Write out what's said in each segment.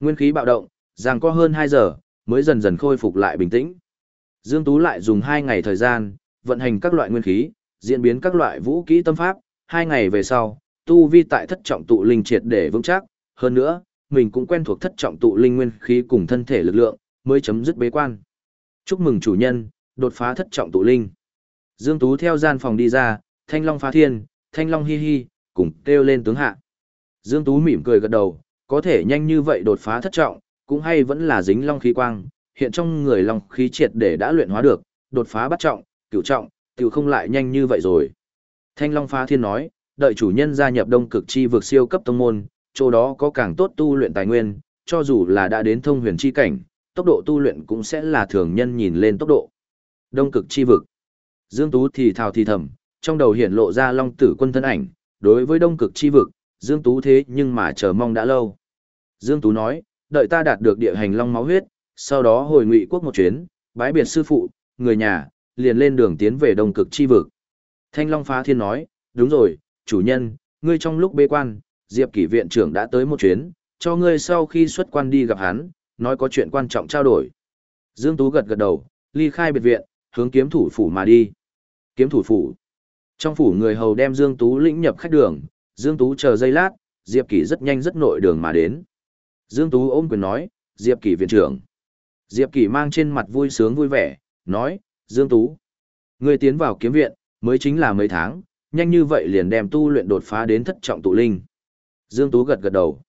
Nguyên khí bạo động, rằng có hơn 2 giờ, mới dần dần khôi phục lại bình tĩnh. Dương Tú lại dùng 2 ngày thời gian, vận hành các loại nguyên khí, diễn biến các loại vũ kỹ tâm pháp, 2 ngày về sau, tu vi tại thất trọng tụ linh triệt để vững chắc, hơn nữa, mình cũng quen thuộc thất trọng tụ linh nguyên khí cùng thân thể lực lượng, mới chấm dứt bế quan. Chúc mừng chủ nhân, đột phá thất trọng tụ linh. Dương Tú theo gian phòng đi ra, thanh long phá thiên, thanh long hi hi, cùng kêu lên tướng hạ. Dương Tú mỉm cười gật đầu, có thể nhanh như vậy đột phá thất trọng, cũng hay vẫn là dính long khí quang, hiện trong người long khí triệt để đã luyện hóa được, đột phá bắt trọng, cửu trọng, tiểu không lại nhanh như vậy rồi. Thanh Long Phá Thiên nói, đợi chủ nhân gia nhập đông cực chi vực siêu cấp tông môn, chỗ đó có càng tốt tu luyện tài nguyên, cho dù là đã đến thông huyền chi cảnh, tốc độ tu luyện cũng sẽ là thường nhân nhìn lên tốc độ. Đông cực chi vực. Dương Tú thì thào thì thầm, trong đầu hiện lộ ra long tử quân thân ảnh, đối với đông cực chi vực, Dương Tú thế nhưng mà chờ mong đã lâu. Dương Tú nói, đợi ta đạt được địa hành long máu huyết, sau đó hồi ngụy quốc một chuyến, bái biệt sư phụ, người nhà, liền lên đường tiến về đông cực chi vực. Thanh Long Phá Thiên nói, đúng rồi, chủ nhân, ngươi trong lúc bế quan, Diệp Kỷ viện trưởng đã tới một chuyến, cho ngươi sau khi xuất quan đi gặp hắn, nói có chuyện quan trọng trao đổi. Dương Tú gật gật đầu, ly khai biệt viện, hướng kiếm thủ phủ mà đi. Kiếm thủ phủ. Trong phủ người hầu đem Dương Tú lĩnh nhập khách đường, Dương Tú chờ giây lát, Diệp Kỷ rất nhanh rất nội đường mà đến. Dương Tú ôm quyền nói, Diệp Kỷ viện trưởng. Diệp Kỷ mang trên mặt vui sướng vui vẻ, nói, Dương Tú. người tiến vào kiếm viện, mới chính là mấy tháng, nhanh như vậy liền đem tu luyện đột phá đến thất trọng tụ linh. Dương Tú gật gật đầu.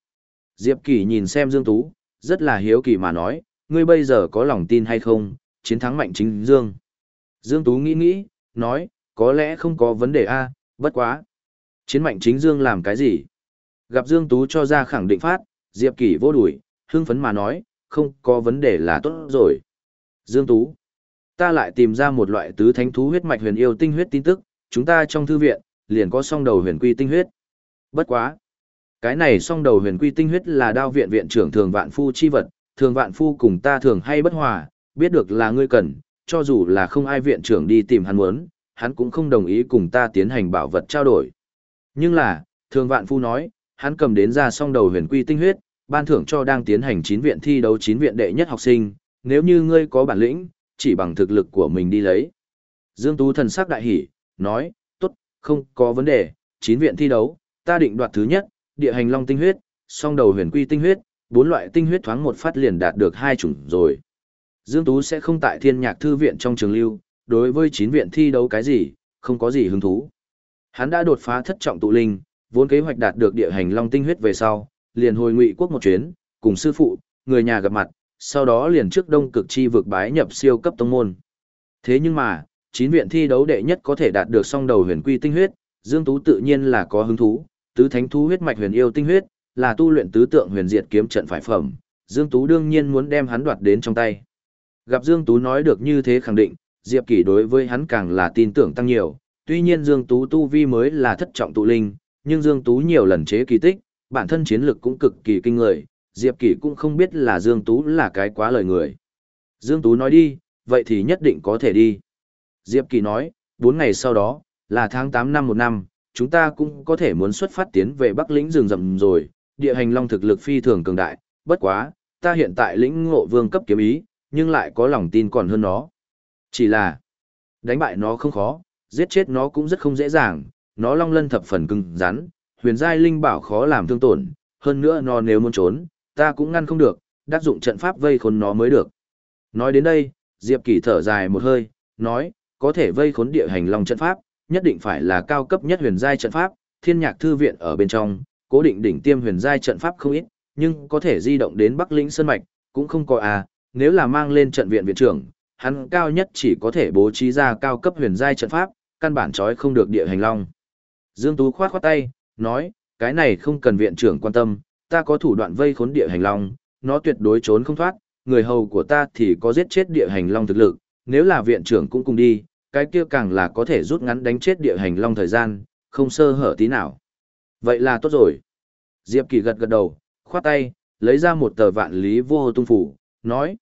Diệp Kỳ nhìn xem Dương Tú, rất là hiếu kỳ mà nói, ngươi bây giờ có lòng tin hay không, chiến thắng mạnh chính Dương. Dương Tú nghĩ nghĩ, nói, có lẽ không có vấn đề a bất quá. Chiến mạnh chính Dương làm cái gì? Gặp Dương Tú cho ra khẳng định phát, Diệp Kỳ vô đuổi, hưng phấn mà nói, không có vấn đề là tốt rồi. Dương Tú, ta lại tìm ra một loại tứ thánh thú huyết mạch huyền yêu tinh huyết tin tức, chúng ta trong thư viện, liền có song đầu huyền quy tinh huyết. Bất quá. Cái này song đầu huyền quy tinh huyết là đao viện viện trưởng thường vạn phu chi vật, thường vạn phu cùng ta thường hay bất hòa, biết được là ngươi cần, cho dù là không ai viện trưởng đi tìm hắn muốn, hắn cũng không đồng ý cùng ta tiến hành bảo vật trao đổi. Nhưng là, thường vạn phu nói, hắn cầm đến ra song đầu huyền quy tinh huyết, ban thưởng cho đang tiến hành chín viện thi đấu chín viện đệ nhất học sinh, nếu như ngươi có bản lĩnh, chỉ bằng thực lực của mình đi lấy. Dương Tú thần sắc đại hỉ, nói, tốt, không có vấn đề, chín viện thi đấu, ta định đoạt thứ nhất, địa hành long tinh huyết, song đầu huyền quy tinh huyết, bốn loại tinh huyết thoáng một phát liền đạt được hai chủng rồi. Dương Tú sẽ không tại thiên nhạc thư viện trong trường lưu, đối với chín viện thi đấu cái gì, không có gì hứng thú. Hắn đã đột phá thất trọng tụ linh, vốn kế hoạch đạt được địa hành long tinh huyết về sau, liền hồi ngụy quốc một chuyến, cùng sư phụ, người nhà gặp mặt, sau đó liền trước đông cực chi vực bái nhập siêu cấp tông môn. Thế nhưng mà, chín viện thi đấu đệ nhất có thể đạt được song đầu huyền quy tinh huyết, Dương Tú tự nhiên là có hứng thú, tứ thánh thú huyết mạch huyền yêu tinh huyết, là tu luyện tứ tượng huyền diệt kiếm trận phải phẩm, Dương Tú đương nhiên muốn đem hắn đoạt đến trong tay. Gặp Dương Tú nói được như thế khẳng định, Diệp Kỷ đối với hắn càng là tin tưởng tăng nhiều, tuy nhiên Dương Tú tu vi mới là thất trọng tụ linh, nhưng Dương Tú nhiều lần chế kỳ tích, bản thân chiến lực cũng cực kỳ kinh người, Diệp Kỳ cũng không biết là Dương Tú là cái quá lời người. Dương Tú nói đi, vậy thì nhất định có thể đi. Diệp Kỳ nói, 4 ngày sau đó, là tháng 8 năm một năm, chúng ta cũng có thể muốn xuất phát tiến về Bắc lĩnh rừng rậm rồi, địa hành long thực lực phi thường cường đại, bất quá, ta hiện tại lĩnh ngộ vương cấp kiếm ý, nhưng lại có lòng tin còn hơn nó. Chỉ là, đánh bại nó không khó, giết chết nó cũng rất không dễ dàng, nó long lân thập phần cứng rắn, huyền giai linh bảo khó làm thương tổn, hơn nữa nó nếu muốn trốn, ta cũng ngăn không được, đắc dụng trận pháp vây khốn nó mới được. Nói đến đây, Diệp Kỳ thở dài một hơi, nói, có thể vây khốn địa hành long trận pháp, nhất định phải là cao cấp nhất huyền giai trận pháp, thiên nhạc thư viện ở bên trong, cố định đỉnh tiêm huyền giai trận pháp không ít, nhưng có thể di động đến Bắc Lĩnh Sơn Mạch, cũng không có à, nếu là mang lên trận viện viện trưởng, hắn cao nhất chỉ có thể bố trí ra cao cấp huyền giai trận pháp, căn bản trói không được địa hành long. Dương Tú khoát khoát tay, nói, cái này không cần viện trưởng quan tâm, ta có thủ đoạn vây khốn địa hành long, nó tuyệt đối trốn không thoát, người hầu của ta thì có giết chết địa hành long thực lực, nếu là viện trưởng cũng cùng đi, cái kia càng là có thể rút ngắn đánh chết địa hành long thời gian, không sơ hở tí nào. Vậy là tốt rồi. Diệp Kỳ gật gật đầu, khoát tay, lấy ra một tờ vạn lý vô tung phủ, nói.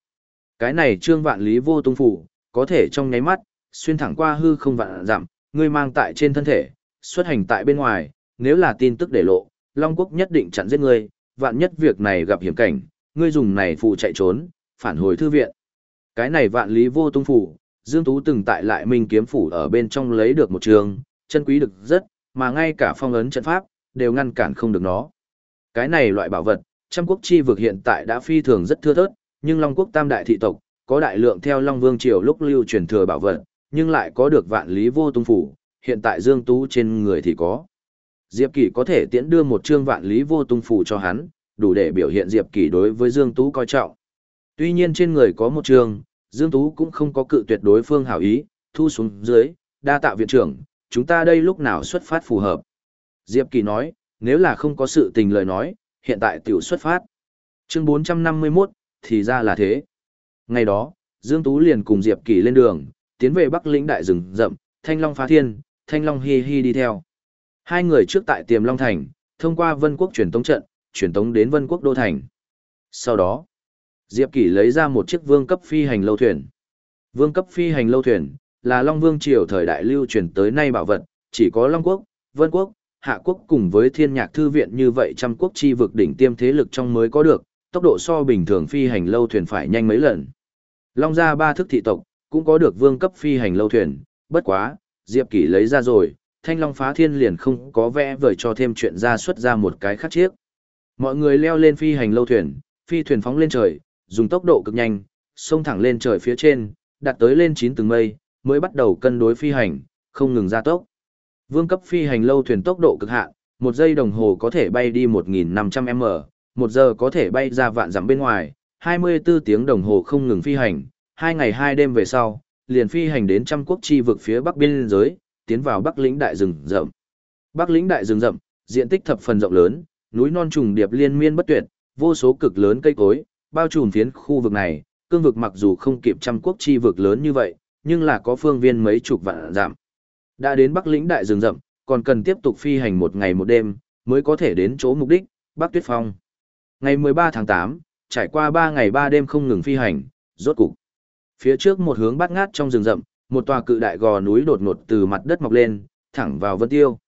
Cái này trương vạn lý vô tung phủ, có thể trong nháy mắt, xuyên thẳng qua hư không vạn giảm, ngươi mang tại trên thân thể, xuất hành tại bên ngoài, nếu là tin tức để lộ, Long Quốc nhất định chặn giết ngươi, vạn nhất việc này gặp hiểm cảnh, ngươi dùng này phụ chạy trốn, phản hồi thư viện. Cái này vạn lý vô tung phủ, Dương Tú từng tại lại minh kiếm phủ ở bên trong lấy được một trường, chân quý được rất, mà ngay cả phong ấn trận pháp, đều ngăn cản không được nó. Cái này loại bảo vật, trăm quốc chi vực hiện tại đã phi thường rất thưa thớt, nhưng Long quốc tam đại thị tộc, có đại lượng theo Long Vương Triều lúc lưu truyền thừa bảo vật, nhưng lại có được vạn lý vô tung phủ, hiện tại Dương Tú trên người thì có. Diệp Kỳ có thể tiễn đưa một chương vạn lý vô tung phủ cho hắn, đủ để biểu hiện Diệp Kỳ đối với Dương Tú coi trọng. Tuy nhiên trên người có một chương, Dương Tú cũng không có cự tuyệt đối phương hảo ý, thu xuống dưới, đa tạ viện trưởng, chúng ta đây lúc nào xuất phát phù hợp. Diệp Kỳ nói, nếu là không có sự tình lời nói, hiện tại tiểu xuất phát. Chương 451, thì ra là thế. Ngày đó, Dương Tú liền cùng Diệp Kỳ lên đường, tiến về Bắc lĩnh đại rừng rậm, Thanh Long phá thiên, Thanh Long hi hi đi theo. Hai người trước tại Tiềm Long Thành, thông qua Vân Quốc truyền tống trận, truyền tống đến Vân Quốc Đô Thành. Sau đó, Diệp Kỷ lấy ra một chiếc vương cấp phi hành lâu thuyền. Vương cấp phi hành lâu thuyền là Long Vương triều thời đại lưu truyền tới nay bảo vật, chỉ có Long Quốc, Vân Quốc, Hạ Quốc cùng với Thiên Nhạc thư viện như vậy trăm quốc chi vực đỉnh tiêm thế lực trong mới có được, tốc độ so bình thường phi hành lâu thuyền phải nhanh mấy lần. Long gia ba thức thị tộc cũng có được vương cấp phi hành lâu thuyền, bất quá, Diệp Kỳ lấy ra rồi, Thanh Long phá thiên liền không có vẽ vời cho thêm chuyện ra xuất ra một cái khác chiếc. Mọi người leo lên phi hành lâu thuyền, phi thuyền phóng lên trời, dùng tốc độ cực nhanh, xông thẳng lên trời phía trên, đạt tới lên chín tầng mây, mới bắt đầu cân đối phi hành, không ngừng gia tốc. Vương cấp phi hành lâu thuyền tốc độ cực hạn, một giây đồng hồ có thể bay đi 1.500m, một giờ có thể bay ra vạn dặm bên ngoài, 24 tiếng đồng hồ không ngừng phi hành, hai ngày hai đêm về sau, liền phi hành đến trăm quốc chi vực phía bắc biên giới, tiến vào bắc lĩnh đại rừng rậm. Bắc lĩnh đại rừng rậm, diện tích thập phần rộng lớn, núi non trùng điệp liên miên bất tuyệt, vô số cực lớn cây cối, bao trùm phiến khu vực này, cương vực mặc dù không kịp trăm quốc chi vực lớn như vậy, nhưng là có phương viên mấy chục vạn giảm. Đã đến Bắc lĩnh đại rừng rậm, còn cần tiếp tục phi hành một ngày một đêm, mới có thể đến chỗ mục đích, Bắc Tuyết Phong. Ngày 13 tháng 8, trải qua 3 ngày 3 đêm không ngừng phi hành, rốt cục. Phía trước một hướng bát ngát trong rừng rậm, một tòa cự đại gò núi đột ngột từ mặt đất mọc lên, thẳng vào vân tiêu.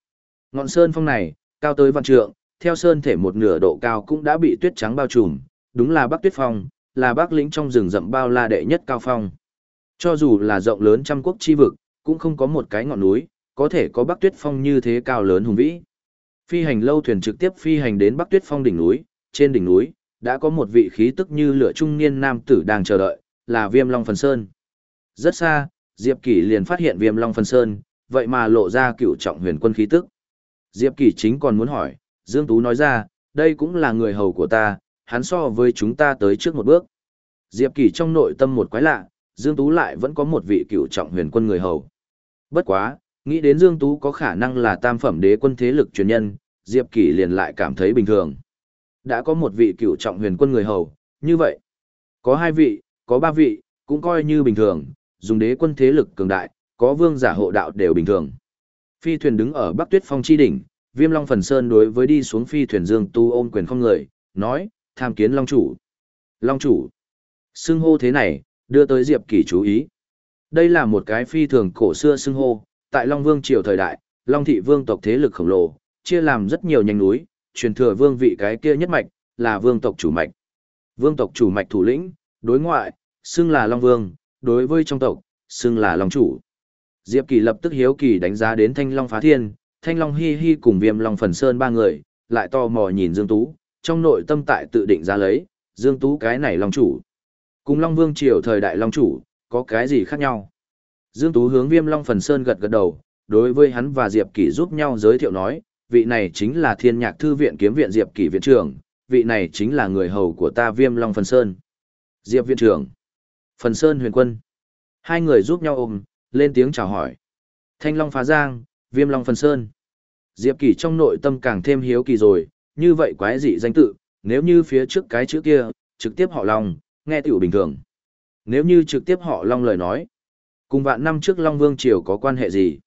Ngọn sơn phong này, cao tới vạn trượng, theo sơn thể một nửa độ cao cũng đã bị tuyết trắng bao trùm, đúng là Bắc Tuyết Phong, là Bắc lĩnh trong rừng rậm bao la đệ nhất cao phong. Cho dù là rộng lớn trăm quốc chi vực, cũng không có một cái ngọn núi, có thể có Bắc Tuyết Phong như thế cao lớn hùng vĩ. Phi hành lâu thuyền trực tiếp phi hành đến Bắc Tuyết Phong đỉnh núi, trên đỉnh núi, đã có một vị khí tức như lửa trung niên nam tử đang chờ đợi, là Viêm Long Phần Sơn. Rất xa, Diệp Kỷ liền phát hiện Viêm Long Phần Sơn, vậy mà lộ ra cựu trọng huyền quân khí tức. Diệp Kỷ chính còn muốn hỏi, Dương Tú nói ra, đây cũng là người hầu của ta, hắn so với chúng ta tới trước một bước. Diệp Kỷ trong nội tâm một quái lạ, Dương Tú lại vẫn có một vị cựu trọng huyền quân người hầu. Bất quá, nghĩ đến Dương Tú có khả năng là tam phẩm đế quân thế lực truyền nhân, Diệp Kỷ liền lại cảm thấy bình thường. Đã có một vị cựu trọng huyền quân người hầu, như vậy. Có hai vị, có ba vị, cũng coi như bình thường, dùng đế quân thế lực cường đại, có vương giả hộ đạo đều bình thường. Phi thuyền đứng ở Bắc Tuyết Phong chi đỉnh, Viêm Long Phần Sơn đối với đi xuống phi thuyền Dương Tu ôm quyền không người, nói, tham kiến Long chủ. Long chủ. Xưng hô thế này, đưa tới Diệp Kỳ chú ý. Đây là một cái phi thường cổ xưa xưng hô, tại Long Vương triều thời đại, Long thị vương tộc thế lực khổng lồ, chia làm rất nhiều nhánh núi, truyền thừa vương vị cái kia nhất mạch, là vương tộc chủ mạch. Vương tộc chủ mạch thủ lĩnh, đối ngoại, xưng là Long Vương, đối với trong tộc, xưng là Long chủ. Diệp Kỳ lập tức hiếu kỳ đánh giá đến Thanh Long Phá Thiên, Thanh Long Hi Hi cùng Viêm Long Phần Sơn ba người, lại to mò nhìn Dương Tú, trong nội tâm tại tự định ra lấy, Dương Tú cái này Long chủ. Cùng Long Vương triều thời đại Long chủ, có cái gì khác nhau? Dương Tú hướng Viêm Long Phần Sơn gật gật đầu, đối với hắn và Diệp Kỳ giúp nhau giới thiệu nói, vị này chính là Thiên Nhạc Thư viện Kiếm viện Diệp Kỳ viện trưởng, vị này chính là người hầu của ta Viêm Long Phần Sơn. Diệp viện trưởng, Phần Sơn Huyền Quân. Hai người giúp nhau ôm, lên tiếng chào hỏi. Thanh Long phá giang, Viêm Long Phần Sơn. Diệp Kỳ trong nội tâm càng thêm hiếu kỳ rồi, như vậy quái dị danh tự, nếu như phía trước cái chữ kia, trực tiếp họ Long, nghe tiểu bình thường. Nếu như trực tiếp họ Long lời nói, cùng vạn năm trước Long Vương Triều có quan hệ gì?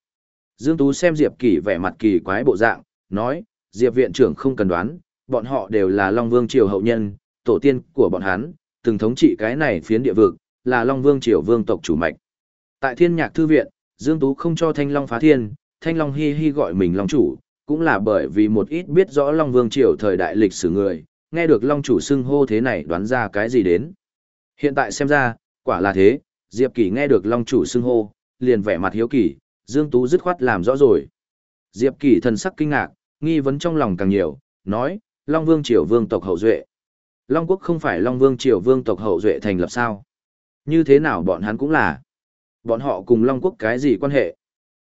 Dương Tú xem Diệp Kỳ vẻ mặt kỳ quái bộ dạng, nói, Diệp viện trưởng không cần đoán, bọn họ đều là Long Vương Triều hậu nhân, tổ tiên của bọn hắn, từng thống trị cái này phiến địa vực, là Long Vương Triều vương tộc chủ mạch. Tại Thiên Nhạc Thư Viện, Dương Tú không cho Thanh Long phá thiên, Thanh Long hi hi gọi mình Long chủ, cũng là bởi vì một ít biết rõ Long Vương Triều thời đại lịch sử người, nghe được Long chủ xưng hô thế này đoán ra cái gì đến. Hiện tại xem ra, quả là thế, Diệp Kỳ nghe được Long chủ xưng hô, liền vẻ mặt hiếu kỳ, Dương Tú dứt khoát làm rõ rồi. Diệp Kỳ thần sắc kinh ngạc, nghi vấn trong lòng càng nhiều, nói, Long Vương Triều Vương tộc hậu duệ. Long Quốc không phải Long Vương Triều Vương tộc hậu duệ thành lập sao? Như thế nào bọn hắn cũng là? Bọn họ cùng Long Quốc cái gì quan hệ?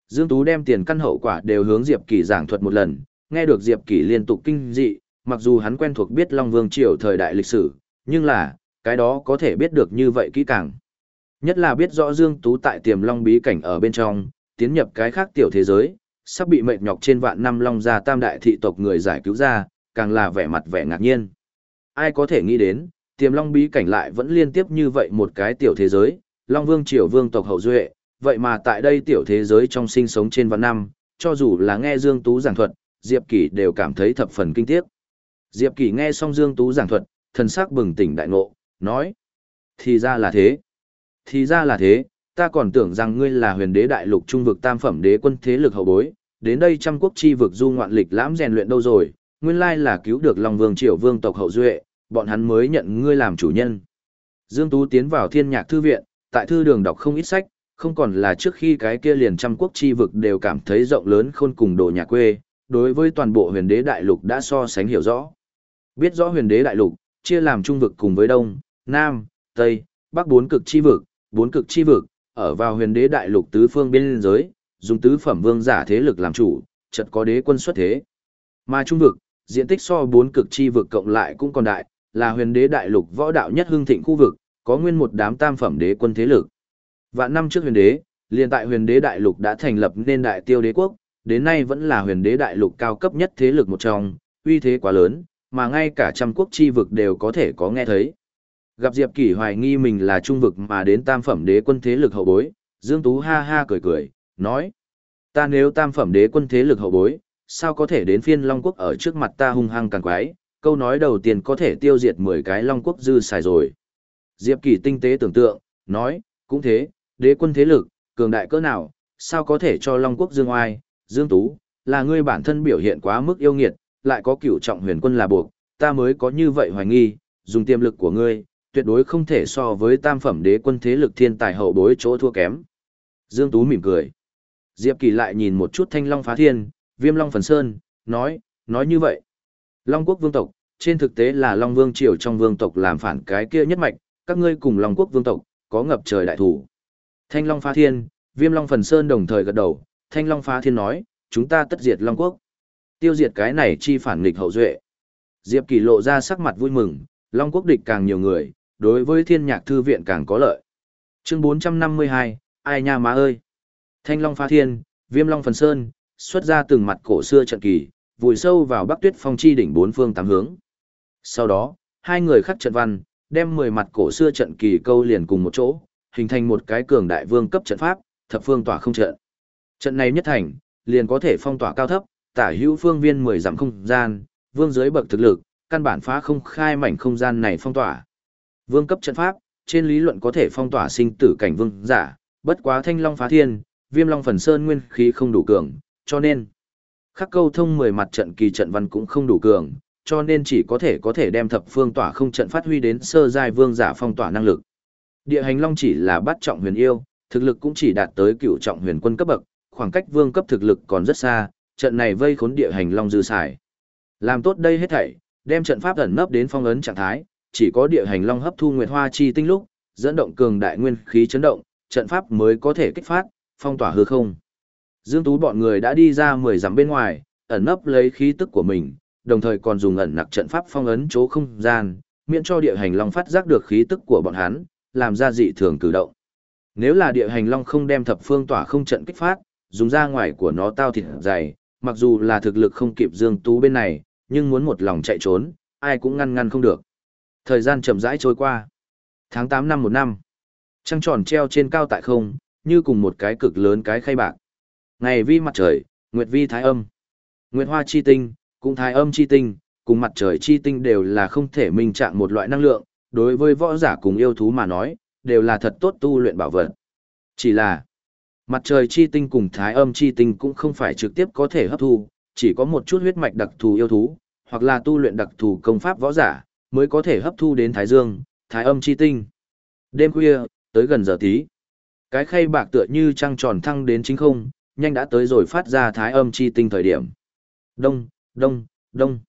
Dương Tú đem tiền căn hậu quả đều hướng Diệp Kỳ giảng thuật một lần, nghe được Diệp Kỳ liên tục kinh dị, mặc dù hắn quen thuộc biết Long Vương Triều thời đại lịch sử, nhưng là, cái đó có thể biết được như vậy kỹ càng. Nhất là biết rõ Dương Tú tại tiềm Long bí cảnh ở bên trong, tiến nhập cái khác tiểu thế giới, sắp bị mệt nhọc trên vạn năm Long gia tam đại thị tộc người giải cứu ra, càng là vẻ mặt vẻ ngạc nhiên. Ai có thể nghĩ đến, tiềm Long bí cảnh lại vẫn liên tiếp như vậy một cái tiểu thế giới, Long Vương Triều Vương tộc hậu duệ, vậy mà tại đây tiểu thế giới trong sinh sống trên vạn năm, cho dù là nghe Dương Tú giảng thuật, Diệp Kỳ đều cảm thấy thập phần kinh tiếc. Diệp Kỳ nghe xong Dương Tú giảng thuật, thần sắc bừng tỉnh đại ngộ, nói: "Thì ra là thế. Thì ra là thế, ta còn tưởng rằng ngươi là huyền đế đại lục trung vực tam phẩm đế quân thế lực hậu bối, đến đây trăm quốc chi vực du ngoạn lịch lãm rèn luyện đâu rồi, nguyên lai là cứu được Long Vương Triều Vương tộc hậu duệ, bọn hắn mới nhận ngươi làm chủ nhân." Dương Tú tiến vào Thiên Nhạc thư viện, tại thư đường đọc không ít sách, không còn là trước khi cái kia liền trăm quốc chi vực đều cảm thấy rộng lớn khôn cùng đồ nhà quê, đối với toàn bộ huyền đế đại lục đã so sánh hiểu rõ. Biết rõ huyền đế đại lục, chia làm trung vực cùng với đông, nam, tây, bắc bốn cực chi vực, bốn cực chi vực, ở vào huyền đế đại lục tứ phương biên giới, dùng tứ phẩm vương giả thế lực làm chủ, chợt có đế quân xuất thế. Mà trung vực, diện tích so bốn cực chi vực cộng lại cũng còn đại, là huyền đế đại lục võ đạo nhất hưng thịnh khu vực, có nguyên một đám tam phẩm đế quân thế lực. Vạn năm trước huyền đế, liền tại huyền đế đại lục đã thành lập nên đại tiêu đế quốc, đến nay vẫn là huyền đế đại lục cao cấp nhất thế lực một trong, uy thế quá lớn, mà ngay cả trăm quốc chi vực đều có thể có nghe thấy. Gặp Diệp Kỷ hoài nghi mình là trung vực mà đến tam phẩm đế quân thế lực hậu bối, Dương Tú ha ha cười cười, nói. Ta nếu tam phẩm đế quân thế lực hậu bối, sao có thể đến phiên Long Quốc ở trước mặt ta hung hăng càng quái, câu nói đầu tiên có thể tiêu diệt 10 cái Long Quốc dư xài rồi. Diệp Kỳ tinh tế tưởng tượng, nói, cũng thế, đế quân thế lực, cường đại cỡ nào, sao có thể cho Long Quốc dương oai, Dương Tú, là ngươi bản thân biểu hiện quá mức yêu nghiệt, lại có cửu trọng huyền quân là buộc, ta mới có như vậy hoài nghi, dùng tiềm lực của ngươi, tuyệt đối không thể so với tam phẩm đế quân thế lực thiên tài hậu bối chỗ thua kém. Dương Tú mỉm cười. Diệp Kỳ lại nhìn một chút thanh long phá thiên, viêm long phần sơn, nói, nói như vậy. Long quốc vương tộc, trên thực tế là Long Vương Triều trong vương tộc làm phản cái kia nhất mạch, các ngươi cùng Long quốc vương tộc, có ngập trời đại thủ. Thanh Long phá thiên, viêm long phần sơn đồng thời gật đầu, Thanh Long phá thiên nói, chúng ta tất diệt Long quốc. Tiêu diệt cái này chi phản nghịch hậu duệ. Diệp Kỳ lộ ra sắc mặt vui mừng, Long quốc địch càng nhiều người, đối với thiên nhạc thư viện càng có lợi. Chương 452, ai nha má ơi. Thanh Long phá thiên, viêm long phần sơn, xuất ra từng mặt cổ xưa trận kỳ, vùi sâu vào bắc tuyết phong chi đỉnh bốn phương tám hướng. Sau đó, hai người khắc trận văn, đem 10 mặt cổ xưa trận kỳ câu liền cùng một chỗ, hình thành một cái cường đại vương cấp trận pháp, thập phương tỏa không trận. Trận này nhất thành, liền có thể phong tỏa cao thấp, tả hữu phương viên 10 dặm không gian, vương dưới bậc thực lực, căn bản phá không khai mảnh không gian này phong tỏa. Vương cấp trận pháp, trên lý luận có thể phong tỏa sinh tử cảnh vương giả, bất quá thanh long phá thiên, viêm long phần sơn nguyên khí không đủ cường, cho nên khắc câu thông 10 mặt trận kỳ trận văn cũng không đủ cường, cho nên chỉ có thể có thể đem thập phương tỏa không trận phát huy đến sơ giai vương giả phong tỏa năng lực. Địa hành long chỉ là bắt trọng huyền yêu, thực lực cũng chỉ đạt tới cựu trọng huyền quân cấp bậc, khoảng cách vương cấp thực lực còn rất xa, trận này vây khốn địa hành long dư xài. Làm tốt đây hết thảy, đem trận pháp ẩn nấp đến phong ấn trạng thái, chỉ có địa hành long hấp thu nguyệt hoa chi tinh lúc, dẫn động cường đại nguyên khí chấn động, trận pháp mới có thể kích phát, phong tỏa hư không. Dương Tú bọn người đã đi ra 10 dặm bên ngoài, ẩn nấp lấy khí tức của mình, đồng thời còn dùng ẩn nặc trận pháp phong ấn chỗ không gian, miễn cho địa hành long phát giác được khí tức của bọn hắn, làm ra dị thường cử động. Nếu là địa hành long không đem thập phương tỏa không trận kích phát, dùng ra ngoài của nó tao thịt dày, mặc dù là thực lực không kịp Dương Tú bên này, nhưng muốn một lòng chạy trốn, ai cũng ngăn ngăn không được. Thời gian chậm rãi trôi qua. Tháng 8 năm một năm. Trăng tròn treo trên cao tại không, như cùng một cái cực lớn cái khay bạc. Ngày vi mặt trời, nguyệt vi thái âm. Nguyệt hoa chi tinh, cùng thái âm chi tinh, cùng mặt trời chi tinh đều là không thể minh trạng một loại năng lượng, đối với võ giả cùng yêu thú mà nói, đều là thật tốt tu luyện bảo vật. Chỉ là, mặt trời chi tinh cùng thái âm chi tinh cũng không phải trực tiếp có thể hấp thu, chỉ có một chút huyết mạch đặc thù yêu thú, hoặc là tu luyện đặc thù công pháp võ giả, mới có thể hấp thu đến thái dương, thái âm chi tinh. Đêm khuya, tới gần giờ tí. Cái khay bạc tựa như trăng tròn thăng đến chính không, nhanh đã tới rồi phát ra thái âm chi tinh thời điểm. Đông, đông, đông.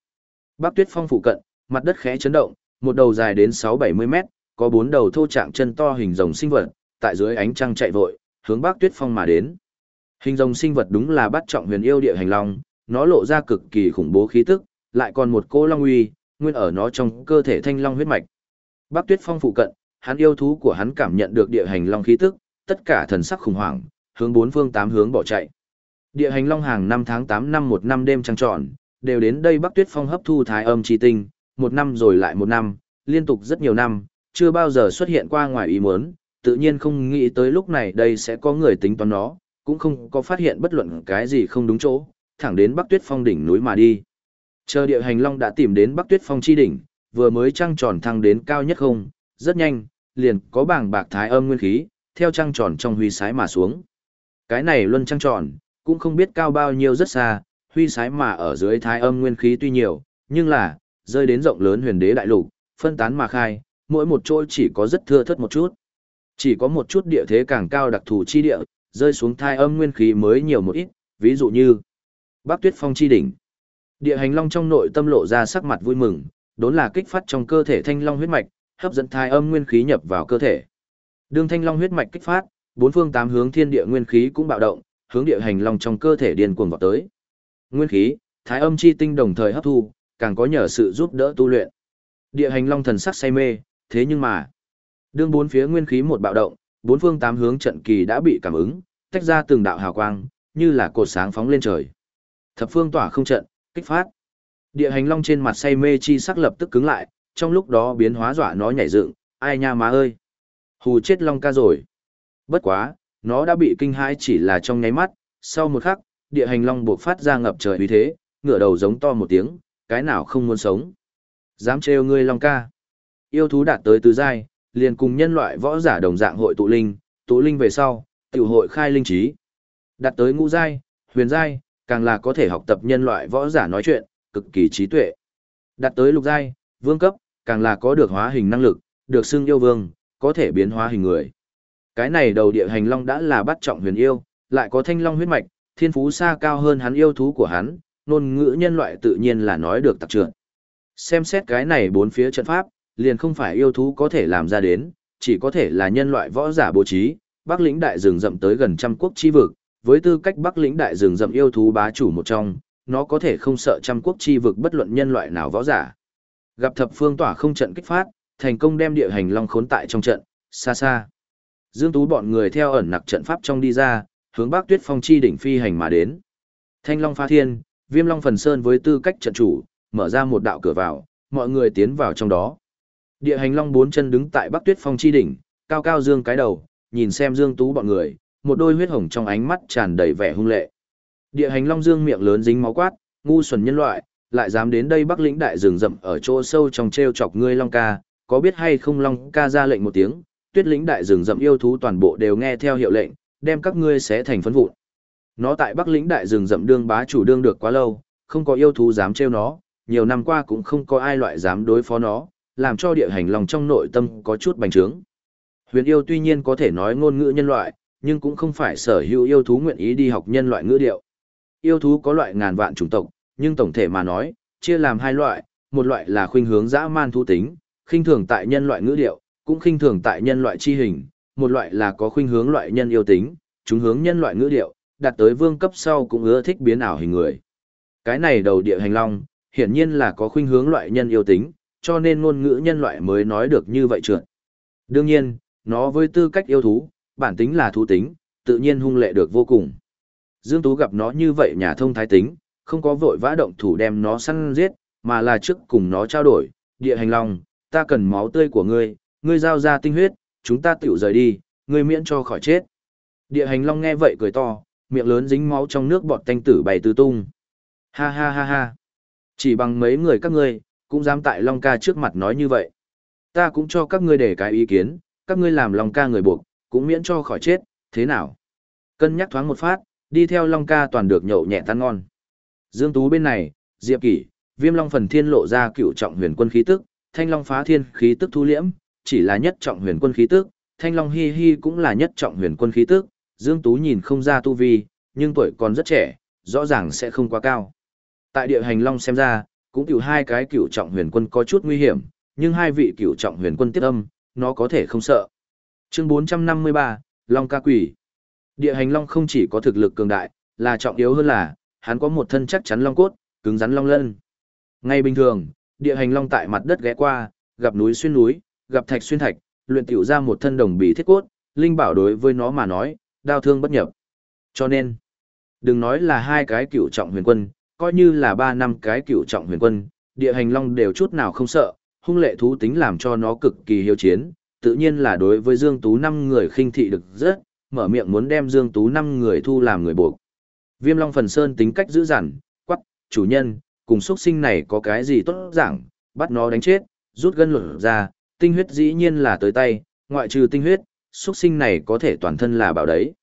Bắc Tuyết Phong phụ cận, mặt đất khẽ chấn động, một đầu dài đến 6-70 mét, có bốn đầu thô trạng chân to hình rồng sinh vật, tại dưới ánh trăng chạy vội, hướng Bắc Tuyết Phong mà đến. Hình rồng sinh vật đúng là bắt trọng huyền yêu địa hành long, nó lộ ra cực kỳ khủng bố khí tức, lại còn một cô long uy, nguyên ở nó trong cơ thể thanh long huyết mạch. Bắc Tuyết Phong phụ cận, hắn yêu thú của hắn cảm nhận được địa hành long khí tức, tất cả thần sắc khủng hoảng, hướng bốn phương tám hướng bỏ chạy. Địa hành long hàng năm tháng 8 năm một năm đêm trăng tròn, đều đến đây Bắc Tuyết Phong hấp thu thái âm chi tinh, một năm rồi lại một năm, liên tục rất nhiều năm, chưa bao giờ xuất hiện qua ngoài ý muốn, tự nhiên không nghĩ tới lúc này đây sẽ có người tính toán nó, cũng không có phát hiện bất luận cái gì không đúng chỗ, thẳng đến Bắc Tuyết Phong đỉnh núi mà đi. Chờ địa hành long đã tìm đến Bắc Tuyết Phong chi đỉnh, vừa mới trăng tròn thăng đến cao nhất không, rất nhanh, liền có bảng bạc thái âm nguyên khí, theo trăng tròn trong huy sái mà xuống. Cái này luân trăng tròn, cũng không biết cao bao nhiêu rất xa, huy sái mà ở dưới thái âm nguyên khí tuy nhiều, nhưng là, rơi đến rộng lớn huyền đế đại lục, phân tán mà khai, mỗi một chỗ chỉ có rất thưa thất một chút. Chỉ có một chút địa thế càng cao đặc thù chi địa, rơi xuống thai âm nguyên khí mới nhiều một ít, ví dụ như Bắc Tuyết Phong chi đỉnh. Địa hành long trong nội tâm lộ ra sắc mặt vui mừng, đốn là kích phát trong cơ thể thanh long huyết mạch, hấp dẫn thai âm nguyên khí nhập vào cơ thể. Đường thanh long huyết mạch kích phát, bốn phương tám hướng thiên địa nguyên khí cũng bạo động, hướng địa hành long trong cơ thể điên cuồng vọt tới. Nguyên khí, thái âm chi tinh đồng thời hấp thu, càng có nhờ sự giúp đỡ tu luyện. Địa hành long thần sắc say mê, thế nhưng mà, đương bốn phía nguyên khí một bạo động, bốn phương tám hướng trận kỳ đã bị cảm ứng, tách ra từng đạo hào quang, như là cột sáng phóng lên trời. Thập phương tỏa không trận, kích phát. Địa hành long trên mặt say mê chi sắc lập tức cứng lại, trong lúc đó biến hóa dọa nó nhảy dựng, ai nha má ơi. Hù chết long ca rồi. Bất quá, nó đã bị kinh hãi chỉ là trong nháy mắt, sau một khắc, địa hành long buộc phát ra ngập trời uy thế, ngửa đầu giống to một tiếng, cái nào không muốn sống. Dám trêu ngươi long ca. Yêu thú đạt tới tứ giai, liền cùng nhân loại võ giả đồng dạng hội tụ linh, tụ linh về sau, tiểu hội khai linh trí. Đạt tới ngũ giai, huyền giai, càng là có thể học tập nhân loại võ giả nói chuyện, cực kỳ trí tuệ. Đạt tới lục giai, vương cấp, càng là có được hóa hình năng lực, được xưng yêu vương, có thể biến hóa hình người. Cái này đầu địa hành long đã là bắt trọng huyền yêu, lại có thanh long huyết mạch, thiên phú xa cao hơn hắn yêu thú của hắn, ngôn ngữ nhân loại tự nhiên là nói được tặc trượt. Xem xét cái này bốn phía trận pháp, liền không phải yêu thú có thể làm ra đến, chỉ có thể là nhân loại võ giả bố trí, Bắc lĩnh đại rừng rậm tới gần trăm quốc chi vực, với tư cách Bắc lĩnh đại rừng rậm yêu thú bá chủ một trong, nó có thể không sợ trăm quốc chi vực bất luận nhân loại nào võ giả. Gặp thập phương tỏa không trận kích phát, thành công đem địa hành long khốn tại trong trận, xa xa. Dương Tú bọn người theo ẩn nặc trận pháp trong đi ra, hướng Bắc Tuyết Phong chi đỉnh phi hành mà đến. Thanh Long Pha Thiên, Viêm Long Phần Sơn với tư cách trận chủ, mở ra một đạo cửa vào, mọi người tiến vào trong đó. Địa hành long bốn chân đứng tại Bắc Tuyết Phong chi đỉnh, cao cao dương cái đầu, nhìn xem Dương Tú bọn người, một đôi huyết hồng trong ánh mắt tràn đầy vẻ hung lệ. Địa hành long dương miệng lớn dính máu quát, ngu xuẩn nhân loại, lại dám đến đây Bắc lĩnh đại rừng rậm ở chỗ sâu trong treo chọc ngươi long ca, có biết hay không long ca ra lệnh một tiếng, Tuyết lĩnh đại rừng rậm yêu thú toàn bộ đều nghe theo hiệu lệnh, đem các ngươi xé thành phấn vụn. Nó tại Bắc lĩnh đại rừng rậm đương bá chủ đương được quá lâu, không có yêu thú dám trêu nó, nhiều năm qua cũng không có ai loại dám đối phó nó, làm cho địa hành lòng trong nội tâm có chút bành trướng. Huyền yêu tuy nhiên có thể nói ngôn ngữ nhân loại, nhưng cũng không phải sở hữu yêu thú nguyện ý đi học nhân loại ngữ điệu. Yêu thú có loại ngàn vạn chủng tộc, nhưng tổng thể mà nói, chia làm hai loại, một loại là khuynh hướng dã man thú tính, khinh thường tại nhân loại ngữ điệu, cũng khinh thường tại nhân loại chi hình, một loại là có khuynh hướng loại nhân yêu tính, chúng hướng nhân loại ngữ điệu, đạt tới vương cấp sau cũng ưa thích biến ảo hình người. Cái này đầu địa hành long, hiển nhiên là có khuynh hướng loại nhân yêu tính, cho nên ngôn ngữ nhân loại mới nói được như vậy trượt. Đương nhiên, nó với tư cách yêu thú, bản tính là thú tính, tự nhiên hung lệ được vô cùng. Dương Tú gặp nó như vậy nhà thông thái tính, không có vội vã động thủ đem nó săn giết, mà là trước cùng nó trao đổi, địa hành long, ta cần máu tươi của ngươi, ngươi giao ra tinh huyết, chúng ta tiểu rời đi, ngươi miễn cho khỏi chết. Địa hành long nghe vậy cười to, miệng lớn dính máu trong nước bọt thanh tử bày tứ tung. Ha ha ha ha. Chỉ bằng mấy người các ngươi, cũng dám tại Long ca trước mặt nói như vậy. Ta cũng cho các ngươi để cái ý kiến, các ngươi làm Long ca người buộc, cũng miễn cho khỏi chết, thế nào? Cân nhắc thoáng một phát, đi theo Long ca toàn được nhậu nhẹ tan ngon. Dương Tú bên này, Diệp Kỷ, Viêm Long phần thiên lộ ra cựu trọng huyền quân khí tức, Thanh Long phá thiên khí tức thu liễm, chỉ là nhất trọng huyền quân khí tức, Thanh Long hi hi cũng là nhất trọng huyền quân khí tức, Dương Tú nhìn không ra tu vi, nhưng tuổi còn rất trẻ, rõ ràng sẽ không quá cao. Tại địa hành Long xem ra, cũng tiểu hai cái cửu trọng huyền quân có chút nguy hiểm, nhưng hai vị cửu trọng huyền quân tiếp âm, nó có thể không sợ. Chương 453, Long ca quỷ. Địa hành Long không chỉ có thực lực cường đại, là trọng yếu hơn là, hắn có một thân chắc chắn long cốt, cứng rắn long lân. Ngay bình thường, địa hành long tại mặt đất ghé qua, gặp núi xuyên núi, gặp thạch xuyên thạch, luyện tiểu ra một thân đồng bì thiết cốt, linh bảo đối với nó mà nói, đau thương bất nhập. Cho nên, đừng nói là hai cái cựu trọng huyền quân, coi như là ba năm cái cựu trọng huyền quân, địa hành long đều chút nào không sợ, hung lệ thú tính làm cho nó cực kỳ hiếu chiến, tự nhiên là đối với Dương Tú năm người khinh thị được rất, mở miệng muốn đem Dương Tú năm người thu làm người buộc. Viêm Long Phần Sơn tính cách dữ dằn, quắc, chủ nhân, cùng xuất sinh này có cái gì tốt giảng, bắt nó đánh chết, rút gân luận ra, tinh huyết dĩ nhiên là tới tay, ngoại trừ tinh huyết, xuất sinh này có thể toàn thân là bảo đấy.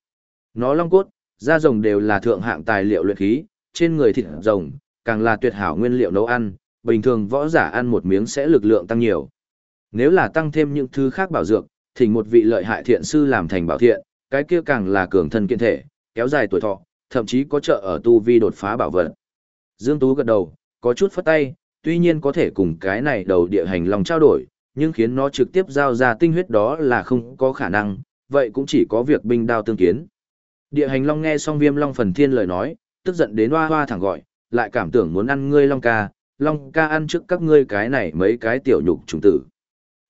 Nó long cốt, da rồng đều là thượng hạng tài liệu luyện khí, trên người thịt rồng, càng là tuyệt hảo nguyên liệu nấu ăn, bình thường võ giả ăn một miếng sẽ lực lượng tăng nhiều. Nếu là tăng thêm những thứ khác bảo dược, thì một vị lợi hại thiện sư làm thành bảo thiện, cái kia càng là cường thân kiện thể, kéo dài tuổi thọ, thậm chí có trợ ở tu vi đột phá bảo vật. Dương Tú gật đầu, có chút phất tay, tuy nhiên có thể cùng cái này đầu địa hành lòng trao đổi, nhưng khiến nó trực tiếp giao ra tinh huyết đó là không có khả năng, vậy cũng chỉ có việc binh đao tương kiến. Địa hành long nghe xong viêm long phần thiên lời nói, tức giận đến hoa hoa thẳng gọi, lại cảm tưởng muốn ăn ngươi long ca, long ca ăn trước các ngươi cái này mấy cái tiểu nhục trùng tử.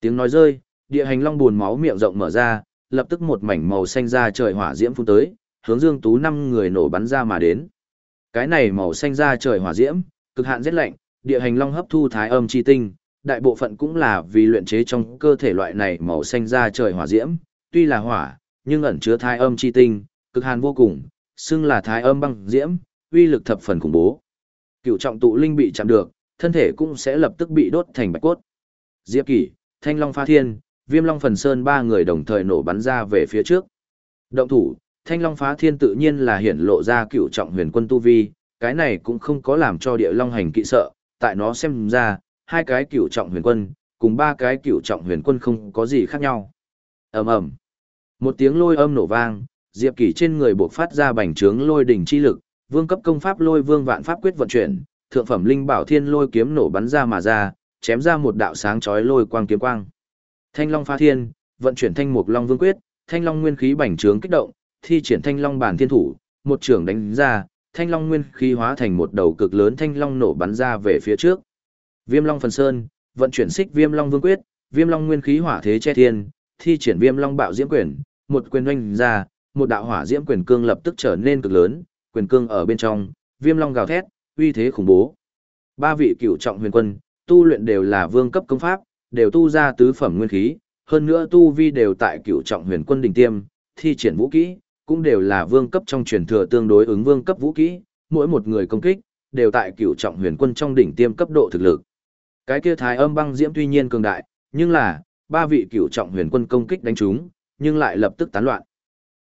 Tiếng nói rơi, địa hành long buồn máu miệng rộng mở ra, lập tức một mảnh màu xanh ra trời hỏa diễm phun tới, hướng Dương Tú năm người nổ bắn ra mà đến. Cái này màu xanh ra trời hỏa diễm, cực hạn rét lạnh, địa hành long hấp thu thái âm chi tinh, đại bộ phận cũng là vì luyện chế trong cơ thể loại này màu xanh ra trời hỏa diễm, tuy là hỏa, nhưng ẩn chứa thái âm chi tinh, cực hàn vô cùng, xưng là thái âm băng diễm, uy lực thập phần khủng bố. Cựu trọng tụ linh bị chạm được, thân thể cũng sẽ lập tức bị đốt thành bạch cốt. Diệp Kỷ, Thanh Long Pha Thiên, Viêm Long Phần Sơn ba người đồng thời nổ bắn ra về phía trước. Động thủ, Thanh Long Phá Thiên tự nhiên là hiển lộ ra cựu trọng huyền quân tu vi, cái này cũng không có làm cho địa long hành kỵ sợ, tại nó xem ra, hai cái cựu trọng huyền quân, cùng ba cái cựu trọng huyền quân không có gì khác nhau. ầm ầm Một tiếng lôi âm nổ vang, Diệp Kỷ trên người buộc phát ra bành trướng lôi đỉnh chi lực, vương cấp công pháp lôi vương vạn pháp quyết vận chuyển, thượng phẩm linh bảo thiên lôi kiếm nổ bắn ra mà ra, chém ra một đạo sáng chói lôi quang kiếm quang. Thanh Long Phá Thiên, vận chuyển Thanh Mục Long Vương Quyết, Thanh Long nguyên khí bành trướng kích động, thi triển Thanh Long bản thiên thủ, một trường đánh ra, Thanh Long nguyên khí hóa thành một đầu cực lớn Thanh Long nổ bắn ra về phía trước. Viêm Long Phần Sơn, vận chuyển xích Viêm Long Vương Quyết, Viêm Long nguyên khí hỏa thế che thiên, thi triển Viêm Long bạo diễm quyền, một quyền oanh ra, một đạo hỏa diễm quyền cương lập tức trở nên cực lớn, quyền cương ở bên trong, Viêm Long gào thét, uy thế khủng bố. Ba vị cựu trọng huyền quân, tu luyện đều là vương cấp công pháp, đều tu ra tứ phẩm nguyên khí, hơn nữa tu vi đều tại cựu trọng huyền quân đỉnh tiêm, thi triển vũ kỹ, cũng đều là vương cấp trong truyền thừa tương đối ứng vương cấp vũ kỹ, mỗi một người công kích, đều tại cựu trọng huyền quân trong đỉnh tiêm cấp độ thực lực. Cái kia thái âm băng diễm tuy nhiên cường đại, nhưng là, ba vị cựu trọng huyền quân công kích đánh chúng, nhưng lại lập tức tán loạn.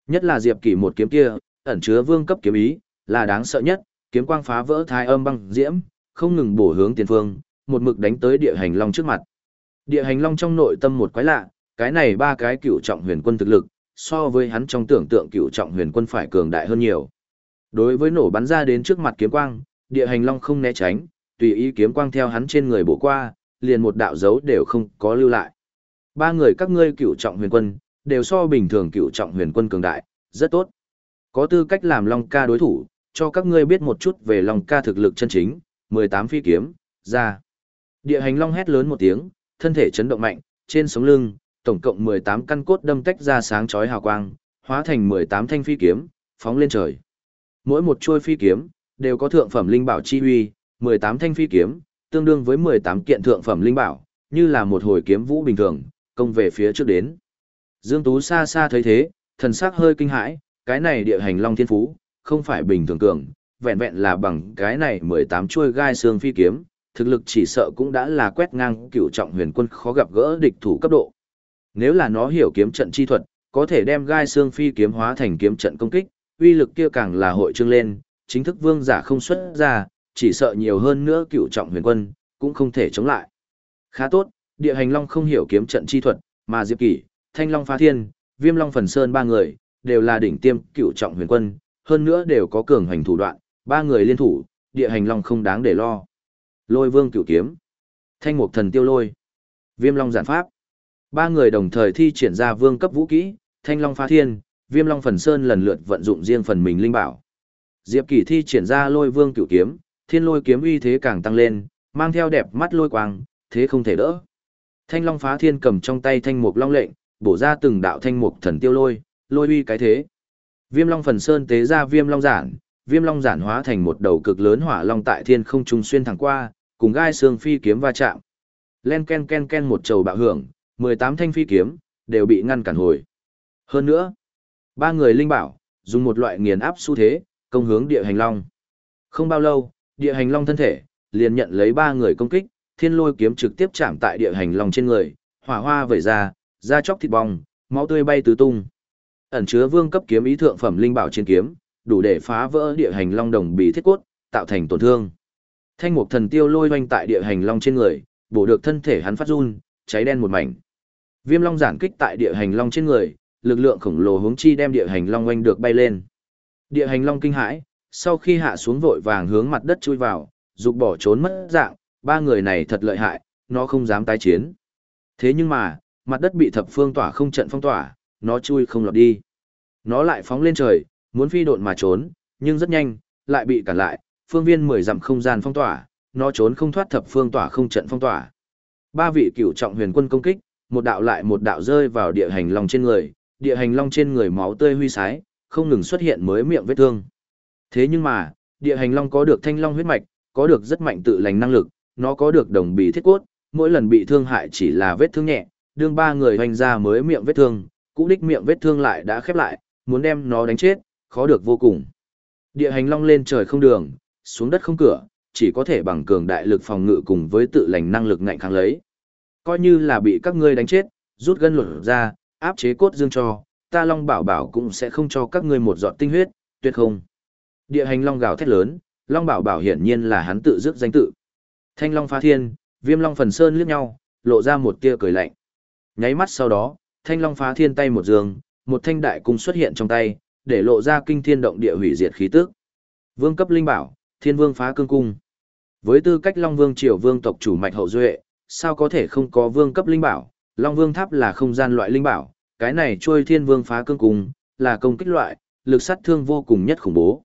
Nhất là Diệp Kỷ một kiếm kia, ẩn chứa vương cấp kiếm ý, là đáng sợ nhất, kiếm quang phá vỡ thái âm băng diễm, không ngừng bổ hướng tiền phương, một mực đánh tới địa hành long trước mặt. Địa hành long trong nội tâm một quái lạ, cái này ba cái cựu trọng huyền quân thực lực, so với hắn trong tưởng tượng cựu trọng huyền quân phải cường đại hơn nhiều. Đối với nổ bắn ra đến trước mặt kiếm quang, địa hành long không né tránh, tùy ý kiếm quang theo hắn trên người bổ qua, liền một đạo dấu đều không có lưu lại. Ba người các ngươi cựu trọng huyền quân, đều so bình thường cựu trọng huyền quân cường đại, rất tốt. Có tư cách làm long ca đối thủ, cho các ngươi biết một chút về long ca thực lực chân chính, 18 phi kiếm, ra. Địa hành long hét lớn một tiếng, thân thể chấn động mạnh, trên sống lưng, tổng cộng 18 căn cốt đâm tách ra sáng chói hào quang, hóa thành 18 thanh phi kiếm, phóng lên trời. Mỗi một chuôi phi kiếm đều có thượng phẩm linh bảo chi huy, 18 thanh phi kiếm, tương đương với 18 kiện thượng phẩm linh bảo, như là một hồi kiếm vũ bình thường, công về phía trước đến. Dương Tú xa xa thấy thế, thần sắc hơi kinh hãi, cái này địa hành long thiên phú, không phải bình thường cường, vẹn vẹn là bằng cái này 18 chuôi gai xương phi kiếm, thực lực chỉ sợ cũng đã là quét ngang cựu trọng huyền quân khó gặp gỡ địch thủ cấp độ. Nếu là nó hiểu kiếm trận chi thuật, có thể đem gai xương phi kiếm hóa thành kiếm trận công kích, uy lực kia càng là hội trương lên, chính thức vương giả không xuất ra, chỉ sợ nhiều hơn nữa cựu trọng huyền quân, cũng không thể chống lại. Khá tốt, địa hành long không hiểu kiếm trận chi thuật, mà Diệp Kỷ, Thanh Long Phá Thiên, Viêm Long Phần Sơn ba người, đều là đỉnh tiêm cựu trọng huyền quân, hơn nữa đều có cường hành thủ đoạn, ba người liên thủ, địa hành long không đáng để lo. Lôi Vương Cửu Kiếm, Thanh Mục Thần Tiêu Lôi, Viêm Long Giản Pháp. Ba người đồng thời thi triển ra vương cấp vũ kỹ, Thanh Long Phá Thiên, Viêm Long Phần Sơn lần lượt vận dụng riêng phần mình linh bảo. Diệp Kỷ thi triển ra Lôi Vương Cửu Kiếm, Thiên Lôi kiếm uy thế càng tăng lên, mang theo đẹp mắt lôi quang, thế không thể đỡ. Thanh Long Phá Thiên cầm trong tay thanh mục long lệnh, bổ ra từng đạo thanh mục thần tiêu lôi, lôi uy cái thế. Viêm Long Phần Sơn tế ra Viêm Long giản, Viêm Long giản hóa thành một đầu cực lớn hỏa long tại thiên không trung xuyên thẳng qua, cùng gai xương phi kiếm va chạm. Len ken ken ken một trầu bạo hưởng, 18 thanh phi kiếm đều bị ngăn cản hồi. Hơn nữa, ba người linh bảo dùng một loại nghiền áp xu thế, công hướng địa hành long. Không bao lâu, địa hành long thân thể liền nhận lấy ba người công kích, thiên lôi kiếm trực tiếp chạm tại địa hành long trên người, hỏa hoa vẩy ra, da chóc thịt bong, máu tươi bay tứ tung. Ẩn chứa vương cấp kiếm ý thượng phẩm linh bảo trên kiếm, đủ để phá vỡ địa hành long đồng bì thiết cốt, tạo thành tổn thương. Thanh mục thần tiêu lôi hoành tại địa hành long trên người, bổ được thân thể hắn phát run, cháy đen một mảnh. Viêm long giản kích tại địa hành long trên người, lực lượng khổng lồ hướng chi đem địa hành long oanh được bay lên. Địa hành long kinh hãi, sau khi hạ xuống vội vàng hướng mặt đất chui vào, dục bỏ trốn mất dạng, ba người này thật lợi hại, nó không dám tái chiến. Thế nhưng mà, mặt đất bị thập phương tỏa không trận phong tỏa, nó chui không lọt đi. Nó lại phóng lên trời, muốn phi độn mà trốn, nhưng rất nhanh, lại bị cản lại, phương viên mười dặm không gian phong tỏa, nó trốn không thoát thập phương tỏa không trận phong tỏa. Ba vị cửu trọng huyền quân công kích, một đạo lại một đạo rơi vào địa hành long trên người, địa hành long trên người máu tươi huy sái, không ngừng xuất hiện mới miệng vết thương. Thế nhưng mà, địa hành long có được thanh long huyết mạch, có được rất mạnh tự lành năng lực, nó có được đồng bì thiết cốt, mỗi lần bị thương hại chỉ là vết thương nhẹ, đương ba người hoành ra mới miệng vết thương, cũ đích miệng vết thương lại đã khép lại, muốn đem nó đánh chết, khó được vô cùng. Địa hành long lên trời không đường, xuống đất không cửa, chỉ có thể bằng cường đại lực phòng ngự cùng với tự lành năng lực ngạnh kháng lấy. Coi như là bị các ngươi đánh chết, rút gân lột ra, áp chế cốt dương cho, ta long bảo bảo cũng sẽ không cho các ngươi một giọt tinh huyết, tuyệt không. Địa hành long gào thét lớn, long bảo bảo hiển nhiên là hắn tự dứt danh tự. Thanh long phá thiên, viêm long phần sơn liếc nhau, lộ ra một tia cười lạnh. Nháy mắt sau đó, thanh long phá thiên tay một giường, một thanh đại cung xuất hiện trong tay, để lộ ra kinh thiên động địa hủy diệt khí tức. Vương cấp linh bảo, thiên vương phá cương cung. Với tư cách long vương triều vương tộc chủ mạch hậu duệ, sao có thể không có vương cấp linh bảo, long vương tháp là không gian loại linh bảo, cái này trôi thiên vương phá cương cung, là công kích loại, lực sát thương vô cùng nhất khủng bố.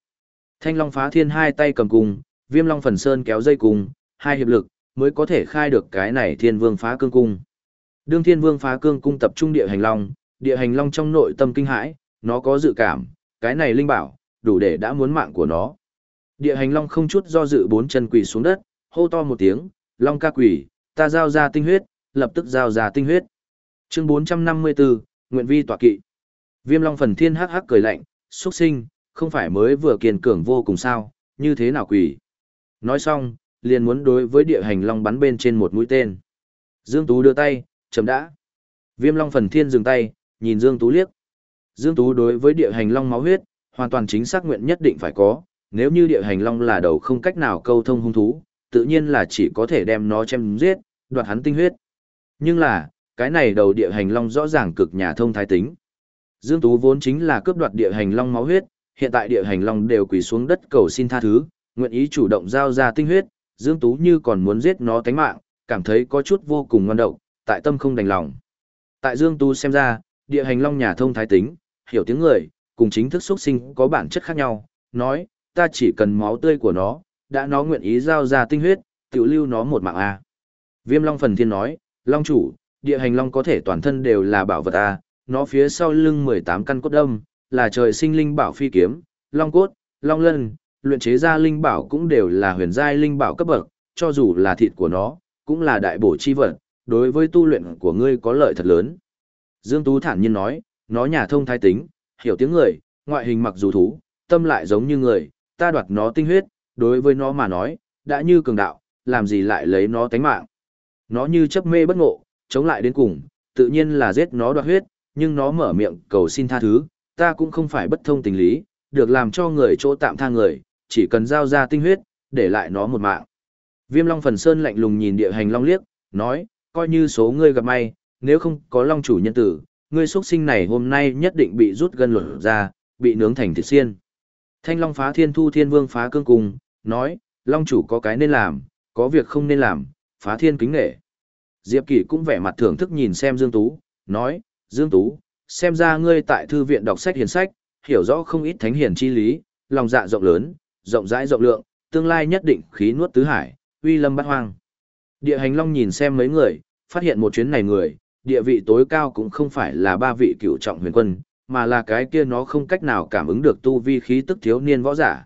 Thanh long phá thiên hai tay cầm cung, viêm long phần sơn kéo dây cung, hai hiệp lực, mới có thể khai được cái này thiên vương phá cương cung. Đương thiên vương phá cương cung tập trung địa hành long, địa hành long trong nội tâm kinh hãi, nó có dự cảm, cái này linh bảo, đủ để đã muốn mạng của nó. Địa hành long không chút do dự bốn chân quỳ xuống đất, hô to một tiếng, long ca quỳ, ta giao ra tinh huyết, lập tức giao ra tinh huyết. Chương 454, Nguyện vi tọa kỵ. Viêm long phần thiên hắc hắc cười lạnh, xuất sinh, không phải mới vừa kiên cường vô cùng sao, như thế nào quỷ? Nói xong, liền muốn đối với địa hành long bắn bên trên một mũi tên. Dương Tú đưa tay, chấm đã. Viêm long phần thiên dừng tay, nhìn Dương Tú liếc. Dương Tú đối với địa hành long máu huyết, hoàn toàn chính xác nguyện nhất định phải có, nếu như địa hành long là đầu không cách nào câu thông hung thú, tự nhiên là chỉ có thể đem nó chém giết, đoạt hắn tinh huyết. Nhưng là, cái này đầu địa hành long rõ ràng cực nhà thông thái tính. Dương Tú vốn chính là cướp đoạt địa hành long máu huyết, hiện tại địa hành long đều quỳ xuống đất cầu xin tha thứ, nguyện ý chủ động giao ra tinh huyết, Dương Tú như còn muốn giết nó tánh mạng, cảm thấy có chút vô cùng ngon độc, tại tâm không đành lòng. Tại Dương Tú xem ra, địa hành long nhà thông thái tính, hiểu tiếng người, cùng chính thức xuất sinh có bản chất khác nhau, nói, ta chỉ cần máu tươi của nó, đã nó nguyện ý giao ra tinh huyết, tiểu lưu nó một mạng A. Viêm Long Phần Thiên nói, Long chủ, địa hành long có thể toàn thân đều là bảo vật A, nó phía sau lưng 18 căn cốt đâm, là trời sinh linh bảo phi kiếm, long cốt, long lân, luyện chế ra linh bảo cũng đều là huyền giai linh bảo cấp bậc, cho dù là thịt của nó, cũng là đại bổ chi vật, đối với tu luyện của ngươi có lợi thật lớn. Dương Tú thản nhiên nói, nó nhà thông thái tính, hiểu tiếng người, ngoại hình mặc dù thú, tâm lại giống như người, ta đoạt nó tinh huyết, đối với nó mà nói, đã như cường đạo, làm gì lại lấy nó tánh mạng. Nó như chấp mê bất ngộ, chống lại đến cùng, tự nhiên là giết nó đoạt huyết, nhưng nó mở miệng cầu xin tha thứ, ta cũng không phải bất thông tình lý, được làm cho người chỗ tạm tha người, chỉ cần giao ra tinh huyết, để lại nó một mạng. Viêm Long Phần Sơn lạnh lùng nhìn địa hành long liếc, nói, coi như số ngươi gặp may, nếu không có long chủ nhân tử, ngươi xuất sinh này hôm nay nhất định bị rút gân lột ra, bị nướng thành thịt xiên. Thanh Long phá thiên thu thiên vương phá cương cùng, nói, long chủ có cái nên làm, có việc không nên làm, phá thiên kính nghệ. Diệp Kỷ cũng vẻ mặt thưởng thức nhìn xem Dương Tú, nói, Dương Tú, xem ra ngươi tại thư viện đọc sách hiền sách, hiểu rõ không ít thánh hiền chi lý, lòng dạ rộng lớn, rộng rãi rộng lượng, tương lai nhất định khí nuốt tứ hải, uy lâm bát hoang. Địa hành long nhìn xem mấy người, phát hiện một chuyến này người, địa vị tối cao cũng không phải là ba vị cựu trọng huyền quân, mà là cái kia nó không cách nào cảm ứng được tu vi khí tức thiếu niên võ giả.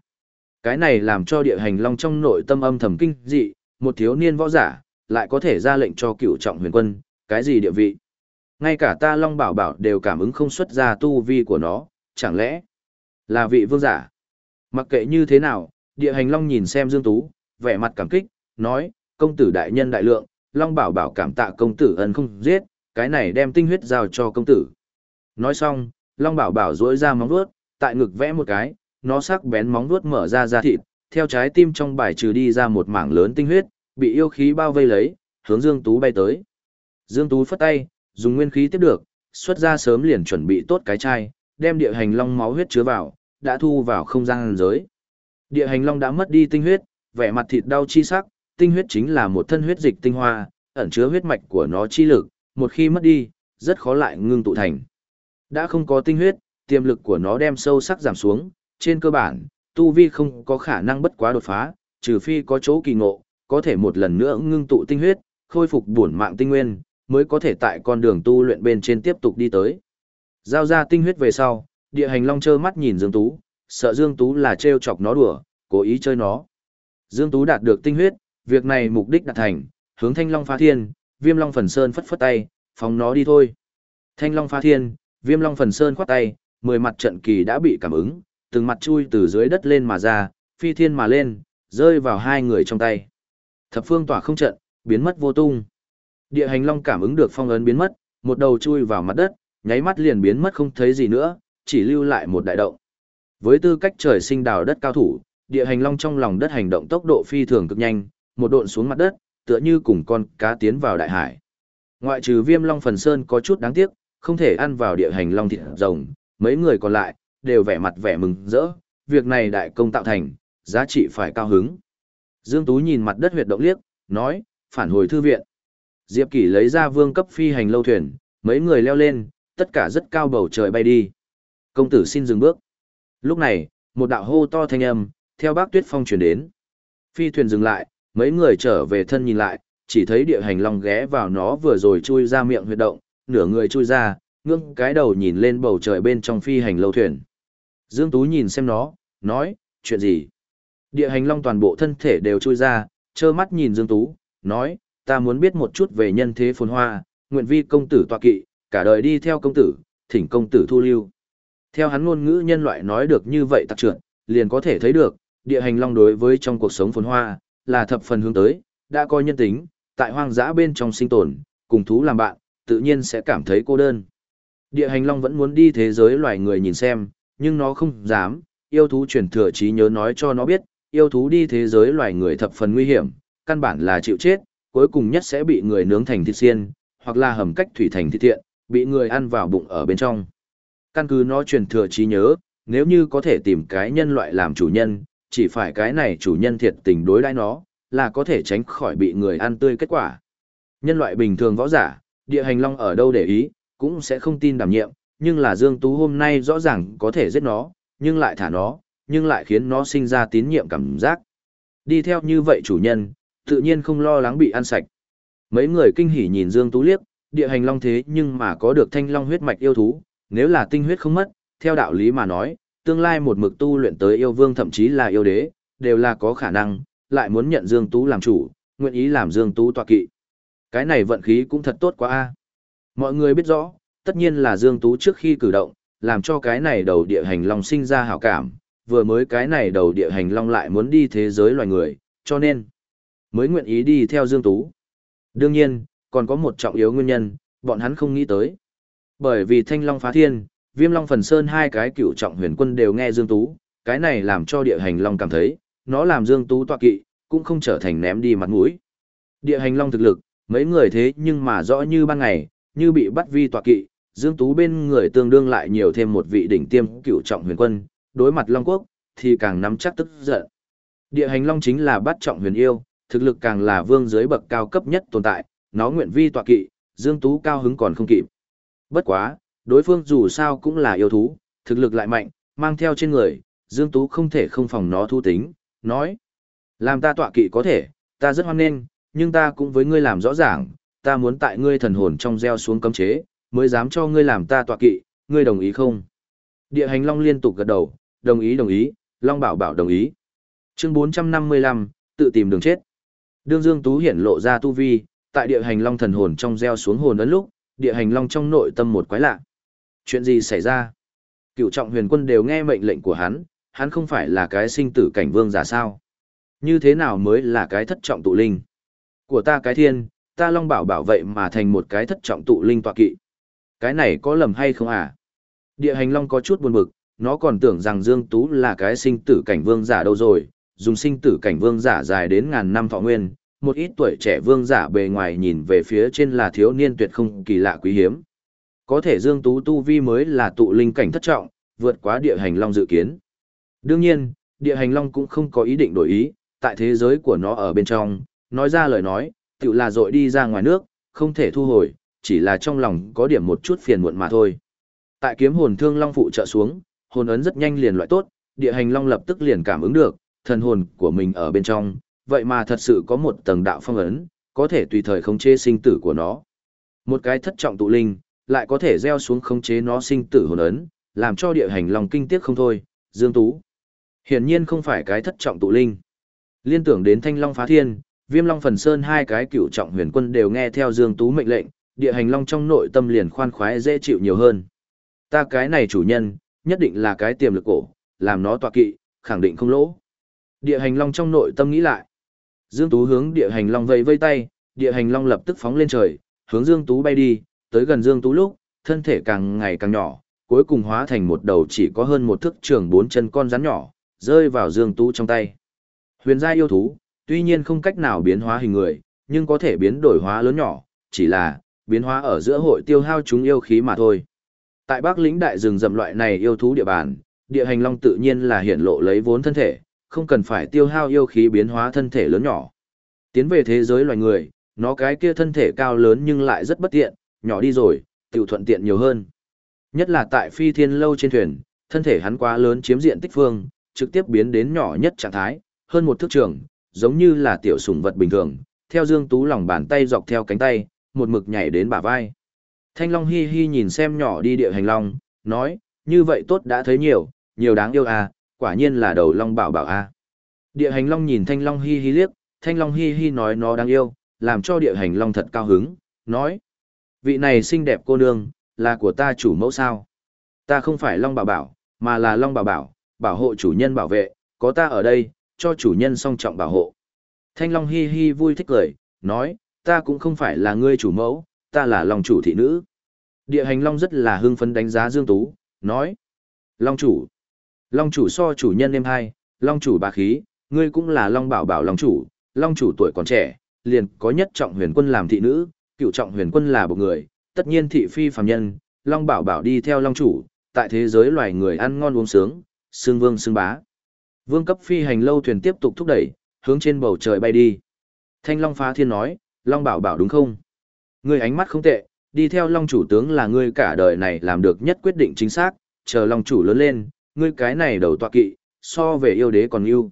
Cái này làm cho địa hành long trong nội tâm âm thầm kinh dị, một thiếu niên võ giả, lại có thể ra lệnh cho cựu trọng huyền quân, cái gì địa vị. Ngay cả ta long bảo bảo đều cảm ứng không xuất ra tu vi của nó, chẳng lẽ là vị vương giả. Mặc kệ như thế nào, địa hành long nhìn xem Dương Tú, vẻ mặt cảm kích, nói, công tử đại nhân đại lượng, long bảo bảo cảm tạ công tử ân không giết, cái này đem tinh huyết giao cho công tử. Nói xong, long bảo bảo duỗi ra móng vuốt, tại ngực vẽ một cái, nó sắc bén móng vuốt mở ra ra thịt, theo trái tim trong bài trừ đi ra một mảng lớn tinh huyết, bị yêu khí bao vây lấy, hướng Dương Tú bay tới. Dương Tú phất tay, dùng nguyên khí tiếp được, xuất ra sớm liền chuẩn bị tốt cái chai, đem địa hành long máu huyết chứa vào, đã thu vào không gian giới. Địa hành long đã mất đi tinh huyết, vẻ mặt thịt đau chi sắc, tinh huyết chính là một thân huyết dịch tinh hoa, ẩn chứa huyết mạch của nó chi lực, một khi mất đi, rất khó lại ngưng tụ thành. Đã không có tinh huyết, tiềm lực của nó đem sâu sắc giảm xuống, trên cơ bản, tu vi không có khả năng bất quá đột phá, trừ phi có chỗ kỳ ngộ, có thể một lần nữa ngưng tụ tinh huyết, khôi phục bổn mạng tinh nguyên, mới có thể tại con đường tu luyện bên trên tiếp tục đi tới. Giao ra tinh huyết về sau, địa hành long trơ mắt nhìn Dương Tú, sợ Dương Tú là trêu chọc nó đùa, cố ý chơi nó. Dương Tú đạt được tinh huyết, việc này mục đích đạt thành, hướng Thanh Long phá thiên, Viêm Long phần sơn phất phất tay, phóng nó đi thôi. Thanh Long phá thiên, Viêm Long phần sơn khoát tay, mười mặt trận kỳ đã bị cảm ứng, từng mặt chui từ dưới đất lên mà ra, phi thiên mà lên, rơi vào hai người trong tay. Thập phương tỏa không trận, biến mất vô tung. Địa hành long cảm ứng được phong ấn biến mất, một đầu chui vào mặt đất, nháy mắt liền biến mất không thấy gì nữa, chỉ lưu lại một đại động. Với tư cách trời sinh đào đất cao thủ, địa hành long trong lòng đất hành động tốc độ phi thường cực nhanh, một độn xuống mặt đất, tựa như cùng con cá tiến vào đại hải. Ngoại trừ viêm long phần sơn có chút đáng tiếc, không thể ăn vào địa hành long thịt rồng, mấy người còn lại, đều vẻ mặt vẻ mừng rỡ, việc này đại công tạo thành, giá trị phải cao hứng. Dương Tú nhìn mặt đất huyệt động liếc, nói, phản hồi thư viện. Diệp Kỷ lấy ra vương cấp phi hành lâu thuyền, mấy người leo lên, tất cả rất cao bầu trời bay đi. Công tử xin dừng bước. Lúc này, một đạo hô to thanh âm, theo bác tuyết phong chuyển đến. Phi thuyền dừng lại, mấy người trở về thân nhìn lại, chỉ thấy địa hành long ghé vào nó vừa rồi chui ra miệng huyệt động, nửa người chui ra, ngưng cái đầu nhìn lên bầu trời bên trong phi hành lâu thuyền. Dương Tú nhìn xem nó, nói, chuyện gì? Địa hành long toàn bộ thân thể đều chui ra, trơ mắt nhìn Dương Tú, nói, ta muốn biết một chút về nhân thế phồn hoa, nguyện vi công tử tọa kỵ, cả đời đi theo công tử, thỉnh công tử thu lưu. Theo hắn ngôn ngữ nhân loại nói được như vậy tặc trượt, liền có thể thấy được, địa hành long đối với trong cuộc sống phồn hoa, là thập phần hướng tới, đã coi nhân tính, tại hoang dã bên trong sinh tồn, cùng thú làm bạn, tự nhiên sẽ cảm thấy cô đơn. Địa hành long vẫn muốn đi thế giới loài người nhìn xem, nhưng nó không dám, yêu thú truyền thừa trí nhớ nói cho nó biết, yêu thú đi thế giới loài người thập phần nguy hiểm, căn bản là chịu chết, cuối cùng nhất sẽ bị người nướng thành thịt xiên, hoặc là hầm cách thủy thành thịt thiện, bị người ăn vào bụng ở bên trong. Căn cứ nó truyền thừa trí nhớ, nếu như có thể tìm cái nhân loại làm chủ nhân, chỉ phải cái này chủ nhân thiệt tình đối đãi nó, là có thể tránh khỏi bị người ăn tươi kết quả. Nhân loại bình thường võ giả, địa hành long ở đâu để ý, cũng sẽ không tin đảm nhiệm, nhưng là Dương Tú hôm nay rõ ràng có thể giết nó, nhưng lại thả nó, nhưng lại khiến nó sinh ra tín nhiệm cảm giác. Đi theo như vậy chủ nhân, tự nhiên không lo lắng bị ăn sạch. Mấy người kinh hỉ nhìn Dương Tú liếc, địa hành long thế nhưng mà có được thanh long huyết mạch yêu thú, nếu là tinh huyết không mất, theo đạo lý mà nói, tương lai một mực tu luyện tới yêu vương thậm chí là yêu đế, đều là có khả năng, lại muốn nhận Dương Tú làm chủ, nguyện ý làm Dương Tú tọa kỵ. Cái này vận khí cũng thật tốt quá a. Mọi người biết rõ, tất nhiên là Dương Tú trước khi cử động, làm cho cái này đầu địa hành long sinh ra hảo cảm, vừa mới cái này đầu địa hành long lại muốn đi thế giới loài người, cho nên mới nguyện ý đi theo Dương Tú. Đương nhiên, còn có một trọng yếu nguyên nhân, bọn hắn không nghĩ tới. Bởi vì Thanh Long phá thiên, Viêm Long phần sơn hai cái cựu trọng huyền quân đều nghe Dương Tú, cái này làm cho địa hành long cảm thấy, nó làm Dương Tú tọa kỵ, cũng không trở thành ném đi mặt mũi. Địa hành long thực lực, mấy người thế nhưng mà rõ như ban ngày, như bị bắt vi tọa kỵ, Dương Tú bên người tương đương lại nhiều thêm một vị đỉnh tiêm cựu trọng huyền quân, đối mặt Long Quốc, thì càng nắm chắc tức giận. Địa hành long chính là bắt trọng huyền yêu, thực lực càng là vương dưới bậc cao cấp nhất tồn tại, nó nguyện vi tọa kỵ, Dương Tú cao hứng còn không kịp. Bất quá, đối phương dù sao cũng là yêu thú, thực lực lại mạnh, mang theo trên người, Dương Tú không thể không phòng nó thu tính, nói. Làm ta tọa kỵ có thể, ta rất hoan nghênh, nhưng ta cũng với ngươi làm rõ ràng, ta muốn tại ngươi thần hồn trong gieo xuống cấm chế, mới dám cho ngươi làm ta tọa kỵ, ngươi đồng ý không? Địa hành Long liên tục gật đầu, đồng ý đồng ý, Long bảo bảo đồng ý. Chương 455, tự tìm đường chết. Đương Dương Tú hiển lộ ra tu vi, tại địa hành Long thần hồn trong gieo xuống hồn ấn lúc, địa hành Long trong nội tâm một quái lạ. Chuyện gì xảy ra? Cựu trọng huyền quân đều nghe mệnh lệnh của hắn, hắn không phải là cái sinh tử cảnh vương giả sao? Như thế nào mới là cái thất trọng tụ linh? Của ta cái thiên, ta Long bảo bảo vậy mà thành một cái thất trọng tụ linh tọa kỵ. Cái này có lầm hay không à? Địa hành long có chút buồn bực, nó còn tưởng rằng Dương Tú là cái sinh tử cảnh vương giả đâu rồi, dùng sinh tử cảnh vương giả dài đến ngàn năm thọ nguyên, một ít tuổi trẻ vương giả bề ngoài nhìn về phía trên là thiếu niên tuyệt không kỳ lạ quý hiếm. Có thể Dương Tú tu vi mới là tụ linh cảnh thất trọng, vượt quá địa hành long dự kiến. Đương nhiên, địa hành long cũng không có ý định đổi ý, tại thế giới của nó ở bên trong, nói ra lời nói, tự là dội đi ra ngoài nước, không thể thu hồi, chỉ là trong lòng có điểm một chút phiền muộn mà thôi. Tại kiếm hồn thương long phụ trợ xuống, hồn ấn rất nhanh liền loại tốt, địa hành long lập tức liền cảm ứng được, thần hồn của mình ở bên trong, vậy mà thật sự có một tầng đạo phong ấn, có thể tùy thời khống chế sinh tử của nó. Một cái thất trọng tụ linh, lại có thể gieo xuống khống chế nó sinh tử hồn ấn, làm cho địa hành long kinh tiếc không thôi, Dương Tú. Hiển nhiên không phải cái thất trọng tụ linh. Liên tưởng đến Thanh Long phá thiên, Viêm Long phần sơn hai cái cựu trọng huyền quân đều nghe theo Dương Tú mệnh lệnh, địa hành long trong nội tâm liền khoan khoái dễ chịu nhiều hơn. Ta cái này chủ nhân, nhất định là cái tiềm lực cổ, làm nó tọa kỵ, khẳng định không lỗ. Địa hành long trong nội tâm nghĩ lại. Dương Tú hướng địa hành long vây vây tay, địa hành long lập tức phóng lên trời, hướng Dương Tú bay đi, tới gần Dương Tú lúc, thân thể càng ngày càng nhỏ, cuối cùng hóa thành một đầu chỉ có hơn một thước trường bốn chân con rắn nhỏ, rơi vào Dương Tú trong tay. Huyền gia yêu thú, tuy nhiên không cách nào biến hóa hình người, nhưng có thể biến đổi hóa lớn nhỏ, chỉ là biến hóa ở giữa hội tiêu hao chúng yêu khí mà thôi. Tại Bắc lĩnh đại rừng rậm loại này yêu thú địa bàn, địa hành long tự nhiên là hiện lộ lấy vốn thân thể, không cần phải tiêu hao yêu khí biến hóa thân thể lớn nhỏ. Tiến về thế giới loài người, nó cái kia thân thể cao lớn nhưng lại rất bất tiện, nhỏ đi rồi, tiểu thuận tiện nhiều hơn. Nhất là tại phi thiên lâu trên thuyền, thân thể hắn quá lớn chiếm diện tích phương, trực tiếp biến đến nhỏ nhất trạng thái, hơn một thước trường, giống như là tiểu sủng vật bình thường, theo Dương Tú lòng bàn tay dọc theo cánh tay, một mực nhảy đến bả vai. Thanh Long hi hi nhìn xem nhỏ đi địa hành long, nói, như vậy tốt đã thấy nhiều, nhiều đáng yêu à, quả nhiên là đầu long bảo bảo à. Địa hành long nhìn Thanh Long hi hi liếc, Thanh Long hi hi nói nó đáng yêu, làm cho địa hành long thật cao hứng, nói, vị này xinh đẹp cô nương, là của ta chủ mẫu sao. Ta không phải long bảo bảo, mà là long bảo bảo, bảo hộ chủ nhân bảo vệ, có ta ở đây, cho chủ nhân song trọng bảo hộ. Thanh Long hi hi vui thích cười, nói, ta cũng không phải là ngươi chủ mẫu, ta là Long chủ thị nữ. Địa hành Long rất là hưng phấn đánh giá Dương Tú, nói, Long chủ, Long chủ so chủ nhân em hai, Long chủ bà khí, ngươi cũng là Long bảo bảo Long chủ, Long chủ tuổi còn trẻ, liền có nhất trọng huyền quân làm thị nữ, cựu trọng huyền quân là một người, tất nhiên thị phi phàm nhân, Long bảo bảo đi theo Long chủ, tại thế giới loài người ăn ngon uống sướng, xương vương xương bá. Vương cấp phi hành lâu thuyền tiếp tục thúc đẩy, hướng trên bầu trời bay đi. Thanh Long phá thiên nói, Long bảo bảo đúng không? Ngươi ánh mắt không tệ, đi theo Long chủ tướng là ngươi cả đời này làm được nhất quyết định chính xác, chờ Long chủ lớn lên, ngươi cái này đầu tọa kỵ, so về yêu đế còn yêu.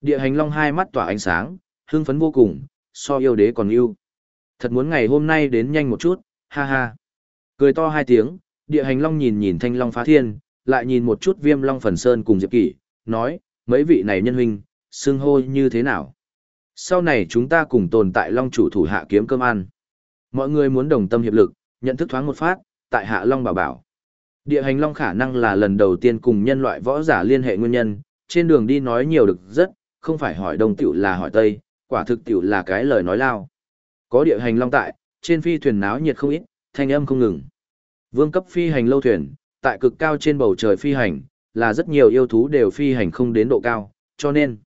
Địa hành Long hai mắt tỏa ánh sáng, hưng phấn vô cùng, so yêu đế còn yêu. Thật muốn ngày hôm nay đến nhanh một chút, ha ha. Cười to hai tiếng, địa hành Long nhìn nhìn Thanh Long phá thiên, lại nhìn một chút viêm Long phần sơn cùng Diệp Kỷ, nói, mấy vị này nhân huynh, xưng hô như thế nào? Sau này chúng ta cùng tồn tại Long chủ thủ hạ kiếm cơm ăn. Mọi người muốn đồng tâm hiệp lực, nhận thức thoáng một phát, tại hạ Long bảo bảo. Địa hành Long khả năng là lần đầu tiên cùng nhân loại võ giả liên hệ nguyên nhân, trên đường đi nói nhiều được rất, không phải hỏi đông tiểu là hỏi tây, quả thực tiểu là cái lời nói lao. Có địa hành Long tại, trên phi thuyền náo nhiệt không ít, thanh âm không ngừng. Vương cấp phi hành lâu thuyền, tại cực cao trên bầu trời phi hành, là rất nhiều yêu thú đều phi hành không đến độ cao, cho nên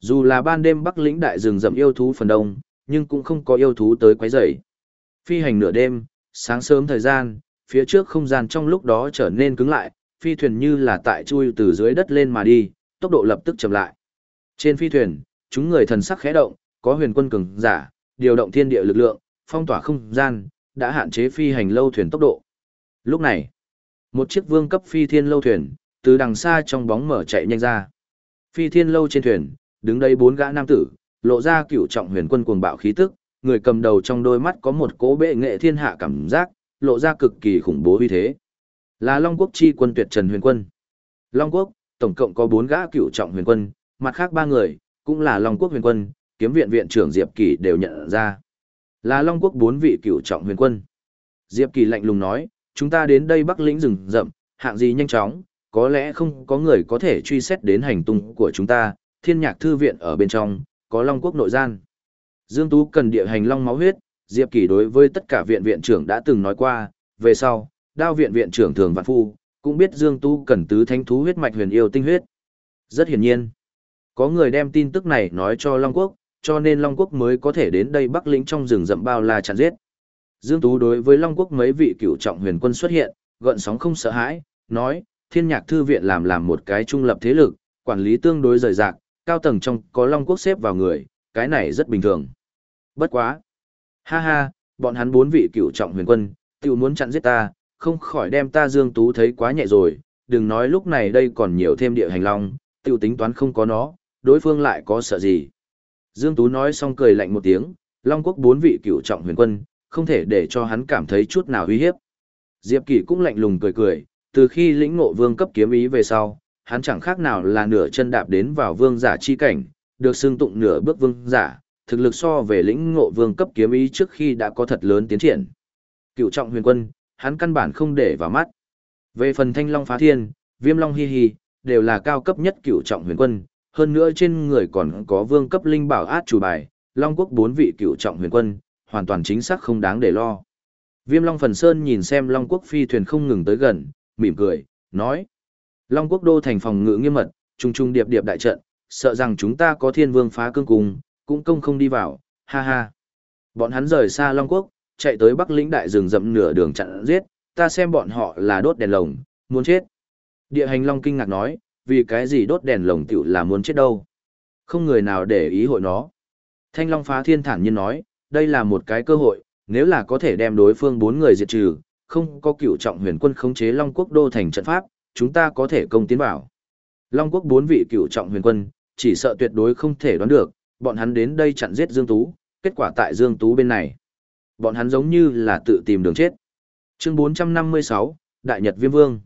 Dù là ban đêm Bắc lĩnh đại rừng rậm yêu thú phần đông, nhưng cũng không có yêu thú tới quấy rầy. Phi hành nửa đêm, sáng sớm thời gian, phía trước không gian trong lúc đó trở nên cứng lại, phi thuyền như là tại chui từ dưới đất lên mà đi, tốc độ lập tức chậm lại. Trên phi thuyền, chúng người thần sắc khẽ động, có huyền quân cường giả, điều động thiên địa lực lượng, phong tỏa không gian, đã hạn chế phi hành lâu thuyền tốc độ. Lúc này, một chiếc vương cấp phi thiên lâu thuyền, từ đằng xa trong bóng mở chạy nhanh ra. Phi thiên lâu trên thuyền, đứng đây bốn gã nam tử, lộ ra cửu trọng huyền quân cuồng bạo khí tức, người cầm đầu trong đôi mắt có một cố bệ nghệ thiên hạ cảm giác, lộ ra cực kỳ khủng bố uy thế. Là Long Quốc chi quân tuyệt trần huyền quân. Long Quốc, tổng cộng có bốn gã cựu trọng huyền quân, mặt khác ba người, cũng là Long Quốc huyền quân, kiếm viện viện trưởng Diệp Kỳ đều nhận ra. Là Long Quốc bốn vị cựu trọng huyền quân. Diệp Kỳ lạnh lùng nói, chúng ta đến đây bắc lĩnh rừng rậm, hạng gì nhanh chóng, có lẽ không có người có thể truy xét đến hành tung của chúng ta, thiên nhạc thư viện ở bên trong, có Long Quốc nội gian. Dương Tú cần địa hành long máu huyết, Diệp Kỳ đối với tất cả viện viện trưởng đã từng nói qua, về sau, đao viện viện trưởng Thường Vạn Phu, cũng biết Dương Tu cần tứ thánh thú huyết mạch huyền yêu tinh huyết. Rất hiển nhiên, có người đem tin tức này nói cho Long Quốc, cho nên Long Quốc mới có thể đến đây Bắc Lĩnh trong rừng rậm bao la chặn giết. Dương Tú đối với Long Quốc mấy vị cựu trọng huyền quân xuất hiện, gợn sóng không sợ hãi, nói, thiên nhạc thư viện làm làm một cái trung lập thế lực, quản lý tương đối rời rạc, cao tầng trong có Long Quốc xếp vào người, cái này rất bình thường. Bất quá. Ha ha, bọn hắn bốn vị cựu trọng huyền quân, tiểu muốn chặn giết ta, không khỏi đem ta Dương Tú thấy quá nhẹ rồi, đừng nói lúc này đây còn nhiều thêm địa hành long, tiểu tính toán không có nó, đối phương lại có sợ gì. Dương Tú nói xong cười lạnh một tiếng, Long Quốc bốn vị cựu trọng huyền quân, không thể để cho hắn cảm thấy chút nào uy hiếp. Diệp Kỷ cũng lạnh lùng cười cười, từ khi lĩnh ngộ vương cấp kiếm ý về sau, hắn chẳng khác nào là nửa chân đạp đến vào vương giả chi cảnh, được xưng tụng nửa bước vương giả, thực lực so về lĩnh ngộ vương cấp kiếm ý trước khi đã có thật lớn tiến triển. Cựu trọng huyền quân, hắn căn bản không để vào mắt. Về phần thanh long phá thiên, viêm long hi hi, đều là cao cấp nhất cựu trọng huyền quân, hơn nữa trên người còn có vương cấp linh bảo át chủ bài, long quốc bốn vị cựu trọng huyền quân, hoàn toàn chính xác không đáng để lo. Viêm long phần sơn nhìn xem long quốc phi thuyền không ngừng tới gần, mỉm cười, nói. Long quốc đô thành phòng ngự nghiêm mật, trung trung điệp điệp đại trận, sợ rằng chúng ta có thiên vương phá cương cung cũng công không đi vào, ha ha. Bọn hắn rời xa Long Quốc, chạy tới Bắc lĩnh đại rừng rậm nửa đường chặn giết, ta xem bọn họ là đốt đèn lồng, muốn chết. Địa hành Long kinh ngạc nói, vì cái gì đốt đèn lồng tiểu là muốn chết đâu. Không người nào để ý hội nó. Thanh Long phá thiên thản nhiên nói, đây là một cái cơ hội, nếu là có thể đem đối phương bốn người diệt trừ, không có cựu trọng huyền quân khống chế Long Quốc đô thành trận pháp, chúng ta có thể công tiến vào. Long Quốc bốn vị cựu trọng huyền quân, chỉ sợ tuyệt đối không thể đoán được, bọn hắn đến đây chặn giết Dương Tú, kết quả tại Dương Tú bên này. Bọn hắn giống như là tự tìm đường chết. Chương 456, Đại Nhật Viêm Vương.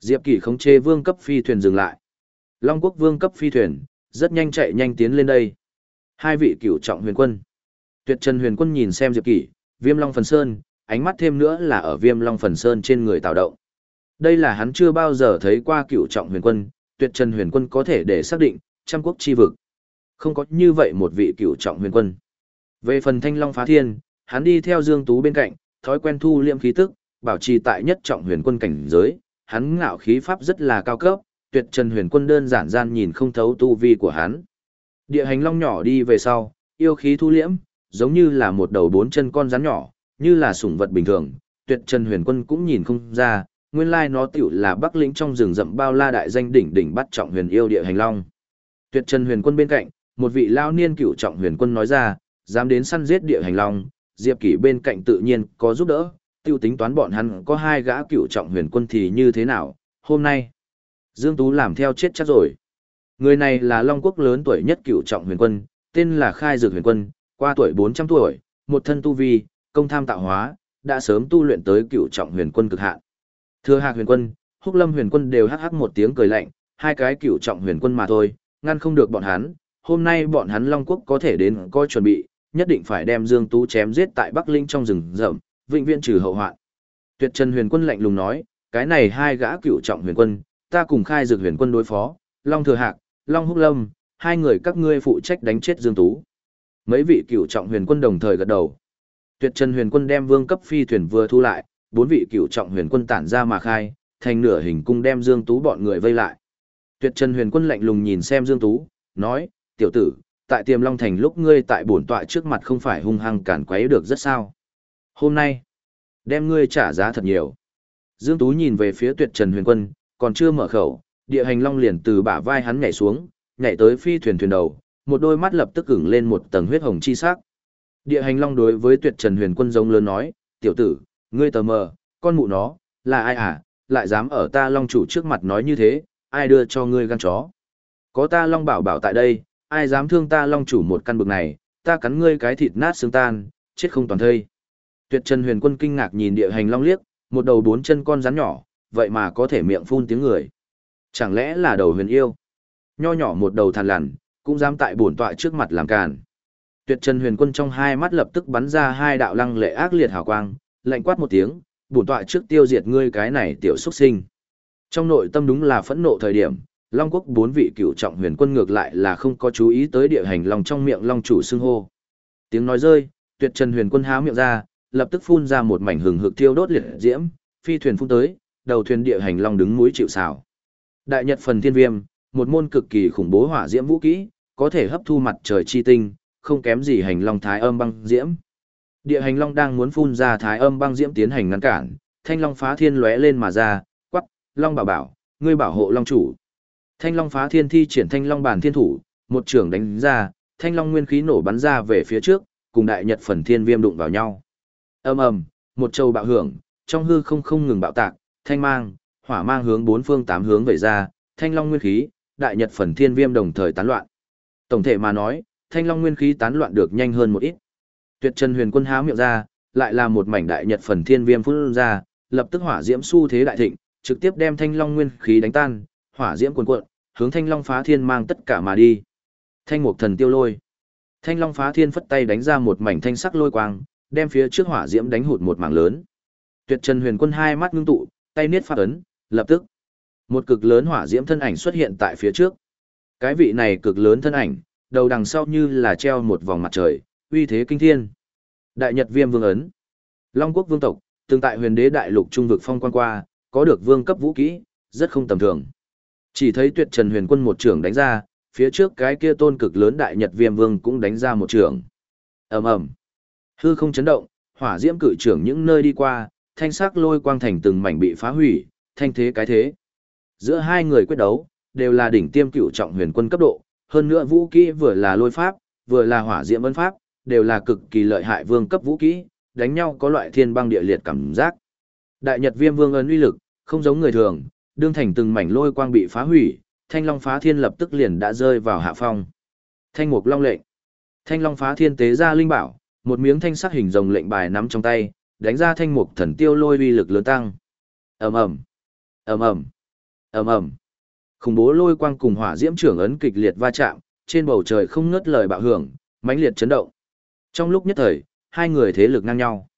Diệp Kỳ khống chế vương cấp phi thuyền dừng lại. Long Quốc vương cấp phi thuyền, rất nhanh chạy nhanh tiến lên đây. Hai vị cửu trọng huyền quân. Tuyệt Trần huyền quân nhìn xem Diệp Kỳ, Viêm Long Phần Sơn, ánh mắt thêm nữa là ở Viêm Long Phần Sơn trên người tạo động. Đây là hắn chưa bao giờ thấy qua cửu trọng huyền quân, Tuyệt Trần huyền quân có thể để xác định, trăm quốc chi vực. Không có như vậy một vị cựu trọng huyền quân. Về phần thanh long phá thiên, hắn đi theo Dương Tú bên cạnh, thói quen thu liệm khí tức, bảo trì tại nhất trọng huyền quân cảnh giới, hắn ngạo khí pháp rất là cao cấp, tuyệt trần huyền quân đơn giản gian nhìn không thấu tu vi của hắn. Địa hành long nhỏ đi về sau, yêu khí thu liễm, giống như là một đầu bốn chân con rắn nhỏ, như là sủng vật bình thường, tuyệt trần huyền quân cũng nhìn không ra, nguyên lai nó tiểu là bắc lĩnh trong rừng rậm bao la đại danh đỉnh đỉnh bắt trọng huyền yêu địa hành long. Tuyệt trần huyền quân bên cạnh, một vị lao niên cựu trọng huyền quân nói ra, dám đến săn giết địa hành long, Diệp Kỷ bên cạnh tự nhiên có giúp đỡ, tiêu tính toán bọn hắn có hai gã cựu trọng huyền quân thì như thế nào, hôm nay. Dương Tú làm theo chết chắc rồi. Người này là Long Quốc lớn tuổi nhất cựu trọng huyền quân, tên là Khai Dược huyền quân, qua tuổi 400 tuổi, một thân tu vi, công tham tạo hóa, đã sớm tu luyện tới cựu trọng huyền quân cực hạn. Thừa Hạc huyền quân, Húc Lâm huyền quân đều hắc hắc một tiếng cười lạnh, hai cái cựu trọng huyền quân mà thôi, ngăn không được bọn hắn, hôm nay bọn hắn Long Quốc có thể đến coi chuẩn bị, nhất định phải đem Dương Tú chém giết tại Bắc Linh trong rừng rậm, vĩnh viễn trừ hậu hoạn. Tuyệt Trần Huyền Quân lạnh lùng nói, cái này hai gã cựu trọng huyền quân, ta cùng khai dược huyền quân đối phó, Long Thừa Hạc, Long Húc Lâm, hai người các ngươi phụ trách đánh chết Dương Tú. Mấy vị cựu trọng huyền quân đồng thời gật đầu. Tuyệt Trần Huyền Quân đem vương cấp phi thuyền vừa thu lại, bốn vị cựu trọng huyền quân tản ra mà khai, thành nửa hình cung đem Dương Tú bọn người vây lại. Tuyệt Trần Huyền Quân lạnh lùng nhìn xem Dương Tú, nói, tiểu tử, tại tiềm long thành lúc ngươi tại bổn tọa trước mặt không phải hung hăng cản quấy được rất sao. Hôm nay, đem ngươi trả giá thật nhiều. Dương Tú nhìn về phía tuyệt trần huyền quân, còn chưa mở khẩu, địa hành long liền từ bả vai hắn nhảy xuống, nhảy tới phi thuyền thuyền đầu, một đôi mắt lập tức ửng lên một tầng huyết hồng chi sắc. Địa hành long đối với tuyệt trần huyền quân giống lớn nói, tiểu tử, ngươi tờ mờ, con mụ nó, là ai à, lại dám ở ta long chủ trước mặt nói như thế, ai đưa cho ngươi gan chó. Có ta long bảo bảo tại đây, ai dám thương ta long chủ một căn bực này, ta cắn ngươi cái thịt nát xương tan, chết không toàn thây. Tuyệt Trần Huyền Quân kinh ngạc nhìn địa hành long liếc, một đầu bốn chân con rắn nhỏ, vậy mà có thể miệng phun tiếng người. Chẳng lẽ là đầu huyền yêu? Nho nhỏ một đầu thằn lằn, cũng dám tại bổn tọa trước mặt làm càn. Tuyệt Trần Huyền Quân trong hai mắt lập tức bắn ra hai đạo lăng lệ ác liệt hào quang, lạnh quát một tiếng, bổn tọa trước tiêu diệt ngươi cái này tiểu xuất sinh. Trong nội tâm đúng là phẫn nộ thời điểm, Long Quốc bốn vị cựu trọng huyền quân ngược lại là không có chú ý tới địa hành long trong miệng long chủ xưng hô. Tiếng nói rơi, Tuyệt Trần Huyền Quân há miệng ra, lập tức phun ra một mảnh hừng hực thiêu đốt liệt diễm, phi thuyền phun tới, đầu thuyền địa hành long đứng mũi chịu sào. Đại Nhật phần thiên viêm, một môn cực kỳ khủng bố hỏa diễm vũ kỹ, có thể hấp thu mặt trời chi tinh, không kém gì hành long thái âm băng diễm. Địa hành long đang muốn phun ra thái âm băng diễm tiến hành ngăn cản, thanh long phá thiên lóe lên mà ra, quắc, long bảo bảo, ngươi bảo hộ long chủ. Thanh long phá thiên thi triển thanh long bản thiên thủ, một trường đánh ra, thanh long nguyên khí nổ bắn ra về phía trước, cùng đại nhật phần thiên viêm đụng vào nhau. ầm ầm, một châu bạo hưởng, trong hư không không ngừng bạo tạc, thanh mang, hỏa mang hướng bốn phương tám hướng về ra, thanh long nguyên khí, đại nhật phần thiên viêm đồng thời tán loạn. Tổng thể mà nói, thanh long nguyên khí tán loạn được nhanh hơn một ít. Tuyệt Trần Huyền Quân há miệng ra, lại là một mảnh đại nhật phần thiên viêm phun ra, lập tức hỏa diễm xu thế đại thịnh, trực tiếp đem thanh long nguyên khí đánh tan, hỏa diễm cuồn cuộn, hướng thanh long phá thiên mang tất cả mà đi. Thanh mục thần tiêu lôi. Thanh long phá thiên phất tay đánh ra một mảnh thanh sắc lôi quang, đem phía trước hỏa diễm đánh hụt một mảng lớn. Tuyệt Trần Huyền Quân hai mắt ngưng tụ, tay niết phát ấn, lập tức một cực lớn hỏa diễm thân ảnh xuất hiện tại phía trước. Cái vị này cực lớn thân ảnh, đầu đằng sau như là treo một vòng mặt trời, uy thế kinh thiên. Đại Nhật Viêm Vương ấn. Long quốc vương tộc, từng tại Huyền Đế đại lục trung vực phong quan qua, có được vương cấp vũ kỹ, rất không tầm thường. Chỉ thấy Tuyệt Trần Huyền Quân một trưởng đánh ra, phía trước cái kia tôn cực lớn Đại Nhật Viêm Vương cũng đánh ra một trưởng. Ầm ầm. Hư không chấn động, hỏa diễm cự trưởng những nơi đi qua, thanh sắc lôi quang thành từng mảnh bị phá hủy, thanh thế cái thế. Giữa hai người quyết đấu, đều là đỉnh tiêm cựu trọng huyền quân cấp độ, hơn nữa vũ kỹ vừa là lôi pháp, vừa là hỏa diễm ấn pháp, đều là cực kỳ lợi hại vương cấp vũ kỹ, đánh nhau có loại thiên băng địa liệt cảm giác. Đại Nhật Viêm Vương ấn uy lực, không giống người thường, đương thành từng mảnh lôi quang bị phá hủy, Thanh Long Phá Thiên lập tức liền đã rơi vào hạ phong. Thanh Mục Long lệnh. Thanh Long Phá Thiên tế ra linh bảo, một miếng thanh sắc hình rồng lệnh bài nắm trong tay, đánh ra thanh mục thần tiêu lôi uy lực lớn tăng. Ầm ầm. Ầm ầm. Ầm ầm. Khủng bố lôi quang cùng hỏa diễm trưởng ấn kịch liệt va chạm, trên bầu trời không ngớt lời bạo hưởng, mãnh liệt chấn động. Trong lúc nhất thời, hai người thế lực ngang nhau.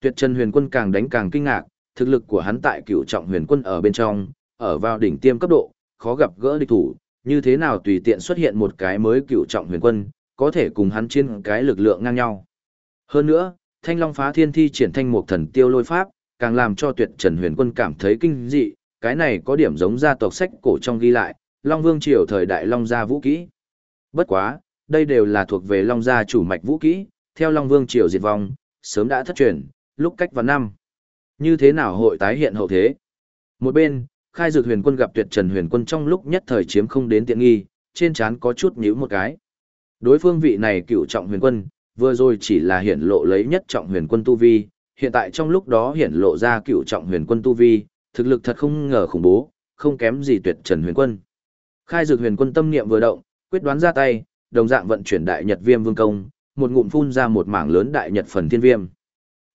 Tuyệt Trần Huyền Quân càng đánh càng kinh ngạc, thực lực của hắn tại cựu trọng huyền quân ở bên trong, ở vào đỉnh tiêm cấp độ, khó gặp gỡ địch thủ, như thế nào tùy tiện xuất hiện một cái mới cựu trọng huyền quân, có thể cùng hắn chiến cái lực lượng ngang nhau. Hơn nữa, Thanh Long phá thiên thi triển thanh mục thần tiêu lôi pháp, càng làm cho tuyệt trần huyền quân cảm thấy kinh dị, cái này có điểm giống gia tộc sách cổ trong ghi lại, Long Vương triều thời đại Long gia vũ kỹ. Bất quá, đây đều là thuộc về Long gia chủ mạch vũ kỹ, theo Long Vương triều diệt vong, sớm đã thất truyền, lúc cách vào năm. Như thế nào hội tái hiện hậu thế? Một bên, khai dược huyền quân gặp tuyệt trần huyền quân trong lúc nhất thời chiếm không đến tiện nghi, trên trán có chút nhíu một cái. Đối phương vị này cựu trọng huyền quân, vừa rồi chỉ là hiển lộ lấy nhất trọng huyền quân tu vi, hiện tại trong lúc đó hiển lộ ra cựu trọng huyền quân tu vi, thực lực thật không ngờ khủng bố, không kém gì tuyệt trần huyền quân. Khai dược huyền quân tâm niệm vừa động, quyết đoán ra tay, đồng dạng vận chuyển đại nhật viêm vương công, một ngụm phun ra một mảng lớn đại nhật phần thiên viêm.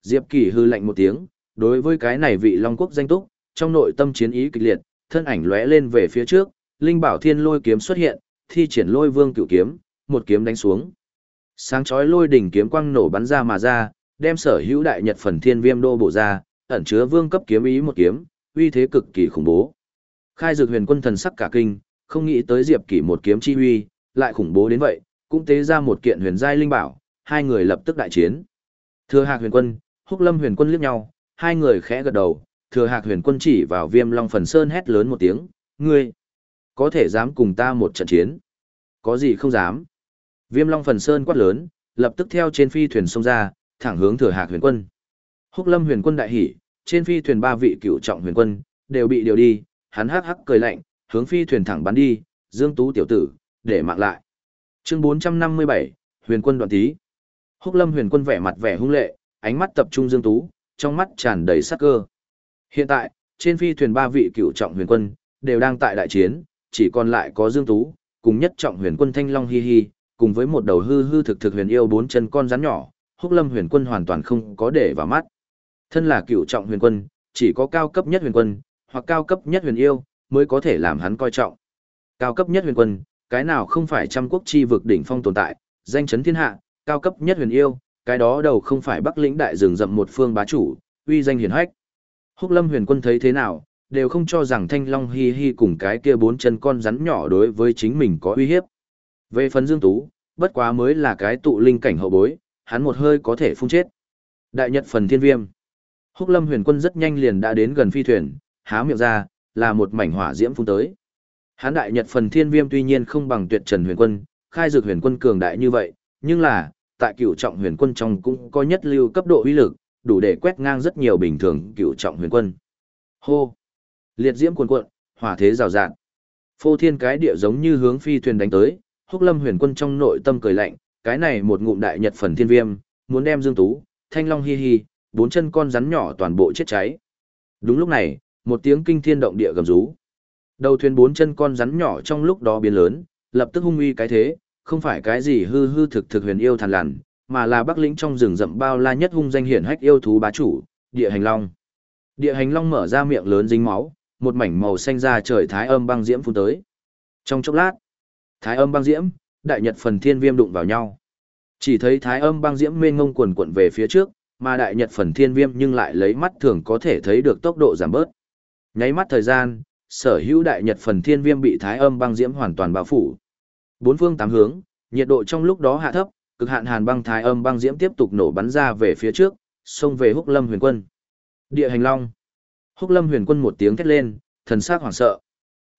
Diệp Kỳ hư lạnh một tiếng, đối với cái này vị Long quốc danh túc, trong nội tâm chiến ý kịch liệt, thân ảnh lóe lên về phía trước, linh bảo thiên lôi kiếm xuất hiện, thi triển lôi vương cửu kiếm, một kiếm đánh xuống. Sáng chói lôi đỉnh kiếm quang nổ bắn ra mà ra, đem sở hữu đại nhật phần thiên viêm đô bộ ra, ẩn chứa vương cấp kiếm ý một kiếm, uy thế cực kỳ khủng bố. Khai dược huyền quân thần sắc cả kinh, không nghĩ tới Diệp Kỷ một kiếm chi uy, lại khủng bố đến vậy, cũng tế ra một kiện huyền giai linh bảo, hai người lập tức đại chiến. Thừa Hạc huyền quân, Húc Lâm huyền quân liếc nhau, hai người khẽ gật đầu, Thừa Hạc huyền quân chỉ vào Viêm Long phần sơn hét lớn một tiếng, "Ngươi có thể dám cùng ta một trận chiến?" Có gì không dám. Viêm Long Phần Sơn quát lớn, lập tức theo trên phi thuyền xông ra, thẳng hướng Thừa Hạc Huyền Quân. Húc Lâm Huyền Quân đại hỉ, trên phi thuyền ba vị cựu trọng huyền quân đều bị điều đi, hắn hắc hắc cười lạnh, hướng phi thuyền thẳng bắn đi, Dương Tú tiểu tử, để mạng lại. Chương 457, Huyền Quân đoạn tí. Húc Lâm Huyền Quân vẻ mặt vẻ hung lệ, ánh mắt tập trung Dương Tú, trong mắt tràn đầy sát cơ. Hiện tại, trên phi thuyền ba vị cựu trọng huyền quân đều đang tại đại chiến, chỉ còn lại có Dương Tú, cùng nhất trọng huyền quân Thanh Long Hi Hi, cùng với một đầu hư hư thực thực huyền yêu bốn chân con rắn nhỏ, Húc Lâm huyền quân hoàn toàn không có để vào mắt. Thân là cựu trọng huyền quân, chỉ có cao cấp nhất huyền quân, hoặc cao cấp nhất huyền yêu, mới có thể làm hắn coi trọng. Cao cấp nhất huyền quân, cái nào không phải trăm quốc chi vực đỉnh phong tồn tại, danh chấn thiên hạ, cao cấp nhất huyền yêu, cái đó đầu không phải bắc lĩnh đại rừng rậm một phương bá chủ, uy danh hiển hách. Húc Lâm huyền quân thấy thế nào, đều không cho rằng Thanh Long Hi Hi cùng cái kia bốn chân con rắn nhỏ đối với chính mình có uy hiếp. Về phần Dương Tú, bất quá mới là cái tụ linh cảnh hậu bối, hắn một hơi có thể phun chết. Đại nhật phần thiên viêm. Húc Lâm huyền quân rất nhanh liền đã đến gần phi thuyền, há miệng ra, là một mảnh hỏa diễm phun tới. Hán đại nhật phần thiên viêm tuy nhiên không bằng tuyệt trần huyền quân, khai dược huyền quân cường đại như vậy, nhưng là, tại cựu trọng huyền quân trong cũng có nhất lưu cấp độ uy lực, đủ để quét ngang rất nhiều bình thường cựu trọng huyền quân. Hô! Liệt diễm cuồn cuộn, hỏa thế rào rạt. Phô thiên cái địa giống như hướng phi thuyền đánh tới, húc lâm huyền quân trong nội tâm cười lạnh, cái này một ngụm đại nhật phần thiên viêm, muốn đem dương tú, thanh long hi hi, bốn chân con rắn nhỏ toàn bộ chết cháy. Đúng lúc này, một tiếng kinh thiên động địa gầm rú. Đầu thuyền bốn chân con rắn nhỏ trong lúc đó biến lớn, lập tức hung uy cái thế, không phải cái gì hư hư thực thực huyền yêu thằn lằn, mà là bắc lĩnh trong rừng rậm bao la nhất hung danh hiển hách yêu thú bá chủ, địa hành long. Địa hành long mở ra miệng lớn dính máu, một mảnh màu xanh ra trời thái âm băng diễm phun tới. Trong chốc lát, thái âm băng diễm, đại nhật phần thiên viêm đụng vào nhau. Chỉ thấy thái âm băng diễm mênh ngông quần quận về phía trước, mà đại nhật phần thiên viêm nhưng lại lấy mắt thường có thể thấy được tốc độ giảm bớt. Nháy mắt thời gian, sở hữu đại nhật phần thiên viêm bị thái âm băng diễm hoàn toàn bao phủ. Bốn phương tám hướng, nhiệt độ trong lúc đó hạ thấp, cực hạn hàn băng thái âm băng diễm tiếp tục nổ bắn ra về phía trước, xông về Húc Lâm Huyền Quân. Địa hành long. Húc Lâm Huyền Quân một tiếng thét lên, thần sắc hoảng sợ.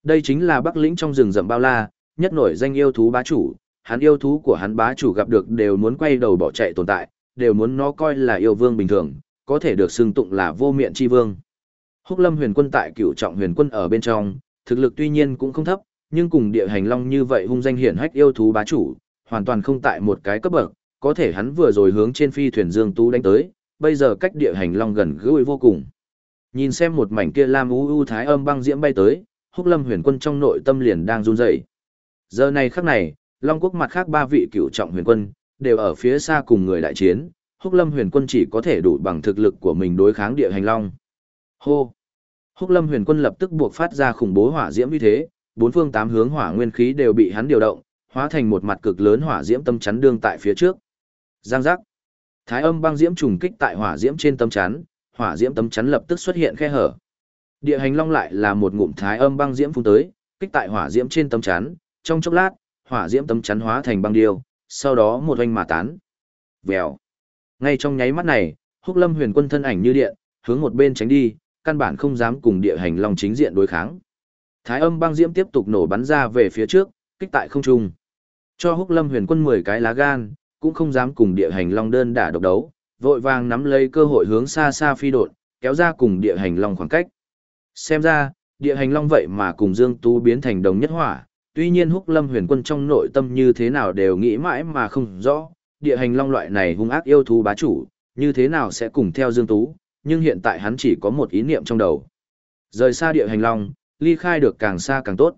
Đây chính là Bắc lĩnh trong rừng rậm bao la, nhất nổi danh yêu thú bá chủ, hắn yêu thú của hắn bá chủ gặp được đều muốn quay đầu bỏ chạy tồn tại, đều muốn nó coi là yêu vương bình thường, có thể được xưng tụng là vô miệng chi vương. Húc Lâm Huyền Quân tại Cửu Trọng Huyền Quân ở bên trong, thực lực tuy nhiên cũng không thấp, nhưng cùng địa hành long như vậy hung danh hiển hách yêu thú bá chủ, hoàn toàn không tại một cái cấp bậc, có thể hắn vừa rồi hướng trên phi thuyền Dương Tú đánh tới, bây giờ cách địa hành long gần gũi vô cùng. Nhìn xem một mảnh kia lam u u thái âm băng diễm bay tới, Húc Lâm Huyền Quân trong nội tâm liền đang run rẩy. Giờ này khắc này, Long Quốc mặt khác ba vị cựu trọng huyền quân đều ở phía xa cùng người đại chiến, Húc Lâm Huyền Quân chỉ có thể đủ bằng thực lực của mình đối kháng địa hành long. Hô. Húc Lâm Huyền Quân lập tức buộc phát ra khủng bố hỏa diễm như thế, bốn phương tám hướng hỏa nguyên khí đều bị hắn điều động, hóa thành một mặt cực lớn hỏa diễm tâm chắn đương tại phía trước. Giang giác. Thái âm băng diễm trùng kích tại hỏa diễm trên tâm chắn, hỏa diễm tâm chắn lập tức xuất hiện khe hở. Địa hành long lại là một ngụm thái âm băng diễm phun tới, kích tại hỏa diễm trên tâm chắn, trong chốc lát, hỏa diễm tâm chắn hóa thành băng điêu, sau đó một oanh mà tán. Vèo. Ngay trong nháy mắt này, Húc Lâm Huyền Quân thân ảnh như điện, hướng một bên tránh đi, căn bản không dám cùng địa hành long chính diện đối kháng. Thái âm băng diễm tiếp tục nổ bắn ra về phía trước, kích tại không trung. Cho Húc Lâm Huyền Quân 10 cái lá gan, cũng không dám cùng địa hành long đơn đả độc đấu, vội vàng nắm lấy cơ hội hướng xa xa phi đột, kéo ra cùng địa hành long khoảng cách. Xem ra, địa hành long vậy mà cùng Dương Tú biến thành đồng nhất hỏa, tuy nhiên Húc Lâm Huyền Quân trong nội tâm như thế nào đều nghĩ mãi mà không rõ, địa hành long loại này hung ác yêu thú bá chủ, như thế nào sẽ cùng theo Dương Tú, nhưng hiện tại hắn chỉ có một ý niệm trong đầu. Rời xa địa hành long, ly khai được càng xa càng tốt.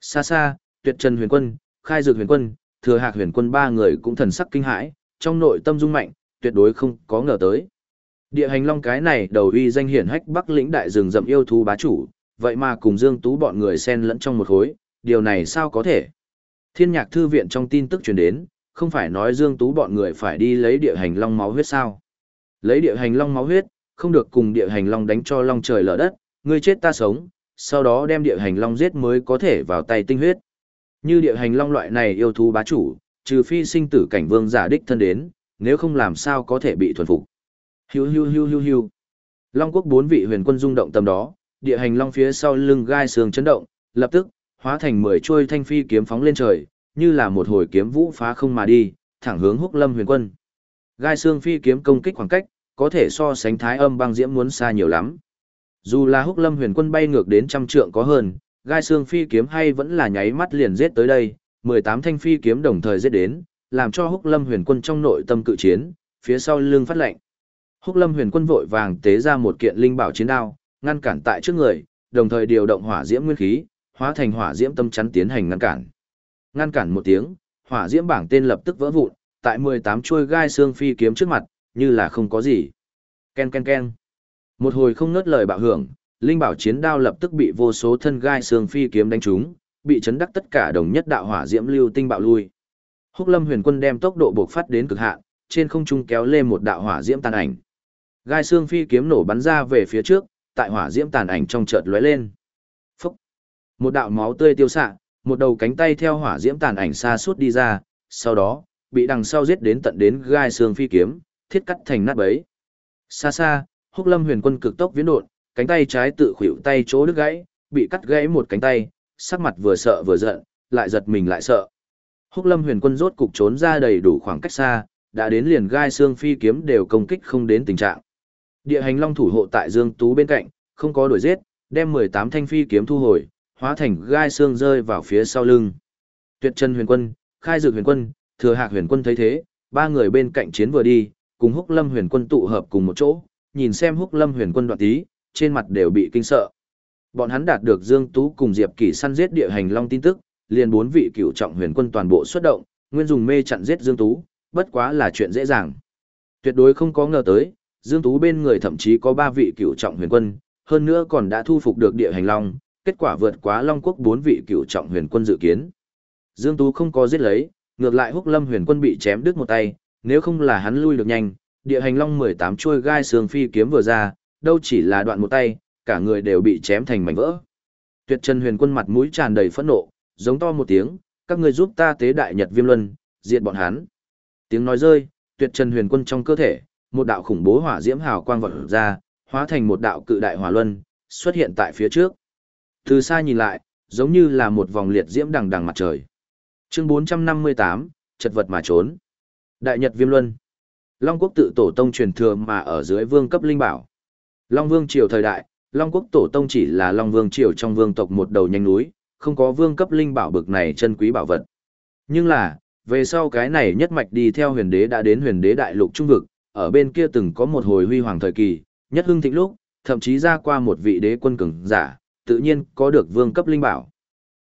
Xa xa, tuyệt trần huyền quân, khai dược huyền quân, thừa hạc huyền quân ba người cũng thần sắc kinh hãi, trong nội tâm dung mạnh, tuyệt đối không có ngờ tới. Địa hành long cái này đầu uy danh hiển hách bắc lĩnh đại rừng rậm yêu thú bá chủ, vậy mà cùng Dương Tú bọn người xen lẫn trong một khối, điều này sao có thể? Thiên nhạc thư viện trong tin tức truyền đến, không phải nói Dương Tú bọn người phải đi lấy địa hành long máu huyết sao? Lấy địa hành long máu huyết, không được cùng địa hành long đánh cho long trời lở đất, ngươi chết ta sống, sau đó đem địa hành long giết mới có thể vào tay tinh huyết. Như địa hành long loại này yêu thú bá chủ, trừ phi sinh tử cảnh vương giả đích thân đến, nếu không làm sao có thể bị thuần phục. Hiu hiu hiu hiu hiu. Long quốc bốn vị huyền quân rung động tầm đó, địa hành long phía sau lưng gai xương chấn động, lập tức hóa thành mười chuôi thanh phi kiếm phóng lên trời, như là một hồi kiếm vũ phá không mà đi, thẳng hướng Húc Lâm Huyền Quân. Gai xương phi kiếm công kích khoảng cách, có thể so sánh thái âm băng diễm muốn xa nhiều lắm. Dù là Húc Lâm Huyền Quân bay ngược đến trăm trượng có hơn, gai xương phi kiếm hay vẫn là nháy mắt liền giết tới đây, 18 thanh phi kiếm đồng thời giết đến, làm cho Húc Lâm Huyền Quân trong nội tâm cự chiến, phía sau lưng phát lệnh. Húc Lâm Huyền Quân vội vàng tế ra một kiện linh bảo chiến đao, ngăn cản tại trước người, đồng thời điều động hỏa diễm nguyên khí, hóa thành hỏa diễm tâm chắn tiến hành ngăn cản. Ngăn cản một tiếng, hỏa diễm bảng tên lập tức vỡ vụn, tại 18 chuôi gai xương phi kiếm trước mặt, như là không có gì. Ken ken ken. Một hồi không ngớt lời bạo hưởng, linh bảo chiến đao lập tức bị vô số thân gai xương phi kiếm đánh trúng, bị chấn đắc tất cả đồng nhất đạo hỏa diễm lưu tinh bạo lui. Húc Lâm Huyền Quân đem tốc độ buộc phát đến cực hạn, trên không trung kéo lên một đạo hỏa diễm tàn ảnh. Gai xương phi kiếm nổ bắn ra về phía trước, tại hỏa diễm tàn ảnh trong chợt lóe lên. Phúc! Một đạo máu tươi tiêu xạ, một đầu cánh tay theo hỏa diễm tàn ảnh xa suốt đi ra, sau đó, bị đằng sau giết đến tận đến gai xương phi kiếm, thiết cắt thành nát bấy. Xa xa, Húc Lâm Huyền Quân cực tốc viễn độn, cánh tay trái tự khuỵu tay chỗ đứt gãy, bị cắt gãy một cánh tay, sắc mặt vừa sợ vừa giận, lại giật mình lại sợ. Húc Lâm Huyền Quân rốt cục trốn ra đầy đủ khoảng cách xa, đã đến liền gai xương phi kiếm đều công kích không đến tình trạng. Địa hành long thủ hộ tại Dương Tú bên cạnh, không có đuổi giết, đem 18 thanh phi kiếm thu hồi, hóa thành gai xương rơi vào phía sau lưng. Tuyệt chân huyền quân, khai dược huyền quân, thừa hạc huyền quân thấy thế, ba người bên cạnh chiến vừa đi, cùng húc lâm huyền quân tụ hợp cùng một chỗ, nhìn xem húc lâm huyền quân đoạn tí, trên mặt đều bị kinh sợ. Bọn hắn đạt được Dương Tú cùng Diệp Kỷ săn giết địa hành long tin tức, liền bốn vị cựu trọng huyền quân toàn bộ xuất động, nguyên dùng mê chặn giết Dương Tú, bất quá là chuyện dễ dàng. Tuyệt đối không có ngờ tới, Dương Tú bên người thậm chí có ba vị cựu trọng huyền quân, hơn nữa còn đã thu phục được địa hành long, kết quả vượt quá Long Quốc bốn vị cựu trọng huyền quân dự kiến. Dương Tú không có giết lấy, ngược lại Húc Lâm huyền quân bị chém đứt một tay, nếu không là hắn lui được nhanh, địa hành long 18 chuôi gai sương phi kiếm vừa ra, đâu chỉ là đoạn một tay, cả người đều bị chém thành mảnh vỡ. Tuyệt Trần Huyền Quân mặt mũi tràn đầy phẫn nộ, giống to một tiếng, các ngươi giúp ta tế đại nhật viêm luân, diệt bọn hắn. Tiếng nói rơi, Tuyệt Trần Huyền Quân trong cơ thể, một đạo khủng bố hỏa diễm hào quang vọt ra, hóa thành một đạo cự đại hỏa luân, xuất hiện tại phía trước. Từ xa nhìn lại, giống như là một vòng liệt diễm đằng đằng mặt trời. Chương 458, chật vật mà trốn. Đại Nhật Viêm Luân. Long quốc tự tổ tông truyền thừa mà ở dưới vương cấp linh bảo. Long Vương triều thời đại, Long quốc tổ tông chỉ là Long Vương triều trong vương tộc một đầu nhanh núi, không có vương cấp linh bảo bực này chân quý bảo vật. Nhưng là, về sau cái này nhất mạch đi theo huyền đế đã đến huyền đế đại lục trung vực, ở bên kia từng có một hồi huy hoàng thời kỳ, nhất hưng thịnh lúc, thậm chí ra qua một vị đế quân cường giả, tự nhiên có được vương cấp linh bảo.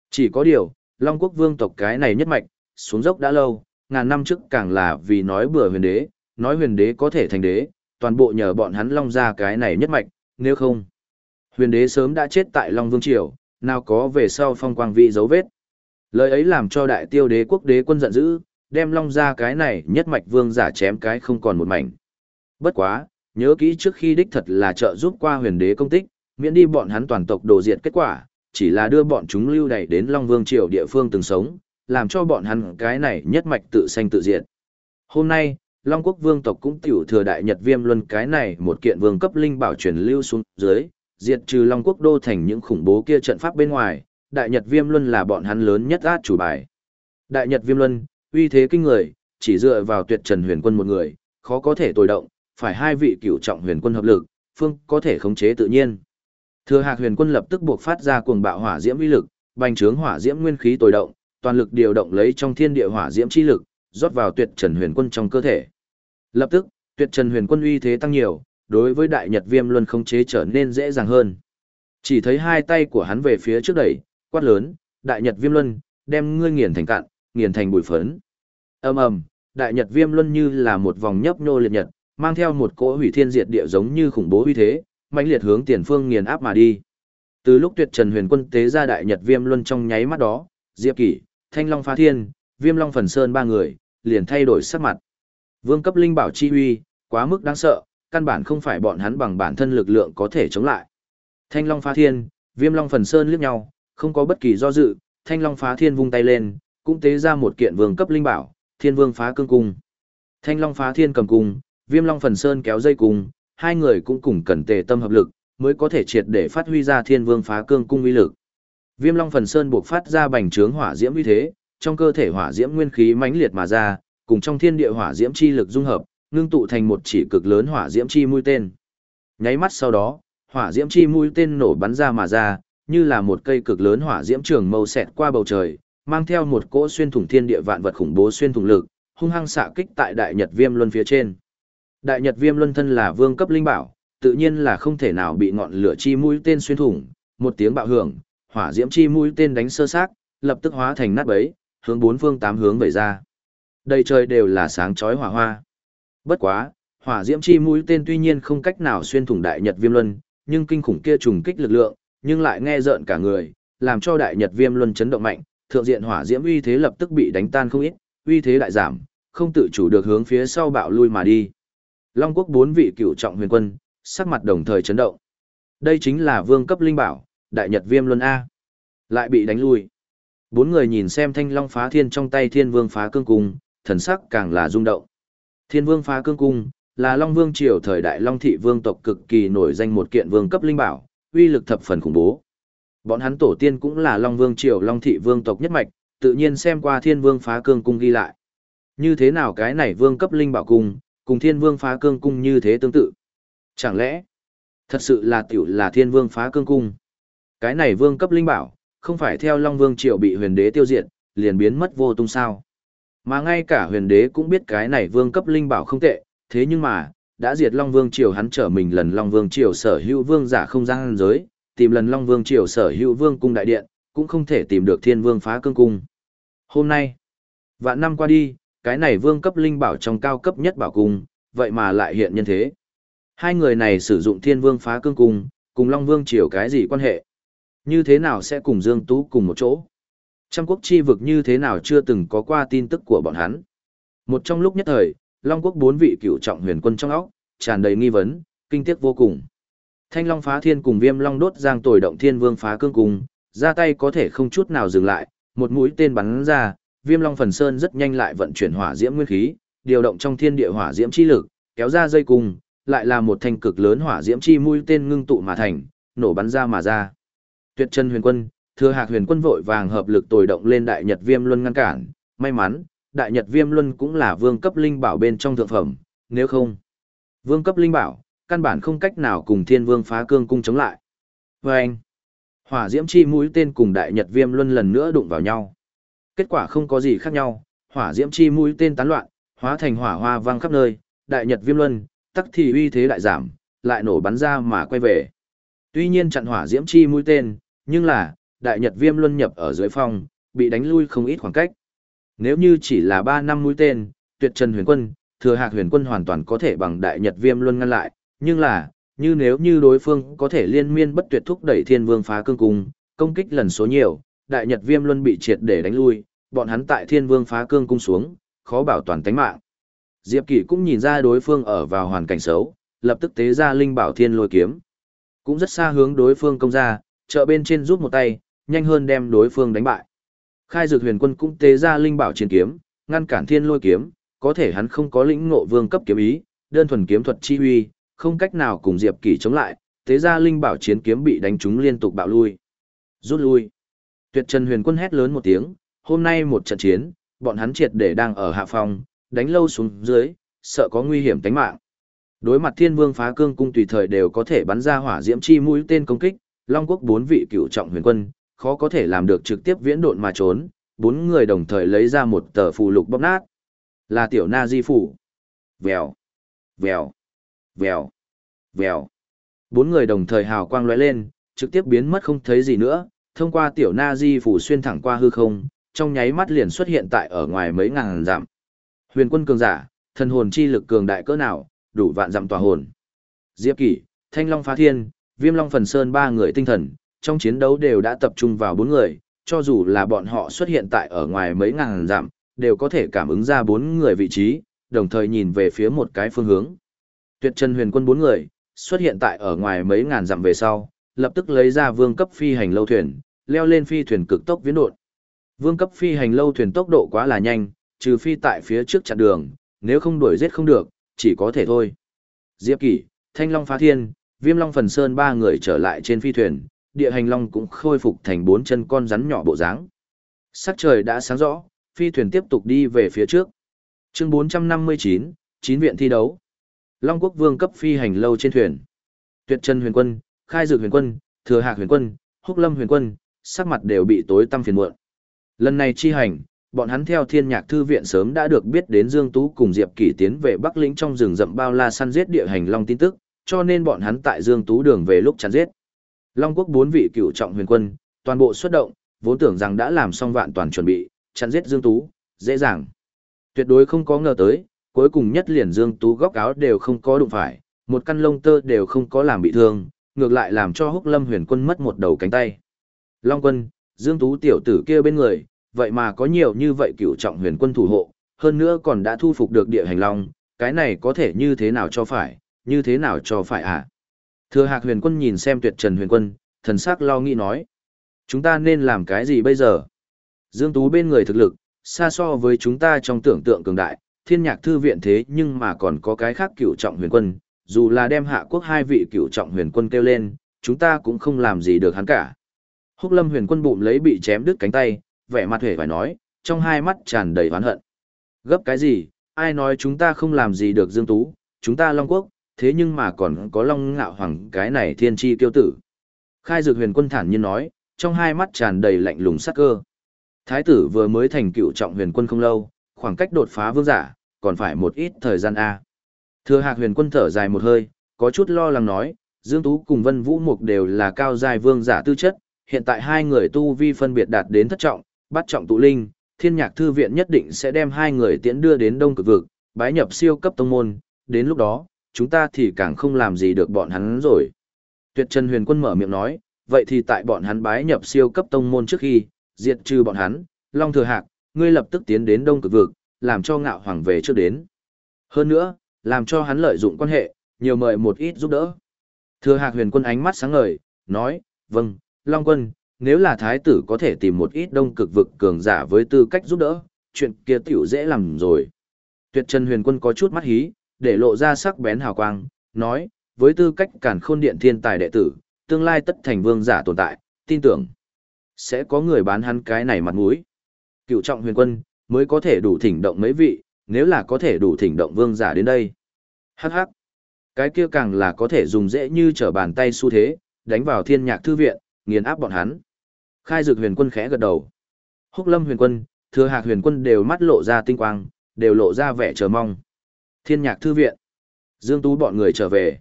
Chỉ có điều, Long quốc vương tộc cái này nhất mạch, xuống dốc đã lâu, ngàn năm trước càng là vì nói bừa huyền đế, nói huyền đế có thể thành đế, toàn bộ nhờ bọn hắn Long ra cái này nhất mạch, nếu không. Huyền đế sớm đã chết tại Long Vương Triều, nào có về sau phong quang vị dấu vết. Lời ấy làm cho đại tiêu đế quốc đế quân giận dữ, đem Long ra cái này nhất mạch vương giả chém cái không còn một mảnh. Bất quá, nhớ kỹ trước khi đích thật là trợ giúp qua huyền đế công tích, miễn đi bọn hắn toàn tộc đồ diệt kết quả, chỉ là đưa bọn chúng lưu đày đến Long Vương Triều địa phương từng sống, làm cho bọn hắn cái này nhất mạch tự sanh tự diệt. Hôm nay, Long Quốc Vương tộc cũng tiểu thừa đại Nhật Viêm Luân cái này một kiện vương cấp linh bảo truyền lưu xuống dưới, diệt trừ Long Quốc đô thành những khủng bố kia trận pháp bên ngoài, đại Nhật Viêm Luân là bọn hắn lớn nhất át chủ bài. Đại Nhật Viêm Luân, uy thế kinh người, chỉ dựa vào tuyệt trần huyền quân một người, khó có thể tồi động, phải hai vị cựu trọng huyền quân hợp lực, phương có thể khống chế tự nhiên. Thừa Hạc Huyền Quân lập tức buộc phát ra cuồng bạo hỏa diễm uy lực, bành trướng hỏa diễm nguyên khí tồi động, toàn lực điều động lấy trong thiên địa hỏa diễm chi lực, rót vào Tuyệt Trần Huyền Quân trong cơ thể. Lập tức, Tuyệt Trần Huyền Quân uy thế tăng nhiều, đối với Đại Nhật Viêm Luân khống chế trở nên dễ dàng hơn. Chỉ thấy hai tay của hắn về phía trước đẩy, quát lớn, Đại Nhật Viêm Luân, đem ngươi nghiền thành cạn, nghiền thành bụi phấn. Ầm ầm, Đại Nhật Viêm Luân như là một vòng nhấp nhô liệt nhật, mang theo một cỗ hủy thiên diệt địa giống như khủng bố uy thế, mãnh liệt hướng tiền phương nghiền áp mà đi. Từ lúc Tuyệt Trần Huyền Quân tế ra đại nhật viêm luân trong nháy mắt đó, Diệp Kỷ, Thanh Long Phá Thiên, Viêm Long Phần Sơn ba người liền thay đổi sắc mặt. Vương cấp linh bảo chi uy, quá mức đáng sợ, căn bản không phải bọn hắn bằng bản thân lực lượng có thể chống lại. Thanh Long Phá Thiên, Viêm Long Phần Sơn liếc nhau, không có bất kỳ do dự, Thanh Long Phá Thiên vung tay lên, cũng tế ra một kiện vương cấp linh bảo, Thiên Vương Phá Cương Cung. Thanh Long Phá Thiên cầm cung, Viêm Long Phần Sơn kéo dây cung, hai người cũng cùng cần tề tâm hợp lực, mới có thể triệt để phát huy ra thiên vương phá cương cung uy lực. Viêm Long Phần Sơn buộc phát ra bành trướng hỏa diễm uy thế, trong cơ thể hỏa diễm nguyên khí mãnh liệt mà ra, cùng trong thiên địa hỏa diễm chi lực dung hợp, ngưng tụ thành một chỉ cực lớn hỏa diễm chi mũi tên. Nháy mắt sau đó, hỏa diễm chi mũi tên nổ bắn ra mà ra, như là một cây cực lớn hỏa diễm trường mâu xẹt qua bầu trời, mang theo một cỗ xuyên thủng thiên địa vạn vật khủng bố xuyên thủng lực, hung hăng xạ kích tại Đại Nhật Viêm Luân phía trên. Đại Nhật Viêm Luân thân là vương cấp linh bảo, tự nhiên là không thể nào bị ngọn lửa chi mũi tên xuyên thủng, một tiếng bạo hưởng, hỏa diễm chi mũi tên đánh sơ xác, lập tức hóa thành nát bấy, hướng bốn phương tám hướng vẩy ra. Đầy trời đều là sáng chói hỏa hoa. Bất quá, hỏa diễm chi mũi tên tuy nhiên không cách nào xuyên thủng đại nhật viêm luân, nhưng kinh khủng kia trùng kích lực lượng, nhưng lại nghe rợn cả người, làm cho đại nhật viêm luân chấn động mạnh, thượng diện hỏa diễm uy thế lập tức bị đánh tan không ít, uy thế đại giảm, không tự chủ được hướng phía sau bạo lui mà đi. Long quốc bốn vị cựu trọng huyền quân, sắc mặt đồng thời chấn động. Đây chính là vương cấp linh bảo, đại nhật viêm luân A. Lại bị đánh lui. Bốn người nhìn xem thanh long phá thiên trong tay thiên vương phá cương cung, thần sắc càng là rung động. Thiên vương phá cương cung, là long vương triều thời đại long thị vương tộc cực kỳ nổi danh một kiện vương cấp linh bảo, uy lực thập phần khủng bố. Bọn hắn tổ tiên cũng là long vương triều long thị vương tộc nhất mạch, tự nhiên xem qua thiên vương phá cương cung ghi lại. Như thế nào cái này vương cấp linh bảo cung, cùng thiên vương phá cương cung như thế tương tự. Chẳng lẽ, thật sự là tiểu là thiên vương phá cương cung. Cái này vương cấp linh bảo, không phải theo Long Vương Triều bị huyền đế tiêu diệt, liền biến mất vô tung sao. Mà ngay cả huyền đế cũng biết cái này vương cấp linh bảo không tệ, thế nhưng mà, đã diệt Long Vương Triều hắn trở mình lần Long Vương Triều sở hữu vương giả không gian giới, tìm lần Long Vương Triều sở hữu vương cung đại điện, cũng không thể tìm được thiên vương phá cương cung. Hôm nay, vạn năm qua đi, cái này vương cấp linh bảo trong cao cấp nhất bảo cung, vậy mà lại hiện nhân thế. Hai người này sử dụng thiên vương phá cương cung, cùng Long Vương Triều cái gì quan hệ? Như thế nào sẽ cùng Dương Tú cùng một chỗ? Trăm quốc chi vực như thế nào chưa từng có qua tin tức của bọn hắn? Một trong lúc nhất thời, Long quốc bốn vị cựu trọng huyền quân trong óc, tràn đầy nghi vấn, kinh tiếc vô cùng. Thanh Long phá thiên cùng Viêm Long đốt giang tồi động thiên vương phá cương cùng, ra tay có thể không chút nào dừng lại, một mũi tên bắn ra, Viêm Long phần sơn rất nhanh lại vận chuyển hỏa diễm nguyên khí, điều động trong thiên địa hỏa diễm chi lực, kéo ra dây cùng, lại là một thanh cực lớn hỏa diễm chi mũi tên ngưng tụ mà thành, nổ bắn ra mà ra. Tuyệt chân huyền quân, thừa hạc huyền quân vội vàng hợp lực tồi động lên đại nhật viêm luân ngăn cản, may mắn, đại nhật viêm luân cũng là vương cấp linh bảo bên trong thượng phẩm, nếu không, vương cấp linh bảo, căn bản không cách nào cùng thiên vương phá cương cung chống lại. Và anh, hỏa diễm chi mũi tên cùng đại nhật viêm luân lần nữa đụng vào nhau. Kết quả không có gì khác nhau, hỏa diễm chi mũi tên tán loạn, hóa thành hỏa hoa vang khắp nơi, đại nhật viêm luân, tắc thì uy thế đại giảm, lại nổ bắn ra mà quay về. Tuy nhiên chặn hỏa diễm chi mũi tên, nhưng là, đại nhật viêm luân nhập ở dưới phong, bị đánh lui không ít khoảng cách. Nếu như chỉ là 3 năm mũi tên, tuyệt trần huyền quân, thừa hạc huyền quân hoàn toàn có thể bằng đại nhật viêm luân ngăn lại, nhưng là, như nếu như đối phương có thể liên miên bất tuyệt thúc đẩy thiên vương phá cương cung, công kích lần số nhiều, đại nhật viêm luân bị triệt để đánh lui, bọn hắn tại thiên vương phá cương cung xuống, khó bảo toàn tánh mạng. Diệp Kỷ cũng nhìn ra đối phương ở vào hoàn cảnh xấu, lập tức tế ra linh bảo thiên lôi kiếm. Cũng rất xa hướng đối phương công ra, chợ bên trên giúp một tay, nhanh hơn đem đối phương đánh bại. Khai dược huyền quân cũng tế ra linh bảo chiến kiếm, ngăn cản thiên lôi kiếm, có thể hắn không có lĩnh ngộ vương cấp kiếm ý, đơn thuần kiếm thuật chi huy, không cách nào cùng Diệp Kỷ chống lại, tế ra linh bảo chiến kiếm bị đánh trúng liên tục bạo lui. Rút lui. Tuyệt Trần Huyền Quân hét lớn một tiếng, hôm nay một trận chiến, bọn hắn triệt để đang ở hạ phòng, đánh lâu xuống dưới, sợ có nguy hiểm tính mạng. Đối mặt Thiên Vương phá cương cung tùy thời đều có thể bắn ra hỏa diễm chi mũi tên công kích, Long Quốc bốn vị cựu trọng huyền quân, khó có thể làm được trực tiếp viễn độn mà trốn, bốn người đồng thời lấy ra một tờ phù lục bóp nát. Là tiểu na di phủ. Vèo, vèo, vèo, vèo. Bốn người đồng thời hào quang lóe lên, trực tiếp biến mất không thấy gì nữa, thông qua tiểu na di phủ xuyên thẳng qua hư không, trong nháy mắt liền xuất hiện tại ở ngoài mấy ngàn dặm. Huyền quân cường giả, thần hồn chi lực cường đại cỡ nào, đủ vạn dặm tòa hồn. Diệp Kỷ, Thanh Long Phá Thiên, Viêm Long Phần Sơn ba người tinh thần, trong chiến đấu đều đã tập trung vào bốn người, cho dù là bọn họ xuất hiện tại ở ngoài mấy ngàn dặm, đều có thể cảm ứng ra bốn người vị trí, đồng thời nhìn về phía một cái phương hướng. Tuyệt chân huyền quân bốn người, xuất hiện tại ở ngoài mấy ngàn dặm về sau, lập tức lấy ra vương cấp phi hành lâu thuyền, leo lên phi thuyền cực tốc viễn độn. Vương cấp phi hành lâu thuyền tốc độ quá là nhanh, trừ phi tại phía trước chặn đường, nếu không đuổi giết không được, chỉ có thể thôi. Diệp Kỷ, Thanh Long Phá Thiên, Viêm Long Phần Sơn ba người trở lại trên phi thuyền, địa hành long cũng khôi phục thành bốn chân con rắn nhỏ bộ dáng. Sắc trời đã sáng rõ, phi thuyền tiếp tục đi về phía trước. Chương 459, chín viện thi đấu. Long Quốc Vương cấp phi hành lâu trên thuyền. Tuyệt chân Huyền Quân, Khai Dược Huyền Quân, Thừa Hạc Huyền Quân, Húc Lâm Huyền Quân, sắc mặt đều bị tối tăm phiền muộn. Lần này chi hành, bọn hắn theo Thiên Nhạc thư viện sớm đã được biết đến Dương Tú cùng Diệp Kỷ tiến về Bắc Lĩnh trong rừng rậm bao la săn giết địa hành long tin tức, cho nên bọn hắn tại Dương Tú đường về lúc chắn giết. Long Quốc bốn vị cựu trọng huyền quân, toàn bộ xuất động, vốn tưởng rằng đã làm xong vạn toàn chuẩn bị, chặn giết Dương Tú, dễ dàng. Tuyệt đối không có ngờ tới, cuối cùng nhất liền Dương Tú góc áo đều không có đụng phải, một căn lông tơ đều không có làm bị thương, ngược lại làm cho Húc Lâm Huyền Quân mất một đầu cánh tay. Long Quân, Dương Tú tiểu tử kia bên người, vậy mà có nhiều như vậy cựu trọng huyền quân thủ hộ, hơn nữa còn đã thu phục được địa hành long, cái này có thể như thế nào cho phải, như thế nào cho phải à? Thừa Hạc huyền quân nhìn xem tuyệt trần huyền quân, thần sắc lo nghĩ nói. Chúng ta nên làm cái gì bây giờ? Dương Tú bên người thực lực, xa so với chúng ta trong tưởng tượng cường đại, thiên nhạc thư viện thế nhưng mà còn có cái khác cựu trọng huyền quân, dù là đem hạ quốc hai vị cựu trọng huyền quân kêu lên, chúng ta cũng không làm gì được hắn cả. Húc lâm huyền quân bụng lấy bị chém đứt cánh tay, vẻ mặt hề phải nói, trong hai mắt tràn đầy oán hận. Gấp cái gì, ai nói chúng ta không làm gì được Dương Tú, chúng ta Long Quốc, thế nhưng mà còn có Long Ngạo Hoàng cái này thiên tri tiêu tử. Khai dược huyền quân thản nhiên nói, trong hai mắt tràn đầy lạnh lùng sắc cơ. Thái tử vừa mới thành cựu trọng huyền quân không lâu, khoảng cách đột phá vương giả, còn phải một ít thời gian A. Thừa hạc huyền quân thở dài một hơi, có chút lo lắng nói, Dương Tú cùng Vân Vũ Mục đều là cao dài vương giả tư chất, hiện tại hai người tu vi phân biệt đạt đến thất trọng, bắt trọng tụ linh, thiên nhạc thư viện nhất định sẽ đem hai người tiễn đưa đến đông cực vực, bái nhập siêu cấp tông môn, đến lúc đó, chúng ta thì càng không làm gì được bọn hắn rồi. Tuyệt Trần Huyền Quân mở miệng nói, vậy thì tại bọn hắn bái nhập siêu cấp tông môn trước khi, diệt trừ bọn hắn, Long Thừa Hạc, ngươi lập tức tiến đến đông cực vực, làm cho ngạo hoàng về trước đến. Hơn nữa, làm cho hắn lợi dụng quan hệ, nhiều mời một ít giúp đỡ. Thừa Hạc Huyền Quân ánh mắt sáng ngời, nói, vâng, Long Quân, nếu là thái tử có thể tìm một ít đông cực vực cường giả với tư cách giúp đỡ, chuyện kia tiểu dễ làm rồi. Tuyệt Trần Huyền Quân có chút mắt hí, để lộ ra sắc bén hào quang, nói, với tư cách cản khôn điện thiên tài đệ tử, tương lai tất thành vương giả tồn tại, tin tưởng sẽ có người bán hắn cái này mặt mũi. Cựu trọng huyền quân mới có thể đủ thỉnh động mấy vị, nếu là có thể đủ thỉnh động vương giả đến đây. Hắc hắc. Cái kia càng là có thể dùng dễ như trở bàn tay xu thế, đánh vào thiên nhạc thư viện, nghiền áp bọn hắn. Khai dược huyền quân khẽ gật đầu. Húc lâm huyền quân, thừa hạc huyền quân đều mắt lộ ra tinh quang, đều lộ ra vẻ chờ mong. Thiên nhạc thư viện. Dương Tú bọn người trở về.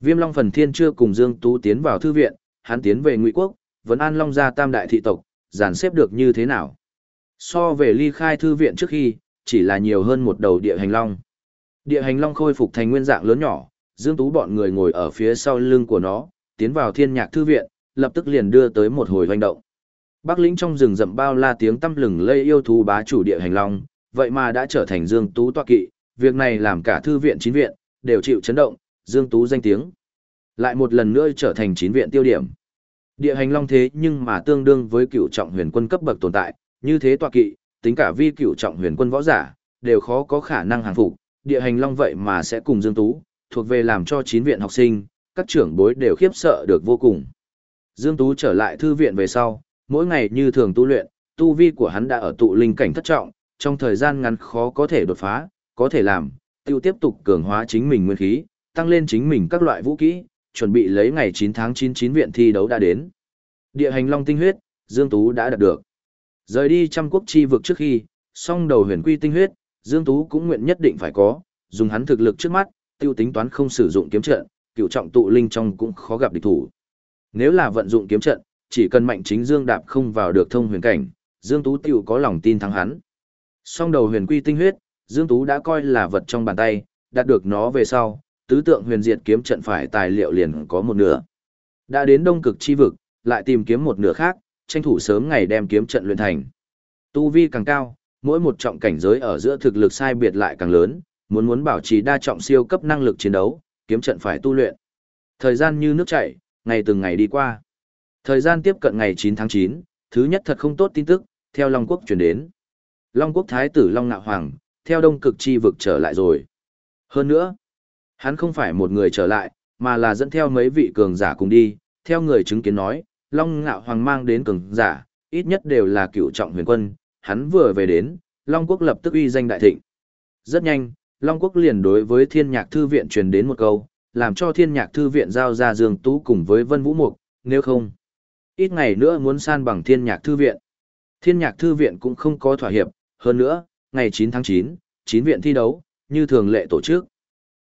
Viêm Long Phần Thiên chưa cùng Dương Tú tiến vào thư viện, hắn tiến về Ngụy Quốc, vẫn an Long gia tam đại thị tộc, dàn xếp được như thế nào. So về ly khai thư viện trước khi, chỉ là nhiều hơn một đầu địa hành long. Địa hành long khôi phục thành nguyên dạng lớn nhỏ, Dương Tú bọn người ngồi ở phía sau lưng của nó, tiến vào thiên nhạc thư viện, lập tức liền đưa tới một hồi hoành động. Bắc lĩnh trong rừng rậm bao la tiếng tâm lừng lây yêu thú bá chủ địa hành long, vậy mà đã trở thành Dương Tú tọa kỵ, việc này làm cả thư viện chín viện, đều chịu chấn động, Dương Tú danh tiếng. Lại một lần nữa trở thành chín viện tiêu điểm. Địa hành long thế nhưng mà tương đương với cựu trọng huyền quân cấp bậc tồn tại, như thế tọa kỵ, tính cả vi cựu trọng huyền quân võ giả, đều khó có khả năng hàng phục. Địa hành long vậy mà sẽ cùng Dương Tú, thuộc về làm cho chín viện học sinh, các trưởng bối đều khiếp sợ được vô cùng. Dương Tú trở lại thư viện về sau, mỗi ngày như thường tu luyện, tu vi của hắn đã ở tụ linh cảnh thất trọng, trong thời gian ngắn khó có thể đột phá, có thể làm, tiêu tiếp tục cường hóa chính mình nguyên khí, tăng lên chính mình các loại vũ khí, chuẩn bị lấy ngày 9 tháng 99 viện thi đấu đã đến. Địa hành long tinh huyết, Dương Tú đã đạt được. Rời đi trăm quốc chi vực trước khi, song đầu huyền quy tinh huyết, Dương Tú cũng nguyện nhất định phải có, dùng hắn thực lực trước mắt, tiêu tính toán không sử dụng kiếm trận, cựu trọng tụ linh trong cũng khó gặp địch thủ. Nếu là vận dụng kiếm trận, chỉ cần mạnh chính Dương đạp không vào được thông huyền cảnh, Dương Tú tiểu có lòng tin thắng hắn. Song đầu huyền quy tinh huyết, Dương Tú đã coi là vật trong bàn tay, đạt được nó về sau, tứ tượng huyền diệt kiếm trận phải tài liệu liền có một nửa. Đã đến đông cực chi vực, lại tìm kiếm một nửa khác, tranh thủ sớm ngày đem kiếm trận luyện thành. Tu vi càng cao, mỗi một trọng cảnh giới ở giữa thực lực sai biệt lại càng lớn, muốn muốn bảo trì đa trọng siêu cấp năng lực chiến đấu, kiếm trận phải tu luyện. Thời gian như nước chảy, ngày từng ngày đi qua. Thời gian tiếp cận ngày 9 tháng 9, thứ nhất thật không tốt tin tức, theo Long Quốc truyền đến. Long Quốc Thái tử Long Ngạo Hoàng, theo đông cực chi vực trở lại rồi. Hơn nữa, hắn không phải một người trở lại, mà là dẫn theo mấy vị cường giả cùng đi, theo người chứng kiến nói, Long Ngạo Hoàng mang đến cường giả, ít nhất đều là cựu trọng huyền quân, hắn vừa về đến, Long Quốc lập tức uy danh đại thịnh. Rất nhanh, Long Quốc liền đối với Thiên Nhạc Thư Viện truyền đến một câu, làm cho Thiên Nhạc Thư Viện giao ra Dương Tú cùng với Vân Vũ Mục, nếu không, ít ngày nữa muốn san bằng Thiên Nhạc Thư Viện. Thiên Nhạc Thư Viện cũng không có thỏa hiệp, hơn nữa, ngày 9 tháng 9, 9 viện thi đấu, như thường lệ tổ chức.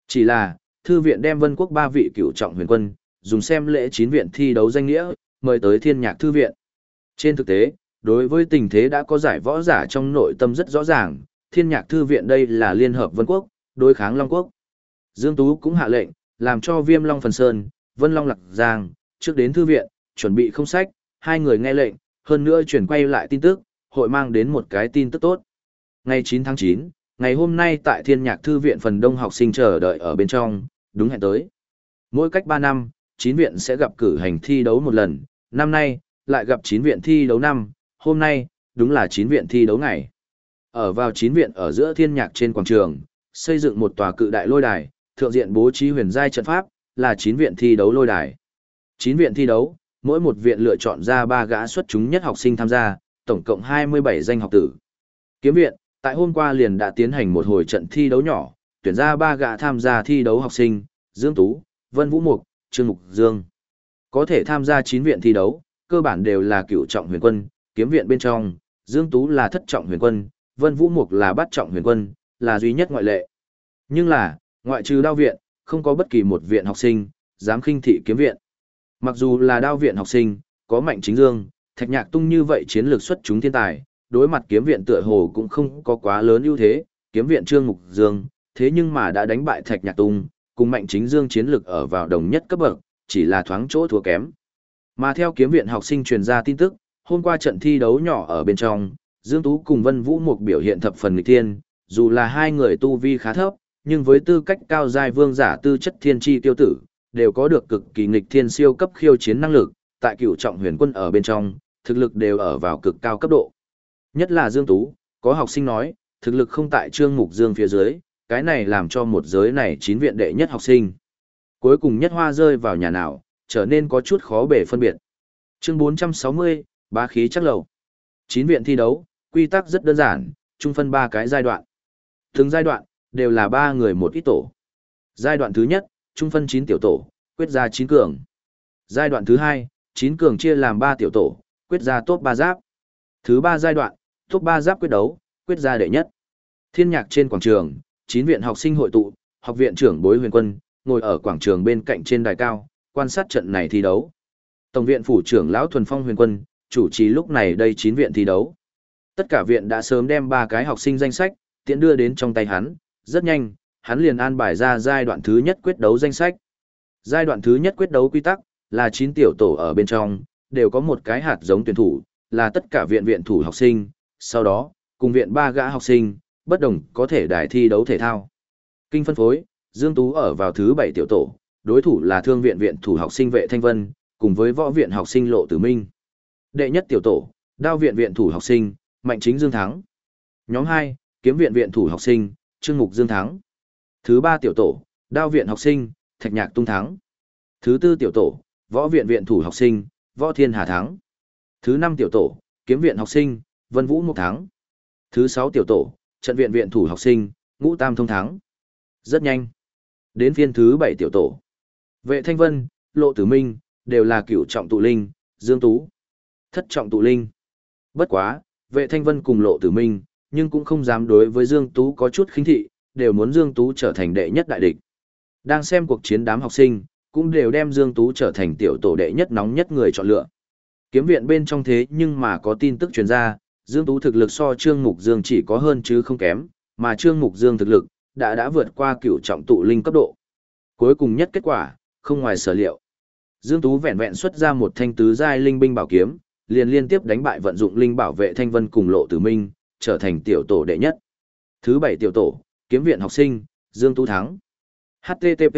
Chỉ là, Thư Viện đem Vân Quốc ba vị cựu trọng huyền quân, dùng xem lễ 9 viện thi đấu danh nghĩa, mời tới Thiên Nhạc Thư Viện. Trên thực tế, đối với tình thế đã có giải võ giả trong nội tâm rất rõ ràng, Thiên Nhạc Thư Viện đây là Liên Hợp Vân Quốc, đối kháng Long Quốc. Dương Tú cũng hạ lệnh, làm cho Viêm Long Phần Sơn, Vân Long Lạc Giang, trước đến Thư Viện, chuẩn bị không sách, hai người nghe lệnh, hơn nữa chuyển quay lại tin tức, hội mang đến một cái tin tức tốt. Ngày 9 tháng 9, ngày hôm nay tại Thiên Nhạc Thư Viện phần đông học sinh chờ đợi ở bên trong, đúng hẹn tới. Mỗi cách 3 năm, 9 viện sẽ gặp cử hành thi đấu một lần, năm nay, lại gặp 9 viện thi đấu năm, hôm nay, đúng là 9 viện thi đấu ngày. Ở vào 9 viện ở giữa thiên nhạc trên quảng trường, xây dựng một tòa cự đại lôi đài, thượng diện bố trí huyền giai trận pháp, là 9 viện thi đấu lôi đài. 9 viện thi đấu, mỗi một viện lựa chọn ra 3 gã xuất chúng nhất học sinh tham gia, tổng cộng 27 danh học tử. Kiếm viện, tại hôm qua liền đã tiến hành một hồi trận thi đấu nhỏ, tuyển ra ba gã tham gia thi đấu học sinh, Dương Tú, Vân Vũ Mục, Trương Mục Dương. Có thể tham gia 9 viện thi đấu, cơ bản đều là cựu trọng huyền quân, kiếm viện bên trong, Dương Tú là thất trọng huyền quân, Vân Vũ Mục là bát trọng huyền quân, là duy nhất ngoại lệ. Nhưng là, ngoại trừ đao viện, không có bất kỳ một viện học sinh, dám khinh thị kiếm viện. Mặc dù là đao viện học sinh, có mạnh chính dương, thạch nhạc tung như vậy chiến lược xuất chúng thiên tài, đối mặt kiếm viện tựa hồ cũng không có quá lớn ưu thế, kiếm viện trương mục dương, thế nhưng mà đã đánh bại thạch nhạc tung, cùng mạnh chính dương chiến lực ở vào đồng nhất cấp bậc, chỉ là thoáng chỗ thua kém. Mà theo kiếm viện học sinh truyền ra tin tức, hôm qua trận thi đấu nhỏ ở bên trong, Dương Tú cùng Vân Vũ Mục biểu hiện thập phần nghịch thiên, dù là hai người tu vi khá thấp, nhưng với tư cách cao giai vương giả tư chất thiên chi tiêu tử, đều có được cực kỳ nghịch thiên siêu cấp khiêu chiến năng lực, tại cựu trọng huyền quân ở bên trong, thực lực đều ở vào cực cao cấp độ. Nhất là Dương Tú, có học sinh nói, thực lực không tại trương mục dương phía dưới, cái này làm cho một giới này chín viện đệ nhất học sinh. Cuối cùng nhất hoa rơi vào nhà nào, trở nên có chút khó bể phân biệt. Chương 460, bá khí chắc lầu. Chín viện thi đấu, quy tắc rất đơn giản, chung phân ba cái giai đoạn. Từng giai đoạn, đều là ba người một ít tổ. Giai đoạn thứ nhất, trung phân 9 tiểu tổ, quyết ra 9 cường. Giai đoạn thứ hai, 9 cường chia làm 3 tiểu tổ, quyết ra top 3 giáp. Thứ ba giai đoạn, top Ba giáp quyết đấu, quyết ra đệ nhất. Thiên nhạc trên quảng trường, chín viện học sinh hội tụ, học viện trưởng bối huyền quân, ngồi ở quảng trường bên cạnh trên đài cao, quan sát trận này thi đấu. Tổng viện phủ trưởng lão Thuần Phong huyền quân, chủ trì lúc này đây chín viện thi đấu. Tất cả viện đã sớm đem ba cái học sinh danh sách, tiện đưa đến trong tay hắn, rất nhanh, hắn liền an bài ra giai đoạn thứ nhất quyết đấu danh sách. Giai đoạn thứ nhất quyết đấu quy tắc, là chín tiểu tổ ở bên trong, đều có một cái hạt giống tuyển thủ, là tất cả viện viện thủ học sinh, sau đó, cùng viện ba gã học sinh, bất đồng có thể đài thi đấu thể thao. Kinh phân phối, Dương Tú ở vào thứ 7 tiểu tổ, đối thủ là thương viện viện thủ học sinh vệ Thanh Vân, cùng với võ viện học sinh Lộ Tử Minh. Đệ nhất tiểu tổ, đao viện viện thủ học sinh, Mạnh Chính Dương Thắng. Nhóm 2, kiếm viện viện thủ học sinh, Trương Mục Dương Thắng. Thứ 3 tiểu tổ, đao viện học sinh, Thạch Nhạc Tung Thắng. Thứ 4 tiểu tổ, võ viện viện thủ học sinh, Võ Thiên Hà Thắng. Thứ 5 tiểu tổ, kiếm viện học sinh, Vân Vũ một tháng, Thứ sáu tiểu tổ, trận viện viện thủ học sinh, Ngũ Tam Thông Thắng. Rất nhanh. Đến phiên thứ bảy tiểu tổ. Vệ Thanh Vân, Lộ Tử Minh, đều là cựu trọng tụ linh, Dương Tú. Thất trọng tụ linh. Bất quá, vệ Thanh Vân cùng Lộ Tử Minh, nhưng cũng không dám đối với Dương Tú có chút khinh thị, đều muốn Dương Tú trở thành đệ nhất đại địch. Đang xem cuộc chiến đám học sinh, cũng đều đem Dương Tú trở thành tiểu tổ đệ nhất nóng nhất người chọn lựa. Kiếm viện bên trong thế nhưng mà có tin tức truyền ra, Dương Tú thực lực so Trương Mục Dương chỉ có hơn chứ không kém, mà Trương Mục Dương thực lực đã đã vượt qua cửu trọng tụ linh cấp độ. Cuối cùng nhất kết quả, không ngoài sở liệu. Dương Tú vẹn vẹn xuất ra một thanh tứ giai linh binh bảo kiếm, liền liên tiếp đánh bại vận dụng linh bảo vệ Thanh Vân cùng Lộ Tử Minh, trở thành tiểu tổ đệ nhất. Thứ bảy tiểu tổ, kiếm viện học sinh, Dương Tú Thắng. HTTP,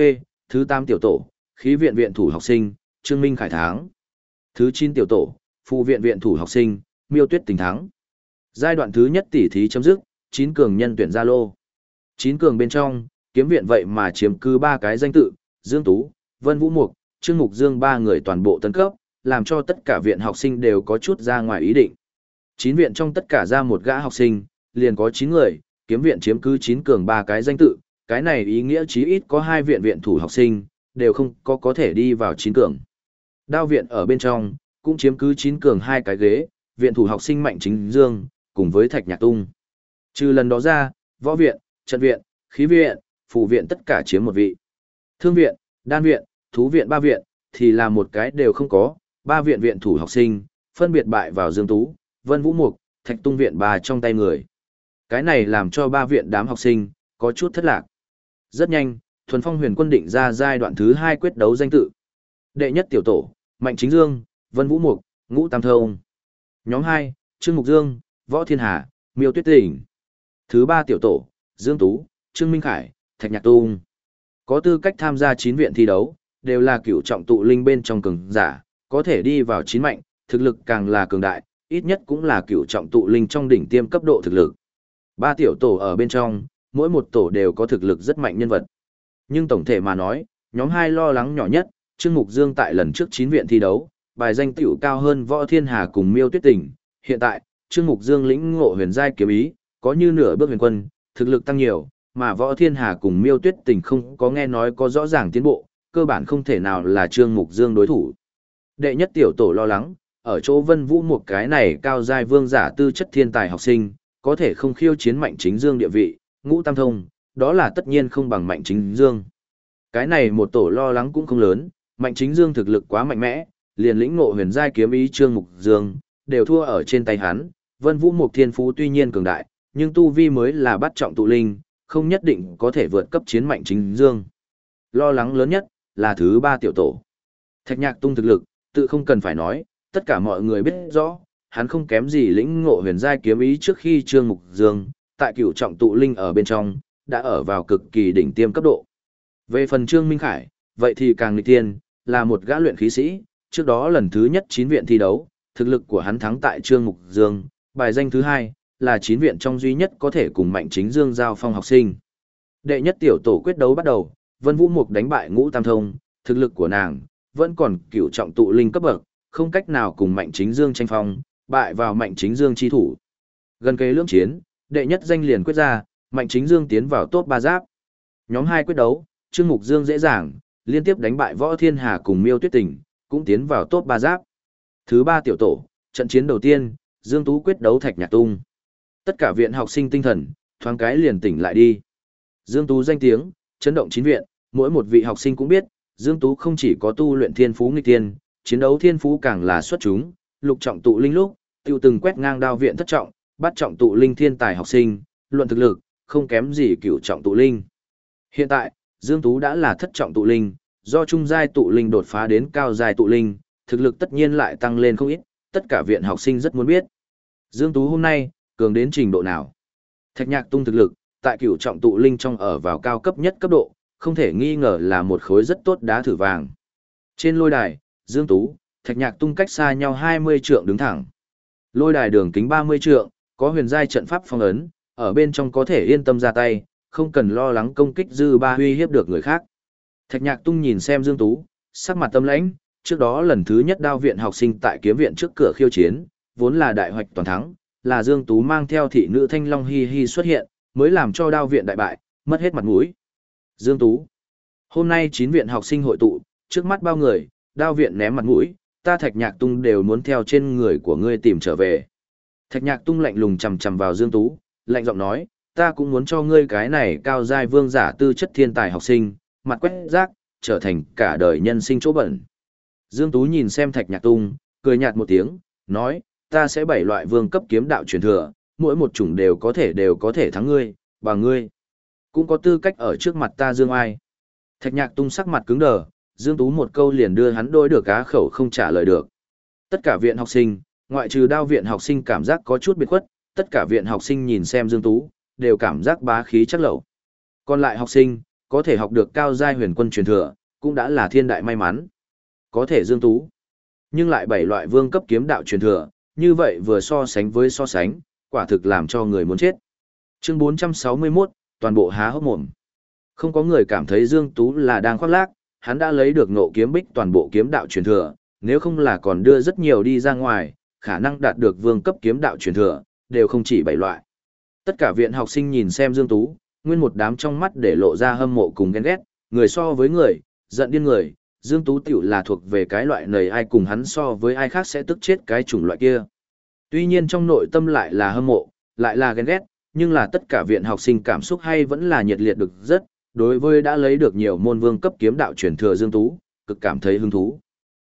thứ 8 tiểu tổ, khí viện viện thủ học sinh, Trương Minh Khải Thắng. Thứ 9 tiểu tổ, phụ viện viện thủ học sinh, Miêu Tuyết Tình Thắng. Giai đoạn thứ nhất tỷ thí chấm dứt, 9 cường nhân tuyển gia lô. 9 cường bên trong, kiếm viện vậy mà chiếm cứ ba cái danh tự, Dương Tú, Vân Vũ Mục, Trương Mục Dương ba người toàn bộ tấn cấp, làm cho tất cả viện học sinh đều có chút ra ngoài ý định. Chín viện trong tất cả ra một gã học sinh, liền có 9 người, kiếm viện chiếm cứ 9 cường ba cái danh tự, cái này ý nghĩa chí ít có hai viện viện thủ học sinh, đều không có có thể đi vào 9 cường. Đao viện ở bên trong, cũng chiếm cứ 9 cường hai cái ghế, viện thủ học sinh Mạnh Chính Dương, cùng với Thạch Nhạc Tung. Trừ lần đó ra, võ viện, trận viện, khí viện, phụ viện tất cả chiếm một vị. Thương viện, đan viện, thú viện ba viện, thì là một cái đều không có, ba viện viện thủ học sinh, phân biệt bại vào Dương Tú, Vân Vũ Mục, Thạch Tung viện bà trong tay người. Cái này làm cho ba viện đám học sinh, có chút thất lạc. Rất nhanh, Thuần Phong huyền quân định ra giai đoạn thứ hai quyết đấu danh tự. Đệ nhất tiểu tổ, Mạnh Chính Dương, Vân Vũ Mục, Ngũ Tam Thông. Nhóm hai Trương Mục Dương, Võ Thiên Hà, Miêu Tuyết Tình. Thứ ba tiểu tổ, Dương Tú, Trương Minh Khải, Thạch Nhạc Tung. Có tư cách tham gia chín viện thi đấu, đều là cựu trọng tụ linh bên trong cường giả, có thể đi vào chín mạnh, thực lực càng là cường đại, ít nhất cũng là cựu trọng tụ linh trong đỉnh tiêm cấp độ thực lực. Ba tiểu tổ ở bên trong, mỗi một tổ đều có thực lực rất mạnh nhân vật. Nhưng tổng thể mà nói, nhóm hai lo lắng nhỏ nhất, Trương Mục Dương tại lần trước chín viện thi đấu, bài danh tiểu cao hơn Võ Thiên Hà cùng Miêu Tuyết Tình. Hiện tại, Trương Mục Dương lĩnh ngộ huyền giai kiếm ý, có như nửa bước huyền quân, thực lực tăng nhiều, mà Võ Thiên Hà cùng Miêu Tuyết Tình không có nghe nói có rõ ràng tiến bộ, cơ bản không thể nào là Trương Mục Dương đối thủ. Đệ nhất tiểu tổ lo lắng, ở chỗ Vân Vũ một cái này cao giai vương giả tư chất thiên tài học sinh, có thể không khiêu chiến mạnh chính dương địa vị, ngũ tam thông, đó là tất nhiên không bằng mạnh chính dương. Cái này một tổ lo lắng cũng không lớn, mạnh chính dương thực lực quá mạnh mẽ, liền lĩnh ngộ huyền giai kiếm ý trương mục dương, đều thua ở trên tay hắn, vân vũ mục thiên phú tuy nhiên cường đại, nhưng tu vi mới là bắt trọng tụ linh, không nhất định có thể vượt cấp chiến mạnh chính dương. Lo lắng lớn nhất, là thứ ba tiểu tổ. Thạch nhạc tung thực lực, tự không cần phải nói, tất cả mọi người biết rõ, hắn không kém gì lĩnh ngộ huyền giai kiếm ý trước khi Trương Mục Dương, tại cửu trọng tụ linh ở bên trong, đã ở vào cực kỳ đỉnh tiêm cấp độ. Về phần Trương Minh Khải, vậy thì càng nghịch tiên, là một gã luyện khí sĩ, trước đó lần thứ nhất chín viện thi đấu, thực lực của hắn thắng tại Trương Mục Dương, bài danh thứ hai, là chín viện trong duy nhất có thể cùng Mạnh Chính Dương giao phong học sinh. Đệ nhất tiểu tổ quyết đấu bắt đầu, Vân Vũ Mục đánh bại Ngũ Tam Thông, thực lực của nàng vẫn còn cửu trọng tụ linh cấp bậc, không cách nào cùng Mạnh Chính Dương tranh phong, bại vào Mạnh Chính Dương chi thủ. Gần kế lưỡng chiến, đệ nhất danh liền quyết ra, Mạnh Chính Dương tiến vào top ba giáp. Nhóm hai quyết đấu, Trương Mục Dương dễ dàng, liên tiếp đánh bại Võ Thiên Hà cùng Miêu Tuyết Tình, cũng tiến vào top ba giáp. Thứ ba tiểu tổ, trận chiến đầu tiên, Dương Tú quyết đấu Thạch Nhạc Tung. Tất cả viện học sinh tinh thần, thoáng cái liền tỉnh lại đi. Dương Tú danh tiếng, chấn động chín viện, mỗi một vị học sinh cũng biết, Dương Tú không chỉ có tu luyện thiên phú nghịch tiên, chiến đấu thiên phú càng là xuất chúng, lục trọng tụ linh lúc, tiêu từng quét ngang đao viện thất trọng, bắt trọng tụ linh thiên tài học sinh, luận thực lực, không kém gì cửu trọng tụ linh. Hiện tại, Dương Tú đã là thất trọng tụ linh, do trung giai tụ linh đột phá đến cao giai tụ linh, thực lực tất nhiên lại tăng lên không ít, tất cả viện học sinh rất muốn biết. Dương Tú hôm nay, cường đến trình độ nào? Thạch nhạc tung thực lực, tại cửu trọng tụ linh trong ở vào cao cấp nhất cấp độ, không thể nghi ngờ là một khối rất tốt đá thử vàng. Trên lôi đài, Dương Tú, Thạch Nhạc tung cách xa nhau 20 trượng đứng thẳng. Lôi đài đường kính 30 trượng, có huyền giai trận pháp phong ấn, ở bên trong có thể yên tâm ra tay, không cần lo lắng công kích dư ba huy hiếp được người khác. Thạch Nhạc tung nhìn xem Dương Tú, sắc mặt tâm lãnh, trước đó lần thứ nhất đao viện học sinh tại kiếm viện trước cửa khiêu chiến, vốn là đại hoạch toàn thắng, là Dương Tú mang theo thị nữ Thanh Long Hi Hi xuất hiện, mới làm cho đao viện đại bại, mất hết mặt mũi. Dương Tú. Hôm nay chín viện học sinh hội tụ, trước mắt bao người, đao viện ném mặt mũi, ta thạch nhạc tung đều muốn theo trên người của ngươi tìm trở về. Thạch nhạc tung lạnh lùng chầm chầm vào Dương Tú, lạnh giọng nói, ta cũng muốn cho ngươi cái này cao giai vương giả tư chất thiên tài học sinh, mặt quét rác, trở thành cả đời nhân sinh chỗ bẩn. Dương Tú nhìn xem thạch nhạc tung, cười nhạt một tiếng, nói, ta sẽ bảy loại vương cấp kiếm đạo truyền thừa, mỗi một chủng đều có thể đều có thể thắng ngươi, bằng ngươi cũng có tư cách ở trước mặt ta dương ai. Thạch nhạc tung sắc mặt cứng đờ, dương tú một câu liền đưa hắn đôi được cá khẩu không trả lời được. Tất cả viện học sinh, ngoại trừ đao viện học sinh cảm giác có chút biệt khuất, tất cả viện học sinh nhìn xem dương tú, đều cảm giác bá khí chắc lẩu. Còn lại học sinh, có thể học được cao giai huyền quân truyền thừa, cũng đã là thiên đại may mắn. Có thể dương tú, nhưng lại bảy loại vương cấp kiếm đạo truyền thừa, như vậy vừa so sánh với so sánh, quả thực làm cho người muốn chết. Chương 461, toàn bộ há hốc mồm. Không có người cảm thấy Dương Tú là đang khoác lác, hắn đã lấy được nộ kiếm bích toàn bộ kiếm đạo truyền thừa, nếu không là còn đưa rất nhiều đi ra ngoài, khả năng đạt được vương cấp kiếm đạo truyền thừa, đều không chỉ bảy loại. Tất cả viện học sinh nhìn xem Dương Tú, nguyên một đám trong mắt để lộ ra hâm mộ cùng ghen ghét, người so với người, giận điên người, Dương Tú tiểu là thuộc về cái loại nầy ai cùng hắn so với ai khác sẽ tức chết cái chủng loại kia. Tuy nhiên trong nội tâm lại là hâm mộ, lại là ghen ghét, nhưng là tất cả viện học sinh cảm xúc hay vẫn là nhiệt liệt được rất, đối với đã lấy được nhiều môn vương cấp kiếm đạo truyền thừa Dương Tú, cực cảm thấy hứng thú.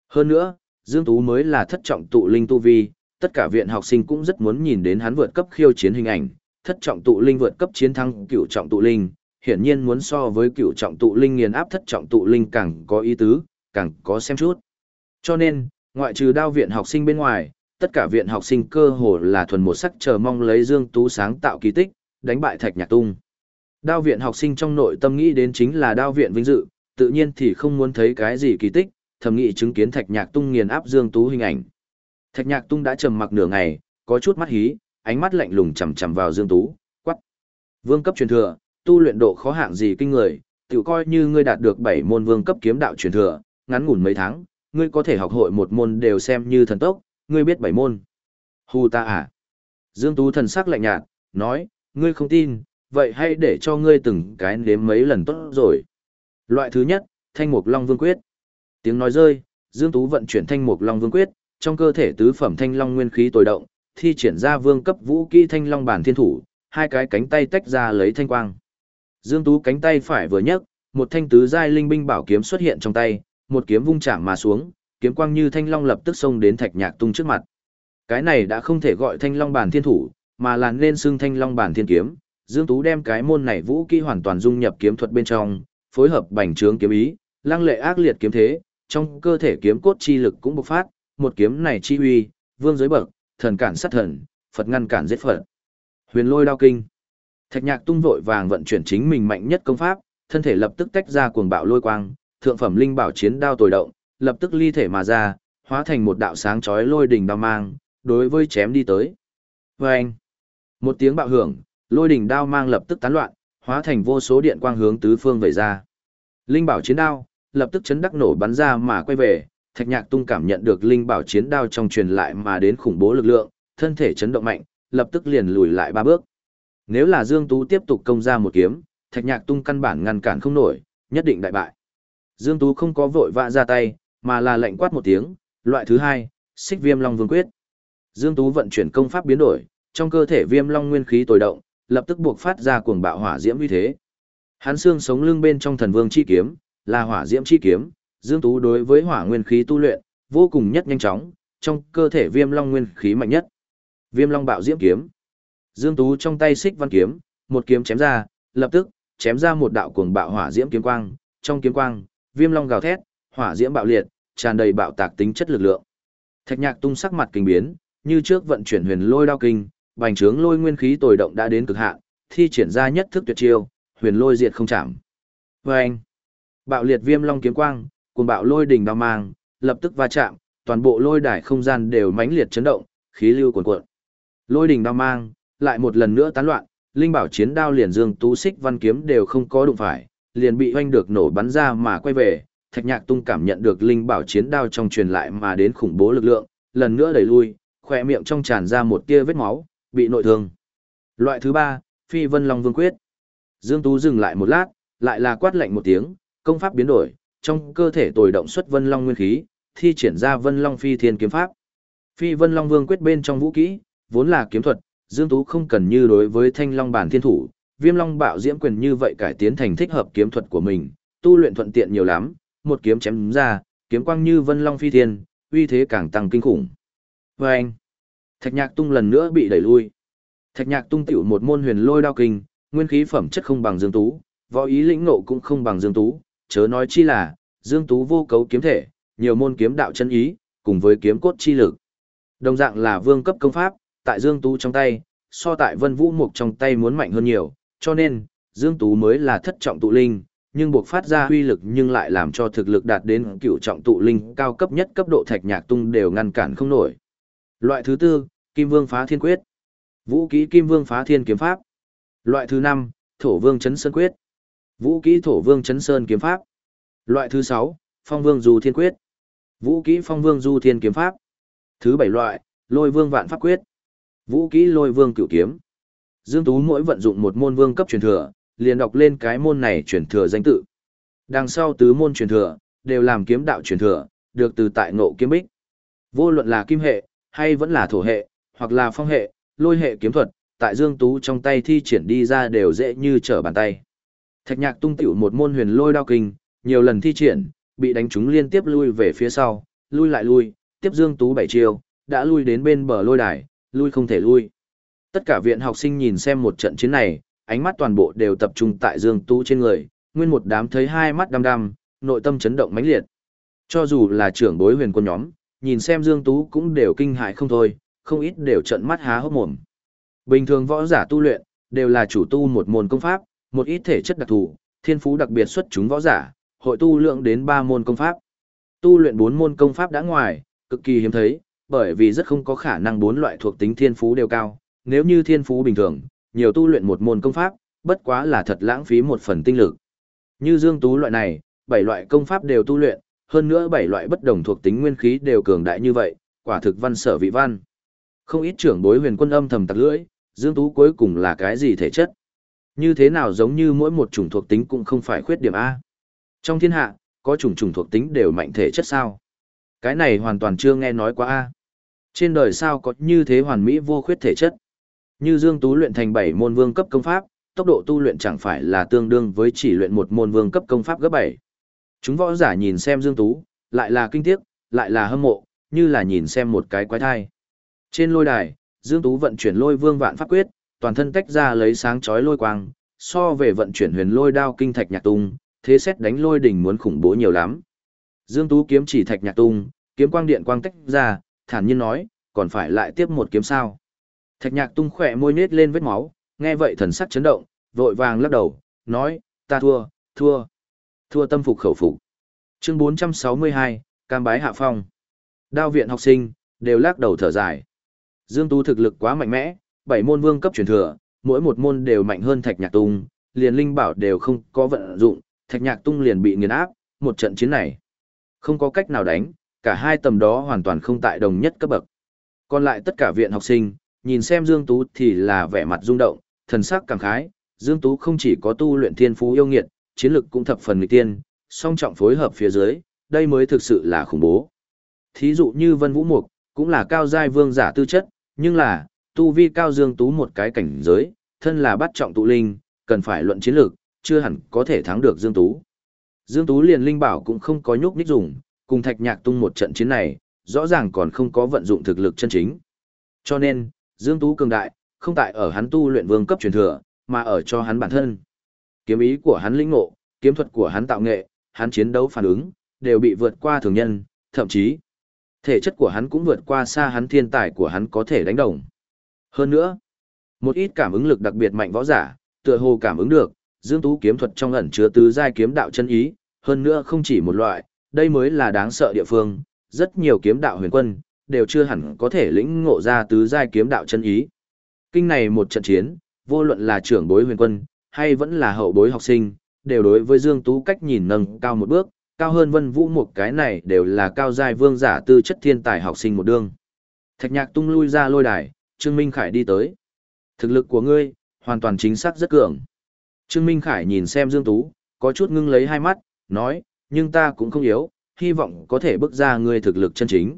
Hơn nữa, Dương Tú mới là thất trọng tụ linh tu vi, tất cả viện học sinh cũng rất muốn nhìn đến hắn vượt cấp khiêu chiến hình ảnh, thất trọng tụ linh vượt cấp chiến thắng cửu trọng tụ linh, hiển nhiên muốn so với cựu trọng tụ linh nghiền áp thất trọng tụ linh càng có ý tứ, càng có xem chút. Cho nên, ngoại trừ đao viện học sinh bên ngoài, tất cả viện học sinh cơ hồ là thuần một sắc chờ mong lấy Dương Tú sáng tạo kỳ tích, đánh bại Thạch Nhạc Tung. Đao viện học sinh trong nội tâm nghĩ đến chính là đao viện vinh dự, tự nhiên thì không muốn thấy cái gì kỳ tích, thầm nghĩ chứng kiến Thạch Nhạc Tung nghiền áp Dương Tú hình ảnh. Thạch Nhạc Tung đã trầm mặc nửa ngày, có chút mắt hí, ánh mắt lạnh lùng chằm chằm vào Dương Tú, quắc. Vương cấp truyền thừa, tu luyện độ khó hạng gì kinh người, tự coi như ngươi đạt được 7 môn vương cấp kiếm đạo truyền thừa, ngắn ngủn mấy tháng, ngươi có thể học hội một môn đều xem như thần tốc, ngươi biết 7 môn. Hù ta à? Dương Tú thần sắc lạnh nhạt, nói, ngươi không tin, vậy hãy để cho ngươi từng cái nếm mấy lần tốt rồi. Loại thứ nhất, Thanh Mục Long Vương Quyết. Tiếng nói rơi, Dương Tú vận chuyển Thanh Mục Long Vương Quyết, trong cơ thể tứ phẩm Thanh Long nguyên khí tồi động, thi triển ra vương cấp vũ kỹ Thanh Long bản thiên thủ, hai cái cánh tay tách ra lấy thanh quang. Dương Tú cánh tay phải vừa nhấc, một thanh tứ giai linh binh bảo kiếm xuất hiện trong tay, một kiếm vung chạm mà xuống, kiếm quang như thanh long lập tức xông đến Thạch Nhạc Tung trước mặt. Cái này đã không thể gọi thanh long bản thiên thủ, mà là nên xưng thanh long bản thiên kiếm. Dương Tú đem cái môn này vũ kỹ hoàn toàn dung nhập kiếm thuật bên trong, phối hợp bành trướng kiếm ý, lăng lệ ác liệt kiếm thế, trong cơ thể kiếm cốt chi lực cũng bộc phát, một kiếm này chi uy, vương giới bậc, thần cản sát thần, Phật ngăn cản giết Phật. Huyền lôi đao kinh. Thạch Nhạc tung vội vàng vận chuyển chính mình mạnh nhất công pháp, thân thể lập tức tách ra cuồng bạo lôi quang, thượng phẩm linh bảo chiến đao tồi động, lập tức ly thể mà ra, hóa thành một đạo sáng chói lôi đỉnh đao mang, đối với chém đi tới. Vâng! Một tiếng bạo hưởng, lôi đỉnh đao mang lập tức tán loạn, hóa thành vô số điện quang hướng tứ phương vẩy ra. Linh bảo chiến đao, lập tức chấn đắc nổ bắn ra mà quay về, Thạch Nhạc Tung cảm nhận được linh bảo chiến đao trong truyền lại mà đến khủng bố lực lượng, thân thể chấn động mạnh, lập tức liền lùi lại ba bước. Nếu là Dương Tú tiếp tục công ra một kiếm, Thạch Nhạc Tung căn bản ngăn cản không nổi, nhất định đại bại. Dương Tú không có vội vã ra tay, mà là lệnh quát một tiếng, loại thứ hai, xích viêm long vương quyết. Dương Tú vận chuyển công pháp biến đổi, trong cơ thể viêm long nguyên khí tồi động, lập tức buộc phát ra cuồng bạo hỏa diễm uy thế. Hắn xương sống lưng bên trong thần vương chi kiếm, là hỏa diễm chi kiếm, Dương Tú đối với hỏa nguyên khí tu luyện, vô cùng nhất nhanh chóng, trong cơ thể viêm long nguyên khí mạnh nhất. Viêm long bạo diễm kiếm. Dương Tú trong tay xích văn kiếm, một kiếm chém ra, lập tức chém ra một đạo cuồng bạo hỏa diễm kiếm quang, trong kiếm quang, viêm long gào thét, hỏa diễm bạo liệt, tràn đầy bạo tạc tính chất lực lượng. Thạch Nhạc tung sắc mặt kinh biến, như trước vận chuyển huyền lôi đao kinh, bành trướng lôi nguyên khí tồi động đã đến cực hạn, thi triển ra nhất thức tuyệt chiêu, huyền lôi diệt không chạm. Vâng! Bạo liệt viêm long kiếm quang, cùng bạo lôi đỉnh đao mang, lập tức va chạm, toàn bộ lôi đài không gian đều mãnh liệt chấn động, khí lưu cuồn cuộn. Lôi đỉnh đao mang, lại một lần nữa tán loạn, linh bảo chiến đao liền dương tú xích văn kiếm đều không có đụng phải, liền bị hoanh được nổ bắn ra mà quay về. Thạch Nhạc Tung cảm nhận được linh bảo chiến đao trong truyền lại mà đến khủng bố lực lượng, lần nữa đẩy lui, khỏe miệng trong tràn ra một tia vết máu, bị nội thương. Loại thứ ba, Phi Vân Long Vương Quyết. Dương Tú dừng lại một lát, lại là quát lạnh một tiếng, công pháp biến đổi, trong cơ thể tồi động xuất Vân Long nguyên khí, thi triển ra Vân Long Phi Thiên kiếm pháp. Phi Vân Long Vương Quyết bên trong vũ kỹ, vốn là kiếm thuật, Dương Tú không cần như đối với Thanh Long bản thiên thủ, Viêm Long bạo diễm quyền như vậy cải tiến thành thích hợp kiếm thuật của mình, tu luyện thuận tiện nhiều lắm, một kiếm chém ra, kiếm quang như Vân Long Phi Thiên, uy thế càng tăng kinh khủng. Và anh, Thạch Nhạc Tung lần nữa bị đẩy lui. Thạch Nhạc Tung tiểu một môn huyền lôi đao kinh, nguyên khí phẩm chất không bằng Dương Tú, võ ý lĩnh ngộ cũng không bằng Dương Tú, chớ nói chi là, Dương Tú vô cấu kiếm thể, nhiều môn kiếm đạo chân ý, cùng với kiếm cốt chi lực. Đồng dạng là vương cấp công pháp, tại Dương Tú trong tay, so tại Vân Vũ Mục trong tay muốn mạnh hơn nhiều, cho nên, Dương Tú mới là thất trọng tụ linh, nhưng buộc phát ra huy lực nhưng lại làm cho thực lực đạt đến cựu trọng tụ linh cao cấp nhất cấp độ thạch nhạc tung đều ngăn cản không nổi. Loại thứ tư, Kim Vương phá thiên quyết. Vũ kỹ Kim Vương phá thiên kiếm pháp. Loại thứ năm, Thổ Vương chấn sơn quyết. Vũ kỹ Thổ Vương chấn sơn kiếm pháp. Loại thứ sáu, Phong Vương du thiên quyết. Vũ kỹ Phong Vương du thiên kiếm pháp. Thứ bảy loại, lôi vương vạn pháp quyết. Vũ kỹ lôi vương cửu kiếm. Dương Tú mỗi vận dụng một môn vương cấp truyền thừa, liền đọc lên cái môn này truyền thừa danh tự. Đằng sau tứ môn truyền thừa, đều làm kiếm đạo truyền thừa, được từ tại ngộ kiếm bích. Vô luận là kim hệ, hay vẫn là thổ hệ, hoặc là phong hệ, lôi hệ kiếm thuật, tại Dương Tú trong tay thi triển đi ra đều dễ như trở bàn tay. Thạch nhạc tung tiểu một môn huyền lôi đao kinh, nhiều lần thi triển, bị đánh trúng liên tiếp lui về phía sau, lui lại lui, tiếp Dương Tú bảy chiều, đã lui đến bên bờ lôi đài, lui không thể lui. Tất cả viện học sinh nhìn xem một trận chiến này, ánh mắt toàn bộ đều tập trung tại Dương Tú trên người, nguyên một đám thấy hai mắt đăm đăm, nội tâm chấn động mãnh liệt. Cho dù là trưởng bối huyền quân nhóm, nhìn xem Dương Tú cũng đều kinh hại không thôi, không ít đều trận mắt há hốc mồm. Bình thường võ giả tu luyện, đều là chủ tu một môn công pháp, một ít thể chất đặc thù, thiên phú đặc biệt xuất chúng võ giả, hội tu lượng đến ba môn công pháp. Tu luyện bốn môn công pháp đã ngoài, cực kỳ hiếm thấy, bởi vì rất không có khả năng bốn loại thuộc tính thiên phú đều cao. Nếu như thiên phú bình thường, nhiều tu luyện một môn công pháp, bất quá là thật lãng phí một phần tinh lực. Như Dương Tú loại này, bảy loại công pháp đều tu luyện, hơn nữa bảy loại bất đồng thuộc tính nguyên khí đều cường đại như vậy, quả thực văn sở vị văn. Không ít trưởng bối huyền quân âm thầm tặc lưỡi, Dương Tú cuối cùng là cái gì thể chất? Như thế nào giống như mỗi một chủng thuộc tính cũng không phải khuyết điểm A. Trong thiên hạ, có chủng chủng thuộc tính đều mạnh thể chất sao? Cái này hoàn toàn chưa nghe nói qua A. Trên đời sao có như thế hoàn mỹ vô khuyết thể chất? Như Dương Tú luyện thành 7 môn vương cấp công pháp, tốc độ tu luyện chẳng phải là tương đương với chỉ luyện một môn vương cấp công pháp gấp 7. Chúng võ giả nhìn xem Dương Tú, lại là kinh tiếc, lại là hâm mộ, như là nhìn xem một cái quái thai. Trên lôi đài, Dương Tú vận chuyển lôi vương vạn pháp quyết, toàn thân tách ra lấy sáng chói lôi quang, so về vận chuyển huyền lôi đao kinh thạch nhạc tung, thế xét đánh lôi đỉnh muốn khủng bố nhiều lắm. Dương Tú kiếm chỉ thạch nhạc tung, kiếm quang điện quang tách ra, thản nhiên nói, còn phải lại tiếp một kiếm sao. Thạch nhạc tung khỏe môi nết lên vết máu, nghe vậy thần sắc chấn động, vội vàng lắc đầu, nói, ta thua, thua, thua tâm phục khẩu phục. Chương 462, cam bái hạ phong. Đao viện học sinh, đều lắc đầu thở dài. Dương Tú thực lực quá mạnh mẽ, bảy môn vương cấp truyền thừa, mỗi một môn đều mạnh hơn Thạch Nhạc Tung, liền linh bảo đều không có vận dụng, Thạch Nhạc Tung liền bị nghiền áp, một trận chiến này. Không có cách nào đánh, cả hai tầm đó hoàn toàn không tại đồng nhất cấp bậc. Còn lại tất cả viện học sinh, nhìn xem Dương Tú thì là vẻ mặt rung động, thần sắc cảm khái, Dương Tú không chỉ có tu luyện thiên phú yêu nghiệt, chiến lực cũng thập phần nghịch tiên, song trọng phối hợp phía dưới, đây mới thực sự là khủng bố. Thí dụ như Vân Vũ Mục, cũng là cao giai vương giả tư chất, nhưng là, tu vi cao Dương Tú một cái cảnh giới, thân là bắt trọng tụ linh, cần phải luận chiến lược, chưa hẳn có thể thắng được Dương Tú. Dương Tú liền linh bảo cũng không có nhúc nhích dùng, cùng Thạch Nhạc tung một trận chiến này, rõ ràng còn không có vận dụng thực lực chân chính. Cho nên, Dương Tú cường đại, không tại ở hắn tu luyện vương cấp truyền thừa, mà ở cho hắn bản thân. Kiếm ý của hắn lĩnh ngộ, kiếm thuật của hắn tạo nghệ, hắn chiến đấu phản ứng, đều bị vượt qua thường nhân, thậm chí Thể chất của hắn cũng vượt qua xa hắn thiên tài của hắn có thể đánh đồng. Hơn nữa, một ít cảm ứng lực đặc biệt mạnh võ giả, tựa hồ cảm ứng được, Dương Tú kiếm thuật trong ẩn chứa tứ giai kiếm đạo chân ý, hơn nữa không chỉ một loại, đây mới là đáng sợ địa phương, rất nhiều kiếm đạo huyền quân đều chưa hẳn có thể lĩnh ngộ ra tứ giai kiếm đạo chân ý. Kinh này một trận chiến, vô luận là trưởng bối huyền quân hay vẫn là hậu bối học sinh, đều đối với Dương Tú cách nhìn nâng cao một bước, cao hơn vân vũ một cái này đều là cao giai vương giả tư chất thiên tài học sinh một đương. Thạch nhạc tung lui ra lôi đài, Trương Minh Khải đi tới. Thực lực của ngươi, hoàn toàn chính xác rất cường. Trương Minh Khải nhìn xem Dương Tú, có chút ngưng lấy hai mắt, nói, nhưng ta cũng không yếu, hy vọng có thể bước ra ngươi thực lực chân chính.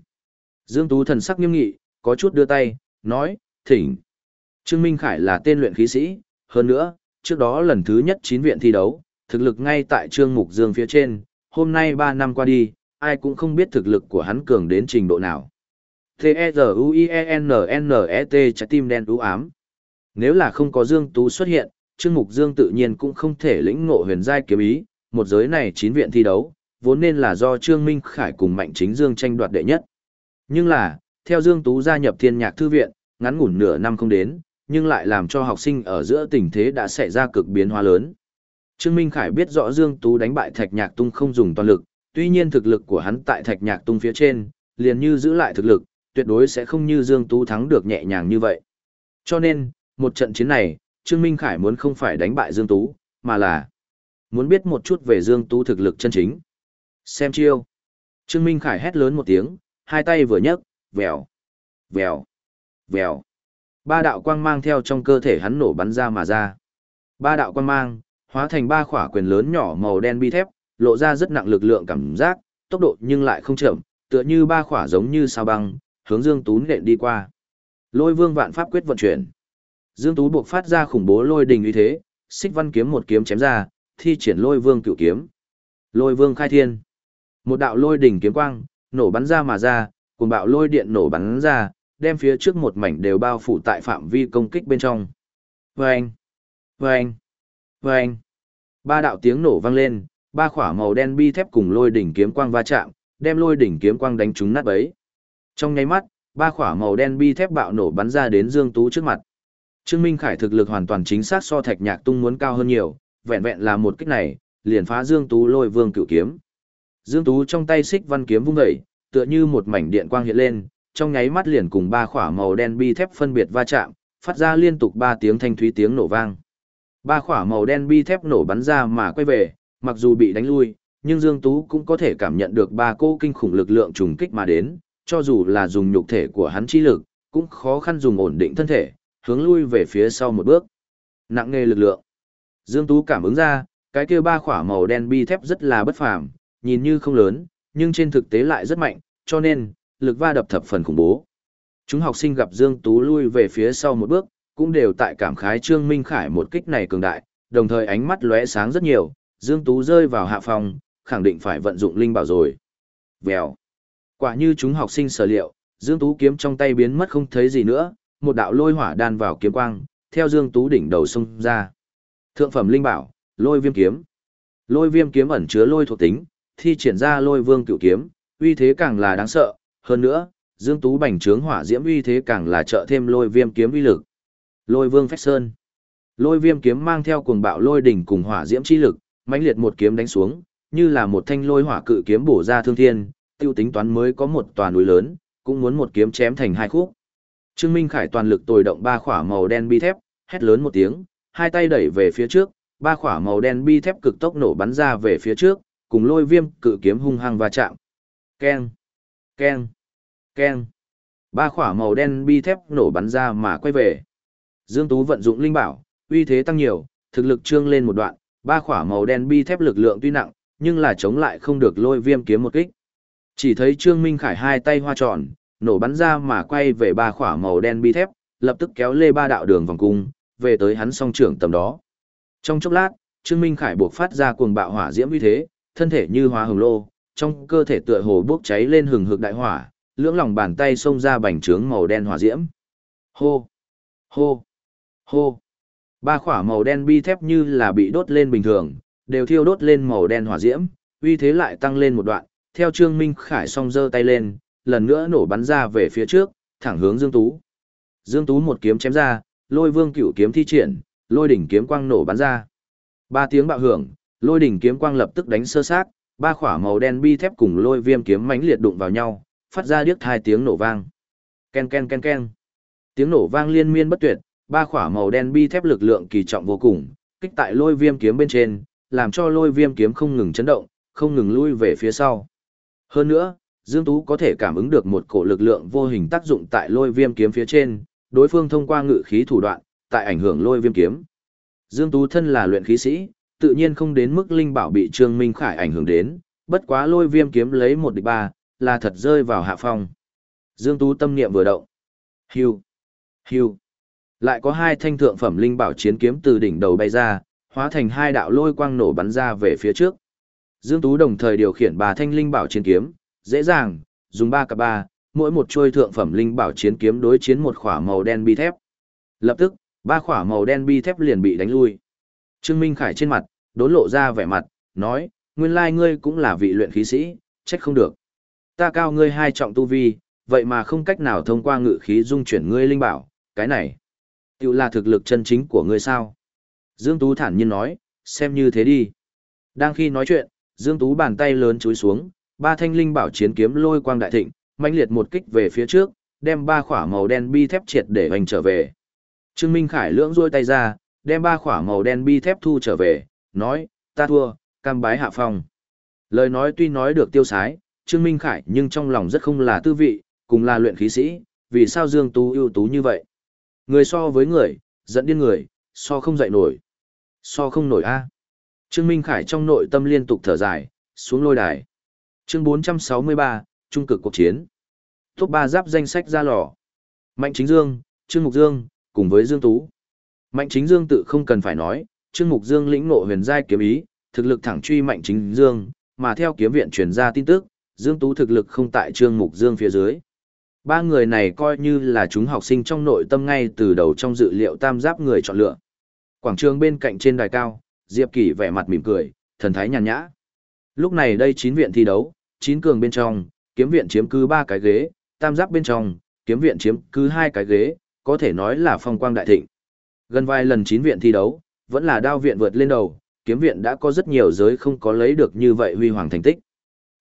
Dương Tú thần sắc nghiêm nghị, có chút đưa tay, nói, thỉnh. Trương Minh Khải là tên luyện khí sĩ, hơn nữa, trước đó lần thứ nhất chín viện thi đấu, thực lực ngay tại Trương Mục Dương phía trên, hôm nay 3 năm qua đi, ai cũng không biết thực lực của hắn cường đến trình độ nào. T-E-Z-U-I-E-N-N-E-T trái tim đen u ám. Nếu là không có Dương Tú xuất hiện, Trương Mục Dương tự nhiên cũng không thể lĩnh ngộ huyền giai kiếm ý, một giới này chín viện thi đấu, vốn nên là do Trương Minh Khải cùng Mạnh Chính Dương tranh đoạt đệ nhất. Nhưng là, theo Dương Tú gia nhập Thiên Nhạc Thư viện, ngắn ngủn nửa năm không đến, nhưng lại làm cho học sinh ở giữa tình thế đã xảy ra cực biến hóa lớn. Trương Minh Khải biết rõ Dương Tú đánh bại Thạch Nhạc Tung không dùng toàn lực, tuy nhiên thực lực của hắn tại Thạch Nhạc Tung phía trên, liền như giữ lại thực lực, tuyệt đối sẽ không như Dương Tú thắng được nhẹ nhàng như vậy. Cho nên, một trận chiến này, Trương Minh Khải muốn không phải đánh bại Dương Tú, mà là muốn biết một chút về Dương Tú thực lực chân chính. Xem chiêu. Trương Minh Khải hét lớn một tiếng, hai tay vừa nhấc, vèo. Vèo, vèo. Ba đạo quang mang theo trong cơ thể hắn nổ bắn ra mà ra. Ba đạo quang mang, hóa thành ba khỏa quyền lớn nhỏ màu đen bi thép, lộ ra rất nặng lực lượng cảm giác, tốc độ nhưng lại không chậm, tựa như ba khỏa giống như sao băng, hướng Dương Tú nện đi qua. Lôi Vương vạn pháp quyết vận chuyển. Dương Tú buộc phát ra khủng bố lôi đình uy thế, xích văn kiếm một kiếm chém ra, thi triển Lôi Vương cựu kiếm. Lôi Vương khai thiên. Một đạo lôi đỉnh kiếm quang, nổ bắn ra mà ra, cùng bạo lôi điện nổ bắn ra, đem phía trước một mảnh đều bao phủ tại phạm vi công kích bên trong. Vâng! Vâng! Vâng! Ba đạo tiếng nổ vang lên, ba khỏa màu đen bi thép cùng lôi đỉnh kiếm quang va chạm, đem lôi đỉnh kiếm quang đánh trúng nát bấy. Trong nháy mắt, ba khỏa màu đen bi thép bạo nổ bắn ra đến Dương Tú trước mặt. Trương Minh Khải thực lực hoàn toàn chính xác so Thạch Nhạc Tung muốn cao hơn nhiều, vẹn vẹn là một kích này, liền phá Dương Tú lôi vương cửu kiếm. Dương Tú trong tay xích văn kiếm vung dậy, tựa như một mảnh điện quang hiện lên, trong nháy mắt liền cùng ba khỏa màu đen bi thép phân biệt va chạm, phát ra liên tục ba tiếng thanh thúy tiếng nổ vang. Ba khỏa màu đen bi thép nổ bắn ra mà quay về, mặc dù bị đánh lui, nhưng Dương Tú cũng có thể cảm nhận được ba cô kinh khủng lực lượng trùng kích mà đến, cho dù là dùng nhục thể của hắn chi lực, cũng khó khăn dùng ổn định thân thể, hướng lui về phía sau một bước. Nặng nghề lực lượng. Dương Tú cảm ứng ra, cái kia ba khỏa màu đen bi thép rất là bất phàm, nhìn như không lớn, nhưng trên thực tế lại rất mạnh, cho nên, lực va đập thập phần khủng bố. Chúng học sinh gặp Dương Tú lui về phía sau một bước, cũng đều tại cảm khái Trương Minh Khải một kích này cường đại, đồng thời ánh mắt lóe sáng rất nhiều, Dương Tú rơi vào hạ phòng, khẳng định phải vận dụng linh bảo rồi. Vèo. Quả như chúng học sinh sở liệu, Dương Tú kiếm trong tay biến mất không thấy gì nữa, một đạo lôi hỏa đan vào kiếm quang, theo Dương Tú đỉnh đầu xông ra. Thượng phẩm linh bảo, lôi viêm kiếm. Lôi viêm kiếm ẩn chứa lôi thuộc tính, thi triển ra lôi vương cựu kiếm, uy thế càng là đáng sợ, hơn nữa, Dương Tú bành trướng hỏa diễm uy thế càng là trợ thêm lôi viêm kiếm uy lực. Lôi vương phách sơn. Lôi viêm kiếm mang theo cuồng bạo lôi đỉnh cùng hỏa diễm chi lực, mãnh liệt một kiếm đánh xuống, như là một thanh lôi hỏa cự kiếm bổ ra thương thiên, tiêu tính toán mới có một tòa núi lớn, cũng muốn một kiếm chém thành hai khúc. Trương Minh Khải toàn lực tồi động ba khỏa màu đen bi thép, hét lớn một tiếng, hai tay đẩy về phía trước, ba khỏa màu đen bi thép cực tốc nổ bắn ra về phía trước, cùng lôi viêm cự kiếm hung hăng va chạm. Keng, keng, keng. Ba khỏa màu đen bi thép nổ bắn ra mà quay về. Dương Tú vận dụng linh bảo, uy thế tăng nhiều, thực lực trương lên một đoạn, ba khỏa màu đen bi thép lực lượng tuy nặng, nhưng là chống lại không được lôi viêm kiếm một kích. Chỉ thấy Trương Minh Khải hai tay hoa tròn, nổ bắn ra mà quay về ba khỏa màu đen bi thép, lập tức kéo lê ba đạo đường vòng cung, về tới hắn song trưởng tầm đó. Trong chốc lát, Trương Minh Khải buộc phát ra cuồng bạo hỏa diễm uy thế, thân thể như hóa hồng lô, trong cơ thể tựa hồ bốc cháy lên hừng hực đại hỏa, lưỡng lòng bàn tay xông ra bành trướng màu đen hỏa diễm. Hô! Hô! Hô! Ba khỏa màu đen bi thép như là bị đốt lên bình thường, đều thiêu đốt lên màu đen hỏa diễm, uy thế lại tăng lên một đoạn, theo Trương Minh Khải song giơ tay lên, lần nữa nổ bắn ra về phía trước, thẳng hướng Dương Tú. Dương Tú một kiếm chém ra, lôi vương cửu kiếm thi triển, lôi đỉnh kiếm quang nổ bắn ra. Ba tiếng bạo hưởng, lôi đỉnh kiếm quang lập tức đánh sơ sát, ba khỏa màu đen bi thép cùng lôi viêm kiếm mãnh liệt đụng vào nhau, phát ra điếc hai tiếng nổ vang. Ken ken ken ken. Tiếng nổ vang liên miên bất tuyệt, ba khỏa màu đen bi thép lực lượng kỳ trọng vô cùng, kích tại lôi viêm kiếm bên trên, làm cho lôi viêm kiếm không ngừng chấn động, không ngừng lui về phía sau. Hơn nữa, Dương Tú có thể cảm ứng được một cổ lực lượng vô hình tác dụng tại lôi viêm kiếm phía trên, đối phương thông qua ngự khí thủ đoạn, tại ảnh hưởng lôi viêm kiếm. Dương Tú thân là luyện khí sĩ, tự nhiên không đến mức linh bảo bị Trương Minh Khải ảnh hưởng đến, bất quá lôi viêm kiếm lấy một địch ba, là thật rơi vào hạ phong. Dương Tú tâm niệm vừa động. Hưu, hưu. Lại có hai thanh thượng phẩm linh bảo chiến kiếm từ đỉnh đầu bay ra, hóa thành hai đạo lôi quang nổ bắn ra về phía trước. Dương Tú đồng thời điều khiển ba thanh linh bảo chiến kiếm, dễ dàng, dùng ba cặp ba, mỗi một chuôi thượng phẩm linh bảo chiến kiếm đối chiến một khỏa màu đen bi thép. Lập tức, ba khỏa màu đen bi thép liền bị đánh lui. Trương Minh Khải trên mặt, đốn lộ ra vẻ mặt, nói, nguyên lai ngươi cũng là vị luyện khí sĩ, trách không được. Ta cao ngươi hai trọng tu vi, vậy mà không cách nào thông qua ngự khí dung chuyển ngươi linh bảo, cái này, Tiểu là thực lực chân chính của ngươi sao. Dương Tú thản nhiên nói, xem như thế đi. Đang khi nói chuyện, Dương Tú bàn tay lớn chúi xuống, ba thanh linh bảo chiến kiếm lôi quang đại thịnh, mãnh liệt một kích về phía trước, đem ba khỏa màu đen bi thép triệt để hoành trở về. Trương Minh Khải lưỡng rôi tay ra, đem ba khỏa màu đen bi thép thu trở về, nói, ta thua, cam bái hạ phong. Lời nói tuy nói được tiêu sái, Trương Minh Khải nhưng trong lòng rất không là tư vị, cùng là luyện khí sĩ, vì sao Dương Tú ưu tú như vậy? Người so với người, dẫn điên người, so không dậy nổi. So không nổi a. Trương Minh Khải trong nội tâm liên tục thở dài, xuống lôi đài. Chương 463, trung cực cuộc chiến. Top 3 giáp danh sách ra lò. Mạnh Chính Dương, Trương Mục Dương, cùng với Dương Tú. Mạnh Chính Dương tự không cần phải nói, Trương Mục Dương lĩnh ngộ huyền giai kiếm ý, thực lực thẳng truy Mạnh Chính Dương, mà theo kiếm viện truyền ra tin tức, Dương Tú thực lực không tại Trương Mục Dương phía dưới. Ba người này coi như là chúng học sinh trong nội tâm ngay từ đầu trong dự liệu tam giáp người chọn lựa. Quảng trường bên cạnh trên đài cao, Diệp Kỳ vẻ mặt mỉm cười, thần thái nhàn nhã. Lúc này đây chín viện thi đấu, chín cường bên trong, kiếm viện chiếm cứ ba cái ghế, tam giáp bên trong, kiếm viện chiếm cứ hai cái ghế, có thể nói là phong quang đại thịnh. Gần vài lần chín viện thi đấu, vẫn là đao viện vượt lên đầu, kiếm viện đã có rất nhiều giới không có lấy được như vậy huy hoàng thành tích.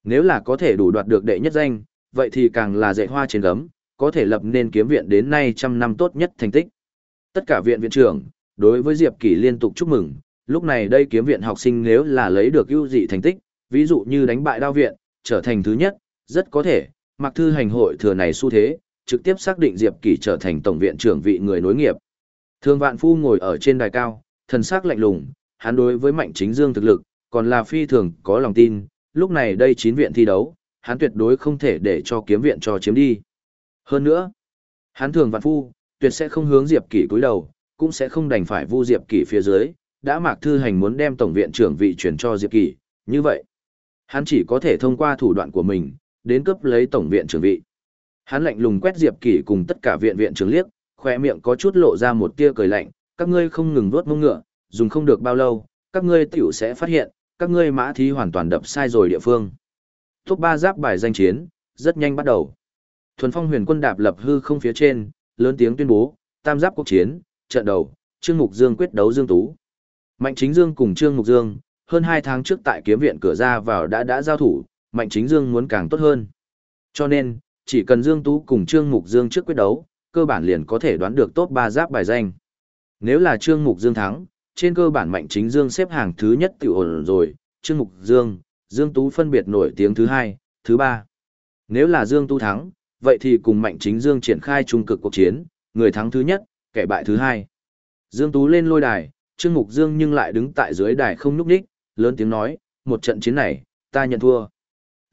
Nếu là có thể đủ đoạt được đệ nhất danh, vậy thì càng là dạy hoa trên gấm, có thể lập nên kiếm viện đến nay trăm năm tốt nhất thành tích. Tất cả viện viện trưởng, đối với Diệp Kỳ liên tục chúc mừng, lúc này đây kiếm viện học sinh nếu là lấy được ưu dị thành tích, ví dụ như đánh bại đao viện, trở thành thứ nhất, rất có thể, mặc thư hành hội thừa này xu thế, trực tiếp xác định Diệp Kỳ trở thành tổng viện trưởng vị người nối nghiệp. Thương Vạn Phu ngồi ở trên đài cao, thần sắc lạnh lùng, hắn đối với Mạnh Chính Dương thực lực, còn là phi thường có lòng tin, lúc này đây chín viện thi đấu, hắn tuyệt đối không thể để cho kiếm viện cho chiếm đi. Hơn nữa, hắn thường Vạn Phu, tuyệt sẽ không hướng Diệp Kỳ cúi đầu, cũng sẽ không đành phải vu Diệp Kỳ phía dưới, đã Mạc Thư Hành muốn đem tổng viện trưởng vị chuyển cho Diệp Kỳ, như vậy, hắn chỉ có thể thông qua thủ đoạn của mình, đến cấp lấy tổng viện trưởng vị. Hắn lạnh lùng quét Diệp Kỳ cùng tất cả viện viện trưởng liếc, khóe miệng có chút lộ ra một tia cười lạnh, các ngươi không ngừng vuốt mông ngựa, dùng không được bao lâu, các ngươi tiểu sẽ phát hiện, các ngươi mã thí hoàn toàn đập sai rồi địa phương. Top Ba giáp bài danh chiến, rất nhanh bắt đầu. Thuần Phong Huyền Quân đạp lập hư không phía trên, lớn tiếng tuyên bố, tam giáp quốc chiến, trận đầu, Trương Mục Dương quyết đấu Dương Tú. Mạnh Chính Dương cùng Trương Mục Dương, hơn 2 tháng trước tại kiếm viện cửa ra vào đã đã giao thủ, Mạnh Chính Dương muốn càng tốt hơn. Cho nên, chỉ cần Dương Tú cùng Trương Mục Dương trước quyết đấu, cơ bản liền có thể đoán được top 3 giáp bài danh. Nếu là Trương Mục Dương thắng, trên cơ bản Mạnh Chính Dương xếp hàng thứ nhất tiểu ổn rồi, Trương Mục Dương, Dương Tú phân biệt nổi tiếng thứ hai, thứ ba. Nếu là Dương Tú thắng, vậy thì cùng Mạnh Chính Dương triển khai trung cực cuộc chiến, người thắng thứ nhất, kẻ bại thứ hai. Dương Tú lên lôi đài, Trương Mục Dương nhưng lại đứng tại dưới đài không nhúc nhích, lớn tiếng nói, một trận chiến này, ta nhận thua.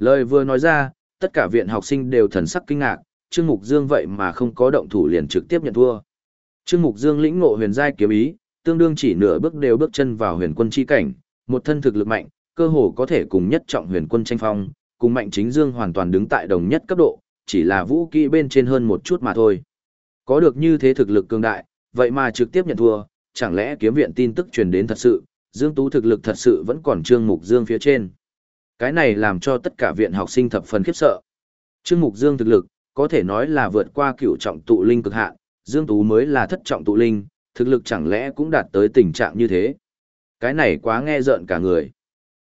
Lời vừa nói ra, tất cả viện học sinh đều thần sắc kinh ngạc, Trương Mục Dương vậy mà không có động thủ liền trực tiếp nhận thua. Trương Mục Dương lĩnh ngộ huyền giai kiếm ý, tương đương chỉ nửa bước đều bước chân vào huyền quân chi cảnh, một thân thực lực mạnh, cơ hồ có thể cùng nhất trọng huyền quân tranh phong, cùng Mạnh Chính Dương hoàn toàn đứng tại đồng nhất cấp độ, chỉ là vũ kỹ bên trên hơn một chút mà thôi. Có được như thế thực lực cường đại, vậy mà trực tiếp nhận thua, chẳng lẽ kiếm viện tin tức truyền đến thật sự, Dương Tú thực lực thật sự vẫn còn Trương Mục Dương phía trên. Cái này làm cho tất cả viện học sinh thập phần khiếp sợ. Trương Mục Dương thực lực, có thể nói là vượt qua cựu trọng tụ linh cực hạn, Dương Tú mới là thất trọng tụ linh, thực lực chẳng lẽ cũng đạt tới tình trạng như thế. Cái này quá nghe rợn cả người.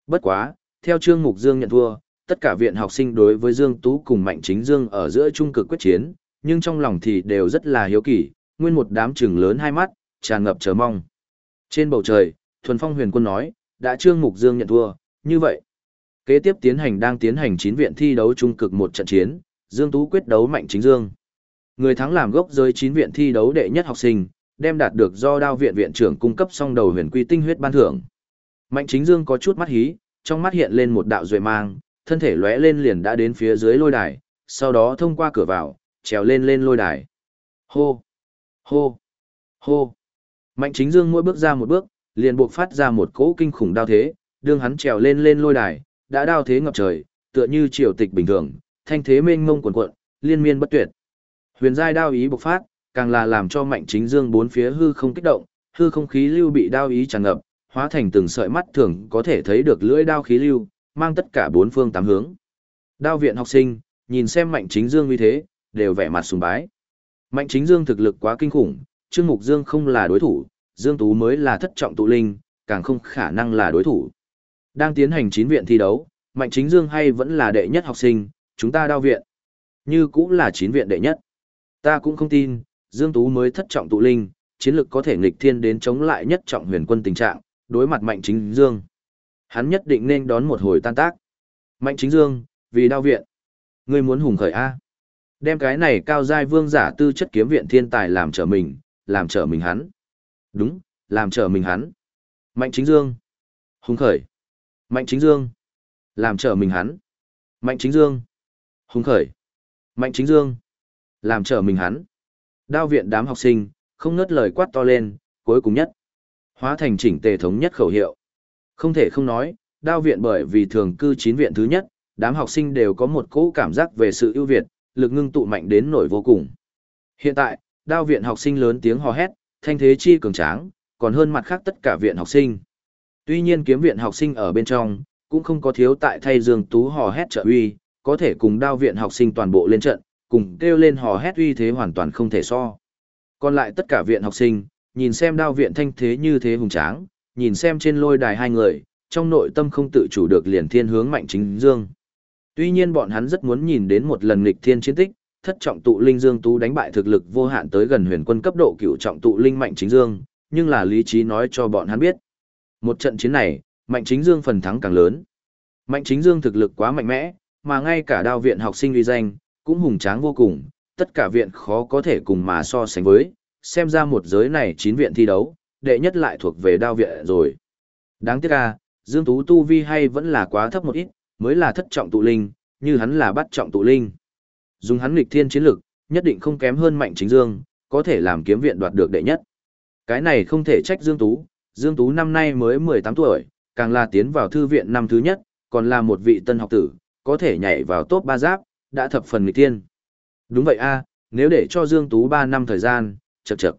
Bất quá, theo Trương Mục Dương nhận thua, tất cả viện học sinh đối với Dương Tú cùng Mạnh Chính Dương ở giữa trung cực quyết chiến, nhưng trong lòng thì đều rất là hiếu kỳ, nguyên một đám trừng lớn hai mắt, tràn ngập chờ mong. Trên bầu trời, Thuần Phong Huyền Quân nói, đã Trương Mục Dương nhận thua, như vậy. Kế tiếp tiến hành đang tiến hành chín viện thi đấu trung cực một trận chiến, Dương Tú quyết đấu Mạnh Chính Dương. Người thắng làm gốc giới chín viện thi đấu đệ nhất học sinh, đem đạt được do đao viện viện trưởng cung cấp song đầu huyền quy tinh huyết ban thưởng. Mạnh Chính Dương có chút mắt hí, trong mắt hiện lên một đạo duệ mang, thân thể lóe lên liền đã đến phía dưới lôi đài, sau đó thông qua cửa vào, trèo lên lên lôi đài. Hô! Hô! Hô! Mạnh Chính Dương mỗi bước ra một bước, liền buộc phát ra một cỗ kinh khủng đao thế, đương hắn trèo lên lên lôi đài, đã đao thế ngập trời, tựa như triều tịch bình thường, thanh thế mênh mông cuồn cuộn, liên miên bất tuyệt. Huyền giai đao ý bộc phát, càng là làm cho Mạnh Chính Dương bốn phía hư không kích động, hư không khí lưu bị đao ý tràn ngập, hóa thành từng sợi mắt thường có thể thấy được lưỡi đao khí lưu, mang tất cả bốn phương tám hướng. Đao viện học sinh, nhìn xem Mạnh Chính Dương như thế, đều vẻ mặt sùng bái. Mạnh Chính Dương thực lực quá kinh khủng, Trương Mục Dương không là đối thủ, Dương Tú mới là thất trọng tụ linh, càng không khả năng là đối thủ. Đang tiến hành chín viện thi đấu, Mạnh Chính Dương hay vẫn là đệ nhất học sinh, chúng ta đao viện. Như cũng là chín viện đệ nhất. Ta cũng không tin, Dương Tú mới thất trọng tụ linh, chiến lực có thể nghịch thiên đến chống lại nhất trọng huyền quân tình trạng, đối mặt Mạnh Chính Dương. Hắn nhất định nên đón một hồi tan tác. Mạnh Chính Dương, vì đao viện. Ngươi muốn hùng khởi A. Đem cái này cao giai vương giả tư chất kiếm viện thiên tài làm trở mình, làm trở mình hắn. Đúng, làm trở mình hắn. Mạnh chính dương. Hùng khởi. Mạnh chính dương. Làm trở mình hắn. Mạnh chính dương. Hùng khởi. Mạnh chính dương. Làm trở mình hắn. Đao viện đám học sinh, không ngớt lời quát to lên, cuối cùng nhất. Hóa thành chỉnh tề thống nhất khẩu hiệu. Không thể không nói, đao viện bởi vì thường cư chín viện thứ nhất, đám học sinh đều có một cỗ cảm giác về sự ưu việt, lực ngưng tụ mạnh đến nổi vô cùng. Hiện tại, đao viện học sinh lớn tiếng hò hét, thanh thế chi cường tráng, còn hơn mặt khác tất cả viện học sinh. Tuy nhiên kiếm viện học sinh ở bên trong, cũng không có thiếu tại thay Dương Tú hò hét trợ uy, có thể cùng đao viện học sinh toàn bộ lên trận, cùng kêu lên hò hét uy thế hoàn toàn không thể so. Còn lại tất cả viện học sinh, nhìn xem đao viện thanh thế như thế hùng tráng, nhìn xem trên lôi đài hai người, trong nội tâm không tự chủ được liền thiên hướng mạnh chính dương. Tuy nhiên bọn hắn rất muốn nhìn đến một lần nghịch thiên chiến tích, thất trọng tụ linh dương tú đánh bại thực lực vô hạn tới gần huyền quân cấp độ cửu trọng tụ linh mạnh chính dương, nhưng là lý trí nói cho bọn hắn biết. Một trận chiến này, mạnh chính dương phần thắng càng lớn. Mạnh chính dương thực lực quá mạnh mẽ, mà ngay cả đao viện học sinh uy danh, cũng hùng tráng vô cùng, tất cả viện khó có thể cùng mà so sánh với, xem ra một giới này chín viện thi đấu, đệ nhất lại thuộc về đao viện rồi. Đáng tiếc à, Dương Tú tu vi hay vẫn là quá thấp một ít, mới là thất trọng tụ linh, như hắn là bắt trọng tụ linh. Dùng hắn nghịch thiên chiến lực, nhất định không kém hơn Mạnh Chính Dương, có thể làm kiếm viện đoạt được đệ nhất. Cái này không thể trách Dương Tú, Dương Tú năm nay mới 18 tuổi, càng là tiến vào thư viện năm thứ nhất, còn là một vị tân học tử, có thể nhảy vào top 3 giáp, đã thập phần nghịch tiên. Đúng vậy a, nếu để cho Dương Tú 3 năm thời gian, chậc chậc.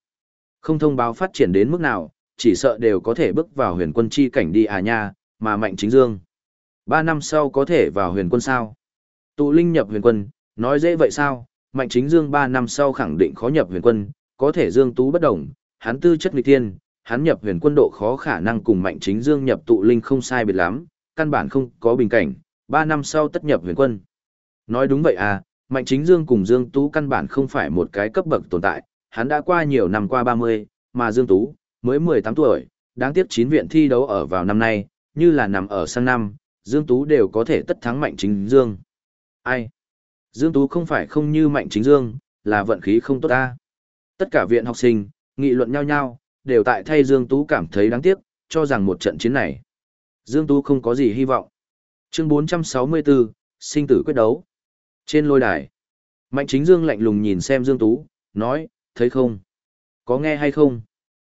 Không thông báo phát triển đến mức nào, chỉ sợ đều có thể bước vào huyền quân chi cảnh đi à nha, mà Mạnh Chính Dương. 3 năm sau có thể vào huyền quân sao? Tụ linh nhập huyền quân, nói dễ vậy sao? Mạnh Chính Dương 3 năm sau khẳng định khó nhập huyền quân, có thể Dương Tú bất đồng, hắn tư chất nghịch tiên hắn nhập huyền quân độ khó khả năng cùng Mạnh Chính Dương nhập tụ linh không sai biệt lắm, căn bản không có bình cảnh, ba năm sau tất nhập huyền quân. Nói đúng vậy à, Mạnh Chính Dương cùng Dương Tú căn bản không phải một cái cấp bậc tồn tại, hắn đã qua nhiều năm qua 30, mà Dương Tú, mới 18 tuổi, đáng tiếc chín viện thi đấu ở vào năm nay, như là nằm ở sang năm, Dương Tú đều có thể tất thắng Mạnh Chính Dương. Ai? Dương Tú không phải không như Mạnh Chính Dương, là vận khí không tốt ta. Tất cả viện học sinh, nghị luận nhau nhau, đều tại thay Dương Tú cảm thấy đáng tiếc, cho rằng một trận chiến này. Dương Tú không có gì hy vọng. Chương 464, sinh tử quyết đấu. Trên lôi đài, Mạnh Chính Dương lạnh lùng nhìn xem Dương Tú, nói, thấy không? Có nghe hay không?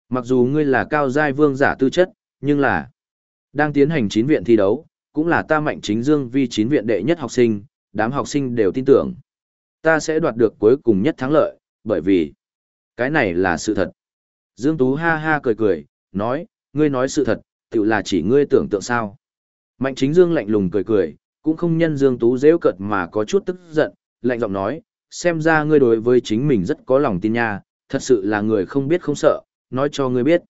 Mặc dù ngươi là cao giai vương giả tư chất, nhưng là đang tiến hành chín viện thi đấu, cũng là ta Mạnh Chính Dương vi chín viện đệ nhất học sinh, đám học sinh đều tin tưởng. Ta sẽ đoạt được cuối cùng nhất thắng lợi, bởi vì cái này là sự thật. Dương Tú ha ha cười cười, nói, ngươi nói sự thật, tự là chỉ ngươi tưởng tượng sao. Mạnh chính Dương lạnh lùng cười cười, cũng không nhân Dương Tú dễ cợt mà có chút tức giận, lạnh giọng nói, xem ra ngươi đối với chính mình rất có lòng tin nha, thật sự là người không biết không sợ, nói cho ngươi biết.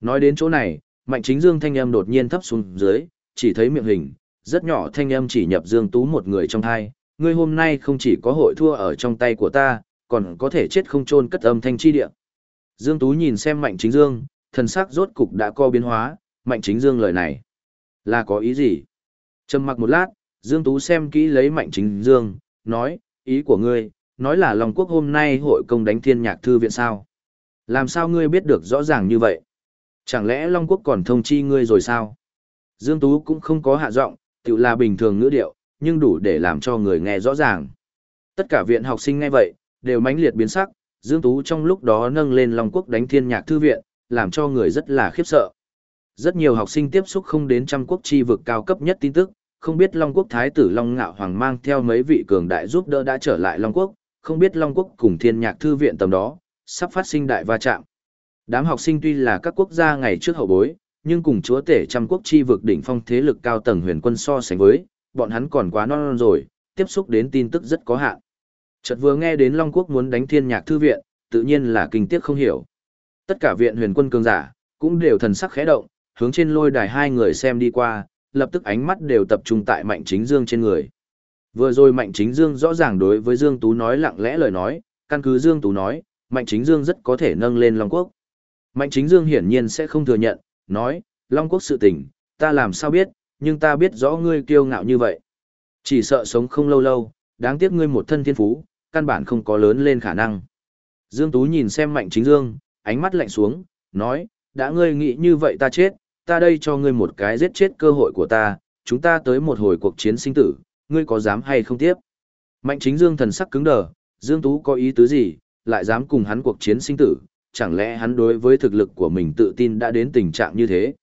Nói đến chỗ này, Mạnh chính Dương thanh âm đột nhiên thấp xuống dưới, chỉ thấy miệng hình, rất nhỏ thanh âm chỉ nhập Dương Tú một người trong hai, ngươi hôm nay không chỉ có hội thua ở trong tay của ta, còn có thể chết không chôn cất âm thanh chi địa. Dương Tú nhìn xem Mạnh Chính Dương, thần sắc rốt cục đã co biến hóa, Mạnh Chính Dương lời này là có ý gì? Trầm mặc một lát, Dương Tú xem kỹ lấy Mạnh Chính Dương, nói, ý của ngươi, nói là Long Quốc hôm nay hội công đánh thiên nhạc thư viện sao? Làm sao ngươi biết được rõ ràng như vậy? Chẳng lẽ Long Quốc còn thông chi ngươi rồi sao? Dương Tú cũng không có hạ giọng, tự là bình thường ngữ điệu, nhưng đủ để làm cho người nghe rõ ràng. Tất cả viện học sinh nghe vậy, đều mãnh liệt biến sắc, Dương Tú trong lúc đó nâng lên Long Quốc đánh thiên nhạc thư viện, làm cho người rất là khiếp sợ. Rất nhiều học sinh tiếp xúc không đến trăm quốc chi vực cao cấp nhất tin tức, không biết Long Quốc Thái tử Long Ngạo Hoàng mang theo mấy vị cường đại giúp đỡ đã trở lại Long Quốc, không biết Long Quốc cùng thiên nhạc thư viện tầm đó, sắp phát sinh đại va chạm. Đám học sinh tuy là các quốc gia ngày trước hậu bối, nhưng cùng chúa tể trăm quốc chi vực đỉnh phong thế lực cao tầng huyền quân so sánh với, bọn hắn còn quá non, non rồi, tiếp xúc đến tin tức rất có hạn. Chợt vừa nghe đến Long Quốc muốn đánh thiên nhạc thư viện, tự nhiên là kinh tiếc không hiểu. Tất cả viện huyền quân cường giả, cũng đều thần sắc khẽ động, hướng trên lôi đài hai người xem đi qua, lập tức ánh mắt đều tập trung tại Mạnh Chính Dương trên người. Vừa rồi Mạnh Chính Dương rõ ràng đối với Dương Tú nói lặng lẽ lời nói, căn cứ Dương Tú nói, Mạnh Chính Dương rất có thể nâng lên Long Quốc. Mạnh Chính Dương hiển nhiên sẽ không thừa nhận, nói, Long Quốc sự tình, ta làm sao biết, nhưng ta biết rõ ngươi kiêu ngạo như vậy. Chỉ sợ sống không lâu lâu, đáng tiếc ngươi một thân thiên phú, căn bản không có lớn lên khả năng. Dương Tú nhìn xem Mạnh Chính Dương, ánh mắt lạnh xuống, nói, đã ngươi nghĩ như vậy ta chết, ta đây cho ngươi một cái giết chết cơ hội của ta, chúng ta tới một hồi cuộc chiến sinh tử, ngươi có dám hay không tiếp? Mạnh Chính Dương thần sắc cứng đờ, Dương Tú có ý tứ gì, lại dám cùng hắn cuộc chiến sinh tử, chẳng lẽ hắn đối với thực lực của mình tự tin đã đến tình trạng như thế?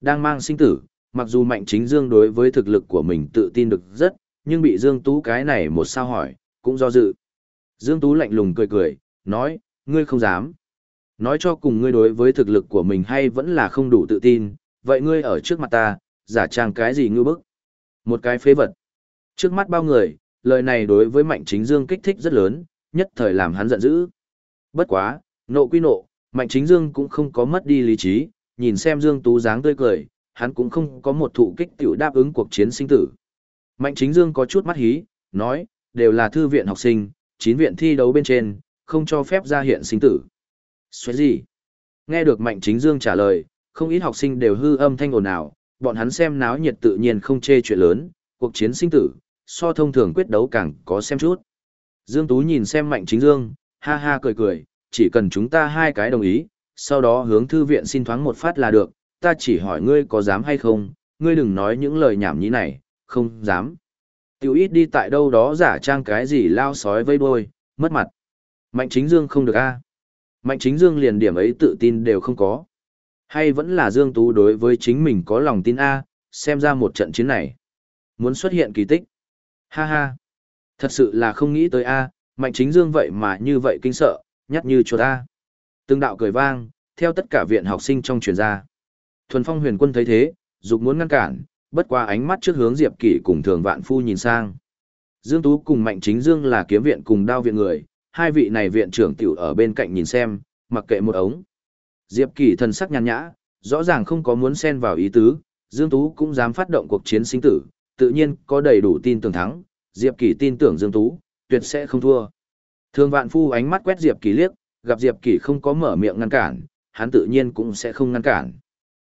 Đang mang sinh tử, mặc dù Mạnh Chính Dương đối với thực lực của mình tự tin được rất, nhưng bị Dương Tú cái này một sao hỏi, cũng do dự. Dương Tú lạnh lùng cười cười, nói, ngươi không dám. Nói cho cùng ngươi đối với thực lực của mình hay vẫn là không đủ tự tin, vậy ngươi ở trước mặt ta, giả trang cái gì ngư bức? Một cái phế vật. Trước mắt bao người, lời này đối với Mạnh Chính Dương kích thích rất lớn, nhất thời làm hắn giận dữ. Bất quá, nộ quy nộ, Mạnh Chính Dương cũng không có mất đi lý trí, nhìn xem Dương Tú dáng tươi cười, hắn cũng không có một thụ kích tiểu đáp ứng cuộc chiến sinh tử. Mạnh Chính Dương có chút mắt hí, nói, đều là thư viện học sinh, chín viện thi đấu bên trên, không cho phép ra hiện sinh tử. Xoáy gì? Nghe được Mạnh Chính Dương trả lời, không ít học sinh đều hư âm thanh ồn ào, bọn hắn xem náo nhiệt tự nhiên không chê chuyện lớn, cuộc chiến sinh tử, so thông thường quyết đấu càng có xem chút. Dương Tú nhìn xem Mạnh Chính Dương, ha ha cười cười, chỉ cần chúng ta hai cái đồng ý, sau đó hướng thư viện xin thoáng một phát là được, ta chỉ hỏi ngươi có dám hay không, ngươi đừng nói những lời nhảm nhí này, không dám. Tiểu ít đi tại đâu đó giả trang cái gì lao sói vây đuôi, mất mặt. Mạnh chính dương không được a Mạnh chính dương liền điểm ấy tự tin đều không có. Hay vẫn là dương tú đối với chính mình có lòng tin a xem ra một trận chiến này. Muốn xuất hiện kỳ tích. Ha ha. Thật sự là không nghĩ tới a mạnh chính dương vậy mà như vậy kinh sợ, nhắc như chuột a Từng đạo cười vang, theo tất cả viện học sinh trong truyền gia. Thuần phong huyền quân thấy thế, dục muốn ngăn cản, bất qua ánh mắt trước hướng Diệp Kỷ cùng Thường Vạn Phu nhìn sang. Dương Tú cùng Mạnh Chính Dương là kiếm viện cùng đao viện người, hai vị này viện trưởng tiểu ở bên cạnh nhìn xem, mặc kệ một ống. Diệp Kỷ thần sắc nhàn nhã, rõ ràng không có muốn xen vào ý tứ, Dương Tú cũng dám phát động cuộc chiến sinh tử, tự nhiên có đầy đủ tin tưởng thắng, Diệp Kỷ tin tưởng Dương Tú, tuyệt sẽ không thua. Thường Vạn Phu ánh mắt quét Diệp Kỷ liếc, gặp Diệp Kỷ không có mở miệng ngăn cản, hắn tự nhiên cũng sẽ không ngăn cản.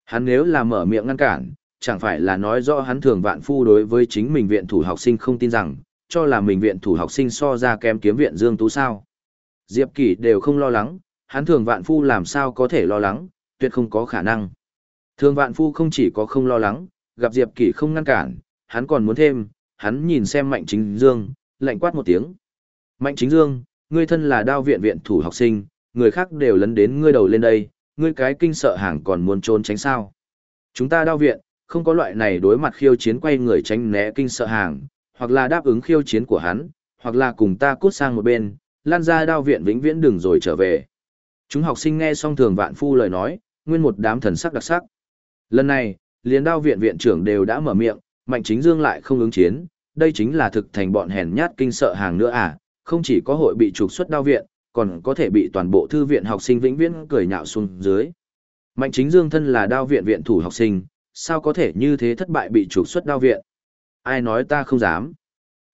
Hắn nếu là mở miệng ngăn cản, chẳng phải là nói rõ hắn thường vạn phu đối với chính mình viện thủ học sinh không tin rằng, cho là mình viện thủ học sinh so ra kém kiếm viện Dương Tú sao. Diệp Kỳ đều không lo lắng, hắn thường vạn phu làm sao có thể lo lắng, tuyệt không có khả năng. Thường vạn phu không chỉ có không lo lắng, gặp Diệp Kỳ không ngăn cản, hắn còn muốn thêm, hắn nhìn xem Mạnh Chính Dương, lạnh quát một tiếng. Mạnh Chính Dương, ngươi thân là đao viện viện thủ học sinh, người khác đều lấn đến ngươi đầu lên đây, ngươi cái kinh sợ hàng còn muốn trốn tránh sao. Chúng ta đao viện, không có loại này đối mặt khiêu chiến quay người tránh né kinh sợ hàng, hoặc là đáp ứng khiêu chiến của hắn, hoặc là cùng ta cút sang một bên, lan ra đao viện vĩnh viễn đừng rồi trở về. Chúng học sinh nghe xong thường vạn phu lời nói, nguyên một đám thần sắc đặc sắc. Lần này, liền đao viện viện trưởng đều đã mở miệng, mạnh chính dương lại không ứng chiến, đây chính là thực thành bọn hèn nhát kinh sợ hàng nữa à, không chỉ có hội bị trục xuất đao viện, còn có thể bị toàn bộ thư viện học sinh vĩnh viễn cười nhạo xuống dưới. Mạnh chính dương thân là đao viện viện thủ học sinh, sao có thể như thế thất bại bị trục xuất đao viện? Ai nói ta không dám?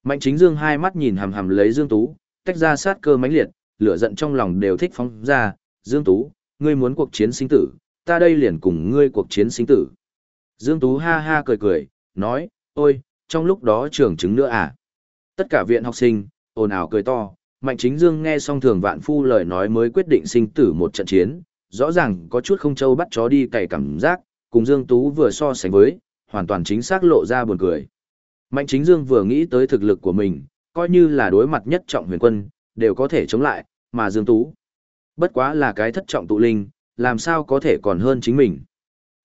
Mạnh chính dương hai mắt nhìn hầm hầm lấy Dương Tú, tách ra sát cơ mãnh liệt, lửa giận trong lòng đều thích phóng ra, Dương Tú, ngươi muốn cuộc chiến sinh tử, ta đây liền cùng ngươi cuộc chiến sinh tử. Dương Tú ha ha cười cười, nói, ôi, trong lúc đó trường chứng nữa à? Tất cả viện học sinh, ồn ào cười to, Mạnh Chính Dương nghe xong thường vạn phu lời nói mới quyết định sinh tử một trận chiến, rõ ràng có chút không châu bắt chó đi cày cảm giác, cùng Dương Tú vừa so sánh với, hoàn toàn chính xác lộ ra buồn cười. Mạnh Chính Dương vừa nghĩ tới thực lực của mình, coi như là đối mặt nhất trọng huyền quân, đều có thể chống lại, mà Dương Tú. Bất quá là cái thất trọng tụ linh, làm sao có thể còn hơn chính mình.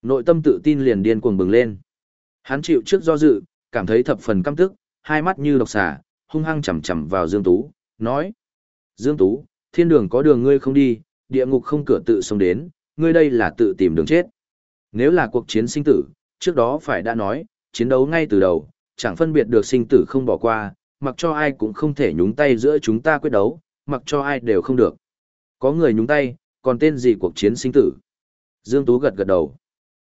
Nội tâm tự tin liền điên cuồng bừng lên. Hắn chịu trước do dự, cảm thấy thập phần căm tức, hai mắt như độc xà, hung hăng chầm chầm vào Dương Tú, nói. Dương Tú, thiên đường có đường ngươi không đi, địa ngục không cửa tự xông đến, ngươi đây là tự tìm đường chết. Nếu là cuộc chiến sinh tử, trước đó phải đã nói, chiến đấu ngay từ đầu, chẳng phân biệt được sinh tử không bỏ qua, mặc cho ai cũng không thể nhúng tay giữa chúng ta quyết đấu, mặc cho ai đều không được. Có người nhúng tay, còn tên gì cuộc chiến sinh tử? Dương Tú gật gật đầu.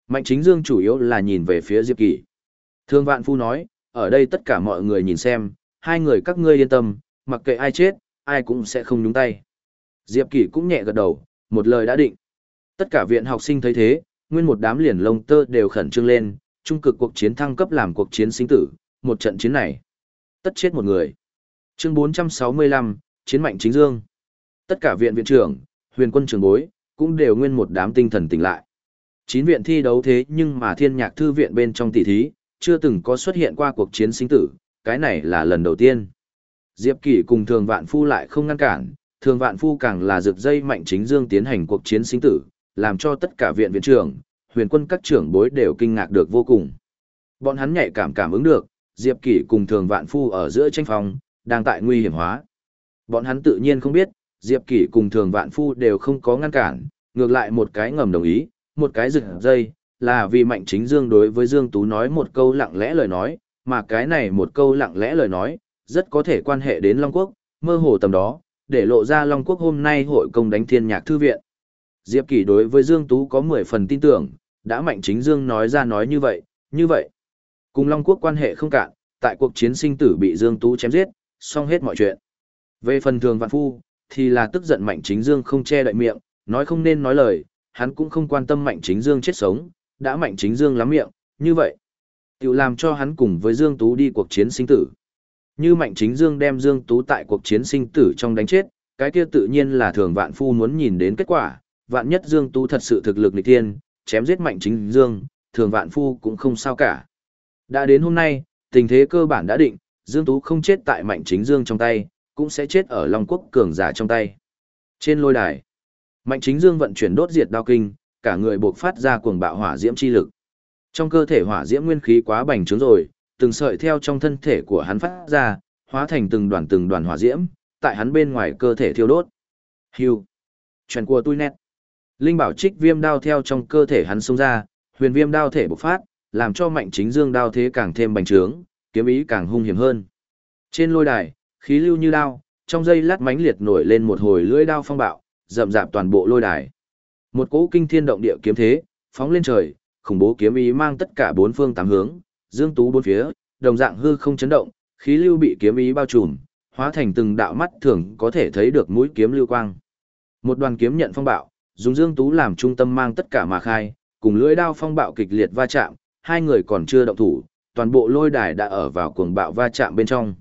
Mạnh chính Dương chủ yếu là nhìn về phía Diệp Kỳ. Thương Vạn Phu nói, ở đây tất cả mọi người nhìn xem, hai người các ngươi yên tâm, mặc kệ ai chết, ai cũng sẽ không nhúng tay. Diệp Kỳ cũng nhẹ gật đầu, một lời đã định. Tất cả viện học sinh thấy thế, nguyên một đám liền lông tơ đều khẩn trương lên, trung cực cuộc chiến thăng cấp làm cuộc chiến sinh tử, một trận chiến này. Tất chết một người. Chương 465, Chiến mạnh chính dương. Tất cả viện viện trưởng, huyền quân trường bối, cũng đều nguyên một đám tinh thần tỉnh lại. Chín viện thi đấu thế nhưng mà thiên nhạc thư viện bên trong tỷ thí, chưa từng có xuất hiện qua cuộc chiến sinh tử, cái này là lần đầu tiên. Diệp Kỷ cùng Thường Vạn Phu lại không ngăn cản, Thường Vạn Phu càng là rực dây mạnh chính dương tiến hành cuộc chiến sinh tử, làm cho tất cả viện viện trưởng, huyền quân các trưởng bối đều kinh ngạc được vô cùng. Bọn hắn nhạy cảm cảm ứng được, Diệp Kỷ cùng Thường Vạn Phu ở giữa tranh phòng, đang tại nguy hiểm hóa. Bọn hắn tự nhiên không biết, Diệp Kỷ cùng Thường Vạn Phu đều không có ngăn cản, ngược lại một cái ngầm đồng ý, một cái rực dây, là vì Mạnh Chính Dương đối với Dương Tú nói một câu lặng lẽ lời nói, mà cái này một câu lặng lẽ lời nói, rất có thể quan hệ đến Long Quốc, mơ hồ tầm đó, để lộ ra Long Quốc hôm nay hội công đánh thiên nhạc thư viện. Diệp Kỷ đối với Dương Tú có 10 phần tin tưởng, đã Mạnh Chính Dương nói ra nói như vậy, như vậy. Cùng Long Quốc quan hệ không cạn, tại cuộc chiến sinh tử bị Dương Tú chém giết, xong hết mọi chuyện. Về phần thường vạn phu, thì là tức giận Mạnh Chính Dương không che đậy miệng, nói không nên nói lời, hắn cũng không quan tâm Mạnh Chính Dương chết sống, đã Mạnh Chính Dương lắm miệng, như vậy. Tiểu làm cho hắn cùng với Dương Tú đi cuộc chiến sinh tử. Như Mạnh Chính Dương đem Dương Tú tại cuộc chiến sinh tử trong đánh chết, cái kia tự nhiên là thường vạn phu muốn nhìn đến kết quả, vạn nhất Dương Tú thật sự thực lực nghịch tiên, chém giết Mạnh Chính Dương, thường vạn phu cũng không sao cả. Đã đến hôm nay, tình thế cơ bản đã định, Dương Tú không chết tại Mạnh Chính Dương trong tay, cũng sẽ chết ở Long Quốc cường giả trong tay. Trên lôi đài, Mạnh Chính Dương vận chuyển đốt diệt đao kinh, cả người buộc phát ra cuồng bạo hỏa diễm chi lực. Trong cơ thể hỏa diễm nguyên khí quá bành trướng rồi, từng sợi theo trong thân thể của hắn phát ra, hóa thành từng đoàn từng đoàn hỏa diễm, tại hắn bên ngoài cơ thể thiêu đốt. Hưu. Chuyện của tôi nét. Linh bảo trích viêm đao theo trong cơ thể hắn xông ra, huyền viêm đao thể bộc phát, làm cho mạnh chính dương đao thế càng thêm bành trướng, kiếm ý càng hung hiểm hơn. Trên lôi đài, khí lưu như đao, trong dây lát mãnh liệt nổi lên một hồi lưỡi đao phong bạo, rậm rạp toàn bộ lôi đài. Một cỗ kinh thiên động địa kiếm thế, phóng lên trời, khủng bố kiếm ý mang tất cả bốn phương tám hướng, dương tú bốn phía, đồng dạng hư không chấn động, khí lưu bị kiếm ý bao trùm, hóa thành từng đạo mắt thường có thể thấy được mũi kiếm lưu quang. Một đoàn kiếm nhận phong bạo, dùng dương tú làm trung tâm mang tất cả mà khai, cùng lưỡi đao phong bạo kịch liệt va chạm, hai người còn chưa động thủ, toàn bộ lôi đài đã ở vào cuồng bạo va chạm bên trong.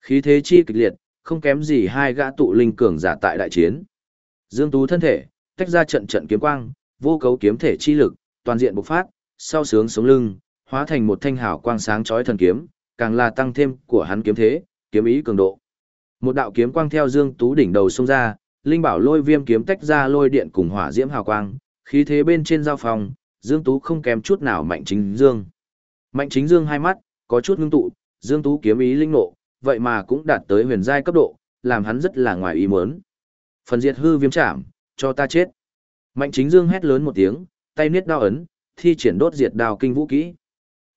Khí thế chi kịch liệt, không kém gì hai gã tụ linh cường giả tại đại chiến. Dương Tú thân thể, tách ra trận trận kiếm quang, vô cấu kiếm thể chi lực, toàn diện bộc phát, sau sướng sống lưng, hóa thành một thanh hào quang sáng chói thần kiếm, càng là tăng thêm của hắn kiếm thế, kiếm ý cường độ. Một đạo kiếm quang theo Dương Tú đỉnh đầu xông ra, linh bảo lôi viêm kiếm tách ra lôi điện cùng hỏa diễm hào quang, khí thế bên trên giao phòng, Dương Tú không kém chút nào mạnh chính Dương. Mạnh chính Dương hai mắt, có chút ngưng tụ, Dương Tú kiếm ý linh nộ, vậy mà cũng đạt tới huyền giai cấp độ, làm hắn rất là ngoài ý muốn. Phần diệt hư viêm chạm, cho ta chết. Mạnh chính Dương hét lớn một tiếng, tay niết đao ấn, thi triển đốt diệt đao kinh vũ kỹ.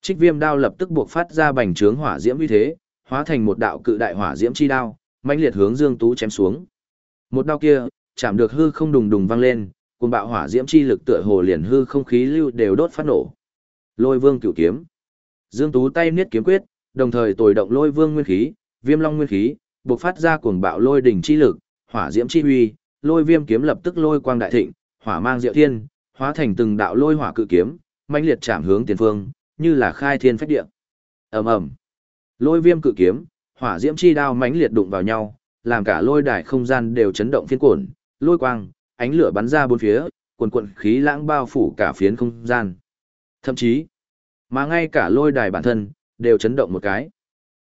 Trích viêm đao lập tức buộc phát ra bành trướng hỏa diễm uy thế, hóa thành một đạo cự đại hỏa diễm chi đao, mãnh liệt hướng Dương Tú chém xuống. Một đao kia, chạm được hư không đùng đùng vang lên, cùng bạo hỏa diễm chi lực tựa hồ liền hư không khí lưu đều đốt phát nổ. Lôi Vương cửu kiếm. Dương Tú tay niết kiếm quyết, đồng thời tồi động Lôi Vương nguyên khí, Viêm Long nguyên khí, bộc phát ra cuồng bạo lôi đỉnh chi lực, hỏa diễm chi huy, lôi viêm kiếm lập tức lôi quang đại thịnh, hỏa mang diệu thiên, hóa thành từng đạo lôi hỏa cự kiếm, mãnh liệt chạm hướng tiền phương, như là khai thiên phách địa. Ầm ầm. Lôi viêm cự kiếm, hỏa diễm chi đao mãnh liệt đụng vào nhau, làm cả lôi đài không gian đều chấn động phiên cuộn, lôi quang, ánh lửa bắn ra bốn phía, cuộn cuộn khí lãng bao phủ cả phiến không gian. Thậm chí, mà ngay cả lôi đài bản thân, đều chấn động một cái.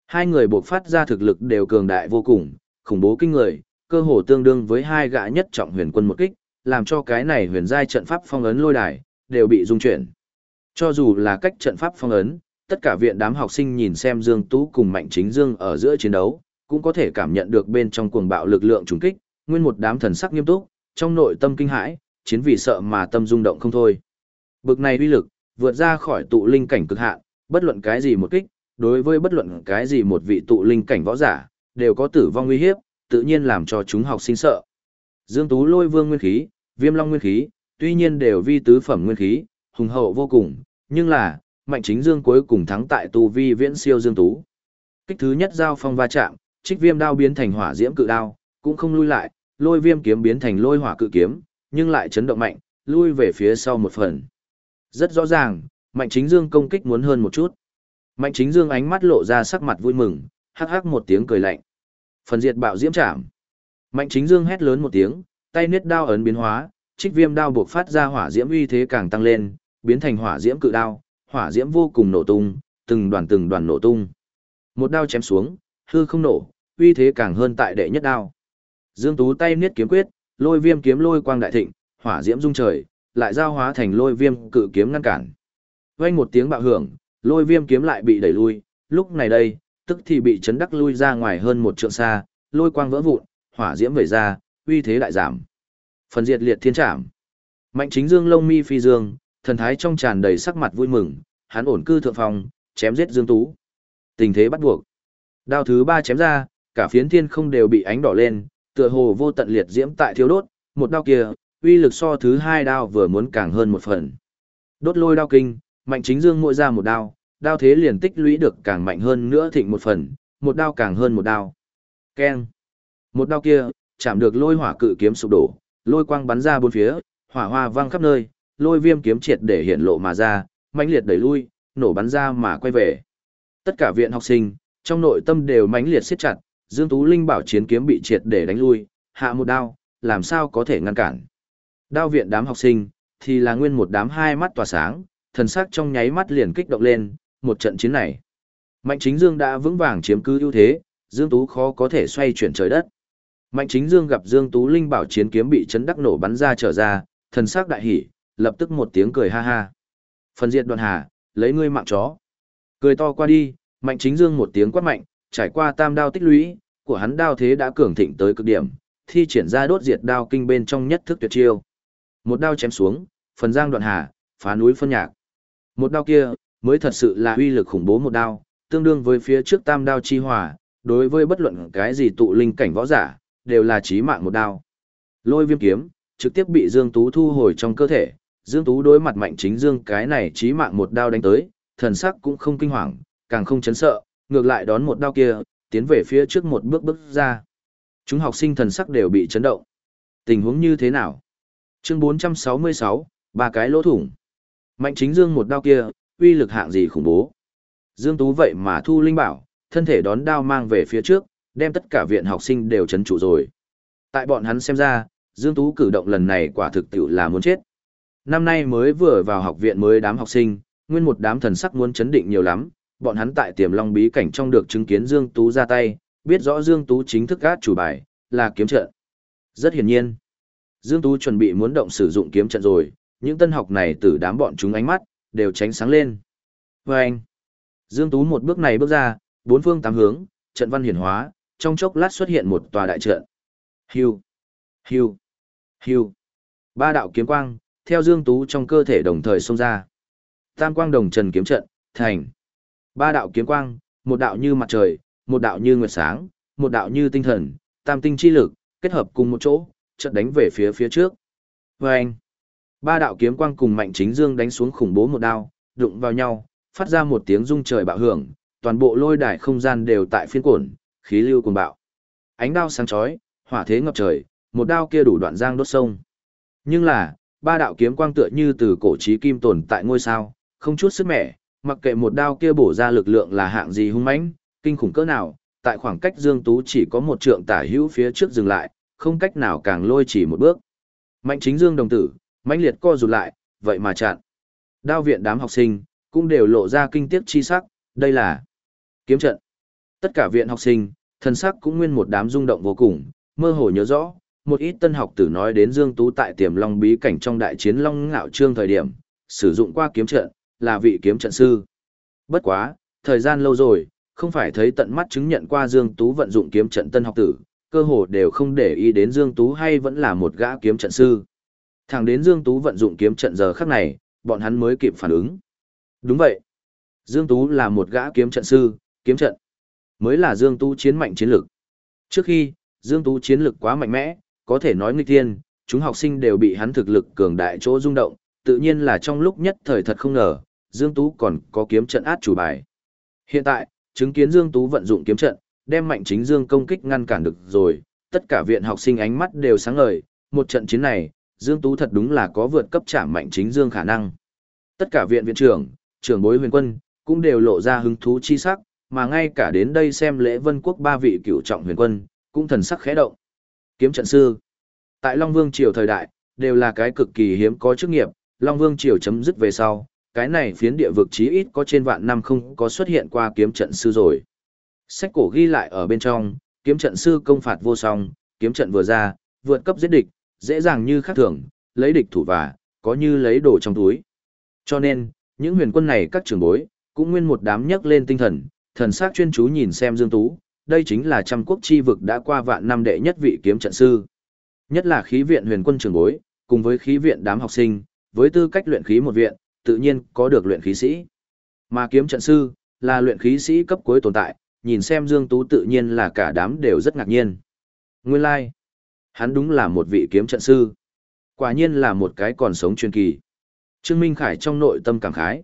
Hai người buộc phát ra thực lực đều cường đại vô cùng, khủng bố kinh người, cơ hồ tương đương với hai gã nhất trọng huyền quân một kích, làm cho cái này huyền giai trận pháp phong ấn lôi đài, đều bị rung chuyển. Cho dù là cách trận pháp phong ấn, tất cả viện đám học sinh nhìn xem Dương Tú cùng Mạnh Chính Dương ở giữa chiến đấu, cũng có thể cảm nhận được bên trong cuồng bạo lực lượng trùng kích, nguyên một đám thần sắc nghiêm túc, trong nội tâm kinh hãi, chiến vì sợ mà tâm rung động không thôi. Bực này uy lực, vượt ra khỏi tụ linh cảnh cực hạn, bất luận cái gì một kích, đối với bất luận cái gì một vị tụ linh cảnh võ giả, đều có tử vong nguy hiếp, tự nhiên làm cho chúng học sinh sợ. Dương Tú lôi vương nguyên khí, viêm long nguyên khí, tuy nhiên đều vi tứ phẩm nguyên khí, hùng hậu vô cùng, nhưng là, mạnh chính Dương cuối cùng thắng tại tu vi viễn siêu Dương Tú. Kích thứ nhất giao phong va chạm, trích viêm đao biến thành hỏa diễm cự đao, cũng không lui lại, lôi viêm kiếm biến thành lôi hỏa cự kiếm, nhưng lại chấn động mạnh, lui về phía sau một phần. Rất rõ ràng, Mạnh Chính Dương công kích muốn hơn một chút. Mạnh Chính Dương ánh mắt lộ ra sắc mặt vui mừng, hắc hắc một tiếng cười lạnh. Phần diệt bạo diễm chạm. Mạnh chính dương hét lớn một tiếng, tay niết đao ấn biến hóa, trích viêm đao buộc phát ra hỏa diễm uy thế càng tăng lên, biến thành hỏa diễm cự đao, hỏa diễm vô cùng nổ tung, từng đoàn từng đoàn nổ tung. Một đao chém xuống, hư không nổ, uy thế càng hơn tại đệ nhất đao. Dương Tú tay niết kiếm quyết, lôi viêm kiếm lôi quang đại thịnh, hỏa diễm dung trời, lại giao hóa thành lôi viêm cự kiếm ngăn cản. Vang một tiếng bạo hưởng, lôi viêm kiếm lại bị đẩy lui, lúc này đây, tức thì bị chấn đắc lui ra ngoài hơn một trượng xa, lôi quang vỡ vụn, hỏa diễm vẩy ra, uy thế đại giảm. Phần diệt liệt thiên trảm. Mạnh chính dương lông mi phi dương, thần thái trong tràn đầy sắc mặt vui mừng, hắn ổn cư thượng phòng, chém giết Dương Tú. Tình thế bắt buộc. Đao thứ ba chém ra, cả phiến thiên không đều bị ánh đỏ lên, tựa hồ vô tận liệt diễm tại thiếu đốt, một đao kia, uy lực so thứ hai đao vừa muốn càng hơn một phần. Đốt lôi đao kinh, mạnh chính dương mỗi ra một đao, đao thế liền tích lũy được càng mạnh hơn nữa thịnh một phần, một đao càng hơn một đao. Keng. Một đao kia, chạm được lôi hỏa cự kiếm sụp đổ, lôi quang bắn ra bốn phía, hỏa hoa vang khắp nơi, lôi viêm kiếm triệt để hiện lộ mà ra, mãnh liệt đẩy lui, nổ bắn ra mà quay về. Tất cả viện học sinh, trong nội tâm đều mãnh liệt siết chặt, Dương Tú Linh bảo chiến kiếm bị triệt để đánh lui, hạ một đao, làm sao có thể ngăn cản. Đao viện đám học sinh, thì là nguyên một đám hai mắt tỏa sáng, thần sắc trong nháy mắt liền kích động lên, một trận chiến này. Mạnh chính Dương đã vững vàng chiếm cứ ưu thế, Dương Tú khó có thể xoay chuyển trời đất. Mạnh chính Dương gặp Dương Tú Linh bảo chiến kiếm bị chấn đắc nổ bắn ra trở ra, thần sắc đại hỉ, lập tức một tiếng cười ha ha. Phần diệt đoàn hà, lấy ngươi mạng chó. Cười to qua đi, mạnh chính dương một tiếng quát mạnh, trải qua tam đao tích lũy, của hắn đao thế đã cường thịnh tới cực điểm, thi triển ra đốt diệt đao kinh bên trong nhất thức tuyệt chiêu. Một đao chém xuống, phần giang đoạn hà, phá núi phân nhạc. Một đao kia, mới thật sự là uy lực khủng bố một đao, tương đương với phía trước tam đao chi hòa, đối với bất luận cái gì tụ linh cảnh võ giả, đều là chí mạng một đao. Lôi viêm kiếm, trực tiếp bị Dương Tú thu hồi trong cơ thể, Dương Tú đối mặt mạnh chính Dương cái này chí mạng một đao đánh tới, thần sắc cũng không kinh hoàng, càng không chấn sợ, ngược lại đón một đao kia, tiến về phía trước một bước bước ra. Chúng học sinh thần sắc đều bị chấn động. Tình huống như thế nào? Chương 466, ba cái lỗ thủng. Mạnh chính Dương một đao kia, uy lực hạng gì khủng bố. Dương Tú vậy mà thu linh bảo, thân thể đón đao mang về phía trước, đem tất cả viện học sinh đều chấn trụ rồi. Tại bọn hắn xem ra, Dương Tú cử động lần này quả thực tiểu là muốn chết. Năm nay mới vừa vào học viện mới đám học sinh, nguyên một đám thần sắc muốn chấn định nhiều lắm, bọn hắn tại tiềm long bí cảnh trong được chứng kiến Dương Tú ra tay, biết rõ Dương Tú chính thức gát chủ bài, là kiếm trận. Rất hiển nhiên, Dương Tú chuẩn bị muốn động sử dụng kiếm trận rồi, những tân học này từ đám bọn chúng ánh mắt, đều tránh sáng lên. Và anh, Dương Tú một bước này bước ra, bốn phương tám hướng, trận văn hiển hóa, trong chốc lát xuất hiện một tòa đại trận. Hưu, hưu, hưu. Ba đạo kiếm quang, theo Dương Tú trong cơ thể đồng thời xông ra. Tam quang đồng trần kiếm trận, thành. Ba đạo kiếm quang, một đạo như mặt trời, một đạo như nguyệt sáng, một đạo như tinh thần, tam tinh chi lực, kết hợp cùng một chỗ, trận đánh về phía phía trước. Vâng! Ba đạo kiếm quang cùng mạnh chính dương đánh xuống khủng bố một đao, đụng vào nhau, phát ra một tiếng rung trời bạo hưởng, toàn bộ lôi đài không gian đều tại phiên cổn, khí lưu cuồng bạo. Ánh đao sáng chói, hỏa thế ngập trời, một đao kia đủ đoạn giang đốt sông. Nhưng là, ba đạo kiếm quang tựa như từ cổ chí kim tồn tại ngôi sao, không chút sức mẻ, mặc kệ một đao kia bổ ra lực lượng là hạng gì hung mãnh, kinh khủng cỡ nào, tại khoảng cách Dương Tú chỉ có một trượng tả hữu phía trước dừng lại, không cách nào càng lôi chỉ một bước. Mạnh chính Dương đồng tử, mãnh liệt co rụt lại, vậy mà chặn. Đao viện đám học sinh, cũng đều lộ ra kinh tiếc chi sắc, đây là kiếm trận. Tất cả viện học sinh, thân sắc cũng nguyên một đám rung động vô cùng, mơ hồ nhớ rõ, một ít tân học tử nói đến Dương Tú tại tiềm long bí cảnh trong đại chiến long ngạo trương thời điểm, sử dụng qua kiếm trận, là vị kiếm trận sư. Bất quá, thời gian lâu rồi, không phải thấy tận mắt chứng nhận qua Dương Tú vận dụng kiếm trận tân học tử, cơ hồ đều không để ý đến Dương Tú hay vẫn là một gã kiếm trận sư. Thẳng đến Dương Tú vận dụng kiếm trận giờ khắc này, bọn hắn mới kịp phản ứng. Đúng vậy. Dương Tú là một gã kiếm trận sư, kiếm trận mới là Dương Tú chiến mạnh chiến lực. Trước khi, Dương Tú chiến lực quá mạnh mẽ, có thể nói nghịch thiên, chúng học sinh đều bị hắn thực lực cường đại chỗ rung động, tự nhiên là trong lúc nhất thời thật không ngờ, Dương Tú còn có kiếm trận át chủ bài. Hiện tại, chứng kiến Dương Tú vận dụng kiếm trận, đem mạnh chính Dương công kích ngăn cản được rồi, tất cả viện học sinh ánh mắt đều sáng ngời, một trận chiến này, Dương Tú thật đúng là có vượt cấp trả mạnh chính Dương khả năng. Tất cả viện viện trưởng, trưởng bối huyền quân, cũng đều lộ ra hứng thú chi sắc, mà ngay cả đến đây xem lễ vân quốc ba vị cựu trọng huyền quân, cũng thần sắc khẽ động. Kiếm trận sư. Tại Long Vương triều thời đại, đều là cái cực kỳ hiếm có chức nghiệp, Long Vương triều chấm dứt về sau, cái này phiến địa vực chí ít có trên vạn năm không có xuất hiện qua kiếm trận sư rồi. Sách cổ ghi lại ở bên trong, kiếm trận sư công phạt vô song, kiếm trận vừa ra, vượt cấp giết địch, dễ dàng như khác thường, lấy địch thủ và, có như lấy đồ trong túi. Cho nên, những huyền quân này các trưởng bối, cũng nguyên một đám nhấc lên tinh thần, thần sắc chuyên chú nhìn xem Dương Tú, đây chính là trăm quốc chi vực đã qua vạn năm đệ nhất vị kiếm trận sư. Nhất là khí viện huyền quân trưởng bối, cùng với khí viện đám học sinh, với tư cách luyện khí một viện, tự nhiên có được luyện khí sĩ. Mà kiếm trận sư, là luyện khí sĩ cấp cuối tồn tại, nhìn xem Dương Tú tự nhiên là cả đám đều rất ngạc nhiên. Nguyên lai, like. hắn đúng là một vị kiếm trận sư. Quả nhiên là một cái còn sống truyền kỳ. Trương Minh Khải trong nội tâm cảm khái.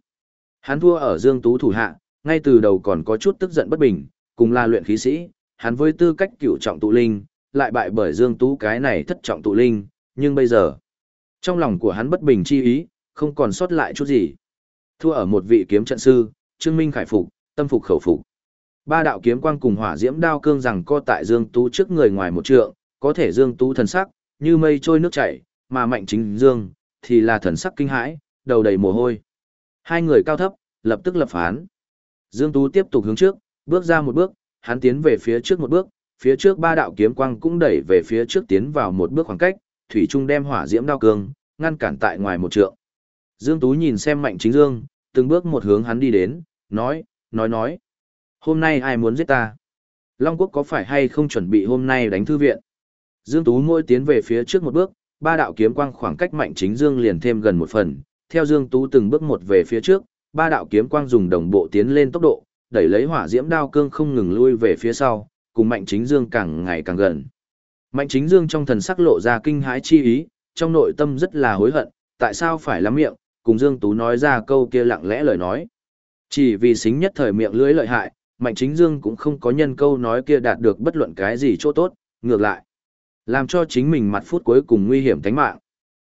Hắn thua ở Dương Tú thủ hạ, ngay từ đầu còn có chút tức giận bất bình, cùng là luyện khí sĩ, hắn với tư cách cựu trọng tụ linh, lại bại bởi Dương Tú cái này thất trọng tụ linh, nhưng bây giờ, trong lòng của hắn bất bình chi ý, không còn sót lại chút gì. Thua ở một vị kiếm trận sư, Trương Minh Khải phục, tâm phục khẩu phục. Ba đạo kiếm quang cùng hỏa diễm đao cương rằng co tại Dương Tú trước người ngoài một trượng, có thể Dương Tú thần sắc, như mây trôi nước chảy, mà mạnh chính Dương, thì là thần sắc kinh hãi, đầu đầy mồ hôi. Hai người cao thấp, lập tức lập phán. Dương Tú tiếp tục hướng trước, bước ra một bước, hắn tiến về phía trước một bước, phía trước ba đạo kiếm quang cũng đẩy về phía trước tiến vào một bước khoảng cách, thủy trung đem hỏa diễm đao cương, ngăn cản tại ngoài một trượng. Dương Tú nhìn xem Mạnh Chính Dương, từng bước một hướng hắn đi đến, nói, nói nói. Hôm nay ai muốn giết ta? Long Quốc có phải hay không chuẩn bị hôm nay đánh thư viện? Dương Tú mỗi tiến về phía trước một bước, ba đạo kiếm quang khoảng cách Mạnh Chính Dương liền thêm gần một phần. Theo Dương Tú từng bước một về phía trước, ba đạo kiếm quang dùng đồng bộ tiến lên tốc độ, đẩy lấy hỏa diễm đao cương không ngừng lui về phía sau, cùng Mạnh Chính Dương càng ngày càng gần. Mạnh Chính Dương trong thần sắc lộ ra kinh hãi chi ý, trong nội tâm rất là hối hận, tại sao phải lắm miệng, cùng Dương Tú nói ra câu kia lặng lẽ lời nói. Chỉ vì xính nhất thời miệng lưỡi lợi hại, Mạnh Chính Dương cũng không có nhân câu nói kia đạt được bất luận cái gì chỗ tốt, ngược lại. Làm cho chính mình mặt phút cuối cùng nguy hiểm tánh mạng.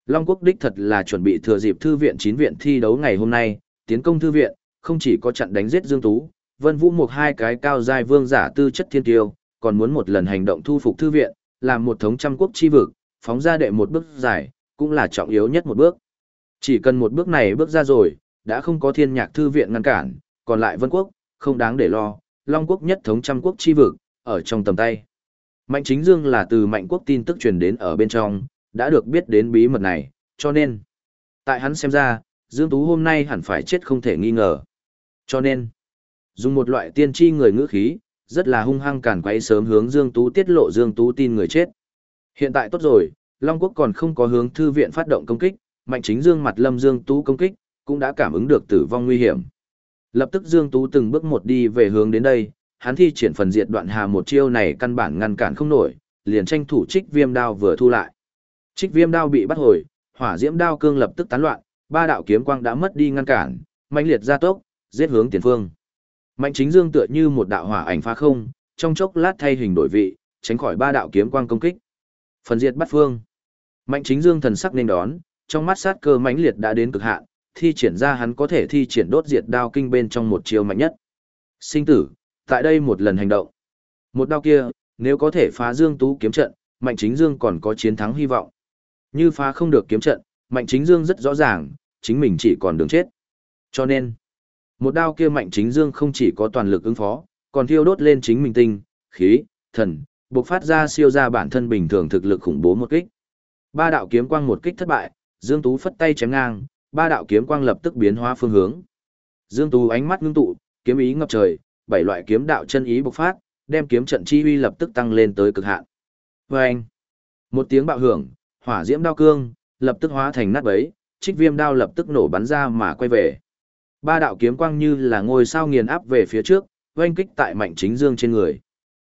Long Quốc đích thật là chuẩn bị thừa dịp thư viện chín viện thi đấu ngày hôm nay, tiến công thư viện, không chỉ có chặn đánh giết Dương Tú, Vân Vũ một hai cái cao giai vương giả tư chất thiên tiêu, còn muốn một lần hành động thu phục thư viện, làm một thống trăm quốc chi vực, phóng ra đệ một bước giải, cũng là trọng yếu nhất một bước. Chỉ cần một bước này bước ra rồi, đã không có thiên nhạc thư viện ngăn cản, còn lại vân quốc, không đáng để lo, long quốc nhất thống trăm quốc chi vực, ở trong tầm tay. Mạnh chính dương là từ mạnh quốc tin tức truyền đến ở bên trong, đã được biết đến bí mật này, cho nên, tại hắn xem ra, Dương Tú hôm nay hẳn phải chết không thể nghi ngờ. Cho nên, dùng một loại tiên tri người ngữ khí, rất là hung hăng cản quấy sớm hướng Dương Tú tiết lộ Dương Tú tin người chết. Hiện tại tốt rồi, Long Quốc còn không có hướng thư viện phát động công kích, Mạnh Chính Dương mặt Lâm Dương Tú công kích, cũng đã cảm ứng được tử vong nguy hiểm. Lập tức Dương Tú từng bước một đi về hướng đến đây, hắn thi triển phần diệt đoạn hà một chiêu này căn bản ngăn cản không nổi, liền tranh thủ trích viêm đao vừa thu lại. Trích viêm đao bị bắt hồi, hỏa diễm đao cương lập tức tán loạn, ba đạo kiếm quang đã mất đi ngăn cản, mạnh liệt gia tốc, giết hướng tiền phương. Mạnh chính dương tựa như một đạo hỏa ảnh phá không, trong chốc lát thay hình đổi vị, tránh khỏi ba đạo kiếm quang công kích. Phần diệt bắt phương. Mạnh chính dương thần sắc nên đón, trong mắt sát cơ mãnh liệt đã đến cực hạn, thi triển ra hắn có thể thi triển đốt diệt đao kinh bên trong một chiêu mạnh nhất. Sinh tử, tại đây một lần hành động. Một đao kia, nếu có thể phá Dương Tú kiếm trận, Mạnh Chính Dương còn có chiến thắng hy vọng. Như phá không được kiếm trận, Mạnh Chính Dương rất rõ ràng, chính mình chỉ còn đường chết. Cho nên, một đao kia Mạnh Chính Dương không chỉ có toàn lực ứng phó, còn thiêu đốt lên chính mình tinh, khí, thần, bộc phát ra siêu ra bản thân bình thường thực lực khủng bố một kích. Ba đạo kiếm quang một kích thất bại, Dương Tú phất tay chém ngang, ba đạo kiếm quang lập tức biến hóa phương hướng. Dương Tú ánh mắt ngưng tụ, kiếm ý ngập trời, bảy loại kiếm đạo chân ý bộc phát, đem kiếm trận chi uy lập tức tăng lên tới cực hạn. Oeng! Một tiếng bạo hưởng, hỏa diễm đao cương lập tức hóa thành nát bấy, trích viêm đao lập tức nổ bắn ra mà quay về. Ba đạo kiếm quang như là ngôi sao nghiền áp về phía trước, oanh kích tại Mạnh Chính Dương trên người.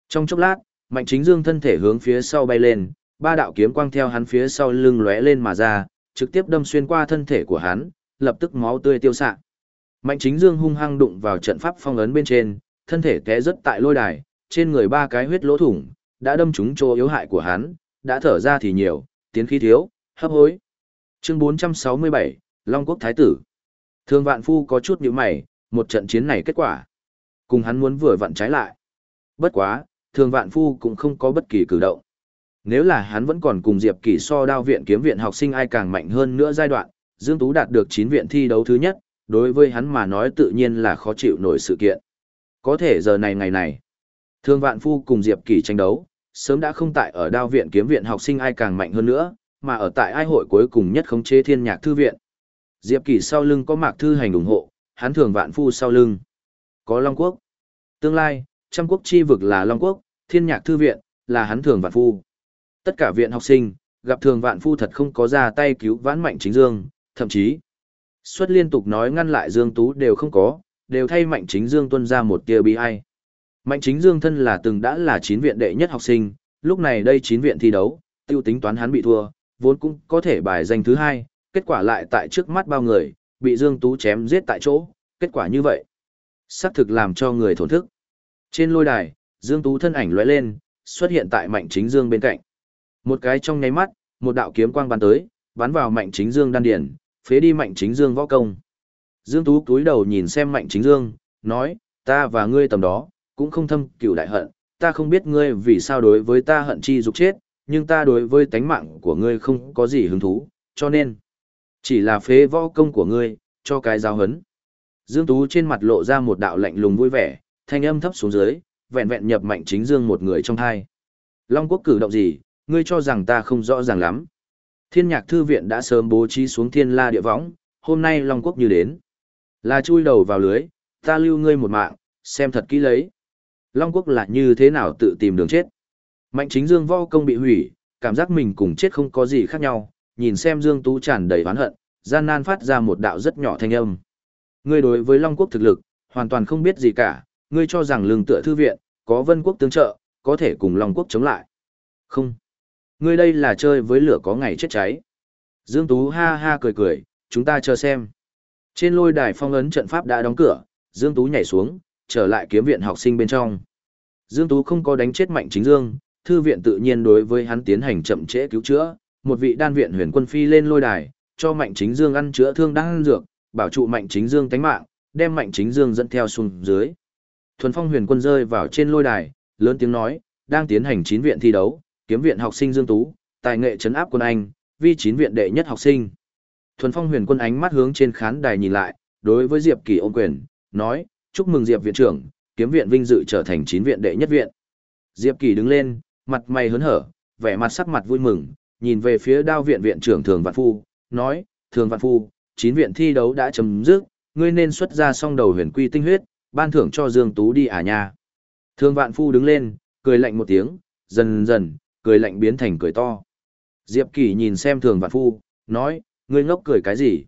Trong chốc lát, Mạnh Chính Dương thân thể hướng phía sau bay lên, ba đạo kiếm quang theo hắn phía sau lưng lóe lên mà ra, trực tiếp đâm xuyên qua thân thể của hắn, lập tức máu tươi tiêu xạ. Mạnh Chính Dương hung hăng đụng vào trận pháp phong ấn bên trên, thân thể té rất tại lôi đài, trên người ba cái huyết lỗ thủng, đã đâm trúng chỗ yếu hại của hắn, đã thở ra thì nhiều, tiến khí thiếu, hấp hối. Chương 467, Long Quốc Thái Tử. Thương Vạn Phu có chút nhíu mày, một trận chiến này kết quả. Cùng hắn muốn vừa vặn trái lại. Bất quá, thường vạn phu cũng không có bất kỳ cử động. Nếu là hắn vẫn còn cùng Diệp Kỳ so đao viện kiếm viện học sinh ai càng mạnh hơn nữa giai đoạn, Dương Tú đạt được 9 viện thi đấu thứ nhất, đối với hắn mà nói tự nhiên là khó chịu nổi sự kiện. Có thể giờ này ngày này, Thương Vạn Phu cùng Diệp Kỳ tranh đấu, sớm đã không tại ở đao viện kiếm viện học sinh ai càng mạnh hơn nữa, mà ở tại ai hội cuối cùng nhất khống chế thiên nhạc thư viện. Diệp Kỳ sau lưng có Mạc Thư Hành ủng hộ, hắn Thường Vạn Phu sau lưng. Có Long Quốc. Tương lai, trăm quốc chi vực là Long Quốc, thiên nhạc thư viện, là hắn Thường Vạn Phu. Tất cả viện học sinh, gặp Thường Vạn Phu thật không có ra tay cứu vãn mạnh chính dương, thậm chí, xuất liên tục nói ngăn lại Dương Tú đều không có, đều thay Mạnh Chính Dương tuân ra một tia bi ai. Mạnh Chính Dương thân là từng đã là chín viện đệ nhất học sinh, lúc này đây chín viện thi đấu, tiêu tính toán hắn bị thua, vốn cũng có thể bài danh thứ hai, kết quả lại tại trước mắt bao người, bị Dương Tú chém giết tại chỗ, kết quả như vậy. xác thực làm cho người thổn thức. Trên lôi đài, Dương Tú thân ảnh lóe lên, xuất hiện tại Mạnh Chính Dương bên cạnh. Một cái trong nháy mắt, một đạo kiếm quang bắn tới, bắn vào Mạnh Chính Dương đan điển, phế đi Mạnh Chính Dương võ công. Dương Tú cúi đầu nhìn xem Mạnh Chính Dương, nói, ta và ngươi tầm đó, cũng không thâm cửu đại hận, ta không biết ngươi vì sao đối với ta hận chi dục chết, nhưng ta đối với tánh mạng của ngươi không có gì hứng thú, cho nên, chỉ là phế võ công của ngươi, cho cái giáo hấn. Dương Tú trên mặt lộ ra một đạo lạnh lùng vui vẻ, thanh âm thấp xuống dưới, vẹn vẹn nhập Mạnh Chính Dương một người trong hai. Long quốc cử động gì, ngươi cho rằng ta không rõ ràng lắm. Thiên nhạc thư viện đã sớm bố trí xuống thiên la địa võng, hôm nay Long Quốc như đến. Là chui đầu vào lưới, ta lưu ngươi một mạng, xem thật kỹ lấy. Long Quốc là như thế nào tự tìm đường chết. Mạnh chính Dương vo công bị hủy, cảm giác mình cùng chết không có gì khác nhau, nhìn xem Dương Tú tràn đầy oán hận, gian nan phát ra một đạo rất nhỏ thanh âm. Ngươi đối với Long Quốc thực lực, hoàn toàn không biết gì cả, ngươi cho rằng lương tựa thư viện, có vân quốc tương trợ, có thể cùng Long Quốc chống lại. Không. Ngươi đây là chơi với lửa có ngày chết cháy. Dương Tú ha ha cười cười, chúng ta chờ xem. Trên lôi đài phong ấn trận pháp đã đóng cửa, Dương Tú nhảy xuống, trở lại kiếm viện học sinh bên trong. Dương Tú không có đánh chết mạnh chính Dương, thư viện tự nhiên đối với hắn tiến hành chậm trễ cứu chữa, một vị đan viện huyền quân phi lên lôi đài, cho mạnh chính Dương ăn chữa thương đang ăn dược, bảo trụ mạnh chính Dương tánh mạng, đem mạnh chính Dương dẫn theo xuống dưới. Thuần phong huyền quân rơi vào trên lôi đài, lớn tiếng nói, đang tiến hành chín viện thi đấu, kiếm viện học sinh Dương Tú, tài nghệ trấn áp quân Anh, vi chín viện đệ nhất học sinh. Thuần Phong huyền quân ánh mắt hướng trên khán đài nhìn lại, đối với Diệp Kỳ ôm quyền, nói, chúc mừng Diệp viện trưởng, kiếm viện vinh dự trở thành chín viện đệ nhất viện. Diệp Kỳ đứng lên, mặt mày hớn hở, vẻ mặt sắc mặt vui mừng, nhìn về phía đao viện viện trưởng Thường Vạn Phu, nói, Thường Vạn Phu, chín viện thi đấu đã chấm dứt, ngươi nên xuất ra song đầu huyền quy tinh huyết, ban thưởng cho Dương Tú đi à nha. Thường Vạn Phu đứng lên, cười lạnh một tiếng, dần dần, cười lạnh biến thành cười to. Diệp Kỳ nhìn xem Thường Vạn Phu, nói, ngươi ngốc cười cái gì?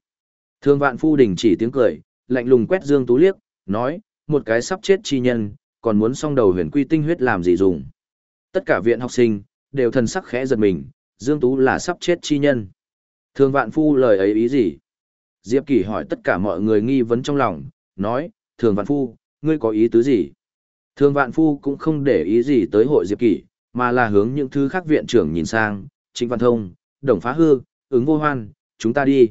Thường Vạn Phu đình chỉ tiếng cười, lạnh lùng quét Dương Tú liếc, nói, một cái sắp chết chi nhân, còn muốn song đầu huyền quy tinh huyết làm gì dùng? Tất cả viện học sinh, đều thần sắc khẽ giật mình, Dương Tú là sắp chết chi nhân. Thường Vạn Phu lời ấy ý gì? Diệp Kỳ hỏi tất cả mọi người nghi vấn trong lòng, nói, Thường Vạn Phu, ngươi có ý tứ gì? Thường Vạn Phu cũng không để ý gì tới hội Diệp Kỳ, mà là hướng những thứ khác viện trưởng nhìn sang, Trịnh Văn Thông, Đồng Phá Hư, ứng vô hoan, chúng ta đi.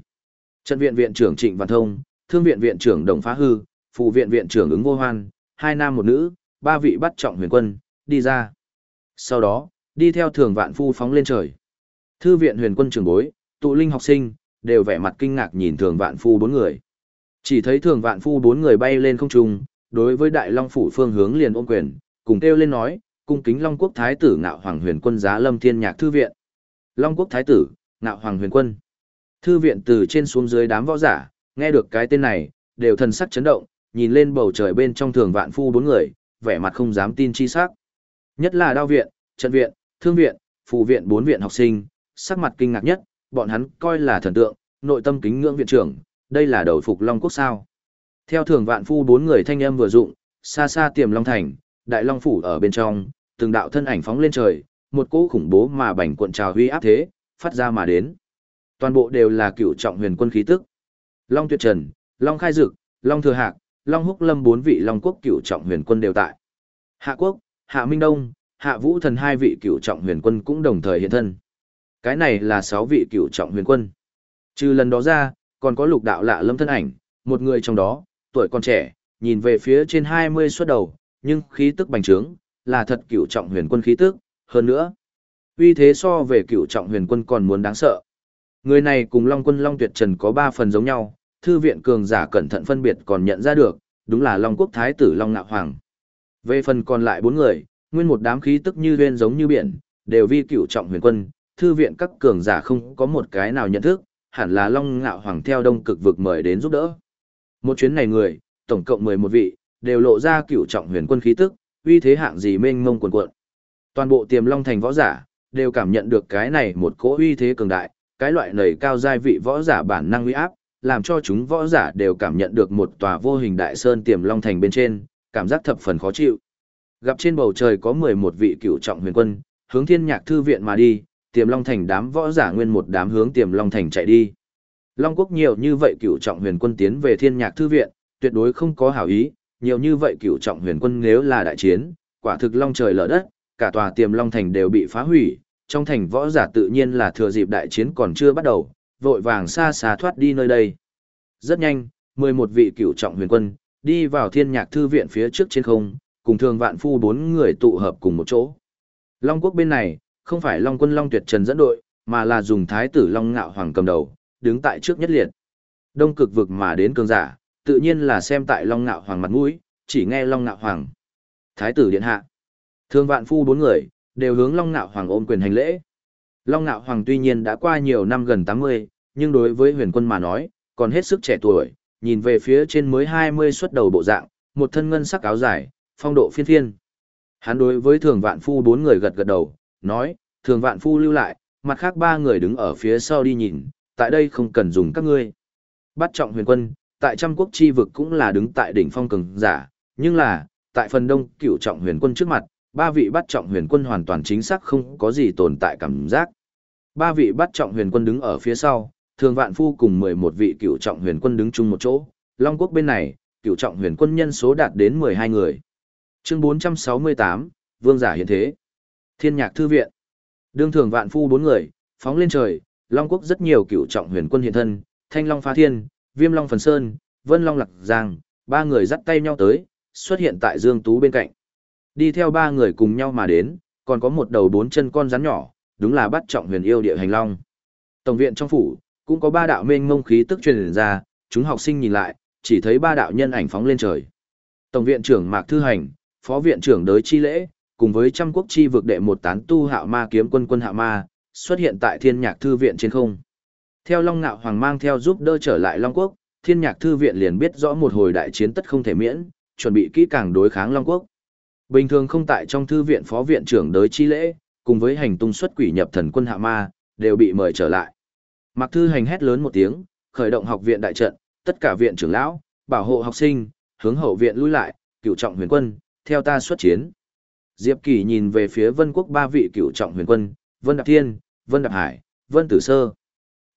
Trận viện viện trưởng Trịnh Văn Thông, thương viện viện trưởng Đồng Phá Hư, phụ viện viện trưởng ứng vô hoan, hai nam một nữ, ba vị bắt trọng huyền quân, đi ra. Sau đó, đi theo thường vạn phu phóng lên trời. Thư viện huyền quân trưởng bối, tụ linh học sinh, đều vẻ mặt kinh ngạc nhìn thường vạn phu bốn người. Chỉ thấy thường vạn phu bốn người bay lên không trung, đối với đại long phủ phương hướng liền ôm quyền, cùng kêu lên nói, cung kính Long Quốc Thái tử Ngạo Hoàng Huyền Quân giá Lâm Thiên Nhạc Thư Viện. Long Quốc Thái tử, Ngạo Hoàng Huyền Quân. Thư viện từ trên xuống dưới đám võ giả, nghe được cái tên này, đều thần sắc chấn động, nhìn lên bầu trời bên trong thường vạn phu bốn người, vẻ mặt không dám tin chi sắc. Nhất là đao viện, trận viện, thương viện, phù viện bốn viện học sinh, sắc mặt kinh ngạc nhất, bọn hắn coi là thần tượng, nội tâm kính ngưỡng viện trưởng, đây là đầu phục Long Quốc sao. Theo thường vạn phu bốn người thanh âm vừa dụng, xa xa tiềm Long Thành, Đại Long Phủ ở bên trong, từng đạo thân ảnh phóng lên trời, một cỗ khủng bố mà bành cuộn trào huy áp thế, phát ra mà đến. Toàn bộ đều là cựu trọng huyền quân khí tức. Long Tuyệt Trần, Long Khai Dực, Long Thừa Hạc, Long Húc Lâm bốn vị Long Quốc cựu trọng huyền quân đều tại. Hạ Quốc, Hạ Minh Đông, Hạ Vũ Thần hai vị cựu trọng huyền quân cũng đồng thời hiện thân. Cái này là sáu vị cựu trọng huyền quân. Trừ lần đó ra, còn có lục đạo lạ lâm thân ảnh, một người trong đó, tuổi còn trẻ, nhìn về phía trên 20 xuất đầu, nhưng khí tức bành trướng, là thật cửu trọng huyền quân khí tức, hơn nữa. Uy thế so về cửu trọng huyền quân còn muốn đáng sợ. Người này cùng Long quân Long Tuyệt Trần có ba phần giống nhau, thư viện cường giả cẩn thận phân biệt còn nhận ra được, đúng là Long Quốc Thái tử Long Ngạo Hoàng. Về phần còn lại bốn người, nguyên một đám khí tức như huyên giống như biển, đều vi cửu trọng huyền quân, thư viện các cường giả không có một cái nào nhận thức, hẳn là Long Ngạo Hoàng theo đông cực vực mời đến giúp đỡ. Một chuyến này người, tổng cộng 11 vị, đều lộ ra cửu trọng huyền quân khí tức, uy thế hạng gì mênh mông cuồn cuộn. Toàn bộ tiềm long thành võ giả, đều cảm nhận được cái này một cỗ uy thế cường đại, cái loại nầy cao giai vị võ giả bản năng uy áp, làm cho chúng võ giả đều cảm nhận được một tòa vô hình đại sơn tiềm long thành bên trên, cảm giác thập phần khó chịu. Gặp trên bầu trời có 11 vị cựu trọng huyền quân, hướng thiên nhạc thư viện mà đi, tiềm long thành đám võ giả nguyên một đám hướng tiềm long thành chạy đi. Long quốc nhiều như vậy cựu trọng huyền quân tiến về thiên nhạc thư viện, tuyệt đối không có hảo ý, nhiều như vậy cựu trọng huyền quân nếu là đại chiến, quả thực long trời lở đất, cả tòa tiềm long thành đều bị phá hủy, trong thành võ giả tự nhiên là thừa dịp đại chiến còn chưa bắt đầu, vội vàng xa xa thoát đi nơi đây. Rất nhanh, 11 vị cựu trọng huyền quân, đi vào thiên nhạc thư viện phía trước trên không, cùng thường vạn phu bốn người tụ hợp cùng một chỗ. Long quốc bên này, không phải Long quân Long tuyệt trần dẫn đội, mà là dùng thái tử Long ngạo hoàng cầm đầu, đứng tại trước nhất liệt. Đông cực vực mà đến cường giả, tự nhiên là xem tại Long ngạo hoàng mặt mũi, chỉ nghe Long ngạo hoàng. Thái tử điện hạ. Thương vạn phu bốn người, đều hướng Long ngạo hoàng ôm quyền hành lễ. Long ngạo hoàng tuy nhiên đã qua nhiều năm gần 80, nhưng đối với huyền quân mà nói, còn hết sức trẻ tuổi, nhìn về phía trên mới 20 xuất đầu bộ dạng, một thân ngân sắc áo dài, phong độ phiên phiên. Hắn đối với thường vạn phu bốn người gật gật đầu, nói, thường vạn phu lưu lại, mặt khác ba người đứng ở phía sau đi nhìn, tại đây không cần dùng các ngươi. Bắt trọng huyền quân, tại trăm quốc chi vực cũng là đứng tại đỉnh phong cường giả, nhưng là, tại phần đông cựu trọng huyền quân trước mặt, ba vị bắt trọng huyền quân hoàn toàn chính xác không có gì tồn tại cảm giác. Ba vị bắt trọng huyền quân đứng ở phía sau, thường vạn phu cùng 11 vị cựu trọng huyền quân đứng chung một chỗ, Long quốc bên này, cựu trọng huyền quân nhân số đạt đến 12 người. Chương 468, Vương giả hiện thế. Thiên nhạc thư viện. Đương thường vạn phu bốn người, phóng lên trời, Long quốc rất nhiều cựu trọng huyền quân hiện thân, Thanh Long phá thiên, Viêm Long phần sơn, Vân Long lạc giang, ba người dắt tay nhau tới, xuất hiện tại Dương Tú bên cạnh. Đi theo ba người cùng nhau mà đến, còn có một đầu bốn chân con rắn nhỏ, đúng là bắt trọng huyền yêu địa hành long. Tổng viện trong phủ, cũng có ba đạo mênh mông khí tức truyền ra, chúng học sinh nhìn lại, chỉ thấy ba đạo nhân ảnh phóng lên trời. Tổng viện trưởng Mạc Thư Hành, phó viện trưởng Đới Chi Lễ, cùng với trăm quốc chi vực đệ một tán tu hạo ma kiếm quân quân hạo ma, xuất hiện tại thiên nhạc thư viện trên không. Theo Long Ngạo Hoàng mang theo giúp đỡ trở lại Long Quốc, thiên nhạc thư viện liền biết rõ một hồi đại chiến tất không thể miễn, chuẩn bị kỹ càng đối kháng Long Quốc. Bình thường không tại trong thư viện phó viện trưởng Đới Chi Lễ, cùng với hành tung xuất quỷ nhập thần quân hạ ma, đều bị mời trở lại. Mạc Thư Hành hét lớn một tiếng, khởi động học viện đại trận, tất cả viện trưởng lão, bảo hộ học sinh, hướng hậu viện lui lại, cựu trọng huyền quân, theo ta xuất chiến. Diệp Kỳ nhìn về phía Vân Quốc ba vị cựu trọng huyền quân, Vân Đạp Thiên, Vân Đạp Hải, Vân Tử Sơ.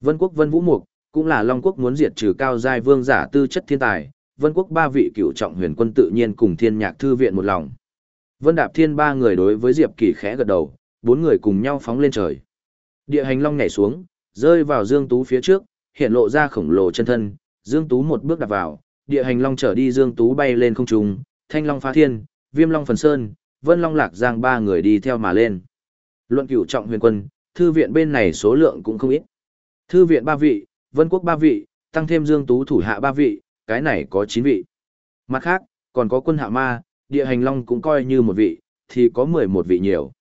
Vân Quốc Vân Vũ Mục, cũng là Long Quốc muốn diệt trừ cao giai vương giả tư chất thiên tài, Vân Quốc ba vị cựu trọng huyền quân tự nhiên cùng Thiên Nhạc thư viện một lòng. Vân Đạp Thiên ba người đối với Diệp Kỳ khẽ gật đầu, bốn người cùng nhau phóng lên trời. Địa hành long nhảy xuống, rơi vào Dương Tú phía trước, hiện lộ ra khổng lồ chân thân, Dương Tú một bước đạp vào, địa hành long trở đi Dương Tú bay lên không trung, Thanh Long phá thiên, Viêm Long phần sơn, Vân Long lạc giang ba người đi theo mà lên. Luận cửu trọng huyền quân, thư viện bên này số lượng cũng không ít. Thư viện ba vị, Vân Quốc ba vị, tăng thêm Dương Tú thủ hạ ba vị, cái này có 9 vị. Mặt khác, còn có quân hạ ma, địa hành long cũng coi như một vị, thì có 11 vị nhiều.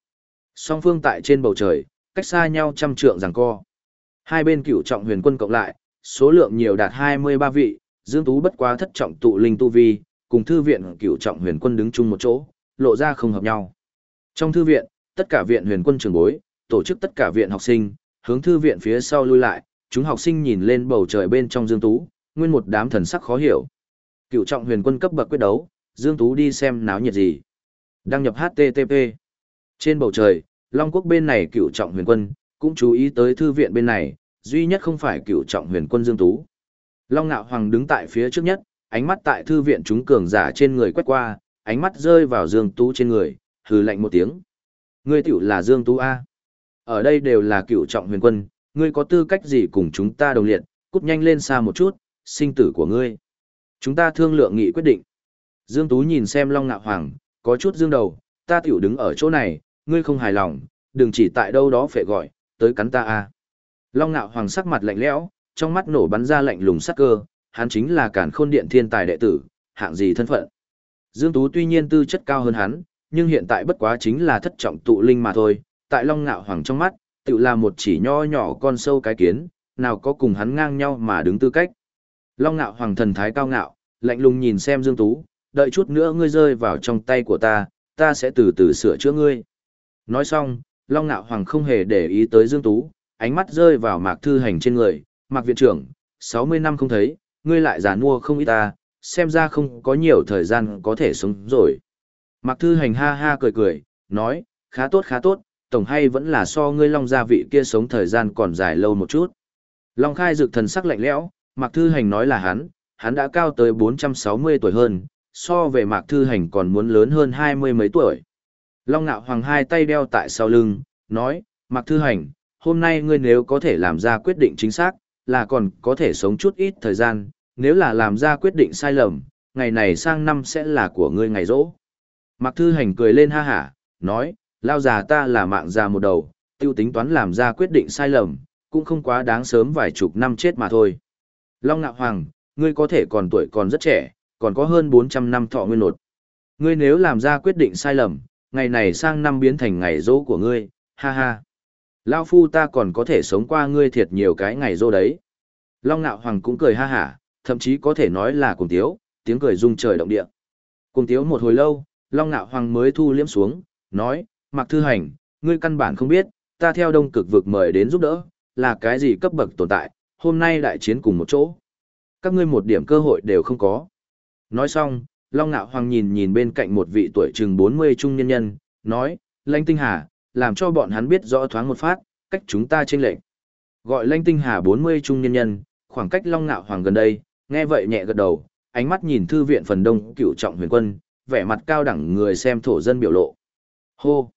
Song phương tại trên bầu trời, cách xa nhau trăm trượng giằng co. Hai bên cửu trọng huyền quân cộng lại, số lượng nhiều đạt 23 vị, Dương Tú bất quá thất trọng tụ linh tu vi, cùng thư viện cửu trọng huyền quân đứng chung một chỗ, lộ ra không hợp nhau. Trong thư viện, tất cả viện huyền quân trường bối, tổ chức tất cả viện học sinh, hướng thư viện phía sau lui lại, chúng học sinh nhìn lên bầu trời bên trong Dương Tú, nguyên một đám thần sắc khó hiểu. Cựu trọng huyền quân cấp bậc quyết đấu, Dương Tú đi xem náo nhiệt gì. Đăng nhập HTTP. Trên bầu trời, Long Quốc bên này cựu trọng huyền quân, cũng chú ý tới thư viện bên này, duy nhất không phải cựu trọng huyền quân Dương Tú. Long Nạo Hoàng đứng tại phía trước nhất, ánh mắt tại thư viện chúng cường giả trên người quét qua, ánh mắt rơi vào Dương Tú trên người, hừ lạnh một tiếng. Ngươi tiểu là Dương Tú A. Ở đây đều là cựu trọng huyền quân, ngươi có tư cách gì cùng chúng ta đồng liệt, cút nhanh lên xa một chút, sinh tử của ngươi. Chúng ta thương lượng nghị quyết định. Dương Tú nhìn xem Long Nạo Hoàng, có chút dương đầu, ta tiểu đứng ở chỗ này, ngươi không hài lòng, đừng chỉ tại đâu đó phải gọi, tới cắn ta a. Long Nạo Hoàng sắc mặt lạnh lẽo, trong mắt nổ bắn ra lạnh lùng sắc cơ, hắn chính là cản khôn điện thiên tài đệ tử, hạng gì thân phận. Dương Tú tuy nhiên tư chất cao hơn hắn, nhưng hiện tại bất quá chính là thất trọng tụ linh mà thôi, tại Long ngạo Hoàng trong mắt, tự là một chỉ nho nhỏ con sâu cái kiến, nào có cùng hắn ngang nhau mà đứng tư cách. Long ngạo Hoàng thần thái cao ngạo, lạnh lùng nhìn xem Dương Tú, đợi chút nữa ngươi rơi vào trong tay của ta, ta sẽ từ từ sửa chữa ngươi. Nói xong, Long ngạo Hoàng không hề để ý tới Dương Tú, ánh mắt rơi vào Mạc Thư Hành trên người, Mạc Viện trưởng, 60 năm không thấy, ngươi lại giả mua không ít ta, xem ra không có nhiều thời gian có thể sống rồi. Mạc Thư Hành ha ha cười cười, nói, khá tốt khá tốt, tổng hay vẫn là so ngươi Long gia vị kia sống thời gian còn dài lâu một chút. Long khai dực thần sắc lạnh lẽo, Mạc Thư Hành nói là hắn, hắn đã cao tới 460 tuổi hơn, so về Mạc Thư Hành còn muốn lớn hơn hai mươi mấy tuổi. Long Nạo Hoàng hai tay đeo tại sau lưng, nói, Mạc Thư Hành, hôm nay ngươi nếu có thể làm ra quyết định chính xác, là còn có thể sống chút ít thời gian, nếu là làm ra quyết định sai lầm, ngày này sang năm sẽ là của ngươi ngày rỗ. Mạc Thư Hành cười lên ha hả, nói, lao già ta là mạng già một đầu, tiêu tính toán làm ra quyết định sai lầm, cũng không quá đáng sớm vài chục năm chết mà thôi. Long Nạo Hoàng, ngươi có thể còn tuổi còn rất trẻ, còn có hơn 400 năm thọ nguyên nột. Ngươi nếu làm ra quyết định sai lầm, ngày này sang năm biến thành ngày dỗ của ngươi, ha ha. Lao phu ta còn có thể sống qua ngươi thiệt nhiều cái ngày dỗ đấy. Long Nạo Hoàng cũng cười ha hả, thậm chí có thể nói là cùng tiếu, tiếng cười rung trời động địa. Cùng tiếu một hồi lâu, Long Nạo Hoàng mới thu liếm xuống, nói, Mạc Thư Hành, ngươi căn bản không biết, ta theo đông cực vực mời đến giúp đỡ, là cái gì cấp bậc tồn tại, hôm nay đại chiến cùng một chỗ. Các ngươi một điểm cơ hội đều không có. Nói xong, Long Nạo Hoàng nhìn nhìn bên cạnh một vị tuổi chừng 40 trung nhân nhân, nói, Lanh Tinh Hà, làm cho bọn hắn biết rõ thoáng một phát, cách chúng ta trên lệnh. Gọi Lanh Tinh Hà 40 trung nhân nhân, khoảng cách Long Nạo Hoàng gần đây, nghe vậy nhẹ gật đầu, ánh mắt nhìn thư viện phần đông cựu trọng huyền quân, vẻ mặt cao đẳng người xem thổ dân biểu lộ. Hô!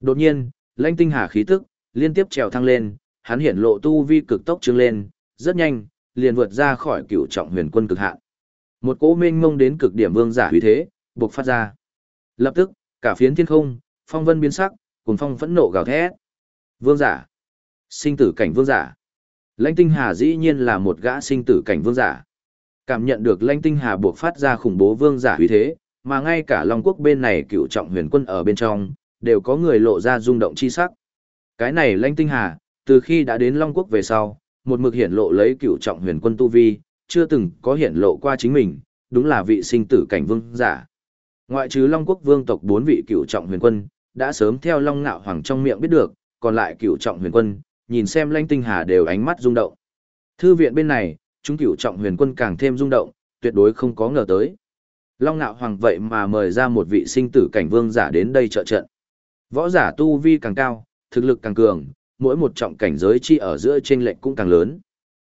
Đột nhiên, lãnh Tinh Hà khí tức, liên tiếp trèo thăng lên, hắn hiển lộ tu vi cực tốc trưng lên, rất nhanh, liền vượt ra khỏi cựu trọng huyền quân cực hạn. Một cỗ mênh mông đến cực điểm vương giả uy thế, buộc phát ra. Lập tức, cả phiến thiên không, phong vân biến sắc, cùng phong phẫn nộ gào thét. Vương giả. Sinh tử cảnh vương giả. Lãnh tinh hà dĩ nhiên là một gã sinh tử cảnh vương giả. Cảm nhận được lãnh tinh hà buộc phát ra khủng bố vương giả uy thế, mà ngay cả Long Quốc bên này cựu trọng huyền quân ở bên trong, đều có người lộ ra rung động chi sắc. Cái này lãnh tinh hà, từ khi đã đến Long Quốc về sau, một mực hiển lộ lấy cựu trọng huyền quân tu vi, chưa từng có hiển lộ qua chính mình, đúng là vị sinh tử cảnh vương giả. Ngoại trừ Long Quốc vương tộc bốn vị cựu trọng huyền quân, đã sớm theo Long Ngạo Hoàng trong miệng biết được, còn lại cựu trọng huyền quân, nhìn xem Lanh Tinh Hà đều ánh mắt rung động. Thư viện bên này, chúng cựu trọng huyền quân càng thêm rung động, tuyệt đối không có ngờ tới. Long Ngạo Hoàng vậy mà mời ra một vị sinh tử cảnh vương giả đến đây trợ trận. Võ giả tu vi càng cao, thực lực càng cường, mỗi một trọng cảnh giới chi ở giữa chênh lệch cũng càng lớn.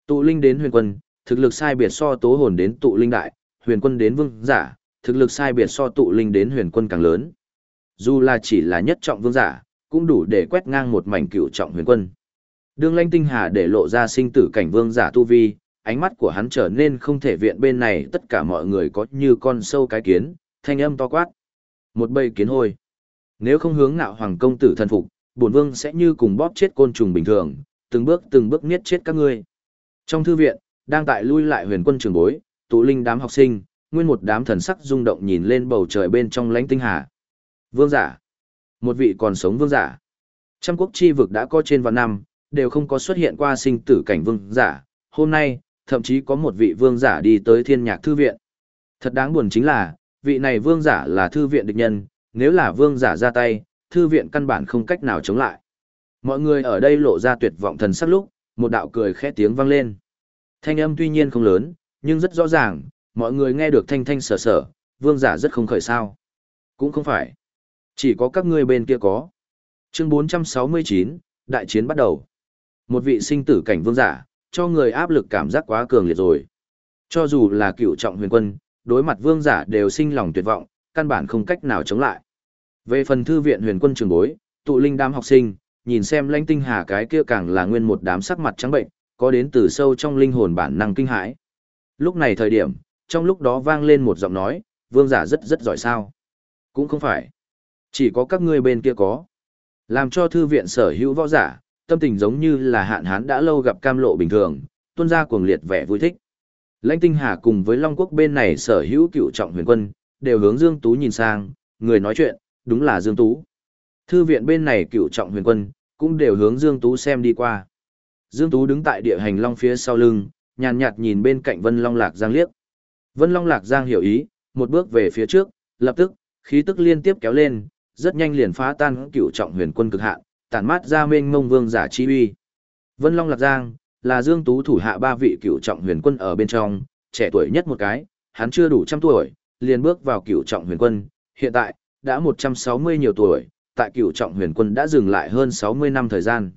Tụ linh đến huyền quân, thực lực sai biệt so tố hồn đến tụ linh đại, huyền quân đến vương giả, thực lực sai biệt so tụ linh đến huyền quân càng lớn. Dù là chỉ là nhất trọng vương giả, cũng đủ để quét ngang một mảnh cựu trọng huyền quân. Đường Lanh Tinh Hà để lộ ra sinh tử cảnh vương giả tu vi, ánh mắt của hắn trở nên không thể viện bên này tất cả mọi người có như con sâu cái kiến, thanh âm to quát. Một bầy kiến hôi. Nếu không hướng ngạo hoàng công tử thần phục, bổn vương sẽ như cùng bóp chết côn trùng bình thường, từng bước từng bước niết chết các ngươi. Trong thư viện, đang tại lui lại huyền quân trường bối, tụ linh đám học sinh, nguyên một đám thần sắc rung động nhìn lên bầu trời bên trong lãnh tinh hà. Vương giả. Một vị còn sống vương giả. Trăm quốc chi vực đã có trên vạn năm, đều không có xuất hiện qua sinh tử cảnh vương giả. Hôm nay, thậm chí có một vị vương giả đi tới thiên nhạc thư viện. Thật đáng buồn chính là, vị này vương giả là thư viện địch nhân, nếu là vương giả ra tay, thư viện căn bản không cách nào chống lại. Mọi người ở đây lộ ra tuyệt vọng thần sắc lúc, một đạo cười khẽ tiếng vang lên. Thanh âm tuy nhiên không lớn, nhưng rất rõ ràng, mọi người nghe được thanh thanh sở sở, vương giả rất không khởi sao. Cũng không phải. Chỉ có các ngươi bên kia có. Chương 469, đại chiến bắt đầu. Một vị sinh tử cảnh vương giả, cho người áp lực cảm giác quá cường liệt rồi. Cho dù là cựu trọng huyền quân, đối mặt vương giả đều sinh lòng tuyệt vọng, căn bản không cách nào chống lại. Về phần thư viện huyền quân trường bối, tụ linh đám học sinh, nhìn xem lãnh tinh hà cái kia càng là nguyên một đám sắc mặt trắng bệnh, có đến từ sâu trong linh hồn bản năng kinh hãi. Lúc này thời điểm, trong lúc đó vang lên một giọng nói, vương giả rất rất giỏi sao. Cũng không phải. Chỉ có các ngươi bên kia có. Làm cho thư viện sở hữu võ giả, tâm tình giống như là hạn hán đã lâu gặp cam lộ bình thường, tuôn ra cuồng liệt vẻ vui thích. Lãnh Tinh Hà cùng với Long Quốc bên này sở hữu cựu trọng huyền quân, đều hướng Dương Tú nhìn sang, người nói chuyện, đúng là Dương Tú. Thư viện bên này cựu trọng huyền quân, cũng đều hướng Dương Tú xem đi qua. Dương Tú đứng tại địa hành long phía sau lưng, nhàn nhạt nhìn bên cạnh Vân Long Lạc Giang liếc. Vân Long Lạc Giang hiểu ý, một bước về phía trước, lập tức, khí tức liên tiếp kéo lên, rất nhanh liền phá tan cựu trọng huyền quân cực hạn, tản mát ra mênh mông vương giả chi uy. Vân Long Lạc Giang là Dương Tú thủ hạ ba vị cựu trọng huyền quân ở bên trong, trẻ tuổi nhất một cái, hắn chưa đủ trăm tuổi, liền bước vào cựu trọng huyền quân, hiện tại đã 160 nhiều tuổi, tại cựu trọng huyền quân đã dừng lại hơn 60 năm thời gian.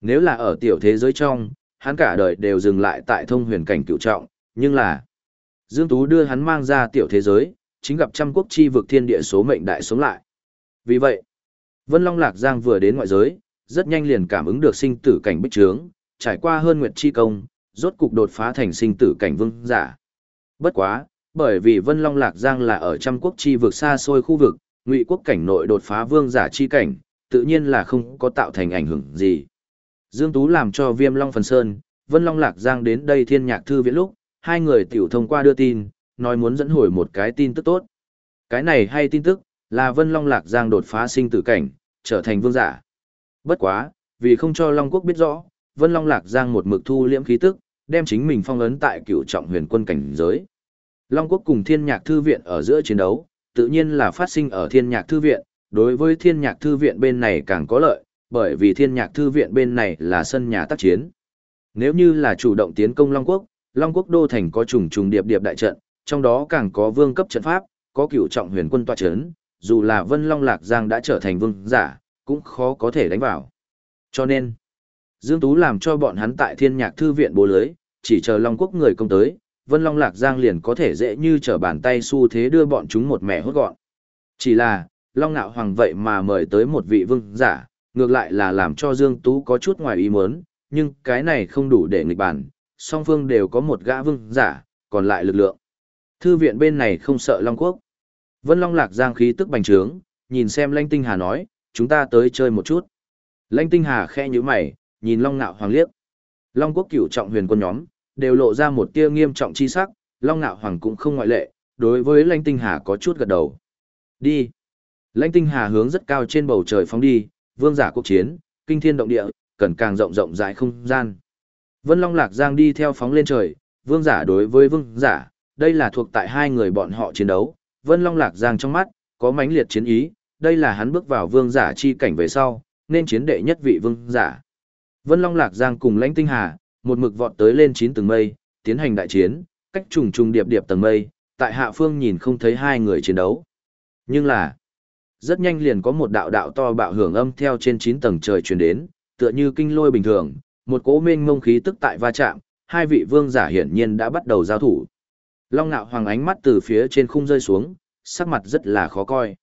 Nếu là ở tiểu thế giới trong, hắn cả đời đều dừng lại tại thông huyền cảnh cựu trọng, nhưng là Dương Tú đưa hắn mang ra tiểu thế giới, chính gặp trăm quốc chi vực thiên địa số mệnh đại sống lại. Vì vậy, Vân Long Lạc Giang vừa đến ngoại giới, rất nhanh liền cảm ứng được sinh tử cảnh bích trướng, trải qua hơn nguyệt chi công, rốt cục đột phá thành sinh tử cảnh vương giả. Bất quá, bởi vì Vân Long Lạc Giang là ở trăm quốc chi vực xa xôi khu vực, ngụy quốc cảnh nội đột phá vương giả chi cảnh, tự nhiên là không có tạo thành ảnh hưởng gì. Dương Tú làm cho Viêm Long Phần Sơn, Vân Long Lạc Giang đến đây thiên nhạc thư viện lúc, hai người tiểu thông qua đưa tin, nói muốn dẫn hồi một cái tin tức tốt. Cái này hay tin tức, là Vân Long Lạc Giang đột phá sinh tử cảnh, trở thành vương giả. Bất quá, vì không cho Long Quốc biết rõ, Vân Long Lạc Giang một mực thu liễm khí tức, đem chính mình phong ấn tại cựu trọng huyền quân cảnh giới. Long Quốc cùng Thiên Nhạc Thư Viện ở giữa chiến đấu, tự nhiên là phát sinh ở Thiên Nhạc Thư Viện, đối với Thiên Nhạc Thư Viện bên này càng có lợi, bởi vì Thiên Nhạc Thư Viện bên này là sân nhà tác chiến. Nếu như là chủ động tiến công Long Quốc, Long Quốc đô thành có trùng trùng điệp điệp đại trận, trong đó càng có vương cấp trận pháp, có cựu trọng huyền quân tọa chấn, dù là Vân Long Lạc Giang đã trở thành vương giả, cũng khó có thể đánh vào. Cho nên, Dương Tú làm cho bọn hắn tại Thiên Nhạc Thư Viện bố lưới, chỉ chờ Long Quốc người công tới, Vân Long Lạc Giang liền có thể dễ như trở bàn tay xu thế đưa bọn chúng một mẹ hốt gọn. Chỉ là, Long Nạo Hoàng vậy mà mời tới một vị vương giả, ngược lại là làm cho Dương Tú có chút ngoài ý muốn, nhưng cái này không đủ để nghịch bản, song phương đều có một gã vương giả, còn lại lực lượng. Thư viện bên này không sợ Long Quốc. Vân Long Lạc Giang khí tức bành trướng, nhìn xem Lanh Tinh Hà nói, chúng ta tới chơi một chút. Lanh Tinh Hà khe như mày, nhìn Long Nạo Hoàng liếc. Long Quốc cửu trọng huyền quân nhóm, đều lộ ra một tia nghiêm trọng chi sắc, Long Nạo Hoàng cũng không ngoại lệ, đối với Lanh Tinh Hà có chút gật đầu. Đi. Lanh Tinh Hà hướng rất cao trên bầu trời phóng đi, vương giả quốc chiến, kinh thiên động địa, cần càng rộng rộng rãi không gian. Vân Long Lạc Giang đi theo phóng lên trời, vương giả đối với vương giả, đây là thuộc tại hai người bọn họ chiến đấu. Vân Long Lạc Giang trong mắt, có mãnh liệt chiến ý, đây là hắn bước vào vương giả chi cảnh về sau, nên chiến đệ nhất vị vương giả. Vân Long Lạc Giang cùng Lãnh Tinh Hà, một mực vọt tới lên chín tầng mây, tiến hành đại chiến, cách trùng trùng điệp điệp tầng mây, tại hạ phương nhìn không thấy hai người chiến đấu. Nhưng là, rất nhanh liền có một đạo đạo to bạo hưởng âm theo trên chín tầng trời truyền đến, tựa như kinh lôi bình thường, một cỗ mênh mông khí tức tại va chạm, hai vị vương giả hiển nhiên đã bắt đầu giao thủ. Long Nạo Hoàng ánh mắt từ phía trên khung rơi xuống, sắc mặt rất là khó coi.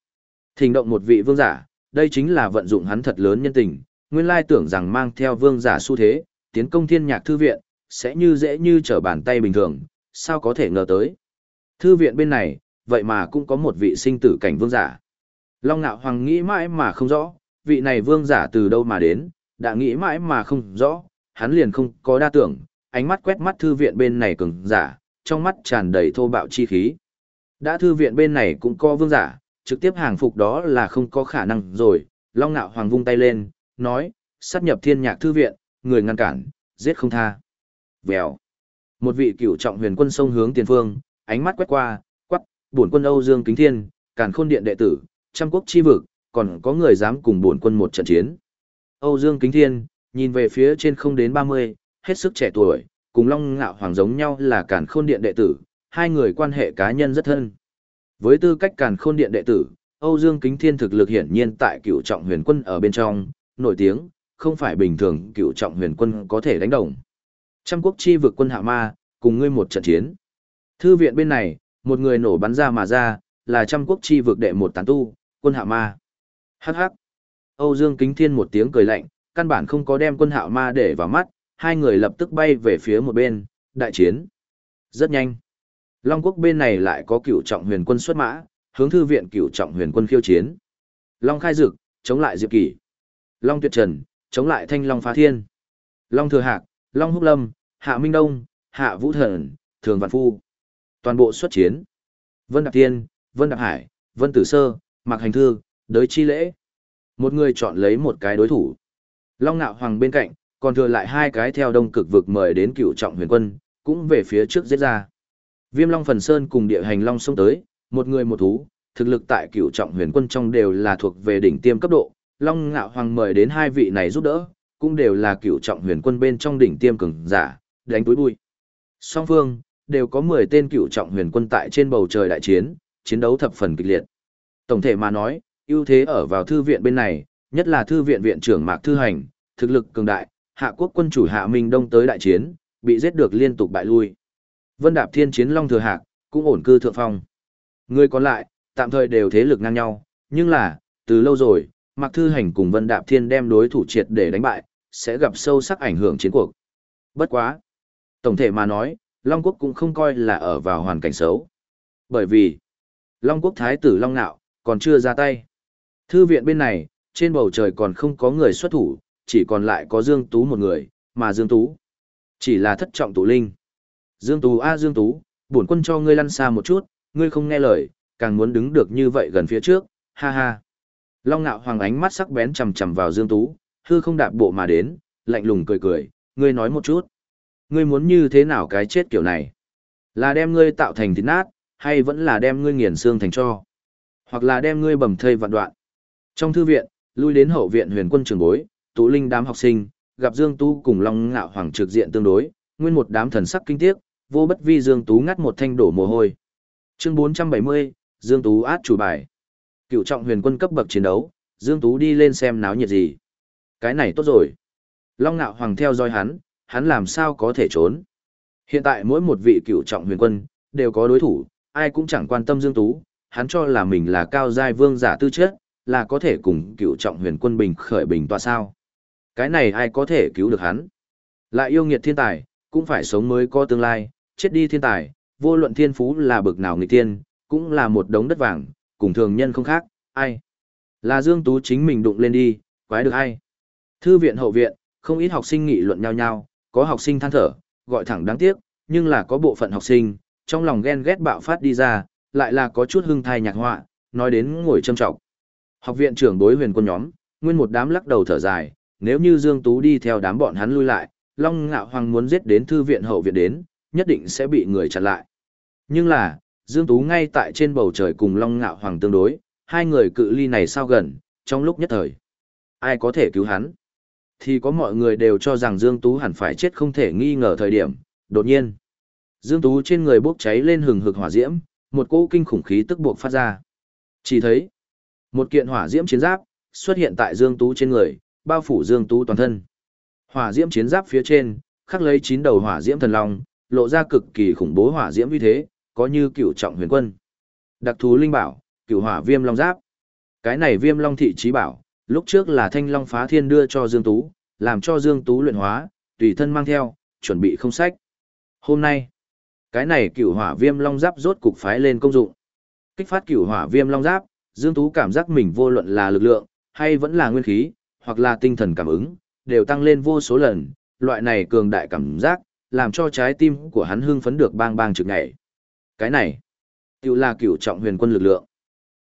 Thình động một vị vương giả, đây chính là vận dụng hắn thật lớn nhân tình, nguyên lai tưởng rằng mang theo vương giả xu thế, tiến công thiên nhạc thư viện, sẽ như dễ như trở bàn tay bình thường, sao có thể ngờ tới. Thư viện bên này, vậy mà cũng có một vị sinh tử cảnh vương giả. Long Nạo Hoàng nghĩ mãi mà không rõ, vị này vương giả từ đâu mà đến, đã nghĩ mãi mà không rõ, hắn liền không có đa tưởng, ánh mắt quét mắt thư viện bên này cường giả, trong mắt tràn đầy thô bạo chi khí. Đã thư viện bên này cũng có vương giả, trực tiếp hàng phục đó là không có khả năng rồi, Long Nạo Hoàng vung tay lên, nói, sát nhập thiên nhạc thư viện, người ngăn cản, giết không tha. Vèo. Một vị cựu trọng huyền quân sông hướng tiền phương, ánh mắt quét qua, quắc, bổn quân Âu Dương Kính Thiên, càn khôn điện đệ tử, trăm quốc chi vực, còn có người dám cùng bổn quân một trận chiến. Âu Dương Kính Thiên, nhìn về phía trên không đến 30, hết sức trẻ tuổi, cùng Long Ngạo Hoàng giống nhau là càn khôn điện đệ tử, hai người quan hệ cá nhân rất thân. Với tư cách càn khôn điện đệ tử, Âu Dương Kính Thiên thực lực hiển nhiên tại cựu trọng huyền quân ở bên trong, nổi tiếng, không phải bình thường cựu trọng huyền quân có thể đánh đồng. Trăm quốc chi vực quân hạ ma, cùng ngươi một trận chiến. Thư viện bên này, một người nổ bắn ra mà ra, là trăm quốc chi vực đệ một tán tu, quân hạ ma. Hắc hắc. Âu Dương Kính Thiên một tiếng cười lạnh, căn bản không có đem quân hạ ma để vào mắt, hai người lập tức bay về phía một bên, đại chiến. Rất nhanh. Long quốc bên này lại có cựu trọng huyền quân xuất mã, hướng thư viện cựu trọng huyền quân khiêu chiến. Long khai dực, chống lại Diệp Kỷ. Long tuyệt trần, chống lại Thanh Long phá thiên. Long thừa hạc, Long húc lâm, Hạ Minh Đông, Hạ Vũ Thần, Thường văn Phu. Toàn bộ xuất chiến. Vân Đạp Tiên, Vân Đạp Hải, Vân Tử Sơ, Mạc Hành Thư, Đới Chi Lễ. Một người chọn lấy một cái đối thủ. Long Nạo Hoàng bên cạnh, còn thừa lại hai cái theo đông cực vực mời đến cựu trọng huyền quân, cũng về phía trước giết ra. Viêm Long Phần Sơn cùng địa hành Long xông tới, một người một thú, thực lực tại cựu trọng huyền quân trong đều là thuộc về đỉnh tiêm cấp độ. Long Ngạo Hoàng mời đến hai vị này giúp đỡ, cũng đều là cựu trọng huyền quân bên trong đỉnh tiêm cường giả, đánh túi bụi. Song phương, đều có 10 tên cựu trọng huyền quân tại trên bầu trời đại chiến, chiến đấu thập phần kịch liệt. Tổng thể mà nói, ưu thế ở vào thư viện bên này, nhất là thư viện viện trưởng Mạc Thư Hành, thực lực cường đại, hạ quốc quân chủ Hạ Minh Đông tới đại chiến, bị giết được liên tục bại lui. Vân Đạp Thiên chiến Long Thừa Hạc, cũng ổn cư thượng phong. Người còn lại, tạm thời đều thế lực ngang nhau, nhưng là, từ lâu rồi, Mạc Thư Hành cùng Vân Đạp Thiên đem đối thủ triệt để đánh bại, sẽ gặp sâu sắc ảnh hưởng chiến cuộc. Bất quá. Tổng thể mà nói, Long Quốc cũng không coi là ở vào hoàn cảnh xấu. Bởi vì, Long Quốc Thái tử Long Nạo, còn chưa ra tay. Thư viện bên này, trên bầu trời còn không có người xuất thủ, chỉ còn lại có Dương Tú một người, mà Dương Tú chỉ là thất trọng tụ linh. Dương Tú a Dương Tú, bổn quân cho ngươi lăn xa một chút, ngươi không nghe lời, càng muốn đứng được như vậy gần phía trước, ha ha. Long Nạo Hoàng ánh mắt sắc bén chầm chầm vào Dương Tú, hư không đạp bộ mà đến, lạnh lùng cười cười, ngươi nói một chút. Ngươi muốn như thế nào cái chết kiểu này? Là đem ngươi tạo thành thịt nát, hay vẫn là đem ngươi nghiền xương thành cho? Hoặc là đem ngươi bầm thây vạn đoạn? Trong thư viện, lui đến hậu viện huyền quân trường bối, tụ linh đám học sinh, gặp Dương Tú cùng Long Ngạo Hoàng trực diện tương đối, nguyên một đám thần sắc kinh tiếc, vô bất vi Dương Tú ngắt một thanh đổ mồ hôi. Chương 470, Dương Tú át chủ bài. Cựu trọng huyền quân cấp bậc chiến đấu, Dương Tú đi lên xem náo nhiệt gì. Cái này tốt rồi. Long Ngạo Hoàng theo dõi hắn, hắn làm sao có thể trốn. Hiện tại mỗi một vị cựu trọng huyền quân, đều có đối thủ, ai cũng chẳng quan tâm Dương Tú, hắn cho là mình là cao giai vương giả tư chất, là có thể cùng cựu trọng huyền quân bình khởi bình tọa sao. Cái này ai có thể cứu được hắn. Lại yêu nghiệt thiên tài, cũng phải sống mới có tương lai, chết đi thiên tài, vô luận thiên phú là bực nào nghịch tiên, cũng là một đống đất vàng, cùng thường nhân không khác, ai. Là Dương Tú chính mình đụng lên đi, quái được ai. Thư viện hậu viện, không ít học sinh nghị luận nhau nhau, có học sinh than thở, gọi thẳng đáng tiếc, nhưng là có bộ phận học sinh, trong lòng ghen ghét bạo phát đi ra, lại là có chút hưng thai nhạc họa, nói đến ngồi châm trọng. Học viện trưởng đối huyền quân nhóm, nguyên một đám lắc đầu thở dài, nếu như Dương Tú đi theo đám bọn hắn lui lại, Long Ngạo Hoàng muốn giết đến thư viện hậu viện đến, nhất định sẽ bị người chặn lại. Nhưng là, Dương Tú ngay tại trên bầu trời cùng Long Ngạo Hoàng tương đối, hai người cự ly này sao gần, trong lúc nhất thời. Ai có thể cứu hắn? Thì có mọi người đều cho rằng Dương Tú hẳn phải chết không thể nghi ngờ thời điểm, đột nhiên. Dương Tú trên người bốc cháy lên hừng hực hỏa diễm, một cỗ kinh khủng khí tức buộc phát ra. Chỉ thấy, một kiện hỏa diễm chiến giáp xuất hiện tại Dương Tú trên người, bao phủ Dương Tú toàn thân. Hỏa diễm chiến giáp phía trên, khắc lấy chín đầu hỏa diễm thần long, lộ ra cực kỳ khủng bố hỏa diễm uy thế, có như cựu trọng huyền quân. Đặc thú linh bảo, cựu hỏa viêm long giáp. Cái này viêm long thị trí bảo, lúc trước là thanh long phá thiên đưa cho Dương Tú, làm cho Dương Tú luyện hóa, tùy thân mang theo, chuẩn bị không sách. Hôm nay, cái này cựu hỏa viêm long giáp rốt cục phái lên công dụng. Kích phát cựu hỏa viêm long giáp, Dương Tú cảm giác mình vô luận là lực lượng, hay vẫn là nguyên khí, hoặc là tinh thần cảm ứng, đều tăng lên vô số lần, loại này cường đại cảm giác, làm cho trái tim của hắn hưng phấn được bang bang trực ngày. Cái này, tự là cửu trọng huyền quân lực lượng.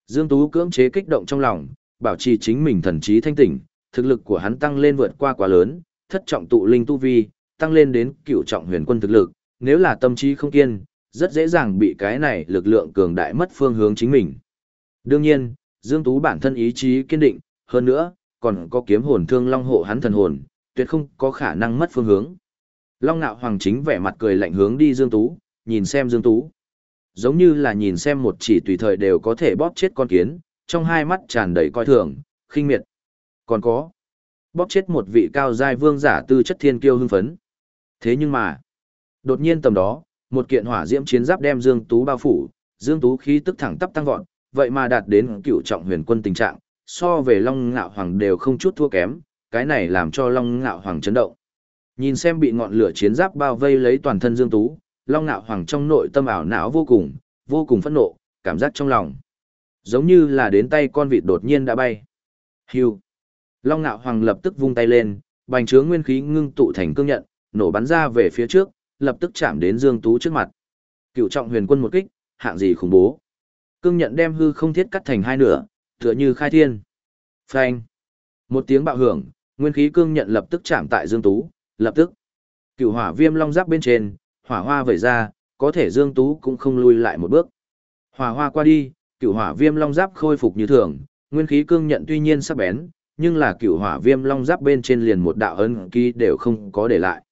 Dương Tú cưỡng chế kích động trong lòng, bảo trì chính mình thần trí thanh tỉnh, thực lực của hắn tăng lên vượt qua quá lớn, thất trọng tụ linh tu vi, tăng lên đến cửu trọng huyền quân thực lực, nếu là tâm trí không kiên, rất dễ dàng bị cái này lực lượng cường đại mất phương hướng chính mình. Đương nhiên, Dương Tú bản thân ý chí kiên định, hơn nữa, còn có kiếm hồn thương long hộ hắn thần hồn, tuyệt không có khả năng mất phương hướng. Long Nạo Hoàng chính vẻ mặt cười lạnh hướng đi Dương Tú, nhìn xem Dương Tú. Giống như là nhìn xem một chỉ tùy thời đều có thể bóp chết con kiến, trong hai mắt tràn đầy coi thường, khinh miệt. Còn có, bóp chết một vị cao giai vương giả tư chất thiên kiêu hưng phấn. Thế nhưng mà, đột nhiên tầm đó, một kiện hỏa diễm chiến giáp đem Dương Tú bao phủ, Dương Tú khí tức thẳng tắp tăng vọt, vậy mà đạt đến cựu trọng huyền quân tình trạng, so về Long Ngạo Hoàng đều không chút thua kém, cái này làm cho Long Ngạo Hoàng chấn động. Nhìn xem bị ngọn lửa chiến giáp bao vây lấy toàn thân Dương Tú, Long Ngạo Hoàng trong nội tâm ảo não vô cùng, vô cùng phẫn nộ, cảm giác trong lòng. Giống như là đến tay con vịt đột nhiên đã bay. Hưu. Long Nạo Hoàng lập tức vung tay lên, bành trướng nguyên khí ngưng tụ thành cương nhận, nổ bắn ra về phía trước, lập tức chạm đến Dương Tú trước mặt. Cựu trọng huyền quân một kích, hạng gì khủng bố. Cương nhận đem hư không thiết cắt thành hai nửa, tựa như khai thiên. Phanh. Một tiếng bạo hưởng, nguyên khí cương nhận lập tức chạm tại Dương Tú, lập tức. Cựu hỏa viêm long giáp bên trên, hỏa hoa vẩy ra, có thể Dương Tú cũng không lui lại một bước. Hỏa hoa qua đi, cựu hỏa viêm long giáp khôi phục như thường, nguyên khí cương nhận tuy nhiên sắc bén, nhưng là cựu hỏa viêm long giáp bên trên liền một đạo ấn ký đều không có để lại.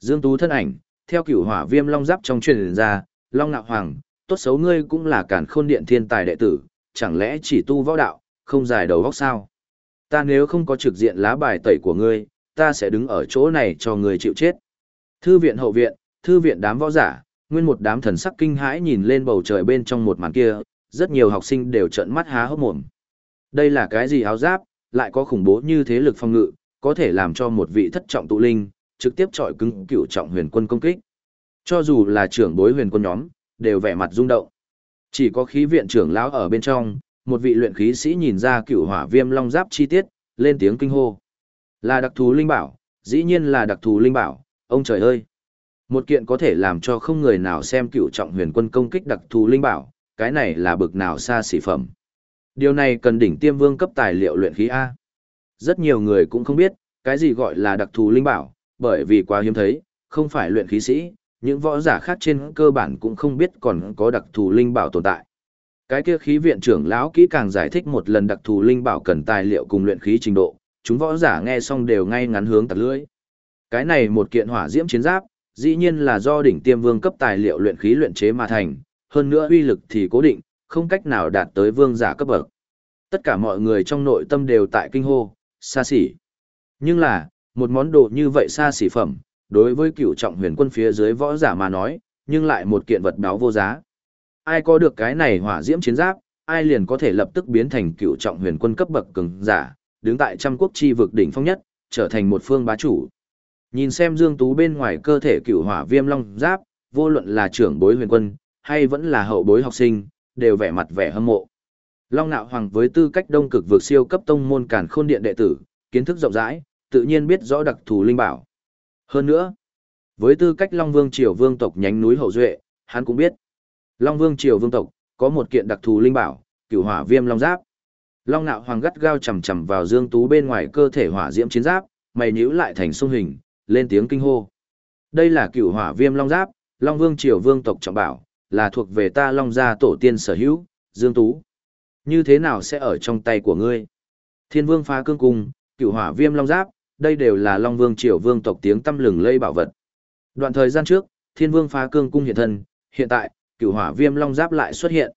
Dương Tú thân ảnh, theo cựu hỏa viêm long giáp trong truyền ra, long ngạo hoàng, tốt xấu ngươi cũng là cản khôn điện thiên tài đệ tử, chẳng lẽ chỉ tu võ đạo, không giải đầu vóc sao? Ta nếu không có trực diện lá bài tẩy của ngươi, ta sẽ đứng ở chỗ này cho ngươi chịu chết. Thư viện hậu viện, thư viện đám võ giả, nguyên một đám thần sắc kinh hãi nhìn lên bầu trời bên trong một màn kia, rất nhiều học sinh đều trợn mắt há hốc mồm. Đây là cái gì áo giáp, lại có khủng bố như thế lực phong ngự, có thể làm cho một vị thất trọng tụ linh, trực tiếp trọi cứng cựu trọng huyền quân công kích. Cho dù là trưởng bối huyền quân nhóm, đều vẻ mặt rung động. Chỉ có khí viện trưởng lão ở bên trong, một vị luyện khí sĩ nhìn ra cựu hỏa viêm long giáp chi tiết, lên tiếng kinh hô. Là đặc thù linh bảo, dĩ nhiên là đặc thù linh bảo, ông trời ơi. Một kiện có thể làm cho không người nào xem cựu trọng huyền quân công kích đặc thù linh bảo, cái này là bực nào xa xỉ phẩm. Điều này cần đỉnh tiêm vương cấp tài liệu luyện khí A. Rất nhiều người cũng không biết, cái gì gọi là đặc thù linh bảo, bởi vì quá hiếm thấy, không phải luyện khí sĩ, những võ giả khác trên cơ bản cũng không biết còn có đặc thù linh bảo tồn tại. Cái kia khí viện trưởng lão kỹ càng giải thích một lần đặc thù linh bảo cần tài liệu cùng luyện khí trình độ, chúng võ giả nghe xong đều ngay ngắn hướng tạt lưỡi. Cái này một kiện hỏa diễm chiến giáp, dĩ nhiên là do đỉnh tiêm vương cấp tài liệu luyện khí luyện chế mà thành, hơn nữa uy lực thì cố định, không cách nào đạt tới vương giả cấp bậc. Tất cả mọi người trong nội tâm đều tại kinh hô, xa xỉ. Nhưng là, một món đồ như vậy xa xỉ phẩm, đối với cựu trọng huyền quân phía dưới võ giả mà nói, nhưng lại một kiện vật báo vô giá. Ai có được cái này hỏa diễm chiến giáp, ai liền có thể lập tức biến thành cựu trọng huyền quân cấp bậc cường giả, đứng tại trăm quốc chi vực đỉnh phong nhất, trở thành một phương bá chủ. Nhìn xem Dương Tú bên ngoài cơ thể cựu hỏa viêm long giáp, vô luận là trưởng bối huyền quân, hay vẫn là hậu bối học sinh, đều vẻ mặt vẻ hâm mộ. Long Nạo Hoàng với tư cách đông cực vượt siêu cấp tông môn cản khôn điện đệ tử, kiến thức rộng rãi, tự nhiên biết rõ đặc thù linh bảo. Hơn nữa, với tư cách Long Vương Triều Vương tộc nhánh núi hậu duệ, hắn cũng biết. Long Vương Triều Vương tộc có một kiện đặc thù linh bảo, Cửu Hỏa Viêm Long Giáp. Long Nạo Hoàng gắt gao chầm chầm vào Dương Tú bên ngoài cơ thể hỏa diễm chiến giáp, mày nhíu lại thành sông hình, lên tiếng kinh hô. Đây là Cửu Hỏa Viêm Long Giáp, Long Vương Triều Vương tộc trọng bảo, là thuộc về ta Long gia tổ tiên sở hữu, Dương Tú. Như thế nào sẽ ở trong tay của ngươi? Thiên Vương phá cương cung, Cửu Hỏa Viêm Long Giáp, đây đều là Long Vương Triều Vương tộc tiếng tâm lừng lây bảo vật. Đoạn thời gian trước, Thiên Vương phá cương cung hiện thân, hiện tại, Cửu Hỏa Viêm Long Giáp lại xuất hiện.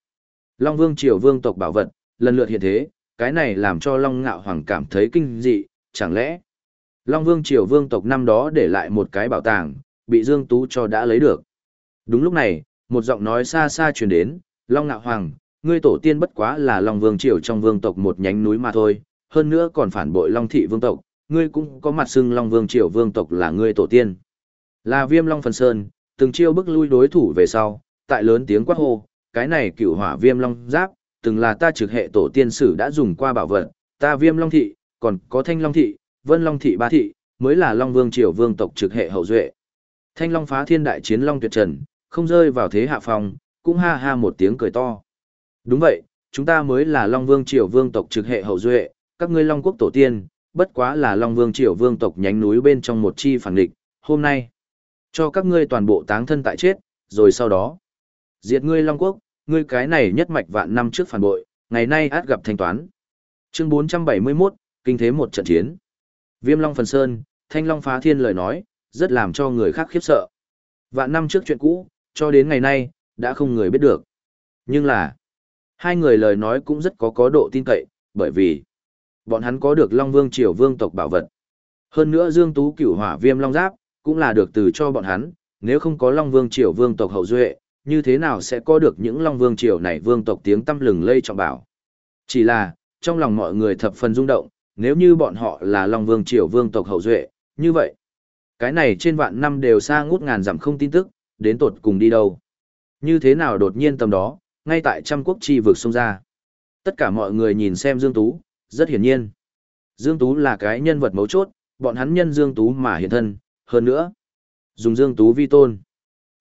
Long Vương Triều Vương tộc bảo vật, lần lượt hiện thế, cái này làm cho Long Ngạo Hoàng cảm thấy kinh dị, chẳng lẽ Long Vương Triều Vương tộc năm đó để lại một cái bảo tàng, bị Dương Tú cho đã lấy được. Đúng lúc này, một giọng nói xa xa truyền đến, Long Ngạo Hoàng, ngươi tổ tiên bất quá là Long Vương Triều trong vương tộc một nhánh núi mà thôi, hơn nữa còn phản bội Long Thị Vương tộc, ngươi cũng có mặt xưng Long Vương Triều Vương tộc là ngươi tổ tiên. Là viêm Long Phần Sơn, từng chiêu bức lui đối thủ về sau, tại lớn tiếng quát hô, cái này cựu hỏa viêm Long Giáp, từng là ta trực hệ tổ tiên sử đã dùng qua bảo vật, ta viêm Long Thị, còn có Thanh Long Thị, Vân Long Thị ba Thị, mới là Long Vương Triều Vương tộc trực hệ hậu duệ. Thanh Long phá thiên đại chiến Long tuyệt trần, không rơi vào thế hạ phòng, cũng ha ha một tiếng cười to. Đúng vậy, chúng ta mới là Long Vương Triều Vương tộc trực hệ hậu duệ, các ngươi Long quốc tổ tiên, bất quá là Long Vương Triều Vương tộc nhánh núi bên trong một chi phản địch, hôm nay, cho các ngươi toàn bộ táng thân tại chết, rồi sau đó, diệt ngươi Long quốc, ngươi cái này nhất mạch vạn năm trước phản bội, ngày nay át gặp thanh toán. Chương 471, kinh thế một trận chiến. Viêm Long Phần Sơn, Thanh Long Phá Thiên lời nói, rất làm cho người khác khiếp sợ. Vạn năm trước chuyện cũ, cho đến ngày nay, đã không người biết được. Nhưng là, hai người lời nói cũng rất có có độ tin cậy, bởi vì bọn hắn có được Long Vương Triều Vương tộc bảo vật. Hơn nữa Dương Tú cửu hỏa viêm Long Giáp, cũng là được từ cho bọn hắn, nếu không có Long Vương Triều Vương tộc hậu duệ, như thế nào sẽ có được những Long Vương Triều này Vương tộc tiếng tâm lừng lây trọng bảo. Chỉ là, trong lòng mọi người thập phần rung động, nếu như bọn họ là Long Vương Triều Vương tộc hậu duệ, như vậy, cái này trên vạn năm đều xa ngút ngàn dặm không tin tức, đến tột cùng đi đâu. Như thế nào đột nhiên tầm đó, ngay tại trăm quốc chi vực sông ra. Tất cả mọi người nhìn xem Dương Tú, rất hiển nhiên. Dương Tú là cái nhân vật mấu chốt, bọn hắn nhân Dương Tú mà hiện thân, hơn nữa. Dùng Dương Tú vi tôn.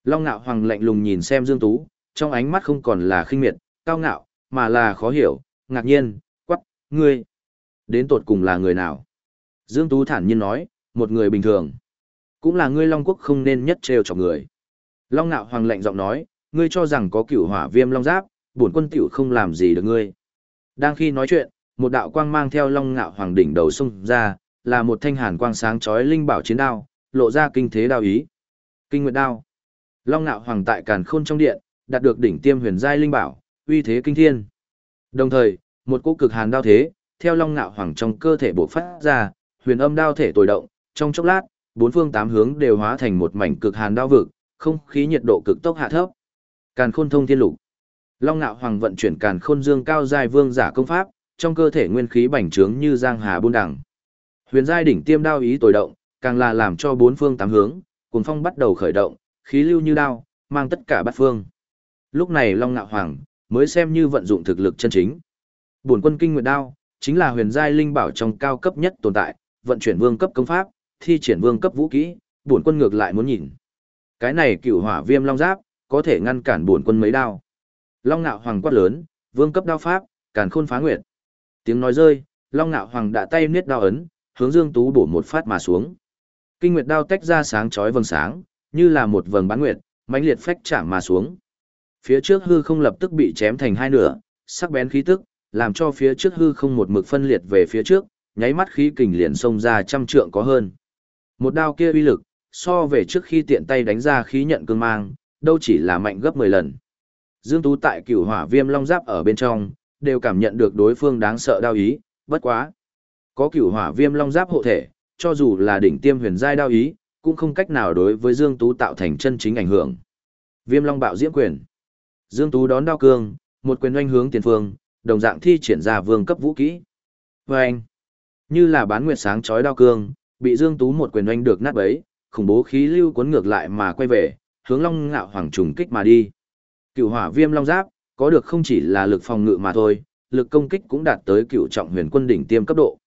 Long ngạo Hoàng lạnh lùng nhìn xem Dương Tú, trong ánh mắt không còn là khinh miệt, cao ngạo, mà là khó hiểu, ngạc nhiên, quắc, ngươi. Đến tột cùng là người nào? Dương Tú thản nhiên nói, một người bình thường. Cũng là ngươi Long Quốc không nên nhất trêu cho người. Long Nạo Hoàng lạnh giọng nói, ngươi cho rằng có cửu hỏa viêm long giáp, bổn quân tiểu không làm gì được ngươi. Đang khi nói chuyện, một đạo quang mang theo Long Nạo Hoàng đỉnh đầu xung ra, là một thanh hàn quang sáng chói linh bảo chiến đao, lộ ra kinh thế đao ý. Kinh nguyệt đao. Long Nạo Hoàng tại Càn Khôn trong điện, đạt được đỉnh tiêm huyền giai linh bảo, uy thế kinh thiên. Đồng thời, một cỗ cực hàn đao thế, theo Long Nạo Hoàng trong cơ thể bộc phát ra, huyền âm đao thể tồi động, trong chốc lát, bốn phương tám hướng đều hóa thành một mảnh cực hàn đao vực, không khí nhiệt độ cực tốc hạ thấp. Càn Khôn thông thiên lục. Long Nạo Hoàng vận chuyển Càn Khôn Dương cao giai vương giả công pháp, trong cơ thể nguyên khí bành trướng như giang hà buôn đẳng. Huyền giai đỉnh tiêm đao ý tồi động, càng là làm cho bốn phương tám hướng, cuồng phong bắt đầu khởi động, khí lưu như đao, mang tất cả bát phương. Lúc này Long Nạo Hoàng mới xem như vận dụng thực lực chân chính. Bổn quân kinh nguyệt đao chính là huyền giai linh bảo trong cao cấp nhất tồn tại, vận chuyển vương cấp công pháp, thi triển vương cấp vũ kỹ, bổn quân ngược lại muốn nhìn. Cái này cựu hỏa viêm long giáp, có thể ngăn cản bổn quân mấy đao. Long Nạo Hoàng quát lớn, vương cấp đao pháp, càn khôn phá nguyệt. Tiếng nói rơi, Long Nạo Hoàng đã tay niết đao ấn, hướng Dương Tú bổ một phát mà xuống. Kinh nguyệt đao tách ra sáng chói vầng sáng, như là một vầng bán nguyệt, mãnh liệt phách chạm mà xuống. Phía trước hư không lập tức bị chém thành hai nửa, sắc bén khí tức, làm cho phía trước hư không một mực phân liệt về phía trước, nháy mắt khí kình liền xông ra trăm trượng có hơn. Một đao kia uy lực, so về trước khi tiện tay đánh ra khí nhận cương mang, đâu chỉ là mạnh gấp 10 lần. Dương Tú tại cửu hỏa viêm long giáp ở bên trong, đều cảm nhận được đối phương đáng sợ đao ý, bất quá. Có cửu hỏa viêm long giáp hộ thể, cho dù là đỉnh tiêm huyền giai đao ý, cũng không cách nào đối với Dương Tú tạo thành chân chính ảnh hưởng. Viêm long bạo diễm quyền. Dương Tú đón đao cương, một quyền oanh hướng tiền phương, đồng dạng thi triển ra vương cấp vũ kỹ. Và anh, như là bán nguyệt sáng chói đao cương, bị Dương Tú một quyền oanh được nát bấy, khủng bố khí lưu cuốn ngược lại mà quay về, hướng Long Ngạo Hoàng trùng kích mà đi. Cựu Hỏa Viêm Long Giáp, có được không chỉ là lực phòng ngự mà thôi, lực công kích cũng đạt tới cựu trọng huyền quân đỉnh tiêm cấp độ.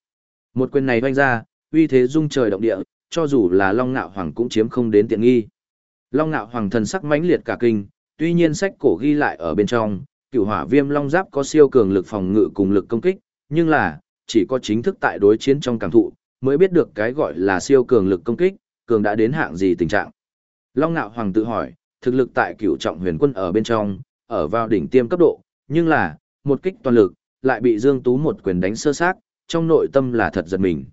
Một quyền này oanh ra, uy thế dung trời động địa, cho dù là Long Ngạo Hoàng cũng chiếm không đến tiện nghi. Long Ngạo Hoàng thần sắc mãnh liệt cả kinh, tuy nhiên sách cổ ghi lại ở bên trong, cựu hỏa viêm long giáp có siêu cường lực phòng ngự cùng lực công kích, nhưng là, chỉ có chính thức tại đối chiến trong cảm thụ, mới biết được cái gọi là siêu cường lực công kích, cường đã đến hạng gì tình trạng. Long Nạo Hoàng tự hỏi, thực lực tại cựu trọng huyền quân ở bên trong, ở vào đỉnh tiêm cấp độ, nhưng là, một kích toàn lực, lại bị Dương Tú một quyền đánh sơ sát, trong nội tâm là thật giật mình.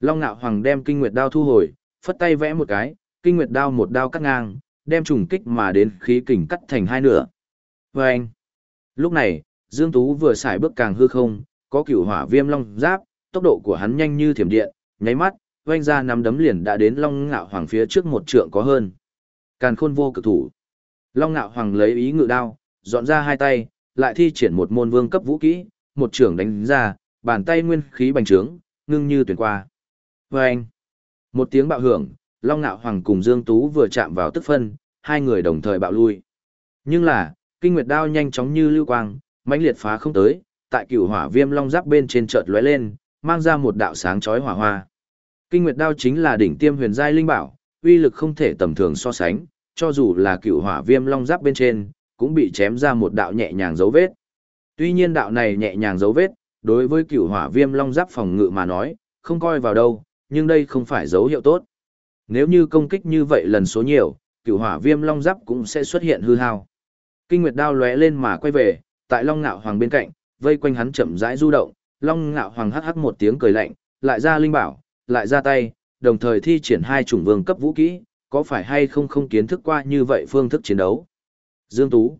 Long Nạo Hoàng đem kinh nguyệt đao thu hồi, phất tay vẽ một cái, kinh nguyệt đao một đao cắt ngang, đem trùng kích mà đến khí kình cắt thành hai nửa. Và anh, lúc này, Dương Tú vừa xài bước càng hư không, có cửu hỏa viêm long giáp, tốc độ của hắn nhanh như thiểm điện, nháy mắt, vanh ra nắm đấm liền đã đến long ngạo hoàng phía trước một trượng có hơn. Càn khôn vô cực thủ. Long ngạo hoàng lấy ý ngự đao, dọn ra hai tay, lại thi triển một môn vương cấp vũ kỹ, một trưởng đánh ra, bàn tay nguyên khí bành trướng, ngưng như tuyển qua. Vâng! một tiếng bạo hưởng, Long Nạo Hoàng cùng Dương Tú vừa chạm vào tức phân, hai người đồng thời bạo lui. Nhưng là, kinh nguyệt đao nhanh chóng như lưu quang, mãnh liệt phá không tới, tại cửu hỏa viêm long giáp bên trên chợt lóe lên, mang ra một đạo sáng chói hỏa hoa. Kinh nguyệt đao chính là đỉnh tiêm huyền giai linh bảo, uy lực không thể tầm thường so sánh, cho dù là cửu hỏa viêm long giáp bên trên, cũng bị chém ra một đạo nhẹ nhàng dấu vết. Tuy nhiên đạo này nhẹ nhàng dấu vết, đối với cửu hỏa viêm long giáp phòng ngự mà nói, không coi vào đâu, nhưng đây không phải dấu hiệu tốt. Nếu như công kích như vậy lần số nhiều, cửu hỏa viêm long giáp cũng sẽ xuất hiện hư hao. Kinh nguyệt đao lóe lên mà quay về, tại Long Ngạo Hoàng bên cạnh, vây quanh hắn chậm rãi du động, Long Ngạo Hoàng hắc hắc một tiếng cười lạnh, lại ra linh bảo, lại ra tay, đồng thời thi triển hai chủng vương cấp vũ kỹ, có phải hay không không kiến thức qua như vậy phương thức chiến đấu. Dương Tú,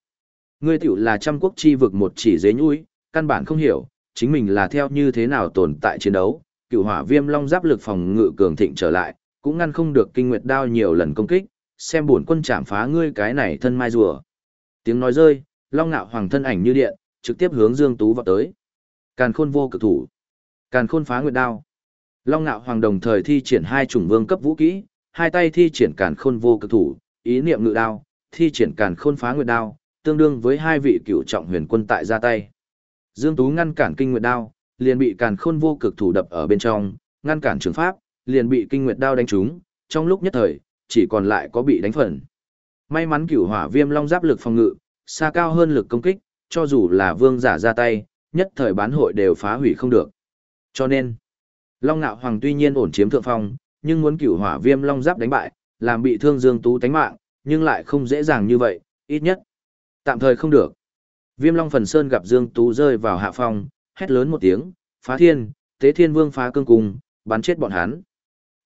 ngươi tiểu là trăm quốc chi vực một chỉ dế nhũi, căn bản không hiểu, chính mình là theo như thế nào tồn tại chiến đấu, cửu hỏa viêm long giáp lực phòng ngự cường thịnh trở lại, cũng ngăn không được kinh nguyệt đao nhiều lần công kích, xem bổn quân chạm phá ngươi cái này thân mai rùa. Tiếng nói rơi, Long Nạo Hoàng thân ảnh như điện, trực tiếp hướng Dương Tú vào tới. Càn Khôn vô cực thủ, Càn Khôn phá nguyệt đao. Long Nạo Hoàng đồng thời thi triển hai chủng vương cấp vũ kỹ, hai tay thi triển Càn Khôn vô cực thủ, ý niệm ngự đao, thi triển Càn Khôn phá nguyệt đao, tương đương với hai vị cựu trọng huyền quân tại ra tay. Dương Tú ngăn cản kinh nguyệt đao, liền bị càn khôn vô cực thủ đập ở bên trong, ngăn cản trường pháp, liền bị kinh nguyệt đao đánh trúng, trong lúc nhất thời, chỉ còn lại có bị đánh phần. May mắn cửu hỏa viêm long giáp lực phòng ngự, xa cao hơn lực công kích, cho dù là vương giả ra tay, nhất thời bán hội đều phá hủy không được. Cho nên, Long Nạo Hoàng tuy nhiên ổn chiếm thượng phong, nhưng muốn cửu hỏa viêm long giáp đánh bại, làm bị thương Dương Tú tánh mạng, nhưng lại không dễ dàng như vậy, ít nhất. Tạm thời không được. Viêm Long Phần Sơn gặp Dương Tú rơi vào hạ phong, hét lớn một tiếng, phá thiên, tế thiên vương phá cương cùng, bắn chết bọn hắn.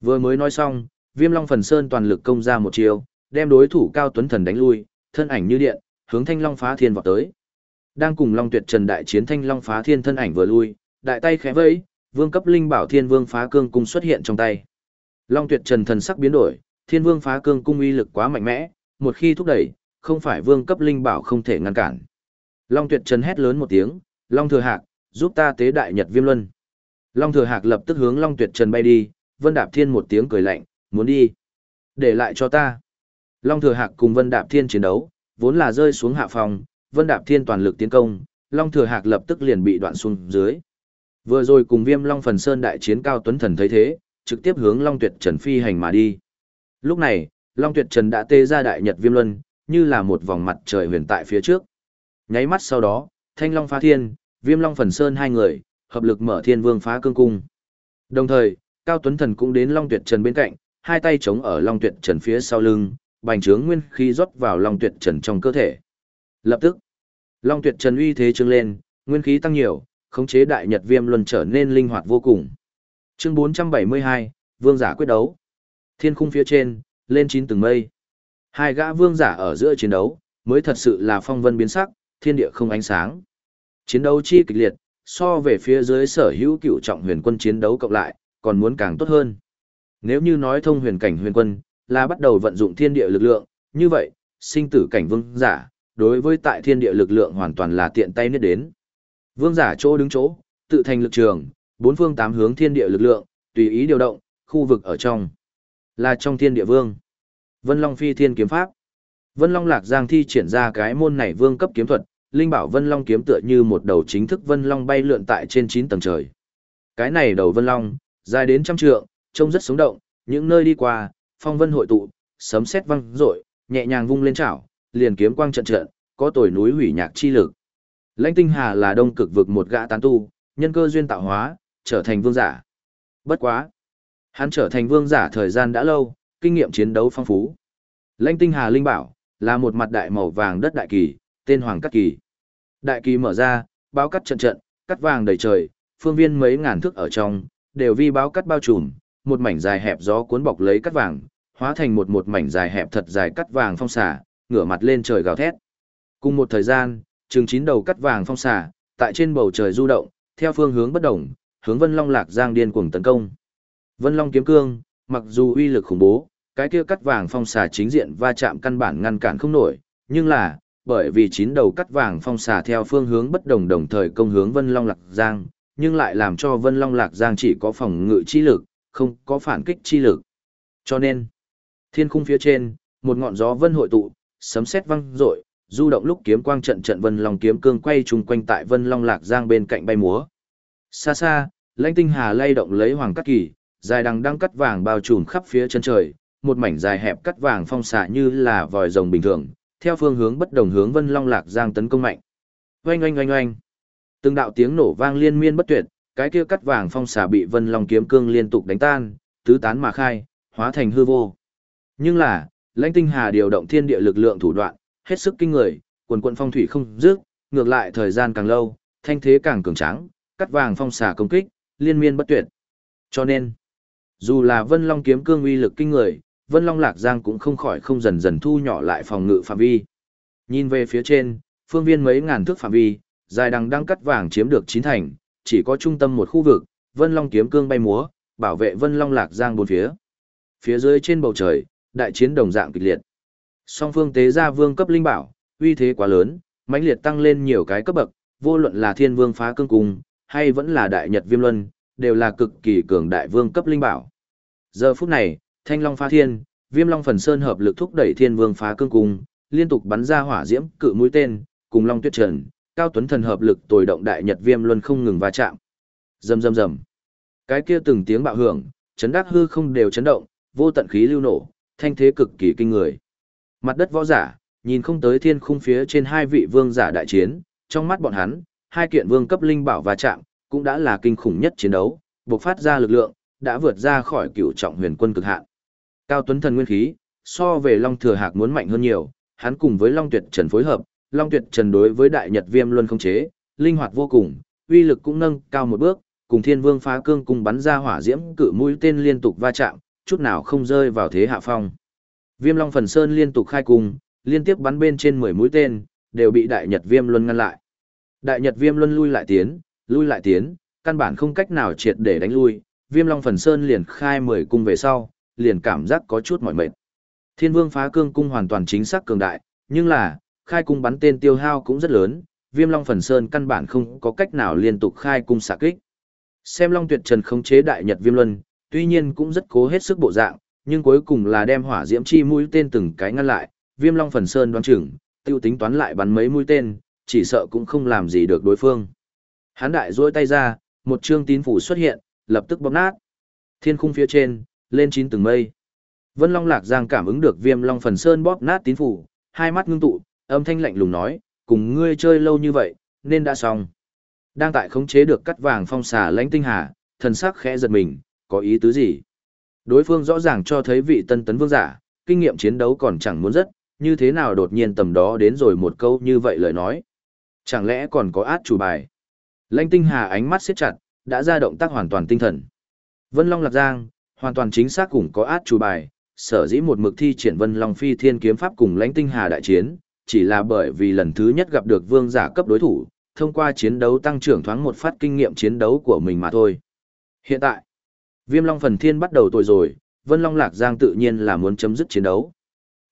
Vừa mới nói xong, Viêm Long Phần Sơn toàn lực công ra một chiều, đem đối thủ Cao Tuấn Thần đánh lui, thân ảnh như điện, hướng Thanh Long phá thiên vọt tới. Đang cùng Long Tuyệt Trần đại chiến Thanh Long phá thiên thân ảnh vừa lui, đại tay khẽ vẫy, vương cấp linh bảo Thiên Vương phá cương cung xuất hiện trong tay. Long Tuyệt Trần thần sắc biến đổi, Thiên Vương phá cương cung uy lực quá mạnh mẽ, một khi thúc đẩy, không phải vương cấp linh bảo không thể ngăn cản. Long Tuyệt Trần hét lớn một tiếng, Long Thừa Hạc, giúp ta tế đại nhật viêm luân. Long Thừa Hạc lập tức hướng Long Tuyệt Trần bay đi, Vân Đạp Thiên một tiếng cười lạnh, muốn đi. Để lại cho ta. Long Thừa Hạc cùng Vân Đạp Thiên chiến đấu, vốn là rơi xuống hạ phòng, Vân Đạp Thiên toàn lực tiến công, Long Thừa Hạc lập tức liền bị đoạn xuống dưới. Vừa rồi cùng Viêm Long Phần Sơn đại chiến cao tuấn thần thấy thế, trực tiếp hướng Long Tuyệt Trần phi hành mà đi. Lúc này, Long Tuyệt Trần đã tê ra đại nhật viêm luân, như là một vòng mặt trời huyền tại phía trước. Nháy mắt sau đó, Thanh Long phá thiên, Viêm Long Phần Sơn hai người, hợp lực mở Thiên Vương phá cương cung. Đồng thời, Cao Tuấn Thần cũng đến Long Tuyệt Trần bên cạnh, hai tay chống ở Long Tuyệt Trần phía sau lưng, bành trướng nguyên khí rót vào Long Tuyệt Trần trong cơ thể. Lập tức, Long Tuyệt Trần uy thế trương lên, nguyên khí tăng nhiều, khống chế đại nhật viêm luân trở nên linh hoạt vô cùng. Chương 472, Vương giả quyết đấu. Thiên khung phía trên, lên chín tầng mây. Hai gã vương giả ở giữa chiến đấu, mới thật sự là phong vân biến sắc, thiên địa không ánh sáng. Chiến đấu chi kịch liệt, so về phía dưới sở hữu cựu trọng huyền quân chiến đấu cộng lại, còn muốn càng tốt hơn. Nếu như nói thông huyền cảnh huyền quân, là bắt đầu vận dụng thiên địa lực lượng, như vậy, sinh tử cảnh vương giả, đối với tại thiên địa lực lượng hoàn toàn là tiện tay niết đến. Vương giả chỗ đứng chỗ, tự thành lực trường, bốn phương tám hướng thiên địa lực lượng, tùy ý điều động, khu vực ở trong. Là trong thiên địa vương. Vân Long phi thiên kiếm pháp. Vân Long Lạc Giang thi triển ra cái môn này vương cấp kiếm thuật, Linh Bảo Vân Long kiếm tựa như một đầu chính thức Vân Long bay lượn tại trên 9 tầng trời. Cái này đầu Vân Long, dài đến trăm trượng, trông rất sống động, những nơi đi qua, phong vân hội tụ, sấm sét vang rội, nhẹ nhàng vung lên chảo, liền kiếm quang trận trận, có tuổi núi hủy nhạc chi lực. Lãnh Tinh Hà là đông cực vực một gã tán tu, nhân cơ duyên tạo hóa, trở thành vương giả. Bất quá, hắn trở thành vương giả thời gian đã lâu, kinh nghiệm chiến đấu phong phú. Lãnh Tinh Hà linh bảo là một mặt đại màu vàng đất đại kỳ, tên Hoàng Cắt Kỳ. Đại kỳ mở ra, báo cắt trận trận, cắt vàng đầy trời, phương viên mấy ngàn thước ở trong, đều vi báo cắt bao trùm, một mảnh dài hẹp gió cuốn bọc lấy cắt vàng, hóa thành một một mảnh dài hẹp thật dài cắt vàng phong xả, ngửa mặt lên trời gào thét. Cùng một thời gian, chừng chín đầu cắt vàng phong xả, tại trên bầu trời du động, theo phương hướng bất động, hướng Vân Long Lạc Giang điên cuồng tấn công. Vân Long kiếm cương, mặc dù uy lực khủng bố, cái kia cắt vàng phong xà chính diện va chạm căn bản ngăn cản không nổi, nhưng là, bởi vì chín đầu cắt vàng phong xà theo phương hướng bất đồng đồng thời công hướng Vân Long Lạc Giang, nhưng lại làm cho Vân Long Lạc Giang chỉ có phòng ngự chi lực, không có phản kích chi lực. Cho nên, thiên khung phía trên, một ngọn gió vân hội tụ, sấm sét vang rội, du động lúc kiếm quang trận trận Vân Long kiếm cương quay trùng quanh tại Vân Long Lạc Giang bên cạnh bay múa. Xa xa, Lãnh Tinh Hà lay động lấy hoàng cắt kỳ, dài đằng đang cắt vàng bao trùm khắp phía chân trời, một mảnh dài hẹp cắt vàng phong xạ như là vòi rồng bình thường, theo phương hướng bất đồng hướng Vân Long Lạc Giang tấn công mạnh. Oanh oanh oanh oanh. Từng đạo tiếng nổ vang liên miên bất tuyệt, cái kia cắt vàng phong xà bị Vân Long kiếm cương liên tục đánh tan, tứ tán mà khai, hóa thành hư vô. Nhưng là, Lãnh Tinh Hà điều động thiên địa lực lượng thủ đoạn, hết sức kinh người, quần quận phong thủy không dứt, ngược lại thời gian càng lâu, thanh thế càng cường tráng, cắt vàng phong xà công kích, liên miên bất tuyệt. Cho nên, dù là Vân Long kiếm cương uy lực kinh người, Vân Long Lạc Giang cũng không khỏi không dần dần thu nhỏ lại phòng ngự phạm vi. Nhìn về phía trên, phương viên mấy ngàn thước phạm vi, dài đằng đang cắt vàng chiếm được chín thành, chỉ có trung tâm một khu vực, Vân Long kiếm cương bay múa, bảo vệ Vân Long Lạc Giang bốn phía. Phía dưới trên bầu trời, đại chiến đồng dạng kịch liệt. Song phương tế gia vương cấp linh bảo, uy thế quá lớn, mãnh liệt tăng lên nhiều cái cấp bậc, vô luận là Thiên Vương phá cương cung, hay vẫn là Đại Nhật Viêm Luân, đều là cực kỳ cường đại vương cấp linh bảo. Giờ phút này, Thanh Long phá thiên, Viêm Long phần sơn hợp lực thúc đẩy Thiên Vương phá cương cung, liên tục bắn ra hỏa diễm cự mũi tên, cùng Long Tuyết Trần, Cao Tuấn thần hợp lực tồi động đại nhật Viêm Luân không ngừng va chạm. Rầm rầm rầm. Cái kia từng tiếng bạo hưởng, chấn đắc hư không đều chấn động, vô tận khí lưu nổ, thanh thế cực kỳ kinh người. Mặt đất võ giả, nhìn không tới thiên khung phía trên hai vị vương giả đại chiến, trong mắt bọn hắn, hai kiện vương cấp linh bảo va chạm, cũng đã là kinh khủng nhất chiến đấu, bộc phát ra lực lượng, đã vượt ra khỏi cựu trọng huyền quân cực hạn. Cao Tuấn Thần nguyên khí, so về Long Thừa Hạc muốn mạnh hơn nhiều, hắn cùng với Long Tuyệt Trần phối hợp, Long Tuyệt Trần đối với Đại Nhật Viêm Luân không chế, linh hoạt vô cùng, uy lực cũng nâng cao một bước, cùng Thiên Vương phá cương cùng bắn ra hỏa diễm cự mũi tên liên tục va chạm, chút nào không rơi vào thế hạ phong. Viêm Long Phần Sơn liên tục khai cung, liên tiếp bắn bên trên 10 mũi tên, đều bị Đại Nhật Viêm Luân ngăn lại. Đại Nhật Viêm Luân lui lại tiến, lui lại tiến, căn bản không cách nào triệt để đánh lui, Viêm Long Phần Sơn liền khai 10 cung về sau, liền cảm giác có chút mỏi mệt. Thiên Vương phá cương cung hoàn toàn chính xác cường đại, nhưng là, khai cung bắn tên tiêu hao cũng rất lớn, Viêm Long Phần Sơn căn bản không có cách nào liên tục khai cung xạ kích. Xem Long Tuyệt Trần khống chế đại nhật Viêm Luân, tuy nhiên cũng rất cố hết sức bộ dạng, nhưng cuối cùng là đem hỏa diễm chi mũi tên từng cái ngăn lại, Viêm Long Phần Sơn đoán chừng, tiêu tính toán lại bắn mấy mũi tên, chỉ sợ cũng không làm gì được đối phương. Hán đại duỗi tay ra, một chương tín phủ xuất hiện, lập tức bóp nát. Thiên khung phía trên, lên chín từng mây. Vân Long Lạc Giang cảm ứng được Viêm Long Phần Sơn bóp nát tín phủ, hai mắt ngưng tụ, âm thanh lạnh lùng nói, cùng ngươi chơi lâu như vậy, nên đã xong. Đang tại khống chế được cắt vàng phong xà lãnh tinh hà, thần sắc khẽ giật mình, có ý tứ gì? Đối phương rõ ràng cho thấy vị tân tấn vương giả, kinh nghiệm chiến đấu còn chẳng muốn rất, như thế nào đột nhiên tầm đó đến rồi một câu như vậy lời nói. Chẳng lẽ còn có át chủ bài? Lãnh tinh hà ánh mắt siết chặt, đã ra động tác hoàn toàn tinh thần. Vân Long Lạc Giang, hoàn toàn chính xác cũng có át chủ bài, sở dĩ một mực thi triển Vân Long Phi Thiên kiếm pháp cùng Lãnh Tinh Hà đại chiến, chỉ là bởi vì lần thứ nhất gặp được vương giả cấp đối thủ, thông qua chiến đấu tăng trưởng thoáng một phát kinh nghiệm chiến đấu của mình mà thôi. Hiện tại, Viêm Long Phần Thiên bắt đầu tuổi rồi, Vân Long Lạc Giang tự nhiên là muốn chấm dứt chiến đấu.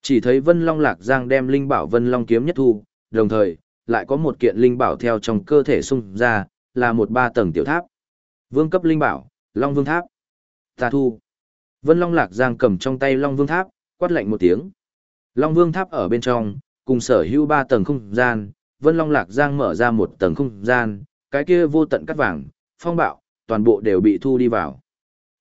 Chỉ thấy Vân Long Lạc Giang đem linh bảo Vân Long kiếm nhất thu, đồng thời, lại có một kiện linh bảo theo trong cơ thể xung ra, là một ba tầng tiểu tháp. Vương cấp linh bảo, Long Vương Tháp. Ta thu. Vân Long Lạc Giang cầm trong tay Long Vương Tháp, quát lạnh một tiếng. Long Vương Tháp ở bên trong, cùng sở hữu ba tầng không gian, Vân Long Lạc Giang mở ra một tầng không gian, cái kia vô tận cắt vàng, phong bạo, toàn bộ đều bị thu đi vào.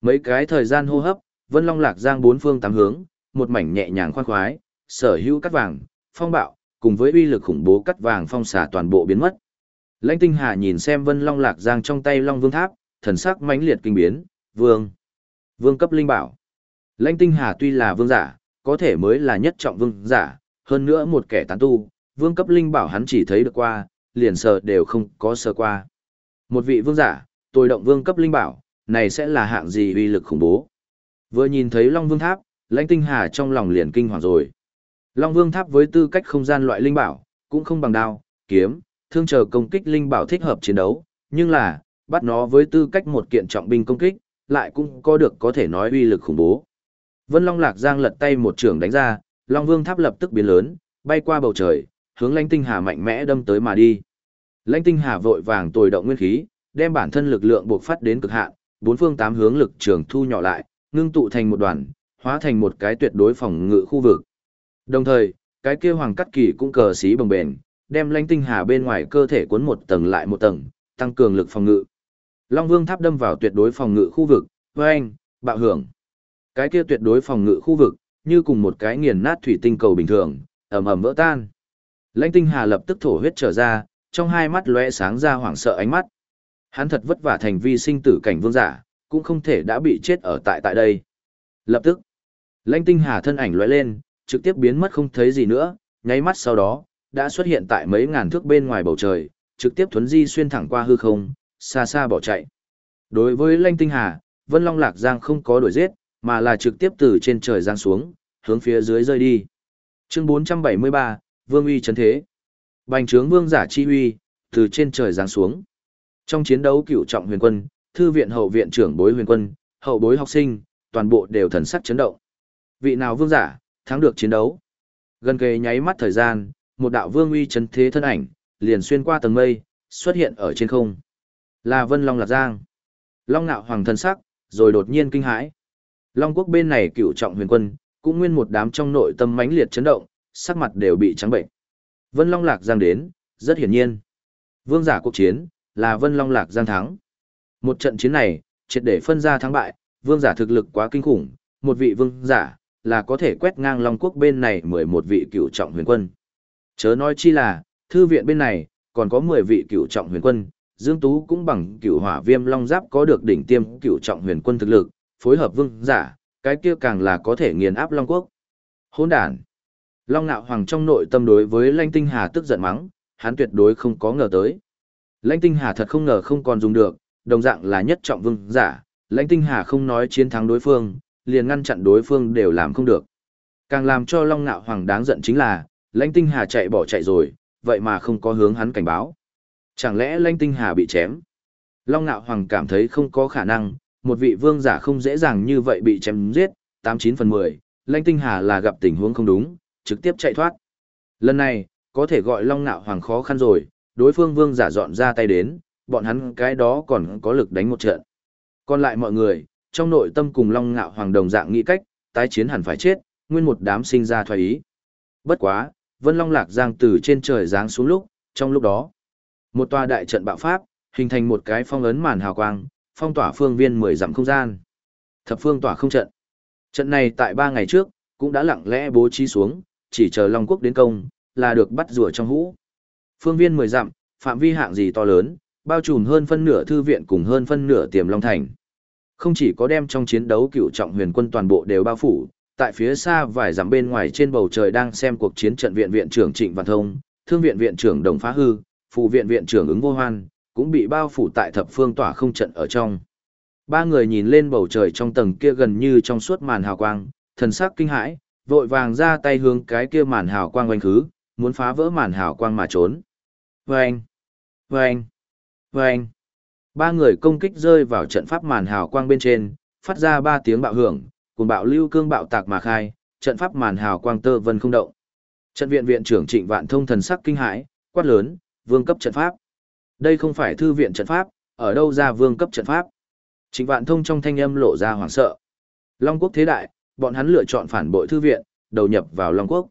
Mấy cái thời gian hô hấp, Vân Long Lạc Giang bốn phương tám hướng, một mảnh nhẹ nhàng khoan khoái, sở hữu cắt vàng, phong bạo, cùng với uy lực khủng bố cắt vàng phong xả toàn bộ biến mất. Lãnh Tinh Hà nhìn xem Vân Long Lạc Giang trong tay Long Vương Tháp, thần sắc mãnh liệt kinh biến, "Vương, vương cấp linh bảo." Lãnh Tinh Hà tuy là vương giả, có thể mới là nhất trọng vương giả, hơn nữa một kẻ tán tu, vương cấp linh bảo hắn chỉ thấy được qua, liền sờ đều không có sờ qua. Một vị vương giả, tôi động vương cấp linh bảo, này sẽ là hạng gì uy lực khủng bố. Vừa nhìn thấy Long Vương Tháp, Lãnh Tinh Hà trong lòng liền kinh hoàng rồi. Long Vương Tháp với tư cách không gian loại linh bảo, cũng không bằng đao, kiếm, thương chờ công kích linh bảo thích hợp chiến đấu, nhưng là, bắt nó với tư cách một kiện trọng binh công kích, lại cũng có được có thể nói uy lực khủng bố. Vân Long Lạc Giang lật tay một trường đánh ra, Long Vương Tháp lập tức biến lớn, bay qua bầu trời, hướng Lãnh Tinh Hà mạnh mẽ đâm tới mà đi. Lãnh Tinh Hà vội vàng tồi động nguyên khí, đem bản thân lực lượng buộc phát đến cực hạn, bốn phương tám hướng lực trường thu nhỏ lại, ngưng tụ thành một đoàn, hóa thành một cái tuyệt đối phòng ngự khu vực. Đồng thời, cái kia hoàng cắt kỳ cũng cờ xí bồng bền, đem Lãnh Tinh Hà bên ngoài cơ thể cuốn một tầng lại một tầng, tăng cường lực phòng ngự. Long Vương Tháp đâm vào tuyệt đối phòng ngự khu vực, oeng, bạo hưởng. Cái kia tuyệt đối phòng ngự khu vực, như cùng một cái nghiền nát thủy tinh cầu bình thường, ầm ầm vỡ tan. Lãnh Tinh Hà lập tức thổ huyết trở ra, trong hai mắt lóe sáng ra hoảng sợ ánh mắt. Hắn thật vất vả thành vi sinh tử cảnh vương giả, cũng không thể đã bị chết ở tại tại đây. Lập tức, Lãnh Tinh Hà thân ảnh lóe lên, trực tiếp biến mất không thấy gì nữa, nháy mắt sau đó, đã xuất hiện tại mấy ngàn thước bên ngoài bầu trời, trực tiếp thuấn di xuyên thẳng qua hư không, xa xa bỏ chạy. Đối với Lãnh Tinh Hà, Vân Long Lạc Giang không có đuổi giết, mà là trực tiếp từ trên trời giáng xuống, hướng phía dưới rơi đi. Chương 473, Vương uy chấn thế. Bành trướng vương giả chi uy, từ trên trời giáng xuống. Trong chiến đấu cựu trọng huyền quân, thư viện hậu viện trưởng bối huyền quân, hậu bối học sinh, toàn bộ đều thần sắc chấn động. Vị nào vương giả, thắng được chiến đấu. Gần kề nháy mắt thời gian, một đạo vương uy chấn thế thân ảnh, liền xuyên qua tầng mây, xuất hiện ở trên không. Là Vân Long Lạc Giang. Long nạo hoàng thần sắc, rồi đột nhiên kinh hãi. Long quốc bên này cựu trọng huyền quân, cũng nguyên một đám trong nội tâm mãnh liệt chấn động, sắc mặt đều bị trắng bệnh. Vân Long Lạc Giang đến, rất hiển nhiên. Vương giả cuộc chiến, là Vân Long Lạc Giang thắng. Một trận chiến này, triệt để phân ra thắng bại, vương giả thực lực quá kinh khủng, một vị vương giả là có thể quét ngang Long quốc bên này mười một vị cựu trọng huyền quân. Chớ nói chi là, thư viện bên này còn có mười vị cựu trọng huyền quân, Dương Tú cũng bằng cựu hỏa viêm long giáp có được đỉnh tiêm cựu trọng huyền quân thực lực, phối hợp vương giả, cái kia càng là có thể nghiền áp Long quốc. Hỗn đản. Long Nạo Hoàng trong nội tâm đối với Lanh Tinh Hà tức giận mắng, hắn tuyệt đối không có ngờ tới. Lãnh Tinh Hà thật không ngờ không còn dùng được, đồng dạng là nhất trọng vương giả, Lãnh Tinh Hà không nói chiến thắng đối phương, liền ngăn chặn đối phương đều làm không được. Càng làm cho Long Nạo Hoàng đáng giận chính là, Lãnh Tinh Hà chạy bỏ chạy rồi, vậy mà không có hướng hắn cảnh báo. Chẳng lẽ Lãnh Tinh Hà bị chém? Long Nạo Hoàng cảm thấy không có khả năng, một vị vương giả không dễ dàng như vậy bị chém giết, 89 phần 10, Lãnh Tinh Hà là gặp tình huống không đúng, trực tiếp chạy thoát. Lần này, có thể gọi Long Nạo Hoàng khó khăn rồi, đối phương vương giả dọn ra tay đến, bọn hắn cái đó còn có lực đánh một trận. Còn lại mọi người, trong nội tâm cùng Long Ngạo Hoàng đồng dạng nghĩ cách, tái chiến hẳn phải chết, nguyên một đám sinh ra thoái ý. Bất quá, Vân Long Lạc Giang từ trên trời giáng xuống lúc, trong lúc đó, một tòa đại trận bạo pháp, hình thành một cái phong ấn màn hào quang, phong tỏa phương viên 10 dặm không gian. Thập phương tỏa không trận. Trận này tại 3 ngày trước, cũng đã lặng lẽ bố trí xuống, chỉ chờ Long Quốc đến công, là được bắt rùa trong hũ. Phương viên 10 dặm, phạm vi hạng gì to lớn, bao trùm hơn phân nửa thư viện cùng hơn phân nửa tiềm long thành. Không chỉ có đem trong chiến đấu cựu trọng huyền quân toàn bộ đều bao phủ, tại phía xa vài dặm bên ngoài trên bầu trời đang xem cuộc chiến trận viện viện trưởng Trịnh Văn Thông, thương viện viện trưởng Đồng Phá Hư, phụ viện viện trưởng ứng vô hoan, cũng bị bao phủ tại thập phương tỏa không trận ở trong. Ba người nhìn lên bầu trời trong tầng kia gần như trong suốt màn hào quang, thần sắc kinh hãi, vội vàng ra tay hướng cái kia màn hào quang quanh khứ, muốn phá vỡ màn hào quang mà trốn. Vâng! Vâng! Vâng! Ba người công kích rơi vào trận pháp màn hào quang bên trên, phát ra ba tiếng bạo hưởng, cùng bạo lưu cương bạo tạc mà khai, trận pháp màn hào quang tơ vân không động. Trận viện viện trưởng Trịnh Vạn Thông thần sắc kinh hãi, quát lớn, vương cấp trận pháp. Đây không phải thư viện trận pháp, ở đâu ra vương cấp trận pháp? Trịnh Vạn Thông trong thanh âm lộ ra hoảng sợ. Long quốc thế đại, bọn hắn lựa chọn phản bội thư viện, đầu nhập vào Long quốc.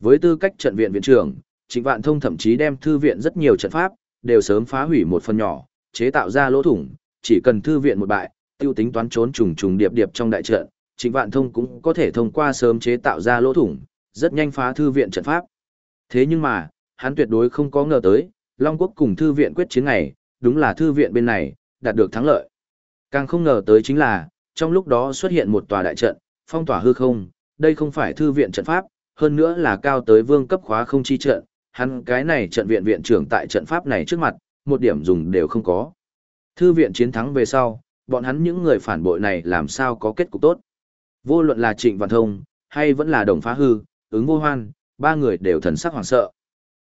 Với tư cách trận viện viện trưởng, Trịnh Vạn Thông thậm chí đem thư viện rất nhiều trận pháp đều sớm phá hủy một phần nhỏ, chế tạo ra lỗ thủng, chỉ cần thư viện một bại, tiêu tính toán trốn trùng trùng điệp điệp trong đại trận, Trịnh Vạn Thông cũng có thể thông qua sớm chế tạo ra lỗ thủng, rất nhanh phá thư viện trận pháp. Thế nhưng mà, hắn tuyệt đối không có ngờ tới, Long Quốc cùng thư viện quyết chiến này, đúng là thư viện bên này, đạt được thắng lợi. Càng không ngờ tới chính là, trong lúc đó xuất hiện một tòa đại trận, phong tỏa hư không, đây không phải thư viện trận pháp, hơn nữa là cao tới vương cấp khóa không chi trận, hắn cái này trận viện viện trưởng tại trận pháp này trước mặt, một điểm dùng đều không có. Thư viện chiến thắng về sau, bọn hắn những người phản bội này làm sao có kết cục tốt. Vô luận là Trịnh Văn Thông, hay vẫn là Đồng Phá Hư, ứng vô hoan, ba người đều thần sắc hoảng sợ.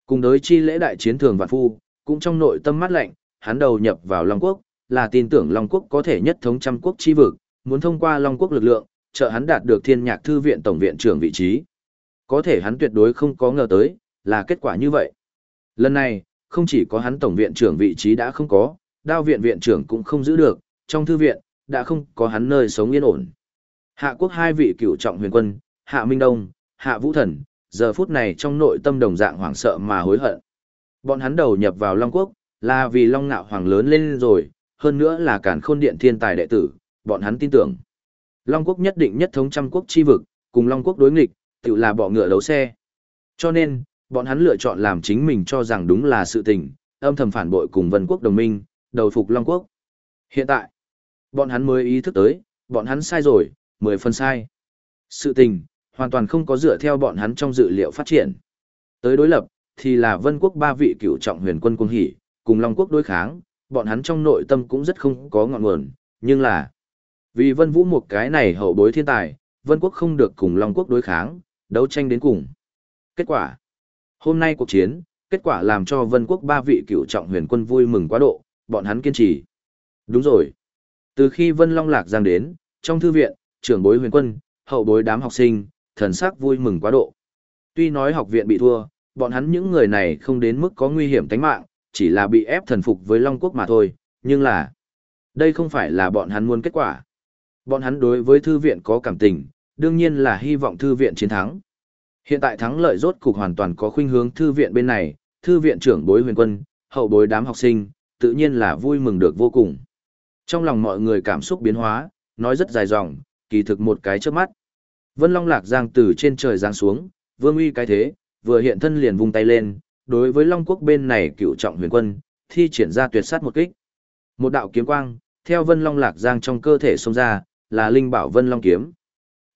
Cùng đối chi lễ đại chiến thường vạn phu, cũng trong nội tâm mắt lạnh, hắn đầu nhập vào Long Quốc, là tin tưởng Long Quốc có thể nhất thống trăm quốc chi vực, muốn thông qua Long Quốc lực lượng, trợ hắn đạt được thiên nhạc thư viện tổng viện trưởng vị trí. Có thể hắn tuyệt đối không có ngờ tới, là kết quả như vậy. Lần này, không chỉ có hắn tổng viện trưởng vị trí đã không có, đao viện viện trưởng cũng không giữ được, trong thư viện, đã không có hắn nơi sống yên ổn. Hạ quốc hai vị cựu trọng huyền quân, Hạ Minh Đông, Hạ Vũ Thần, giờ phút này trong nội tâm đồng dạng hoảng sợ mà hối hận. Bọn hắn đầu nhập vào Long Quốc, là vì Long Nạo Hoàng lớn lên rồi, hơn nữa là cản khôn điện thiên tài đệ tử, bọn hắn tin tưởng. Long Quốc nhất định nhất thống trăm quốc chi vực, cùng Long Quốc đối nghịch, tự là bỏ ngựa đấu xe. Cho nên, bọn hắn lựa chọn làm chính mình cho rằng đúng là sự tình, âm thầm phản bội cùng Vân Quốc đồng minh, đầu phục Long Quốc. Hiện tại, bọn hắn mới ý thức tới, bọn hắn sai rồi, mười phần sai. Sự tình, hoàn toàn không có dựa theo bọn hắn trong dự liệu phát triển. Tới đối lập, thì là Vân Quốc ba vị cựu trọng huyền quân cung hỷ, cùng Long Quốc đối kháng, bọn hắn trong nội tâm cũng rất không có ngọn nguồn, nhưng là vì Vân Vũ một cái này hậu bối thiên tài, Vân Quốc không được cùng Long Quốc đối kháng, đấu tranh đến cùng. Kết quả Hôm nay cuộc chiến, kết quả làm cho Vân Quốc ba vị cựu trọng huyền quân vui mừng quá độ, bọn hắn kiên trì. Đúng rồi. Từ khi Vân Long Lạc Giang đến, trong thư viện, trưởng bối huyền quân, hậu bối đám học sinh, thần sắc vui mừng quá độ. Tuy nói học viện bị thua, bọn hắn những người này không đến mức có nguy hiểm tính mạng, chỉ là bị ép thần phục với Long Quốc mà thôi, nhưng là đây không phải là bọn hắn muốn kết quả. Bọn hắn đối với thư viện có cảm tình, đương nhiên là hy vọng thư viện chiến thắng. Hiện tại thắng lợi rốt cục hoàn toàn có khuynh hướng thư viện bên này, thư viện trưởng bối huyền quân, hậu bối đám học sinh, tự nhiên là vui mừng được vô cùng. Trong lòng mọi người cảm xúc biến hóa, nói rất dài dòng, kỳ thực một cái trước mắt. Vân Long Lạc Giang từ trên trời giáng xuống, vương uy cái thế, vừa hiện thân liền vung tay lên, đối với Long Quốc bên này cựu trọng huyền quân, thi triển ra tuyệt sát một kích. Một đạo kiếm quang, theo Vân Long Lạc Giang trong cơ thể xông ra, là linh bảo Vân Long kiếm.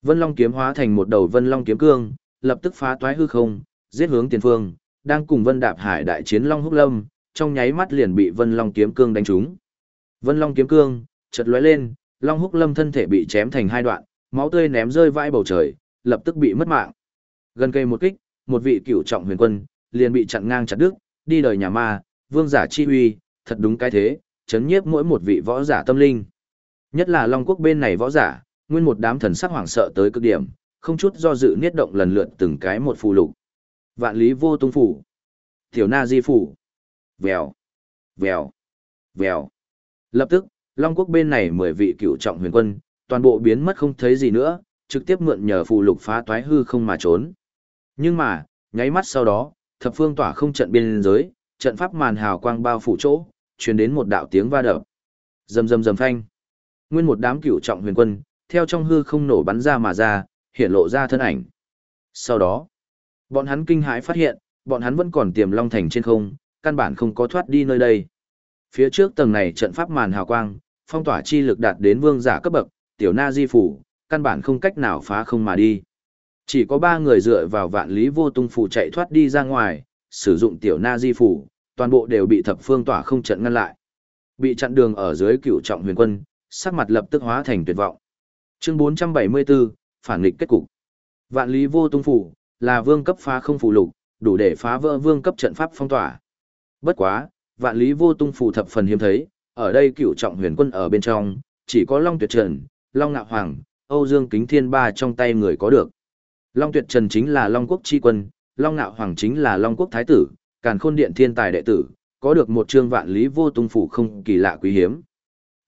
Vân Long kiếm hóa thành một đầu Vân Long kiếm cương, lập tức phá toái hư không, giết hướng tiền phương, đang cùng Vân Đạp Hải đại chiến Long Húc Lâm, trong nháy mắt liền bị Vân Long kiếm cương đánh trúng. Vân Long kiếm cương chợt lóe lên, Long Húc Lâm thân thể bị chém thành hai đoạn, máu tươi ném rơi vãi bầu trời, lập tức bị mất mạng. Gần cây một kích, một vị cựu trọng huyền quân liền bị chặn ngang chặt đứt, đi đời nhà ma, vương giả chi huy, thật đúng cái thế, chấn nhiếp mỗi một vị võ giả tâm linh. Nhất là Long Quốc bên này võ giả, nguyên một đám thần sắc hoảng sợ tới cực điểm, không chút do dự niết động lần lượt từng cái một phù lục. Vạn lý vô tung phủ. Tiểu na di phủ. Vèo. Vèo. Vèo. Lập tức, Long Quốc bên này mười vị cựu trọng huyền quân, toàn bộ biến mất không thấy gì nữa, trực tiếp mượn nhờ phù lục phá toái hư không mà trốn. Nhưng mà, nháy mắt sau đó, thập phương tỏa không trận biên giới, trận pháp màn hào quang bao phủ chỗ, truyền đến một đạo tiếng va đập. Rầm rầm rầm phanh. Nguyên một đám cửu trọng huyền quân, theo trong hư không nổ bắn ra mà ra, hiện lộ ra thân ảnh. Sau đó, bọn hắn kinh hãi phát hiện, bọn hắn vẫn còn tiềm long thành trên không, căn bản không có thoát đi nơi đây. Phía trước tầng này trận pháp màn hào quang, phong tỏa chi lực đạt đến vương giả cấp bậc, tiểu na di phủ, căn bản không cách nào phá không mà đi. Chỉ có ba người dựa vào vạn lý vô tung phủ chạy thoát đi ra ngoài, sử dụng tiểu na di phủ, toàn bộ đều bị thập phương tỏa không trận ngăn lại. Bị chặn đường ở dưới cựu trọng huyền quân, sắc mặt lập tức hóa thành tuyệt vọng. Chương 474, phản nghịch kết cục. Vạn lý vô tung phủ, là vương cấp phá không phủ lục, đủ để phá vỡ vương cấp trận pháp phong tỏa. Bất quá, vạn lý vô tung phủ thập phần hiếm thấy, ở đây cựu trọng huyền quân ở bên trong, chỉ có Long Tuyệt Trần, Long Ngạo Hoàng, Âu Dương Kính Thiên ba trong tay người có được. Long Tuyệt Trần chính là Long Quốc chi quân, Long Ngạo Hoàng chính là Long Quốc thái tử, Càn Khôn Điện thiên tài đệ tử, có được một trương vạn lý vô tung phủ không kỳ lạ quý hiếm.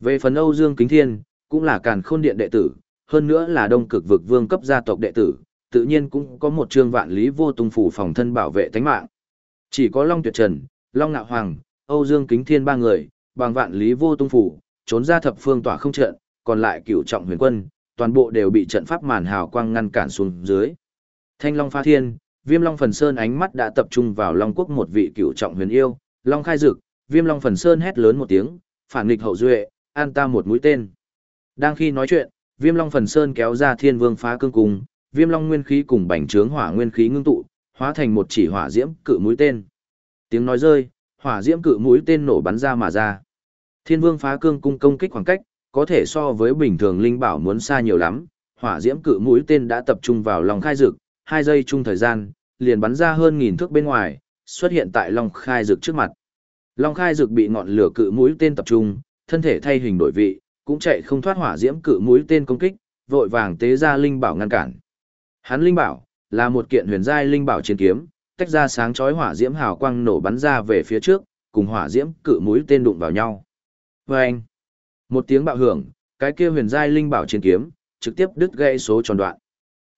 Về phần Âu Dương Kính Thiên, cũng là Càn Khôn Điện đệ tử, hơn nữa là Đông Cực vực vương cấp gia tộc đệ tử, tự nhiên cũng có một trương vạn lý vô tung phủ phòng thân bảo vệ tánh mạng. Chỉ có Long Tuyệt Trần, Long Ngạo Hoàng, Âu Dương Kính Thiên ba người, bằng vạn lý vô tung phủ, trốn ra thập phương tỏa không trận, còn lại cửu trọng huyền quân, toàn bộ đều bị trận pháp màn hào quang ngăn cản xuống dưới. Thanh Long phá Thiên, Viêm Long Phần Sơn ánh mắt đã tập trung vào Long Quốc một vị cửu trọng huyền yêu, Long Khai Dực, Viêm Long Phần Sơn hét lớn một tiếng, phản nghịch hậu duệ, an ta một mũi tên. Đang khi nói chuyện, Viêm Long Phần Sơn kéo ra Thiên Vương phá cương cùng, Viêm Long nguyên khí cùng bành trướng hỏa nguyên khí ngưng tụ, hóa thành một chỉ hỏa diễm cự mũi tên. Tiếng nói rơi, hỏa diễm cự mũi tên nổ bắn ra mà ra. Thiên Vương phá cương cung công kích khoảng cách, có thể so với bình thường linh bảo muốn xa nhiều lắm. Hỏa diễm cự mũi tên đã tập trung vào Long Khai Dực, hai giây chung thời gian, liền bắn ra hơn nghìn thước bên ngoài, xuất hiện tại Long Khai Dực trước mặt. Long Khai Dực bị ngọn lửa cự mũi tên tập trung, thân thể thay hình đổi vị, cũng chạy không thoát hỏa diễm cự mũi tên công kích, vội vàng tế ra linh bảo ngăn cản. Hắn linh bảo là một kiện huyền giai linh bảo chiến kiếm, tách ra sáng chói hỏa diễm hào quang nổ bắn ra về phía trước, cùng hỏa diễm cự mũi tên đụng vào nhau. Và anh, một tiếng bạo hưởng, cái kia huyền giai linh bảo chiến kiếm trực tiếp đứt gãy số tròn đoạn.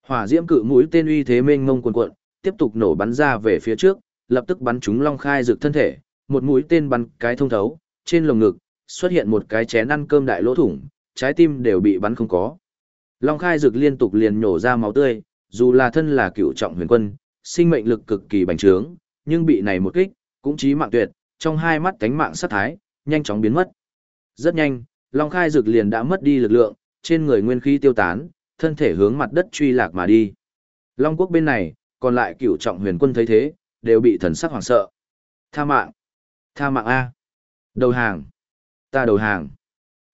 Hỏa diễm cự mũi tên uy thế mênh mông cuồn cuộn, tiếp tục nổ bắn ra về phía trước, lập tức bắn trúng Long Khai Dực thân thể, một mũi tên bắn cái thông thấu, trên lồng ngực xuất hiện một cái chén ăn cơm đại lỗ thủng, trái tim đều bị bắn không có. Long Khai Dực liên tục liền nhổ ra máu tươi, dù là thân là cựu trọng huyền quân, sinh mệnh lực cực kỳ bành trướng, nhưng bị này một kích, cũng chí mạng tuyệt, trong hai mắt cánh mạng sát thái, nhanh chóng biến mất. Rất nhanh, Long Khai Dực liền đã mất đi lực lượng, trên người nguyên khí tiêu tán, thân thể hướng mặt đất truy lạc mà đi. Long quốc bên này, còn lại cửu trọng huyền quân thấy thế, đều bị thần sắc hoảng sợ. Tha mạng! Tha mạng A! Đầu hàng! Ta đầu hàng!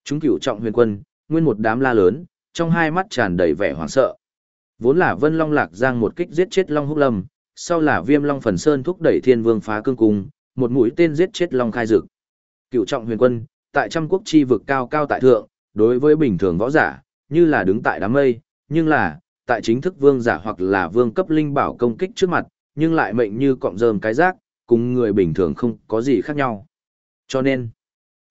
Chúng cửu trọng huyền quân, nguyên một đám la lớn, trong hai mắt tràn đầy vẻ hoảng sợ. Vốn là Vân Long Lạc Giang một kích giết chết Long Húc Lâm, sau là Viêm Long Phần Sơn thúc đẩy Thiên Vương phá cương cung, một mũi tên giết chết Long Khai Dực. Cửu trọng huyền quân, tại trăm quốc chi vực cao cao tại thượng, đối với bình thường võ giả, như là đứng tại đám mây, nhưng là, tại chính thức vương giả hoặc là vương cấp linh bảo công kích trước mặt, nhưng lại mệnh như cọng rơm cái rác, cùng người bình thường không có gì khác nhau. Cho nên,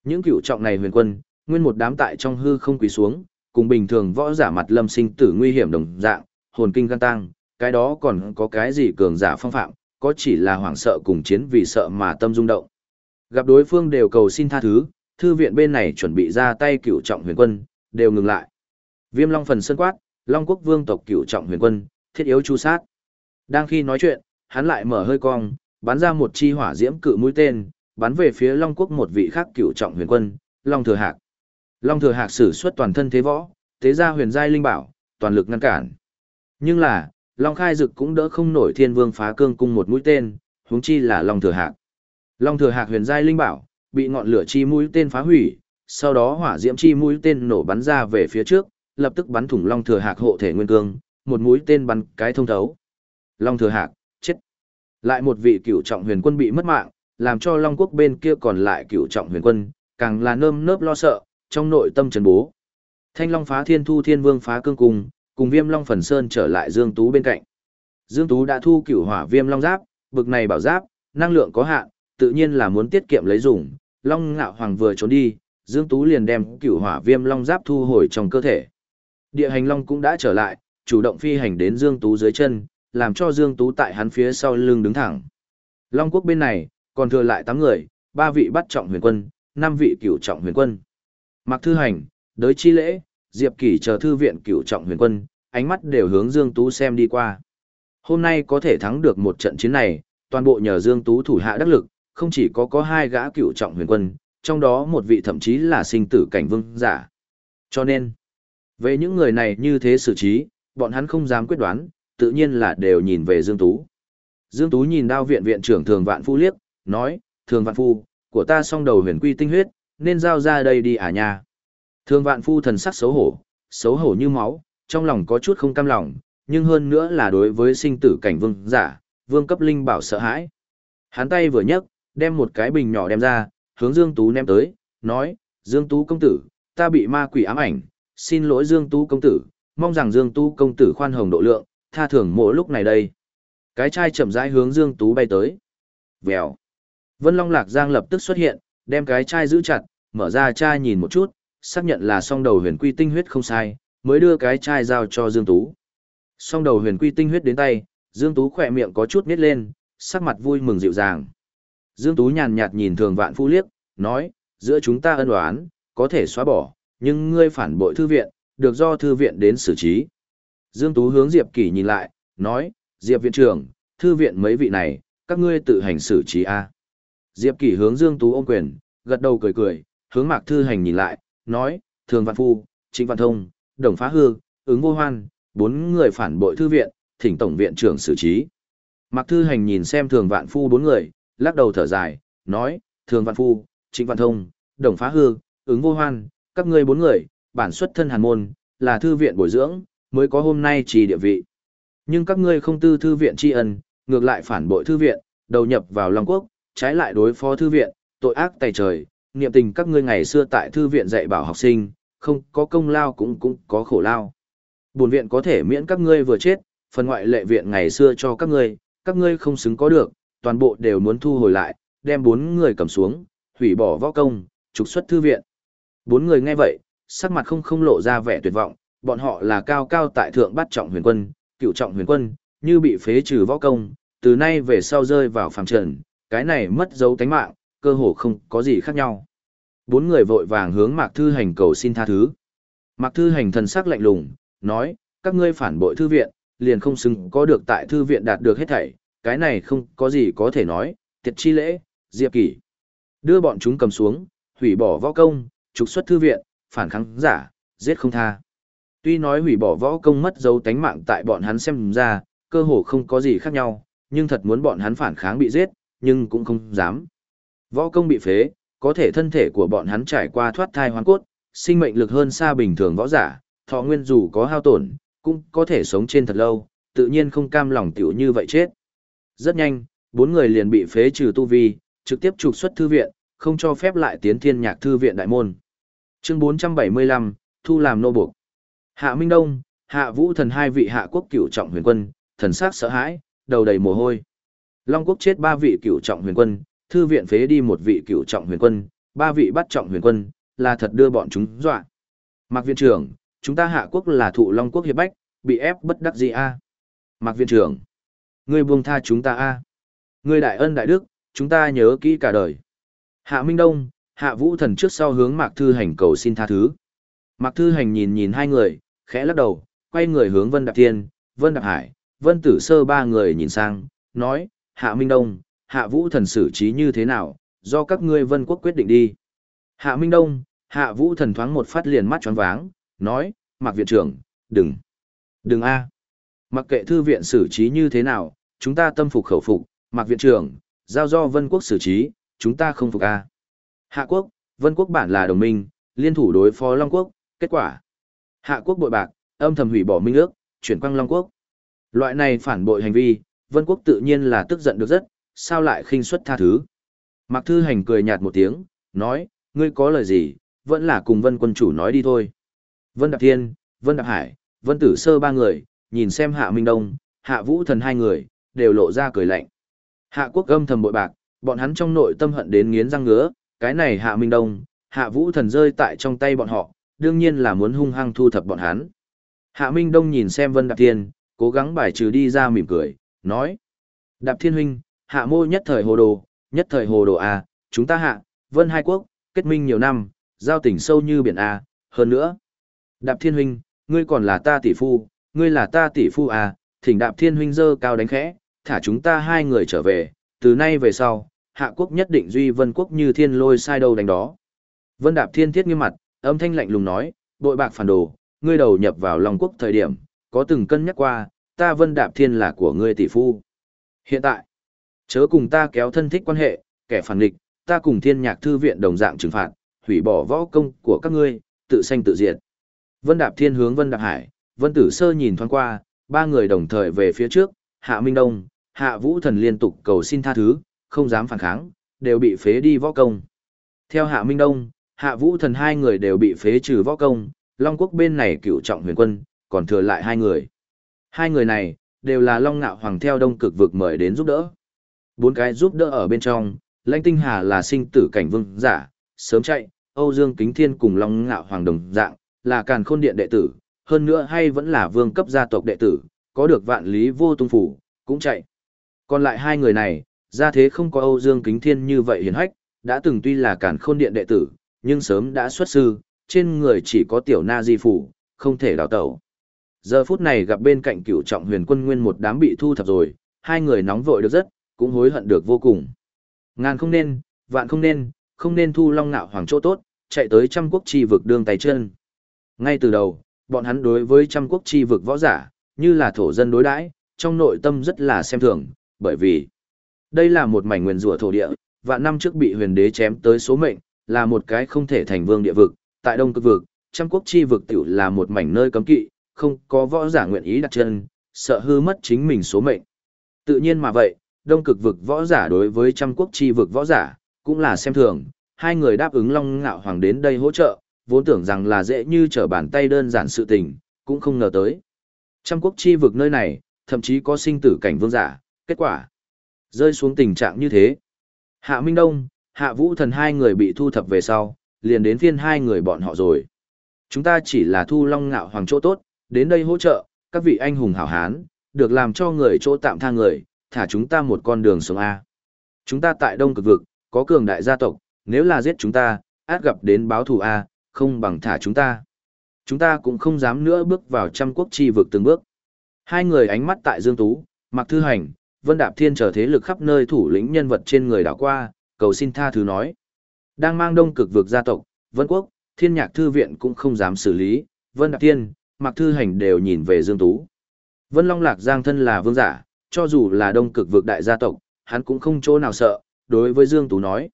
những cựu trọng này huyền quân, nguyên một đám tại trong hư không quỳ xuống, cùng bình thường võ giả mặt lâm sinh tử nguy hiểm đồng dạng, hồn kinh gan tăng, cái đó còn có cái gì cường giả phong phạm, có chỉ là hoảng sợ cùng chiến vì sợ mà tâm rung động. Gặp đối phương đều cầu xin tha thứ, thư viện bên này chuẩn bị ra tay cựu trọng huyền quân, đều ngừng lại. Viêm Long phần sân quát, Long quốc vương tộc cựu trọng huyền quân, thiết yếu chu sát. Đang khi nói chuyện, hắn lại mở hơi cong, bắn ra một chi hỏa diễm cự mũi tên, bắn về phía Long quốc một vị khác cựu trọng huyền quân, Long Thừa Hạc. Long Thừa Hạc sử xuất toàn thân thế võ, tế ra huyền giai linh bảo, toàn lực ngăn cản. Nhưng là, Long Khai Dực cũng đỡ không nổi Thiên Vương phá cương cung một mũi tên, huống chi là Long Thừa Hạc. Long Thừa Hạc huyền giai linh bảo, bị ngọn lửa chi mũi tên phá hủy, sau đó hỏa diễm chi mũi tên nổ bắn ra về phía trước, lập tức bắn thủng Long Thừa Hạc hộ thể nguyên cương, một mũi tên bắn cái thông thấu. Long Thừa Hạc, chết. Lại một vị cựu trọng huyền quân bị mất mạng, làm cho Long Quốc bên kia còn lại cựu trọng huyền quân, càng là nơm nớp lo sợ, trong nội tâm trần bố. Thanh Long phá thiên thu thiên vương phá cương cung, cùng viêm Long phần sơn trở lại Dương Tú bên cạnh. Dương Tú đã thu cửu hỏa viêm Long giáp, bực này bảo giáp, năng lượng có hạn, tự nhiên là muốn tiết kiệm lấy dùng. Long ngạo hoàng vừa trốn đi, Dương Tú liền đem cửu hỏa viêm Long giáp thu hồi trong cơ thể. Địa hành Long cũng đã trở lại, chủ động phi hành đến Dương Tú dưới chân, làm cho Dương Tú tại hắn phía sau lưng đứng thẳng. Long quốc bên này, còn thừa lại 8 người, 3 vị bắt trọng huyền quân, 5 vị cửu trọng huyền quân. Mặc thư hành, đới chi lễ, Diệp Kỷ chờ thư viện cửu trọng huyền quân, ánh mắt đều hướng Dương Tú xem đi qua. Hôm nay có thể thắng được một trận chiến này, toàn bộ nhờ Dương Tú thủ hạ đắc lực, không chỉ có có hai gã cựu trọng huyền quân, trong đó một vị thậm chí là sinh tử cảnh vương giả. Cho nên, về những người này như thế xử trí, bọn hắn không dám quyết đoán, tự nhiên là đều nhìn về Dương Tú. Dương Tú nhìn đao viện viện trưởng Thường Vạn Phu liếc, nói, Thường Vạn Phu, của ta song đầu huyền quy tinh huyết, nên giao ra đây đi à nha. Thường Vạn Phu thần sắc xấu hổ, xấu hổ như máu, trong lòng có chút không cam lòng, nhưng hơn nữa là đối với sinh tử cảnh vương giả, vương cấp linh bảo sợ hãi. Hắn tay vừa nhấc, đem một cái bình nhỏ đem ra, hướng Dương Tú ném tới, nói, Dương Tú công tử, ta bị ma quỷ ám ảnh, xin lỗi Dương Tú công tử, mong rằng Dương Tú công tử khoan hồng độ lượng, tha thưởng mỗi lúc này đây. Cái chai chậm rãi hướng Dương Tú bay tới. Vèo. Vân Long Lạc Giang lập tức xuất hiện, đem cái chai giữ chặt, mở ra chai nhìn một chút, xác nhận là song đầu huyền quy tinh huyết không sai, mới đưa cái chai giao cho Dương Tú. Song đầu huyền quy tinh huyết đến tay, Dương Tú khỏe miệng có chút nít lên, sắc mặt vui mừng dịu dàng. Dương Tú nhàn nhạt nhìn thường vạn phu liếc, nói, giữa chúng ta ân oán, có thể xóa bỏ, nhưng ngươi phản bội thư viện, được do thư viện đến xử trí. Dương Tú hướng Diệp Kỳ nhìn lại, nói, Diệp viện trưởng, thư viện mấy vị này, các ngươi tự hành xử trí A. Diệp Kỳ hướng Dương Tú ôm quyền, gật đầu cười cười, hướng Mạc Thư Hành nhìn lại, nói, Thường Văn Phu, Trịnh Văn Thông, Đồng Phá Hư, ứng vô hoan, bốn người phản bội thư viện, thỉnh tổng viện trưởng xử trí. Mạc Thư Hành nhìn xem Thường Vạn Phu bốn người, lắc đầu thở dài, nói, Thường văn Phu, Trịnh Văn Thông, Đồng Phá Hư, ứng vô hoan, các ngươi bốn người, bản xuất thân hàn môn, là thư viện bồi dưỡng, mới có hôm nay trì địa vị. Nhưng các ngươi không tư thư viện tri ân, ngược lại phản bội thư viện, đầu nhập vào Long Quốc, trái lại đối phó thư viện, tội ác tày trời, niệm tình các ngươi ngày xưa tại thư viện dạy bảo học sinh, không có công lao cũng cũng có khổ lao. Bổn viện có thể miễn các ngươi vừa chết, phần ngoại lệ viện ngày xưa cho các ngươi, các ngươi không xứng có được, toàn bộ đều muốn thu hồi lại, đem bốn người cầm xuống, hủy bỏ võ công, trục xuất thư viện. Bốn người nghe vậy, sắc mặt không không lộ ra vẻ tuyệt vọng, bọn họ là cao cao tại thượng bắt trọng huyền quân, cựu trọng huyền quân, như bị phế trừ võ công, từ nay về sau rơi vào phàm trần, cái này mất dấu tánh mạng, cơ hồ không có gì khác nhau. Bốn người vội vàng hướng Mạc Thư Hành cầu xin tha thứ. Mạc Thư Hành thần sắc lạnh lùng, nói, các ngươi phản bội thư viện, liền không xứng có được tại thư viện đạt được hết thảy, cái này không có gì có thể nói, tiệt chi lễ, diệp kỷ. Đưa bọn chúng cầm xuống, hủy bỏ võ công, trục xuất thư viện, phản kháng giả, giết không tha. Tuy nói hủy bỏ võ công mất dấu tánh mạng tại bọn hắn xem ra, cơ hồ không có gì khác nhau, nhưng thật muốn bọn hắn phản kháng bị giết, nhưng cũng không dám. Võ công bị phế, có thể thân thể của bọn hắn trải qua thoát thai hoàn cốt, sinh mệnh lực hơn xa bình thường võ giả, thọ nguyên dù có hao tổn, cũng có thể sống trên thật lâu, tự nhiên không cam lòng tiểu như vậy chết. Rất nhanh, bốn người liền bị phế trừ tu vi, trực tiếp trục xuất thư viện, không cho phép lại tiến thiên nhạc thư viện đại môn. Chương 475, thu làm nô buộc. Hạ Minh Đông, Hạ Vũ Thần hai vị hạ quốc cửu trọng huyền quân, thần sắc sợ hãi, đầu đầy mồ hôi. Long quốc chết ba vị cửu trọng huyền quân, thư viện phế đi một vị cửu trọng huyền quân, ba vị bắt trọng huyền quân, là thật đưa bọn chúng dọa. Mạc viện trưởng, chúng ta hạ quốc là thụ Long quốc hiệp bách, bị ép bất đắc gì a? Mạc viện trưởng, ngươi buông tha chúng ta a? Ngươi đại ân đại đức, chúng ta nhớ kỹ cả đời. Hạ Minh Đông, Hạ vũ thần trước sau hướng Mạc Thư Hành cầu xin tha thứ. Mạc Thư Hành nhìn nhìn hai người, khẽ lắc đầu, quay người hướng Vân Đạp Thiên, Vân Đạp Hải, Vân Tử Sơ ba người nhìn sang, nói, Hạ Minh Đông, Hạ Vũ thần xử trí như thế nào, do các ngươi Vân Quốc quyết định đi. Hạ Minh Đông, Hạ Vũ thần thoáng một phát liền mắt tròn váng, nói, Mạc Viện trưởng, đừng, đừng a Mặc kệ thư viện xử trí như thế nào, chúng ta tâm phục khẩu phục, Mạc Viện trưởng, giao do Vân Quốc xử trí, chúng ta không phục a Hạ Quốc, Vân Quốc bản là đồng minh, liên thủ đối phó Long Quốc, kết quả. Hạ Quốc bội bạc, âm thầm hủy bỏ minh ước, chuyển quang Long Quốc. Loại này phản bội hành vi, Vân Quốc tự nhiên là tức giận được rất, sao lại khinh suất tha thứ. Mạc Thư Hành cười nhạt một tiếng, nói, ngươi có lời gì, vẫn là cùng Vân quân chủ nói đi thôi. Vân Đạp Thiên, Vân Đạp Hải, Vân Tử Sơ ba người, nhìn xem Hạ Minh Đông, Hạ Vũ Thần hai người, đều lộ ra cười lạnh. Hạ Quốc âm thầm bội bạc, bọn hắn trong nội tâm hận đến nghiến răng ngứa, cái này Hạ Minh Đông, Hạ Vũ Thần rơi tại trong tay bọn họ, đương nhiên là muốn hung hăng thu thập bọn hắn. Hạ Minh Đông nhìn xem Vân Đạp Thiên, cố gắng bài trừ đi ra mỉm cười, nói. Đạp Thiên Huynh, Hạ mô nhất thời hồ đồ, nhất thời hồ đồ à? chúng ta hạ, Vân Hai Quốc, kết minh nhiều năm, giao tình sâu như biển à? hơn nữa. Đạp Thiên Huynh, ngươi còn là ta tỷ phu, ngươi là ta tỷ phu à? thỉnh Đạp Thiên Huynh dơ cao đánh khẽ, thả chúng ta hai người trở về, từ nay về sau, hạ quốc nhất định duy vân quốc như thiên lôi sai đâu đánh đó. Vân Đạp Thiên thiết nghiêm mặt, âm thanh lạnh lùng nói, bội bạc phản đồ, ngươi đầu nhập vào Long quốc thời điểm, có từng cân nhắc qua, ta Vân Đạp Thiên là của ngươi tỷ phu. Hiện tại, chớ cùng ta kéo thân thích quan hệ, kẻ phản nghịch, ta cùng Thiên Nhạc thư viện đồng dạng trừng phạt, hủy bỏ võ công của các ngươi, tự sanh tự diệt. Vân Đạp Thiên hướng Vân Đạp Hải, Vân Tử Sơ nhìn thoáng qua, ba người đồng thời về phía trước, Hạ Minh Đông, Hạ Vũ Thần liên tục cầu xin tha thứ, không dám phản kháng, đều bị phế đi võ công. Theo Hạ Minh Đông, Hạ Vũ Thần hai người đều bị phế trừ võ công, Long Quốc bên này cựu trọng huyền quân, còn thừa lại hai người. Hai người này, đều là Long Ngạo Hoàng theo đông cực vực mời đến giúp đỡ. Bốn cái giúp đỡ ở bên trong, Lãnh Tinh Hà là sinh tử cảnh vương giả, sớm chạy, Âu Dương Kính Thiên cùng Long Ngạo Hoàng đồng dạng, là càn khôn điện đệ tử, hơn nữa hay vẫn là vương cấp gia tộc đệ tử, có được vạn lý vô tung phủ, cũng chạy. Còn lại hai người này, ra thế không có Âu Dương Kính Thiên như vậy hiền hách, đã từng tuy là cản khôn điện đệ tử, nhưng sớm đã xuất sư, trên người chỉ có tiểu na di phủ, không thể đào tẩu. Giờ phút này gặp bên cạnh cựu trọng huyền quân nguyên một đám bị thu thập rồi, hai người nóng vội được rất, cũng hối hận được vô cùng. Ngàn không nên, vạn không nên, không nên thu long nạo hoàng chỗ tốt, chạy tới trăm quốc chi vực đương tay chân. Ngay từ đầu, bọn hắn đối với trăm quốc chi vực võ giả, như là thổ dân đối đãi, trong nội tâm rất là xem thường, bởi vì đây là một mảnh nguyên rủa thổ địa, và năm trước bị huyền đế chém tới số mệnh, là một cái không thể thành vương địa vực, tại đông cực vực, trăm quốc chi vực tiểu là một mảnh nơi cấm kỵ, không có võ giả nguyện ý đặt chân, sợ hư mất chính mình số mệnh. Tự nhiên mà vậy, đông cực vực võ giả đối với trăm quốc chi vực võ giả, cũng là xem thường, hai người đáp ứng Long Ngạo Hoàng đến đây hỗ trợ, vốn tưởng rằng là dễ như trở bàn tay đơn giản sự tình, cũng không ngờ tới. Trăm quốc chi vực nơi này, thậm chí có sinh tử cảnh vương giả, kết quả rơi xuống tình trạng như thế. Hạ Minh Đông, Hạ Vũ Thần hai người bị thu thập về sau, liền đến phiên hai người bọn họ rồi. Chúng ta chỉ là thu long ngạo hoàng chỗ tốt, đến đây hỗ trợ, các vị anh hùng hảo hán, được làm cho người chỗ tạm tha người, thả chúng ta một con đường sống A. Chúng ta tại Đông Cực Vực, có cường đại gia tộc, nếu là giết chúng ta, át gặp đến báo thù A, không bằng thả chúng ta. Chúng ta cũng không dám nữa bước vào trăm quốc chi vực từng bước. Hai người ánh mắt tại Dương Tú, Mạc Thư Hành, Vân Đạp Thiên trở thế lực khắp nơi thủ lĩnh nhân vật trên người đảo qua, cầu xin tha thứ nói. Đang mang đông cực vực gia tộc, Vân Quốc, Thiên Nhạc Thư Viện cũng không dám xử lý, Vân Đạp Thiên, Mạc Thư Hành đều nhìn về Dương Tú. Vân Long Lạc Giang thân là vương giả, cho dù là đông cực vực đại gia tộc, hắn cũng không chỗ nào sợ, đối với Dương Tú nói.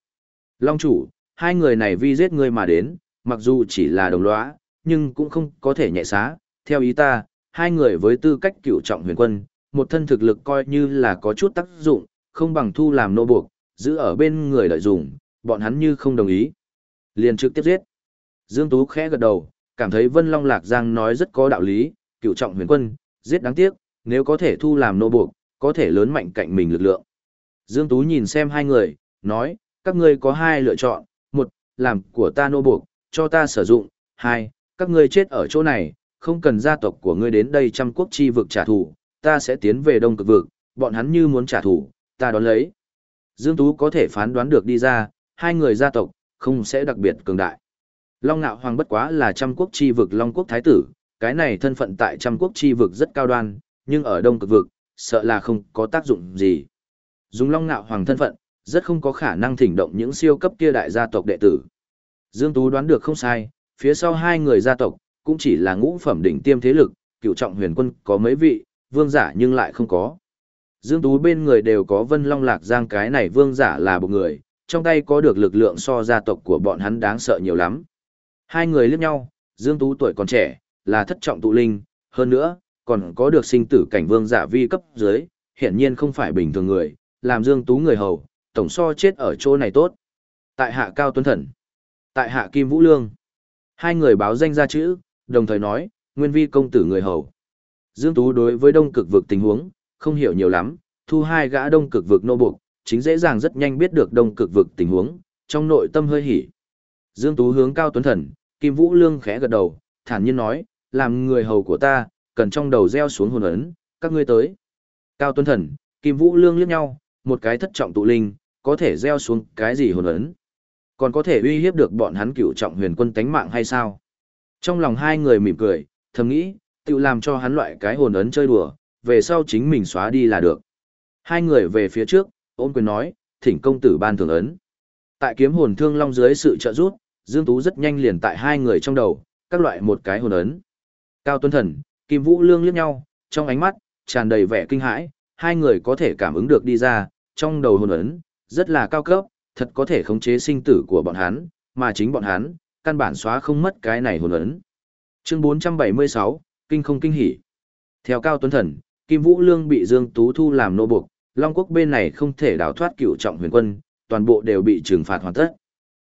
Long chủ, hai người này vi giết ngươi mà đến, mặc dù chỉ là đồng lõa, nhưng cũng không có thể nhẹ xá, theo ý ta, hai người với tư cách cựu trọng huyền quân, một thân thực lực coi như là có chút tác dụng, không bằng thu làm nô buộc, giữ ở bên người lợi dụng, bọn hắn như không đồng ý. Liền trực tiếp giết. Dương Tú khẽ gật đầu, cảm thấy Vân Long Lạc Giang nói rất có đạo lý, cựu trọng huyền quân, giết đáng tiếc, nếu có thể thu làm nô buộc, có thể lớn mạnh cạnh mình lực lượng. Dương Tú nhìn xem hai người, nói, các ngươi có hai lựa chọn, một, làm của ta nô buộc, cho ta sử dụng, hai, các ngươi chết ở chỗ này, không cần gia tộc của ngươi đến đây trăm quốc chi vực trả thù, ta sẽ tiến về đông cực vực, bọn hắn như muốn trả thù, ta đón lấy. Dương Tú có thể phán đoán được đi ra, hai người gia tộc, không sẽ đặc biệt cường đại. Long Nạo Hoàng bất quá là trăm quốc chi vực Long Quốc Thái tử, cái này thân phận tại trăm quốc chi vực rất cao đoan, nhưng ở đông cực vực, sợ là không có tác dụng gì. Dùng Long Nạo Hoàng thân phận, rất không có khả năng thỉnh động những siêu cấp kia đại gia tộc đệ tử. Dương Tú đoán được không sai, phía sau hai người gia tộc, cũng chỉ là ngũ phẩm đỉnh tiêm thế lực, cựu trọng huyền quân có mấy vị, vương giả nhưng lại không có. Dương Tú bên người đều có Vân Long Lạc Giang cái này vương giả là một người, trong tay có được lực lượng so gia tộc của bọn hắn đáng sợ nhiều lắm. Hai người liếc nhau, Dương Tú tuổi còn trẻ, là thất trọng tụ linh, hơn nữa, còn có được sinh tử cảnh vương giả vi cấp dưới, hiển nhiên không phải bình thường người, làm Dương Tú người hầu, tổng so chết ở chỗ này tốt. Tại hạ Cao Tuấn Thần, tại hạ Kim Vũ Lương. Hai người báo danh ra chữ, đồng thời nói, nguyên vi công tử người hầu. Dương Tú đối với đông cực vực tình huống, không hiểu nhiều lắm, thu hai gã đông cực vực nô buộc, chính dễ dàng rất nhanh biết được đông cực vực tình huống, trong nội tâm hơi hỉ. Dương Tú hướng Cao Tuấn Thần, Kim Vũ Lương khẽ gật đầu, thản nhiên nói, làm người hầu của ta, cần trong đầu gieo xuống hồn ấn, các ngươi tới. Cao Tuấn Thần, Kim Vũ Lương liếc nhau, một cái thất trọng tụ linh, có thể gieo xuống cái gì hồn ấn? Còn có thể uy hiếp được bọn hắn cựu trọng huyền quân tánh mạng hay sao? Trong lòng hai người mỉm cười, thầm nghĩ, tự làm cho hắn loại cái hồn ấn chơi đùa, về sau chính mình xóa đi là được. Hai người về phía trước, ôn quyền nói, thỉnh công tử ban thường ấn. Tại kiếm hồn thương long dưới sự trợ giúp, Dương Tú rất nhanh liền tại hai người trong đầu, các loại một cái hồn ấn. Cao Tuấn Thần, Kim Vũ Lương liếc nhau, trong ánh mắt, tràn đầy vẻ kinh hãi, hai người có thể cảm ứng được đi ra, trong đầu hồn ấn, rất là cao cấp, thật có thể khống chế sinh tử của bọn hắn, mà chính bọn hắn, căn bản xóa không mất cái này hồn ấn. Chương 476, Kinh không kinh hỉ. Theo Cao Tuấn Thần, Kim Vũ Lương bị Dương Tú thu làm nô buộc, Long Quốc bên này không thể đào thoát cựu trọng huyền quân, toàn bộ đều bị trừng phạt hoàn tất.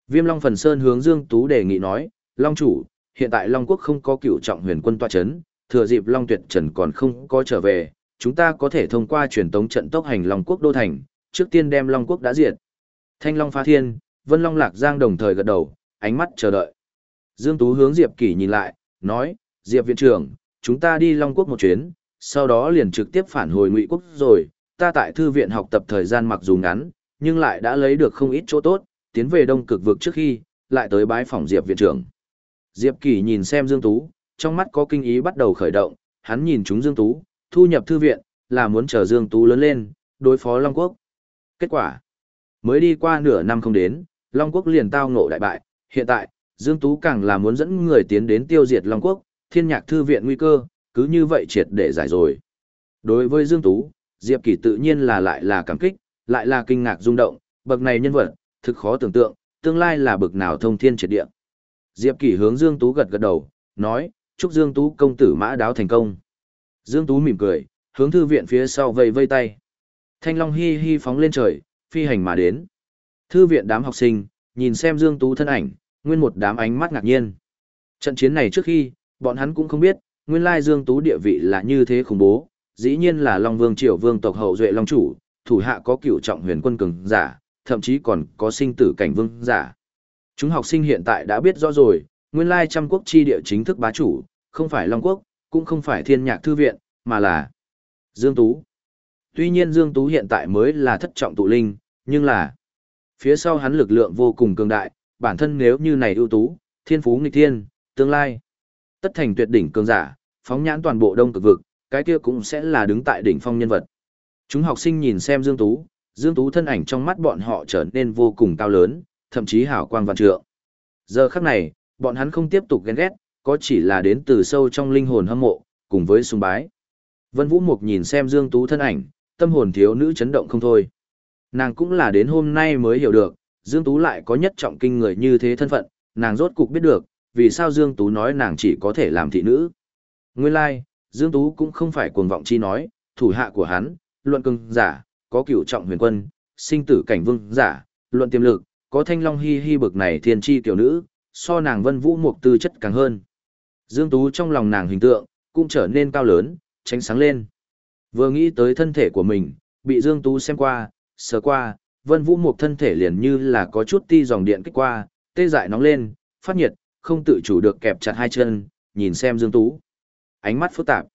Viêm Long Phần Sơn hướng Dương Tú đề nghị nói, Long chủ, hiện tại Long Quốc không có cựu trọng huyền quân tọa chấn, thừa dịp Long Tuyệt Trần còn không có trở về, chúng ta có thể thông qua truyền tống trận tốc hành Long Quốc đô thành, trước tiên đem Long Quốc đã diệt. Thanh Long phá thiên, Vân Long Lạc Giang đồng thời gật đầu, ánh mắt chờ đợi. Dương Tú hướng Diệp Kỷ nhìn lại, nói, Diệp viện trưởng, chúng ta đi Long Quốc một chuyến, sau đó liền trực tiếp phản hồi Ngụy Quốc rồi, ta tại thư viện học tập thời gian mặc dù ngắn, nhưng lại đã lấy được không ít chỗ tốt, tiến về Đông Cực vực trước khi, lại tới bái phòng Diệp viện trưởng. Diệp Kỳ nhìn xem Dương Tú, trong mắt có kinh ý bắt đầu khởi động, hắn nhìn chúng Dương Tú, thu nhập thư viện, là muốn chờ Dương Tú lớn lên, đối phó Long Quốc. Kết quả, mới đi qua nửa năm không đến, Long Quốc liền tao ngộ đại bại, hiện tại, Dương Tú càng là muốn dẫn người tiến đến tiêu diệt Long Quốc, thiên nhạc thư viện nguy cơ, cứ như vậy triệt để giải rồi. Đối với Dương Tú, Diệp Kỳ tự nhiên là lại là cảm kích, lại là kinh ngạc rung động, bậc này nhân vật, thực khó tưởng tượng, tương lai là bậc nào thông thiên triệt địa. Diệp Kỳ hướng Dương Tú gật gật đầu, nói, chúc Dương Tú công tử mã đáo thành công. Dương Tú mỉm cười, hướng thư viện phía sau vây vây tay. Thanh Long hi hi phóng lên trời, phi hành mà đến. Thư viện đám học sinh, nhìn xem Dương Tú thân ảnh, nguyên một đám ánh mắt ngạc nhiên. Trận chiến này trước khi, bọn hắn cũng không biết, nguyên lai Dương Tú địa vị là như thế khủng bố, dĩ nhiên là Long Vương Triều Vương tộc hậu duệ Long chủ, thủ hạ có cựu trọng huyền quân cường giả, thậm chí còn có sinh tử cảnh vương giả. Chúng học sinh hiện tại đã biết rõ rồi, nguyên lai trăm quốc chi địa chính thức bá chủ, không phải Long Quốc, cũng không phải Thiên Nhạc Thư Viện, mà là Dương Tú. Tuy nhiên Dương Tú hiện tại mới là thất trọng tụ linh, nhưng là phía sau hắn lực lượng vô cùng cường đại, bản thân nếu như này ưu tú, thiên phú nghịch thiên, tương lai tất thành tuyệt đỉnh cường giả, phóng nhãn toàn bộ đông cực vực, cái kia cũng sẽ là đứng tại đỉnh phong nhân vật. Chúng học sinh nhìn xem Dương Tú, Dương Tú thân ảnh trong mắt bọn họ trở nên vô cùng cao lớn, thậm chí hảo quang vạn trượng. Giờ khắc này, bọn hắn không tiếp tục ghen ghét, có chỉ là đến từ sâu trong linh hồn hâm mộ, cùng với sùng bái. Vân Vũ Mục nhìn xem Dương Tú thân ảnh, tâm hồn thiếu nữ chấn động không thôi. Nàng cũng là đến hôm nay mới hiểu được, Dương Tú lại có nhất trọng kinh người như thế thân phận, nàng rốt cục biết được, vì sao Dương Tú nói nàng chỉ có thể làm thị nữ. Nguyên lai, like, Dương Tú cũng không phải cuồng vọng chi nói, thủ hạ của hắn, luận cưng giả, có cửu trọng huyền quân, sinh tử cảnh vương giả, luận tiềm lực, có thanh long hi hi bực này thiên chi tiểu nữ, so nàng vân vũ mục tư chất càng hơn. Dương Tú trong lòng nàng hình tượng, cũng trở nên cao lớn, tránh sáng lên. Vừa nghĩ tới thân thể của mình, bị Dương Tú xem qua, sờ qua, vân vũ mục thân thể liền như là có chút ti dòng điện kích qua, tê dại nóng lên, phát nhiệt, không tự chủ được kẹp chặt hai chân, nhìn xem Dương Tú. Ánh mắt phức tạp.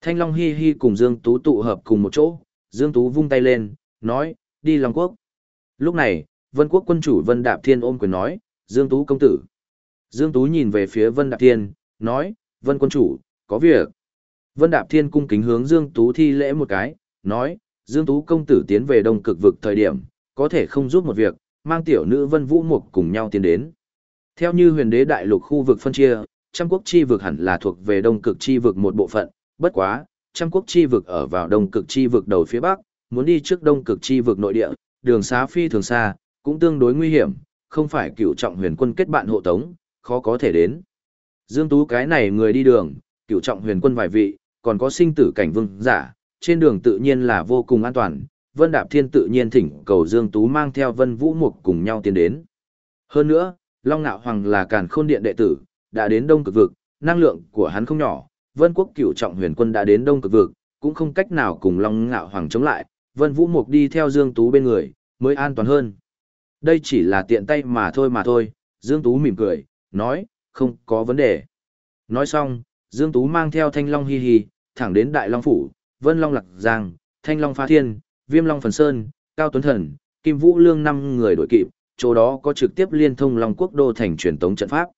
Thanh Long Hi Hi cùng Dương Tú tụ hợp cùng một chỗ, Dương Tú vung tay lên, nói, đi Long Quốc. Lúc này, Vân Quốc quân chủ Vân Đạp Thiên ôm quyền nói, Dương Tú công tử. Dương Tú nhìn về phía Vân Đạp Thiên, nói, Vân quân chủ, có việc. Vân Đạp Thiên cung kính hướng Dương Tú thi lễ một cái, nói, Dương Tú công tử tiến về đông cực vực thời điểm, có thể không giúp một việc, mang tiểu nữ Vân Vũ Mục cùng nhau tiến đến. Theo như huyền đế đại lục khu vực phân chia, trăm quốc chi vực hẳn là thuộc về đông cực chi vực một bộ phận, bất quá, trăm quốc chi vực ở vào đông cực chi vực đầu phía bắc, muốn đi trước đông cực chi vực nội địa, đường xá phi thường xa, cũng tương đối nguy hiểm, không phải cựu trọng huyền quân kết bạn hộ tống, khó có thể đến. Dương Tú cái này người đi đường, cựu trọng huyền quân vài vị, còn có sinh tử cảnh vương giả, trên đường tự nhiên là vô cùng an toàn, Vân Đạp Thiên tự nhiên thỉnh cầu Dương Tú mang theo Vân Vũ Mục cùng nhau tiến đến. Hơn nữa, Long Nạo Hoàng là càn khôn điện đệ tử, đã đến đông cực vực, năng lượng của hắn không nhỏ, Vân Quốc cửu trọng huyền quân đã đến đông cực vực, cũng không cách nào cùng Long Nạo Hoàng chống lại, Vân Vũ Mục đi theo Dương Tú bên người, mới an toàn hơn. Đây chỉ là tiện tay mà thôi mà thôi, Dương Tú mỉm cười, nói, không có vấn đề. Nói xong, Dương Tú mang theo Thanh Long Hi Hi, thẳng đến Đại Long Phủ, Vân Long Lạc Giang, Thanh Long Phá Thiên, Viêm Long Phần Sơn, Cao Tuấn Thần, Kim Vũ Lương năm người đội kịp, chỗ đó có trực tiếp liên thông Long Quốc Đô thành truyền tống trận pháp.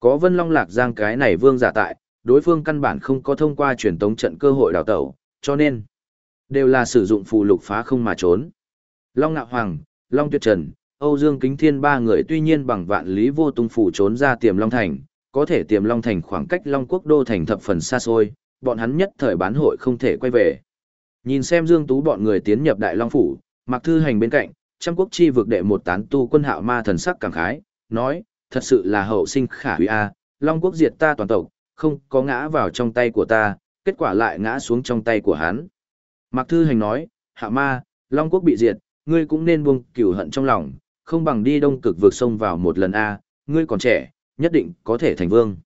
Có Vân Long Lạc Giang cái này vương giả tại, đối phương căn bản không có thông qua truyền tống trận cơ hội đào tẩu, cho nên đều là sử dụng phù lục phá không mà trốn. Long Ngạo Hoàng, Long Tuyệt Trần, Âu Dương Kính Thiên ba người tuy nhiên bằng vạn lý vô tung phủ trốn ra tiềm Long Thành, có thể tiềm Long Thành khoảng cách Long Quốc Đô thành thập phần xa xôi, bọn hắn nhất thời bán hội không thể quay về. Nhìn xem Dương Tú bọn người tiến nhập Đại Long Phủ, Mạc Thư Hành bên cạnh, trăm quốc chi vực đệ một tán tu quân hạo ma thần sắc cảm khái, nói, thật sự là hậu sinh khả hủy a Long Quốc diệt ta toàn tộc, không có ngã vào trong tay của ta, kết quả lại ngã xuống trong tay của hắn. Mạc Thư Hành nói, hạ ma, Long Quốc bị diệt, ngươi cũng nên buông cửu hận trong lòng, không bằng đi đông cực vượt sông vào một lần a ngươi còn trẻ, nhất định có thể thành vương.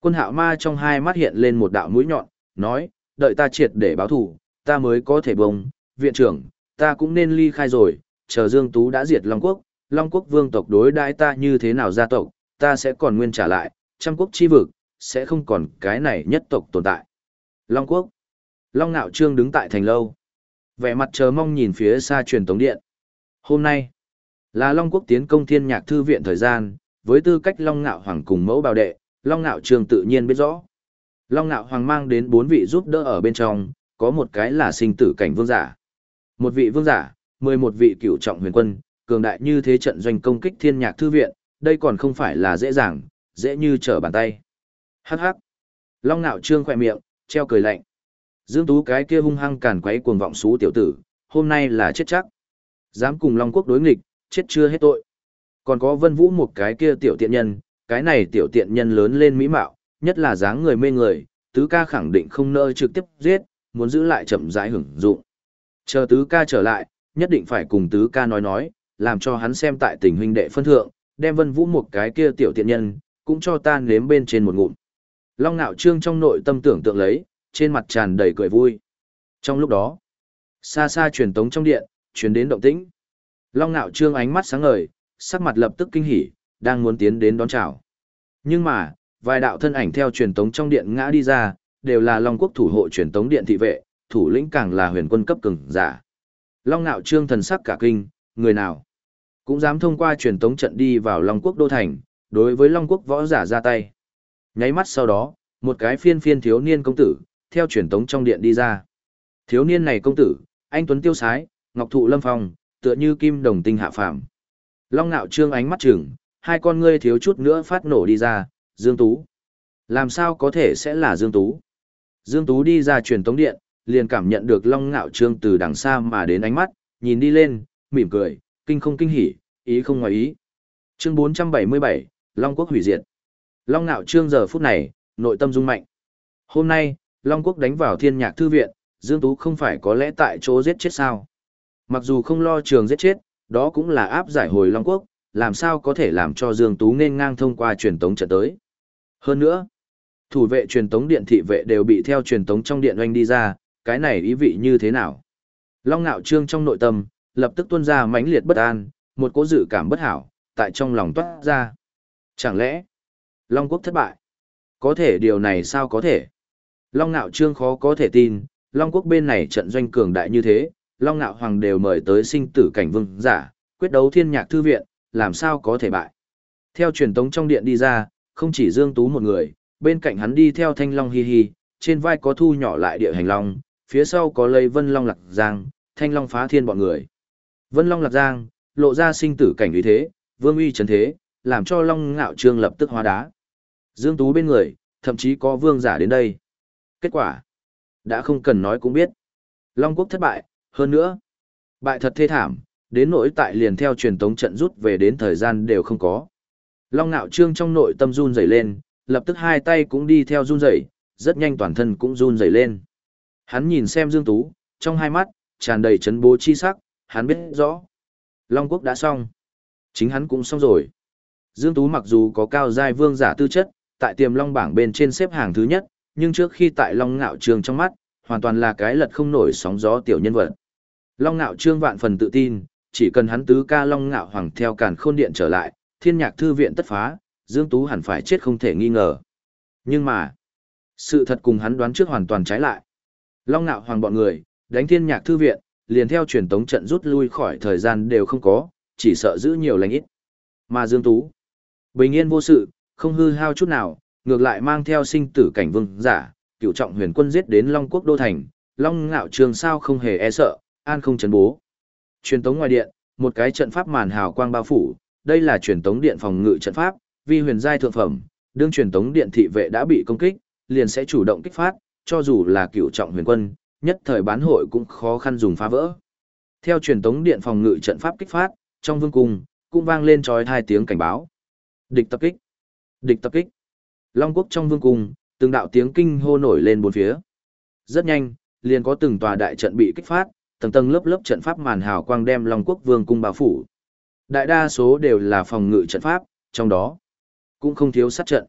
Quân hạo ma trong hai mắt hiện lên một đạo mũi nhọn, nói, đợi ta triệt để báo thủ, ta mới có thể bông, viện trưởng, ta cũng nên ly khai rồi, chờ Dương Tú đã diệt Long Quốc, Long Quốc vương tộc đối đãi ta như thế nào gia tộc, ta sẽ còn nguyên trả lại, trăm quốc chi vực, sẽ không còn cái này nhất tộc tồn tại. Long Quốc Long Nạo Trương đứng tại thành lâu. Vẻ mặt chờ mong nhìn phía xa truyền tống điện. Hôm nay, là Long Quốc tiến công thiên nhạc thư viện thời gian, với tư cách Long Nạo Hoàng cùng mẫu bào đệ, Long Nạo Trương tự nhiên biết rõ. Long Nạo Hoàng mang đến bốn vị giúp đỡ ở bên trong, có một cái là sinh tử cảnh vương giả. Một vị vương giả, mười một vị cựu trọng huyền quân, cường đại như thế trận doanh công kích thiên nhạc thư viện, đây còn không phải là dễ dàng, dễ như trở bàn tay. Hắc hắc. Long Nạo Trương khỏe miệng, treo cười lạnh. Dương Tú cái kia hung hăng càn quấy cuồng vọng xú tiểu tử, hôm nay là chết chắc. Dám cùng Long Quốc đối nghịch, chết chưa hết tội. Còn có Vân Vũ một cái kia tiểu tiện nhân, cái này tiểu tiện nhân lớn lên mỹ mạo, nhất là dáng người mê người, tứ ca khẳng định không nỡ trực tiếp giết, muốn giữ lại chậm rãi hưởng dụng. Chờ tứ ca trở lại, nhất định phải cùng tứ ca nói nói, làm cho hắn xem tại tình huynh đệ phân thượng, đem Vân Vũ một cái kia tiểu tiện nhân, cũng cho ta nếm bên trên một ngụm. Long Nạo Trương trong nội tâm tưởng tượng lấy, trên mặt tràn đầy cười vui. Trong lúc đó, xa xa truyền tống trong điện, truyền đến động tĩnh. Long Nạo Trương ánh mắt sáng ngời, sắc mặt lập tức kinh hỉ, đang muốn tiến đến đón chào. Nhưng mà, vài đạo thân ảnh theo truyền tống trong điện ngã đi ra, đều là Long Quốc thủ hộ truyền tống điện thị vệ, thủ lĩnh càng là huyền quân cấp cường giả. Long Nạo Trương thần sắc cả kinh, người nào cũng dám thông qua truyền tống trận đi vào Long Quốc đô thành, đối với Long Quốc võ giả ra tay. Nháy mắt sau đó, một cái phiên phiên thiếu niên công tử, theo truyền tống trong điện đi ra. Thiếu niên này công tử, anh Tuấn Tiêu Sái, Ngọc Thụ Lâm Phong, tựa như kim đồng tinh hạ phàm. Long Nạo Trương ánh mắt trừng, hai con ngươi thiếu chút nữa phát nổ đi ra, Dương Tú. Làm sao có thể sẽ là Dương Tú? Dương Tú đi ra truyền tống điện, liền cảm nhận được Long Ngạo Trương từ đằng xa mà đến ánh mắt, nhìn đi lên, mỉm cười, kinh không kinh hỉ, ý không ngoài ý. Chương 477, Long Quốc hủy diệt. Long Ngạo Trương giờ phút này, nội tâm rung mạnh. Hôm nay, Long Quốc đánh vào Thiên Nhạc thư viện, Dương Tú không phải có lẽ tại chỗ giết chết sao? Mặc dù không lo trường giết chết, đó cũng là áp giải hồi Long Quốc, làm sao có thể làm cho Dương Tú nên ngang thông qua truyền tống trận tới. Hơn nữa, thủ vệ truyền tống điện thị vệ đều bị theo truyền tống trong điện oanh đi ra, cái này ý vị như thế nào? Long Nạo Trương trong nội tâm, lập tức tuôn ra mãnh liệt bất an, một cố dự cảm bất hảo, tại trong lòng toát ra. Chẳng lẽ, Long Quốc thất bại? Có thể điều này sao có thể? Long Nạo Trương khó có thể tin, Long Quốc bên này trận doanh cường đại như thế, Long Nạo Hoàng đều mời tới sinh tử cảnh vương giả, quyết đấu thiên nhạc thư viện, làm sao có thể bại? Theo truyền tống trong điện đi ra, không chỉ Dương Tú một người, bên cạnh hắn đi theo Thanh Long Hi Hi, trên vai có thu nhỏ lại địa hành long, phía sau có lây Vân Long Lạc Giang, Thanh Long phá thiên bọn người. Vân Long Lạc Giang, lộ ra sinh tử cảnh uy thế, vương uy chấn thế, làm cho Long Ngạo Trương lập tức hóa đá. Dương Tú bên người, thậm chí có vương giả đến đây. Kết quả, đã không cần nói cũng biết. Long Quốc thất bại, hơn nữa, bại thật thê thảm, đến nỗi tại liền theo truyền tống trận rút về đến thời gian đều không có. Long Nạo Trương trong nội tâm run rẩy lên, lập tức hai tay cũng đi theo run rẩy, rất nhanh toàn thân cũng run rẩy lên. Hắn nhìn xem Dương Tú, trong hai mắt, tràn đầy chấn bố chi sắc, hắn biết rõ. Long Quốc đã xong. Chính hắn cũng xong rồi. Dương Tú mặc dù có cao giai vương giả tư chất, tại tiềm long bảng bên trên xếp hàng thứ nhất, nhưng trước khi tại Long Ngạo Trương trong mắt, hoàn toàn là cái lật không nổi sóng gió tiểu nhân vật. Long Ngạo Trương vạn phần tự tin, chỉ cần hắn tứ ca Long Ngạo Hoàng theo càn khôn điện trở lại, thiên nhạc thư viện tất phá, Dương Tú hẳn phải chết không thể nghi ngờ. Nhưng mà, sự thật cùng hắn đoán trước hoàn toàn trái lại. Long Ngạo Hoàng bọn người, đánh thiên nhạc thư viện, liền theo truyền tống trận rút lui khỏi thời gian đều không có, chỉ sợ giữ nhiều lành ít. Mà Dương Tú, bình yên vô sự, không hư hao chút nào, ngược lại mang theo sinh tử cảnh vương giả, cựu trọng huyền quân giết đến Long Quốc Đô Thành, Long Ngạo Trường sao không hề e sợ, an không chấn bố. Truyền tống ngoài điện, một cái trận pháp màn hào quang bao phủ, đây là truyền tống điện phòng ngự trận pháp, vi huyền giai thượng phẩm, đương truyền tống điện thị vệ đã bị công kích, liền sẽ chủ động kích phát, cho dù là cựu trọng huyền quân, nhất thời bán hội cũng khó khăn dùng phá vỡ. Theo truyền tống điện phòng ngự trận pháp kích phát, trong vương cung cũng vang lên chói hai tiếng cảnh báo. Địch tập kích. Địch tập kích. Long quốc trong vương cung, từng đạo tiếng kinh hô nổi lên bốn phía. Rất nhanh, liền có từng tòa đại trận bị kích phát, tầng tầng lớp lớp trận pháp màn hào quang đem Long quốc vương cung bao phủ. Đại đa số đều là phòng ngự trận pháp, trong đó cũng không thiếu sát trận.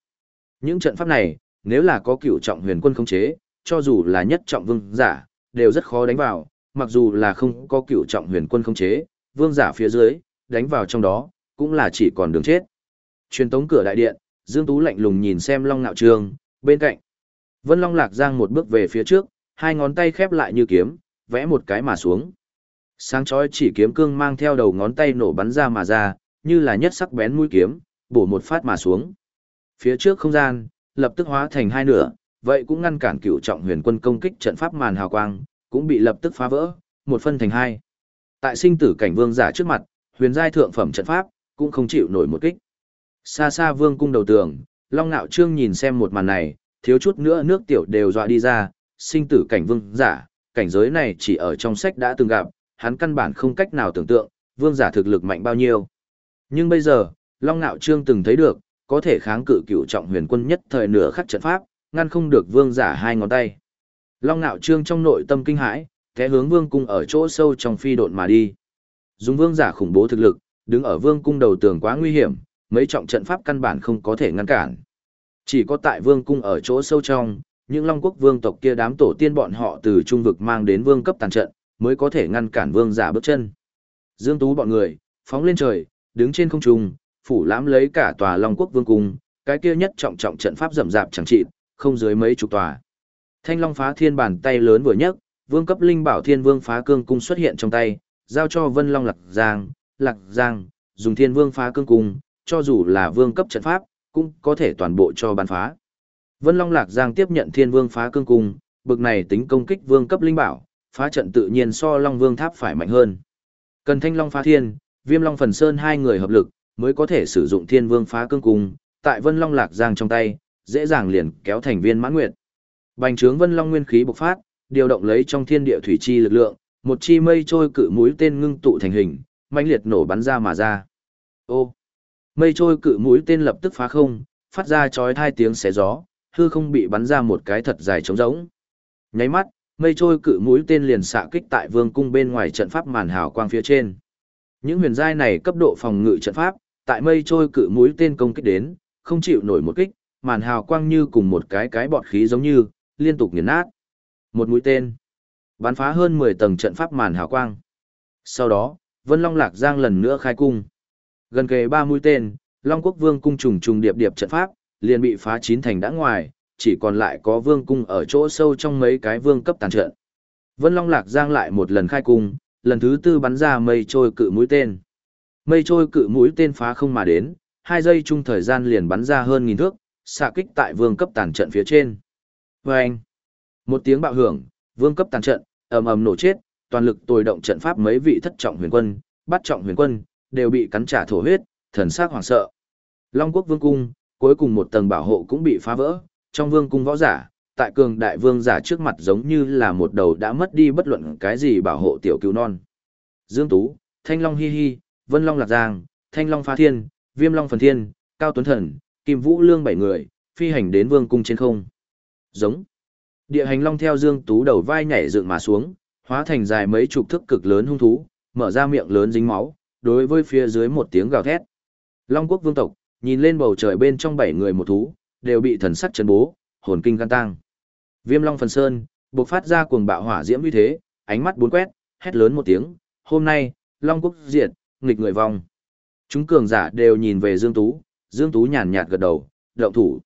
Những trận pháp này, nếu là có cựu trọng huyền quân khống chế, cho dù là nhất trọng vương giả, đều rất khó đánh vào, mặc dù là không có cựu trọng huyền quân khống chế, vương giả phía dưới, đánh vào trong đó, cũng là chỉ còn đường chết. Truyền tống cửa đại điện, Dương Tú lạnh lùng nhìn xem Long Nạo Trường, bên cạnh. Vân Long Lạc Giang một bước về phía trước, hai ngón tay khép lại như kiếm, vẽ một cái mà xuống. Sáng chói chỉ kiếm cương mang theo đầu ngón tay nổ bắn ra mà ra, như là nhất sắc bén mũi kiếm, bổ một phát mà xuống. Phía trước không gian, lập tức hóa thành hai nửa, vậy cũng ngăn cản cựu trọng huyền quân công kích trận pháp màn hào quang, cũng bị lập tức phá vỡ, một phân thành hai. Tại sinh tử cảnh vương giả trước mặt, huyền giai thượng phẩm trận pháp, cũng không chịu nổi một kích. Xa xa vương cung đầu tường, Long Nạo Trương nhìn xem một màn này, thiếu chút nữa nước tiểu đều dọa đi ra, sinh tử cảnh vương giả, cảnh giới này chỉ ở trong sách đã từng gặp, hắn căn bản không cách nào tưởng tượng, vương giả thực lực mạnh bao nhiêu. Nhưng bây giờ, Long Nạo Trương từng thấy được, có thể kháng cự cựu trọng huyền quân nhất thời nửa khắc trận pháp, ngăn không được vương giả hai ngón tay. Long Nạo Trương trong nội tâm kinh hãi, thế hướng vương cung ở chỗ sâu trong phi độn mà đi. Dùng vương giả khủng bố thực lực, đứng ở vương cung đầu tường quá nguy hiểm, mấy trọng trận pháp căn bản không có thể ngăn cản. Chỉ có tại vương cung ở chỗ sâu trong, những Long Quốc vương tộc kia đám tổ tiên bọn họ từ trung vực mang đến vương cấp tàn trận, mới có thể ngăn cản vương giả bước chân. Dương Tú bọn người, phóng lên trời, đứng trên không trung, phủ lãm lấy cả tòa Long Quốc vương cung, cái kia nhất trọng trọng trận pháp rậm rạp chẳng trị, không dưới mấy chục tòa. Thanh Long phá thiên bàn tay lớn vừa nhấc, vương cấp linh bảo thiên vương phá cương cung xuất hiện trong tay, giao cho Vân Long Lạc Giang, Lạc Giang, dùng thiên vương phá cương cung, cho dù là vương cấp trận pháp, cũng có thể toàn bộ cho bàn phá. Vân Long Lạc Giang tiếp nhận thiên vương phá cương cung, bực này tính công kích vương cấp linh bảo, phá trận tự nhiên so Long Vương Tháp phải mạnh hơn. Cần Thanh Long phá thiên, Viêm Long Phần Sơn hai người hợp lực, mới có thể sử dụng thiên vương phá cương cung, tại Vân Long Lạc Giang trong tay, dễ dàng liền kéo thành viên mãn nguyện. Bành trướng Vân Long nguyên khí bộc phát, điều động lấy trong thiên địa thủy chi lực lượng, một chi mây trôi cự mũi tên ngưng tụ thành hình, mãnh liệt nổ bắn ra mà ra. Ô! Mây trôi cự mũi tên lập tức phá không, phát ra chói tai tiếng xé gió, hư không bị bắn ra một cái thật dài trống rỗng. Nháy mắt, mây trôi cự mũi tên liền xạ kích tại vương cung bên ngoài trận pháp màn hào quang phía trên. Những huyền giai này cấp độ phòng ngự trận pháp, tại mây trôi cự mũi tên công kích đến, không chịu nổi một kích, màn hào quang như cùng một cái cái bọt khí giống như, liên tục nghiền nát. Một mũi tên, bắn phá hơn 10 tầng trận pháp màn hào quang. Sau đó, Vân Long Lạc Giang lần nữa khai cung. Gần kề ba mũi tên, Long Quốc Vương cung trùng trùng điệp điệp trận pháp, liền bị phá chín thành đã ngoài, chỉ còn lại có vương cung ở chỗ sâu trong mấy cái vương cấp tàn trận. Vân Long Lạc Giang lại một lần khai cung, lần thứ tư bắn ra mây trôi cự mũi tên. Mây trôi cự mũi tên phá không mà đến, hai giây chung thời gian liền bắn ra hơn nghìn thước, xạ kích tại vương cấp tàn trận phía trên. Và anh, một tiếng bạo hưởng, vương cấp tàn trận, ầm ầm nổ chết, toàn lực tồi động trận pháp mấy vị thất trọng huyền quân, bắt trọng huyền quân, đều bị cắn trả thổ huyết, thần sắc hoảng sợ. Long quốc vương cung, cuối cùng một tầng bảo hộ cũng bị phá vỡ, trong vương cung võ giả, tại cường đại vương giả trước mặt giống như là một đầu đã mất đi bất luận cái gì bảo hộ tiểu cứu non. Dương Tú, Thanh Long Hi Hi, Vân Long Lạc Giang, Thanh Long Phá Thiên, Viêm Long Phần Thiên, Cao Tuấn Thần, Kim Vũ Lương bảy người, phi hành đến vương cung trên không. Giống. Địa hành long theo Dương Tú đầu vai nhảy dựng mà xuống, hóa thành dài mấy chục thước cực lớn hung thú, mở ra miệng lớn dính máu, đối với phía dưới một tiếng gào thét. Long quốc vương tộc, nhìn lên bầu trời bên trong bảy người một thú, đều bị thần sắc chấn bố, hồn kinh gan tang. Viêm Long Phần Sơn, bộc phát ra cuồng bạo hỏa diễm uy thế, ánh mắt bốn quét, hét lớn một tiếng, "Hôm nay, Long quốc diệt, nghịch người vong." Chúng cường giả đều nhìn về Dương Tú, Dương Tú nhàn nhạt gật đầu, động thủ.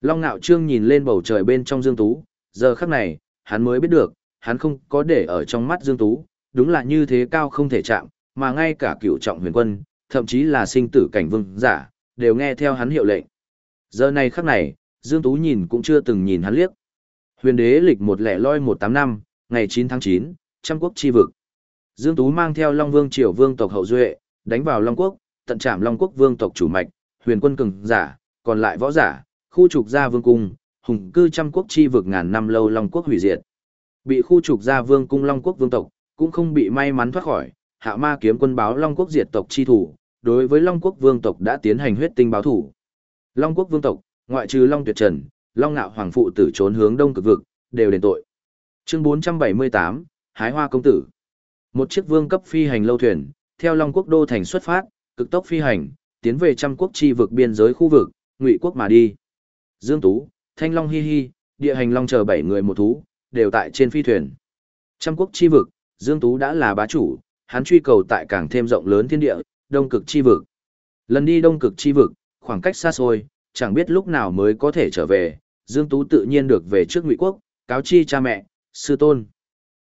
Long Nạo Trương nhìn lên bầu trời bên trong Dương Tú, giờ khắc này, hắn mới biết được, hắn không có để ở trong mắt Dương Tú, đúng là như thế cao không thể chạm, mà ngay cả cựu trọng huyền quân, thậm chí là sinh tử cảnh vương giả, đều nghe theo hắn hiệu lệnh. Giờ này khắc này, Dương Tú nhìn cũng chưa từng nhìn hắn liếc. Huyền đế lịch một lẻ loi 18 năm, ngày 9 tháng 9, trăm quốc chi vực. Dương Tú mang theo Long Vương triều vương tộc hậu duệ, đánh vào Long Quốc, tận trảm Long Quốc vương tộc chủ mạch, huyền quân cường giả, còn lại võ giả, khu trục gia vương cung, hùng cư trăm quốc chi vực ngàn năm lâu Long Quốc hủy diệt. Bị khu trục gia vương cung Long Quốc vương tộc, cũng không bị may mắn thoát khỏi, hạ ma kiếm quân báo Long Quốc diệt tộc chi thủ, đối với Long Quốc vương tộc đã tiến hành huyết tinh báo thủ. Long Quốc vương tộc, ngoại trừ Long Tuyệt Trần, Long ngạo Hoàng phụ tử trốn hướng đông cực vực, đều đền tội. Chương 478, Hái Hoa công tử. Một chiếc vương cấp phi hành lâu thuyền, theo Long Quốc đô thành xuất phát, cực tốc phi hành, tiến về trăm quốc chi vực biên giới khu vực, Ngụy quốc mà đi. Dương Tú, Thanh Long Hi Hi, địa hành long chờ bảy người một thú, đều tại trên phi thuyền. Trăm quốc chi vực, Dương Tú đã là bá chủ, hắn truy cầu tại càng thêm rộng lớn thiên địa, đông cực chi vực. Lần đi đông cực chi vực, khoảng cách xa xôi, chẳng biết lúc nào mới có thể trở về, Dương Tú tự nhiên được về trước Ngụy quốc, cáo chi cha mẹ, sư tôn.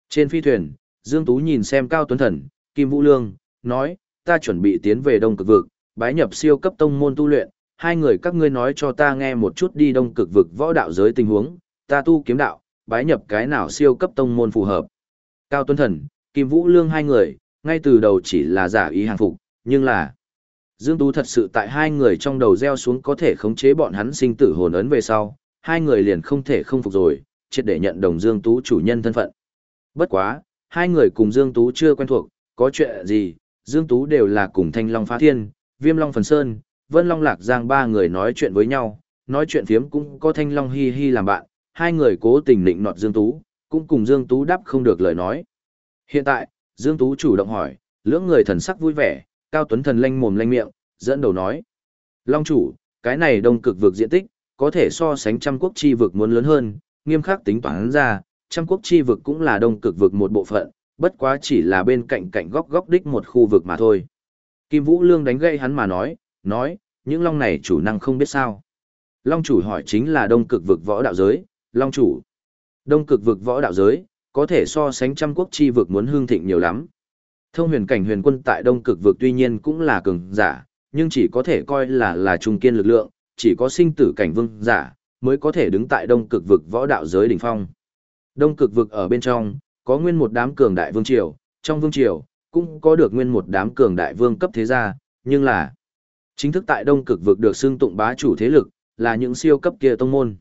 Trên phi thuyền, Dương Tú nhìn xem Cao Tuấn Thần, Kim Vũ Lương, nói, ta chuẩn bị tiến về đông cực vực, bái nhập siêu cấp tông môn tu luyện, hai người các ngươi nói cho ta nghe một chút đi đông cực vực võ đạo giới tình huống, ta tu kiếm đạo, bái nhập cái nào siêu cấp tông môn phù hợp. Cao Tuấn Thần, Kim Vũ Lương hai người, ngay từ đầu chỉ là giả ý hàng phục, nhưng là Dương Tú thật sự tại hai người trong đầu gieo xuống có thể khống chế bọn hắn sinh tử hồn ấn về sau, hai người liền không thể không phục rồi, triệt để nhận đồng Dương Tú chủ nhân thân phận. Bất quá, hai người cùng Dương Tú chưa quen thuộc, có chuyện gì, Dương Tú đều là cùng Thanh Long Phá Thiên, Viêm Long Phần Sơn, Vân Long Lạc Giang ba người nói chuyện với nhau, nói chuyện phiếm cũng có Thanh Long Hi Hi làm bạn, hai người cố tình định nọt Dương Tú, cũng cùng Dương Tú đáp không được lời nói. Hiện tại, Dương Tú chủ động hỏi, lưỡng người thần sắc vui vẻ, Cao Tuấn Thần lanh mồm lanh miệng, dẫn đầu nói. Long chủ, cái này đông cực vực diện tích, có thể so sánh trăm quốc chi vực muốn lớn hơn, nghiêm khắc tính toán ra, trăm quốc chi vực cũng là đông cực vực một bộ phận, bất quá chỉ là bên cạnh cạnh góc góc đích một khu vực mà thôi. Kim Vũ Lương đánh gây hắn mà nói, nói, những long này chủ năng không biết sao. Long chủ hỏi chính là đông cực vực võ đạo giới, long chủ. Đông cực vực võ đạo giới, có thể so sánh trăm quốc chi vực muốn hương thịnh nhiều lắm. Thông huyền cảnh huyền quân tại đông cực vực tuy nhiên cũng là cường giả, nhưng chỉ có thể coi là là trung kiên lực lượng, chỉ có sinh tử cảnh vương giả, mới có thể đứng tại đông cực vực võ đạo giới đỉnh phong. Đông cực vực ở bên trong, có nguyên một đám cường đại vương triều, trong vương triều, cũng có được nguyên một đám cường đại vương cấp thế gia, nhưng là chính thức tại đông cực vực được xưng tụng bá chủ thế lực, là những siêu cấp kia tông môn.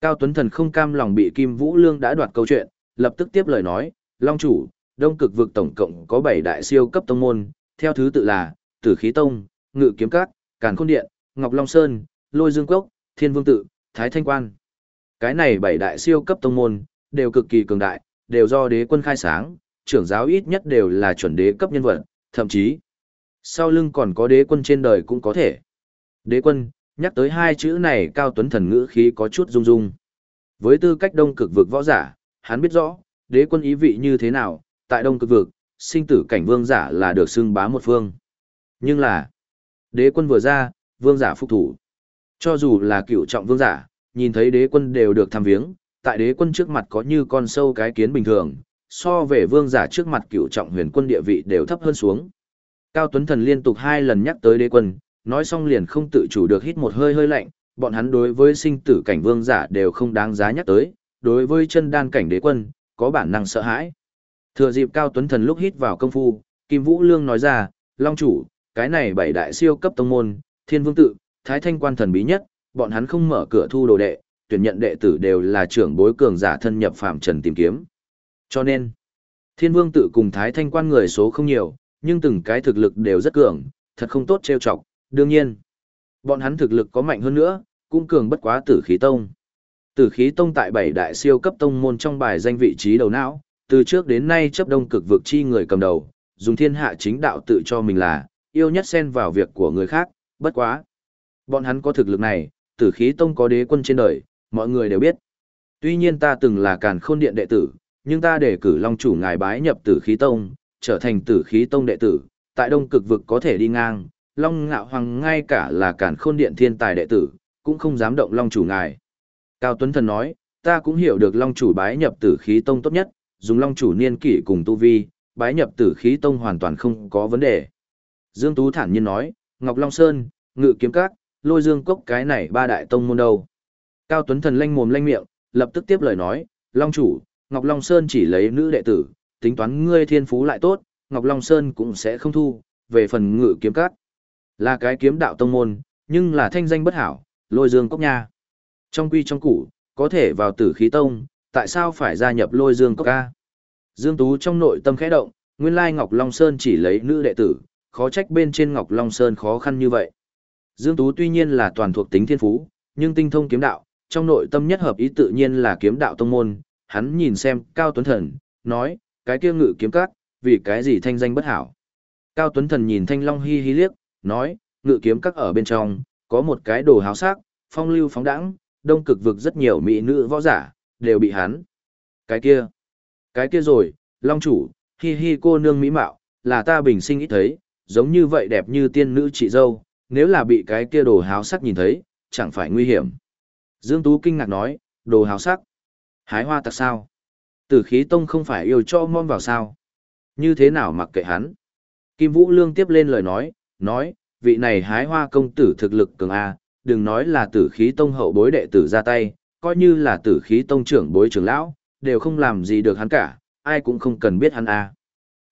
Cao Tuấn Thần không cam lòng bị Kim Vũ Lương đã đoạt câu chuyện, lập tức tiếp lời nói, Long chủ, đông cực vực tổng cộng có 7 đại siêu cấp tông môn, theo thứ tự là, Tử Khí Tông, Ngự Kiếm Các, Càn Khôn Điện, Ngọc Long Sơn, Lôi Dương Cốc, Thiên Vương Tự, Thái Thanh Quan. Cái này 7 đại siêu cấp tông môn, đều cực kỳ cường đại, đều do đế quân khai sáng, trưởng giáo ít nhất đều là chuẩn đế cấp nhân vật, thậm chí sau lưng còn có đế quân trên đời cũng có thể. Đế quân, nhắc tới hai chữ này cao tuấn thần ngữ khí có chút rung rung. Với tư cách đông cực vực võ giả, hắn biết rõ, đế quân ý vị như thế nào, tại đông cực vực, sinh tử cảnh vương giả là được xưng bá một phương. Nhưng là, đế quân vừa ra, vương giả phục thủ. Cho dù là cựu trọng vương giả, nhìn thấy đế quân đều được tham viếng, tại đế quân trước mặt có như con sâu cái kiến bình thường, so về vương giả trước mặt cựu trọng huyền quân địa vị đều thấp hơn xuống. Cao Tuấn Thần liên tục hai lần nhắc tới đế quân, nói xong liền không tự chủ được hít một hơi hơi lạnh, bọn hắn đối với sinh tử cảnh vương giả đều không đáng giá nhắc tới, đối với chân đan cảnh đế quân, có bản năng sợ hãi. Thừa dịp Cao Tuấn Thần lúc hít vào công phu, Kim Vũ Lương nói ra, Long chủ, cái này bảy đại siêu cấp tông môn, Thiên Vương tự, Thái Thanh quan thần bí nhất, bọn hắn không mở cửa thu đồ đệ, tuyển nhận đệ tử đều là trưởng bối cường giả thân nhập phạm trần tìm kiếm. Cho nên, Thiên Vương tự cùng Thái Thanh quan người số không nhiều, nhưng từng cái thực lực đều rất cường, thật không tốt trêu chọc, đương nhiên. Bọn hắn thực lực có mạnh hơn nữa, cũng cường bất quá tử khí tông. Tử khí tông tại bảy đại siêu cấp tông môn trong bài danh vị trí đầu não, từ trước đến nay chấp đông cực vực chi người cầm đầu, dùng thiên hạ chính đạo tự cho mình là, yêu nhất xen vào việc của người khác, bất quá. Bọn hắn có thực lực này, tử khí tông có đế quân trên đời, mọi người đều biết. Tuy nhiên ta từng là càn khôn điện đệ tử, nhưng ta để cử long chủ ngài bái nhập tử khí tông, trở thành tử khí tông đệ tử, tại đông cực vực có thể đi ngang, long ngạo hoàng ngay cả là càn khôn điện thiên tài đệ tử, cũng không dám động long chủ ngài. Cao Tuấn Thần nói, ta cũng hiểu được long chủ bái nhập tử khí tông tốt nhất, dùng long chủ niên kỷ cùng tu vi, bái nhập tử khí tông hoàn toàn không có vấn đề. Dương Tú thản nhiên nói, Ngọc Long Sơn, Ngự Kiếm Các, Lôi Dương Cốc cái này ba đại tông môn đâu. Cao Tuấn Thần lanh mồm lanh miệng, lập tức tiếp lời nói, Long chủ, Ngọc Long Sơn chỉ lấy nữ đệ tử, tính toán ngươi thiên phú lại tốt, Ngọc Long Sơn cũng sẽ không thu, về phần Ngự Kiếm Các. Là cái kiếm đạo tông môn, nhưng là thanh danh bất hảo, Lôi Dương Cốc nha. Trong quy trong củ, có thể vào tử khí tông, tại sao phải gia nhập lôi dương cốc ca? Dương Tú trong nội tâm khẽ động, nguyên lai Ngọc Long Sơn chỉ lấy nữ đệ tử, khó trách bên trên Ngọc Long Sơn khó khăn như vậy. Dương Tú tuy nhiên là toàn thuộc tính thiên phú, nhưng tinh thông kiếm đạo, trong nội tâm nhất hợp ý tự nhiên là kiếm đạo tông môn, hắn nhìn xem Cao Tuấn Thần, nói, cái kia ngự kiếm cát, vì cái gì thanh danh bất hảo. Cao Tuấn Thần nhìn Thanh Long hi hi liếc, nói, ngự kiếm các ở bên trong, có một cái đồ háo sắc, phong lưu phóng đẳng, đông cực vực rất nhiều mỹ nữ võ giả, đều bị hắn. Cái kia, cái kia rồi, long chủ, hi hi cô nương mỹ mạo, là ta bình sinh ít thấy, giống như vậy đẹp như tiên nữ chị dâu, nếu là bị cái kia đồ háo sắc nhìn thấy, chẳng phải nguy hiểm. Dương Tú kinh ngạc nói, đồ háo sắc. Hái hoa tặc sao? Tử khí tông không phải yêu cho mong vào sao? Như thế nào mặc kệ hắn? Kim Vũ Lương tiếp lên lời nói, nói, vị này hái hoa công tử thực lực cường A, đừng nói là tử khí tông hậu bối đệ tử ra tay, coi như là tử khí tông trưởng bối trưởng lão, đều không làm gì được hắn cả, ai cũng không cần biết hắn a.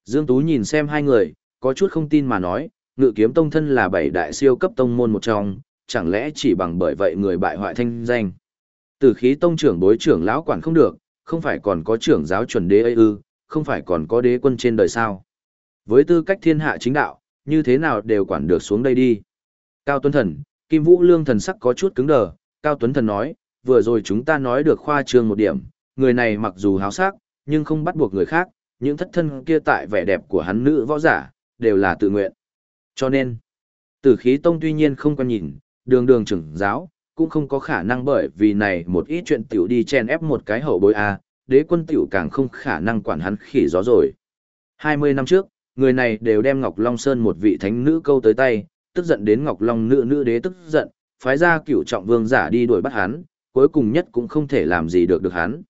Dương Tú nhìn xem hai người, có chút không tin mà nói, ngự kiếm tông thân là bảy đại siêu cấp tông môn một trong, chẳng lẽ chỉ bằng bởi vậy người bại hoại thanh danh. Tử khí tông trưởng bối trưởng lão quản không được, không phải còn có trưởng giáo chuẩn đế ấy ư, không phải còn có đế quân trên đời sao. Với tư cách thiên hạ chính đạo, như thế nào đều quản được xuống đây đi. Cao Tuấn Thần, Kim Vũ Lương thần sắc có chút cứng đờ, Cao Tuấn Thần nói, vừa rồi chúng ta nói được khoa trương một điểm, người này mặc dù háo sắc, nhưng không bắt buộc người khác, những thất thân kia tại vẻ đẹp của hắn nữ võ giả, đều là tự nguyện. Cho nên, tử khí tông tuy nhiên không quan nhìn, đường đường trưởng giáo, cũng không có khả năng bởi vì này một ít chuyện tiểu đi chen ép một cái hậu bối A, đế quân tiểu càng không khả năng quản hắn khỉ gió rồi. 20 năm trước, người này đều đem Ngọc Long Sơn một vị thánh nữ câu tới tay, tức giận đến Ngọc Long nữ nữ đế tức giận, phái ra cửu trọng vương giả đi đuổi bắt hắn, cuối cùng nhất cũng không thể làm gì được được hắn.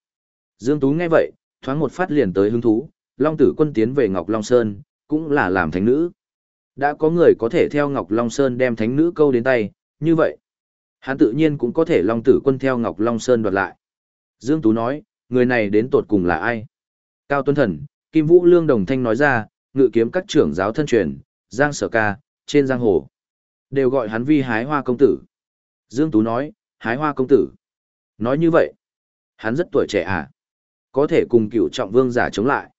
Dương Tú nghe vậy, thoáng một phát liền tới hứng thú, Long tử quân tiến về Ngọc Long Sơn, cũng là làm thánh nữ. Đã có người có thể theo Ngọc Long Sơn đem thánh nữ câu đến tay, như vậy. Hắn tự nhiên cũng có thể Long tử quân theo Ngọc Long Sơn đoạt lại. Dương Tú nói, người này đến tột cùng là ai? Cao Tuấn Thần, Kim Vũ Lương Đồng Thanh nói ra, ngự kiếm các trưởng giáo thân truyền, Giang Sở Ca, trên giang hồ. Đều gọi hắn vi hái hoa công tử. Dương Tú nói, hái hoa công tử. Nói như vậy, hắn rất tuổi trẻ à? Có thể cùng cựu trọng vương giả chống lại.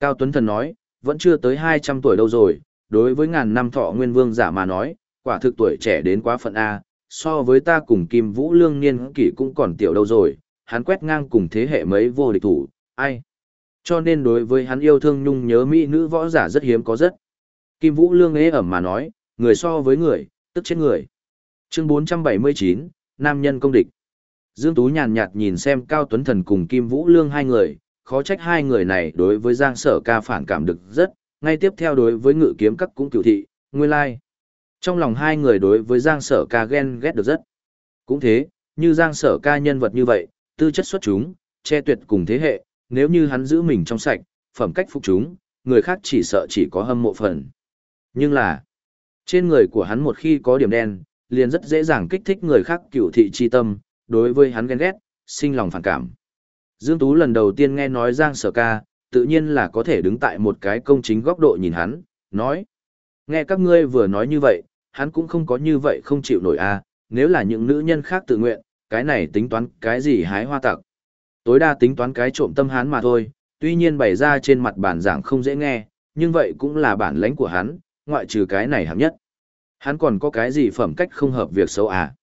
Cao Tuấn Thần nói, vẫn chưa tới 200 tuổi đâu rồi, đối với ngàn năm thọ nguyên vương giả mà nói, quả thực tuổi trẻ đến quá phận A, so với ta cùng Kim Vũ Lương niên kỷ cũng còn tiểu đâu rồi, hắn quét ngang cùng thế hệ mấy vô địch thủ, ai? Cho nên đối với hắn yêu thương nhung nhớ mỹ nữ võ giả rất hiếm có rất. Kim Vũ Lương ế ẩm mà nói, người so với người, tức chết người. Chương 479, Nam nhân công địch. Dương Tú nhàn nhạt nhìn xem Cao Tuấn Thần cùng Kim Vũ Lương hai người, khó trách hai người này đối với Giang Sở ca phản cảm được rất, ngay tiếp theo đối với ngự kiếm các cũng cửu thị, nguyên lai. Trong lòng hai người đối với Giang Sở ca ghen ghét được rất. Cũng thế, như Giang Sở ca nhân vật như vậy, tư chất xuất chúng, che tuyệt cùng thế hệ, nếu như hắn giữ mình trong sạch, phẩm cách phục chúng, người khác chỉ sợ chỉ có hâm mộ phần. Nhưng là, Trên người của hắn một khi có điểm đen, liền rất dễ dàng kích thích người khác cửu thị chi tâm, đối với hắn ghen ghét, sinh lòng phản cảm. Dương Tú lần đầu tiên nghe nói Giang Sở Ca, tự nhiên là có thể đứng tại một cái công chính góc độ nhìn hắn, nói. Nghe các ngươi vừa nói như vậy, hắn cũng không có như vậy không chịu nổi a à, nếu là những nữ nhân khác tự nguyện, cái này tính toán cái gì hái hoa tặc. Tối đa tính toán cái trộm tâm hắn mà thôi, tuy nhiên bày ra trên mặt bản giảng không dễ nghe, nhưng vậy cũng là bản lãnh của hắn, ngoại trừ cái này hạng nhất. Hắn còn có cái gì phẩm cách không hợp việc xấu à?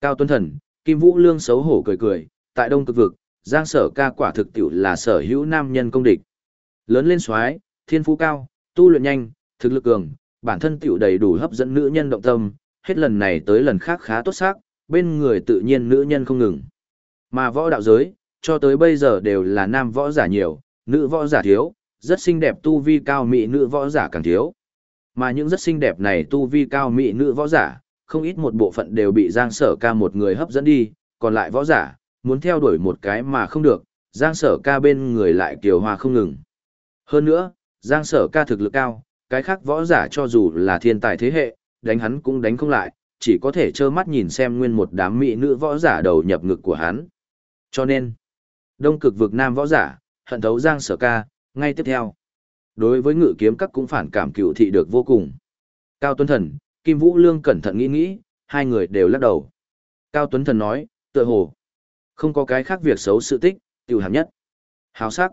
Cao Tuấn Thần, Kim Vũ Lương xấu hổ cười cười, tại Đông Cực Vực, Giang Sở ca quả thực tiểu là sở hữu nam nhân công địch. Lớn lên xoái, thiên phú cao, tu luyện nhanh, thực lực cường, bản thân tiểu đầy đủ hấp dẫn nữ nhân động tâm, hết lần này tới lần khác khá tốt sắc, bên người tự nhiên nữ nhân không ngừng. Mà võ đạo giới, cho tới bây giờ đều là nam võ giả nhiều, nữ võ giả thiếu, rất xinh đẹp tu vi cao mỹ nữ võ giả càng thiếu. Mà những rất xinh đẹp này tu vi cao mỹ nữ võ giả, không ít một bộ phận đều bị Giang Sở ca một người hấp dẫn đi, còn lại võ giả, muốn theo đuổi một cái mà không được, Giang Sở ca bên người lại kiều hòa không ngừng. Hơn nữa, Giang Sở ca thực lực cao, cái khác võ giả cho dù là thiên tài thế hệ, đánh hắn cũng đánh không lại, chỉ có thể trơ mắt nhìn xem nguyên một đám mỹ nữ võ giả đầu nhập ngực của hắn. Cho nên, đông cực vực nam võ giả, hận thấu Giang Sở ca, ngay tiếp theo. Đối với ngự kiếm các cũng phản cảm cựu thị được vô cùng. Cao Tuấn Thần, Kim Vũ Lương cẩn thận nghĩ nghĩ, hai người đều lắc đầu. Cao Tuấn Thần nói, tựa hồ, không có cái khác việc xấu sự tích, tiểu hàm nhất. Hào sắc.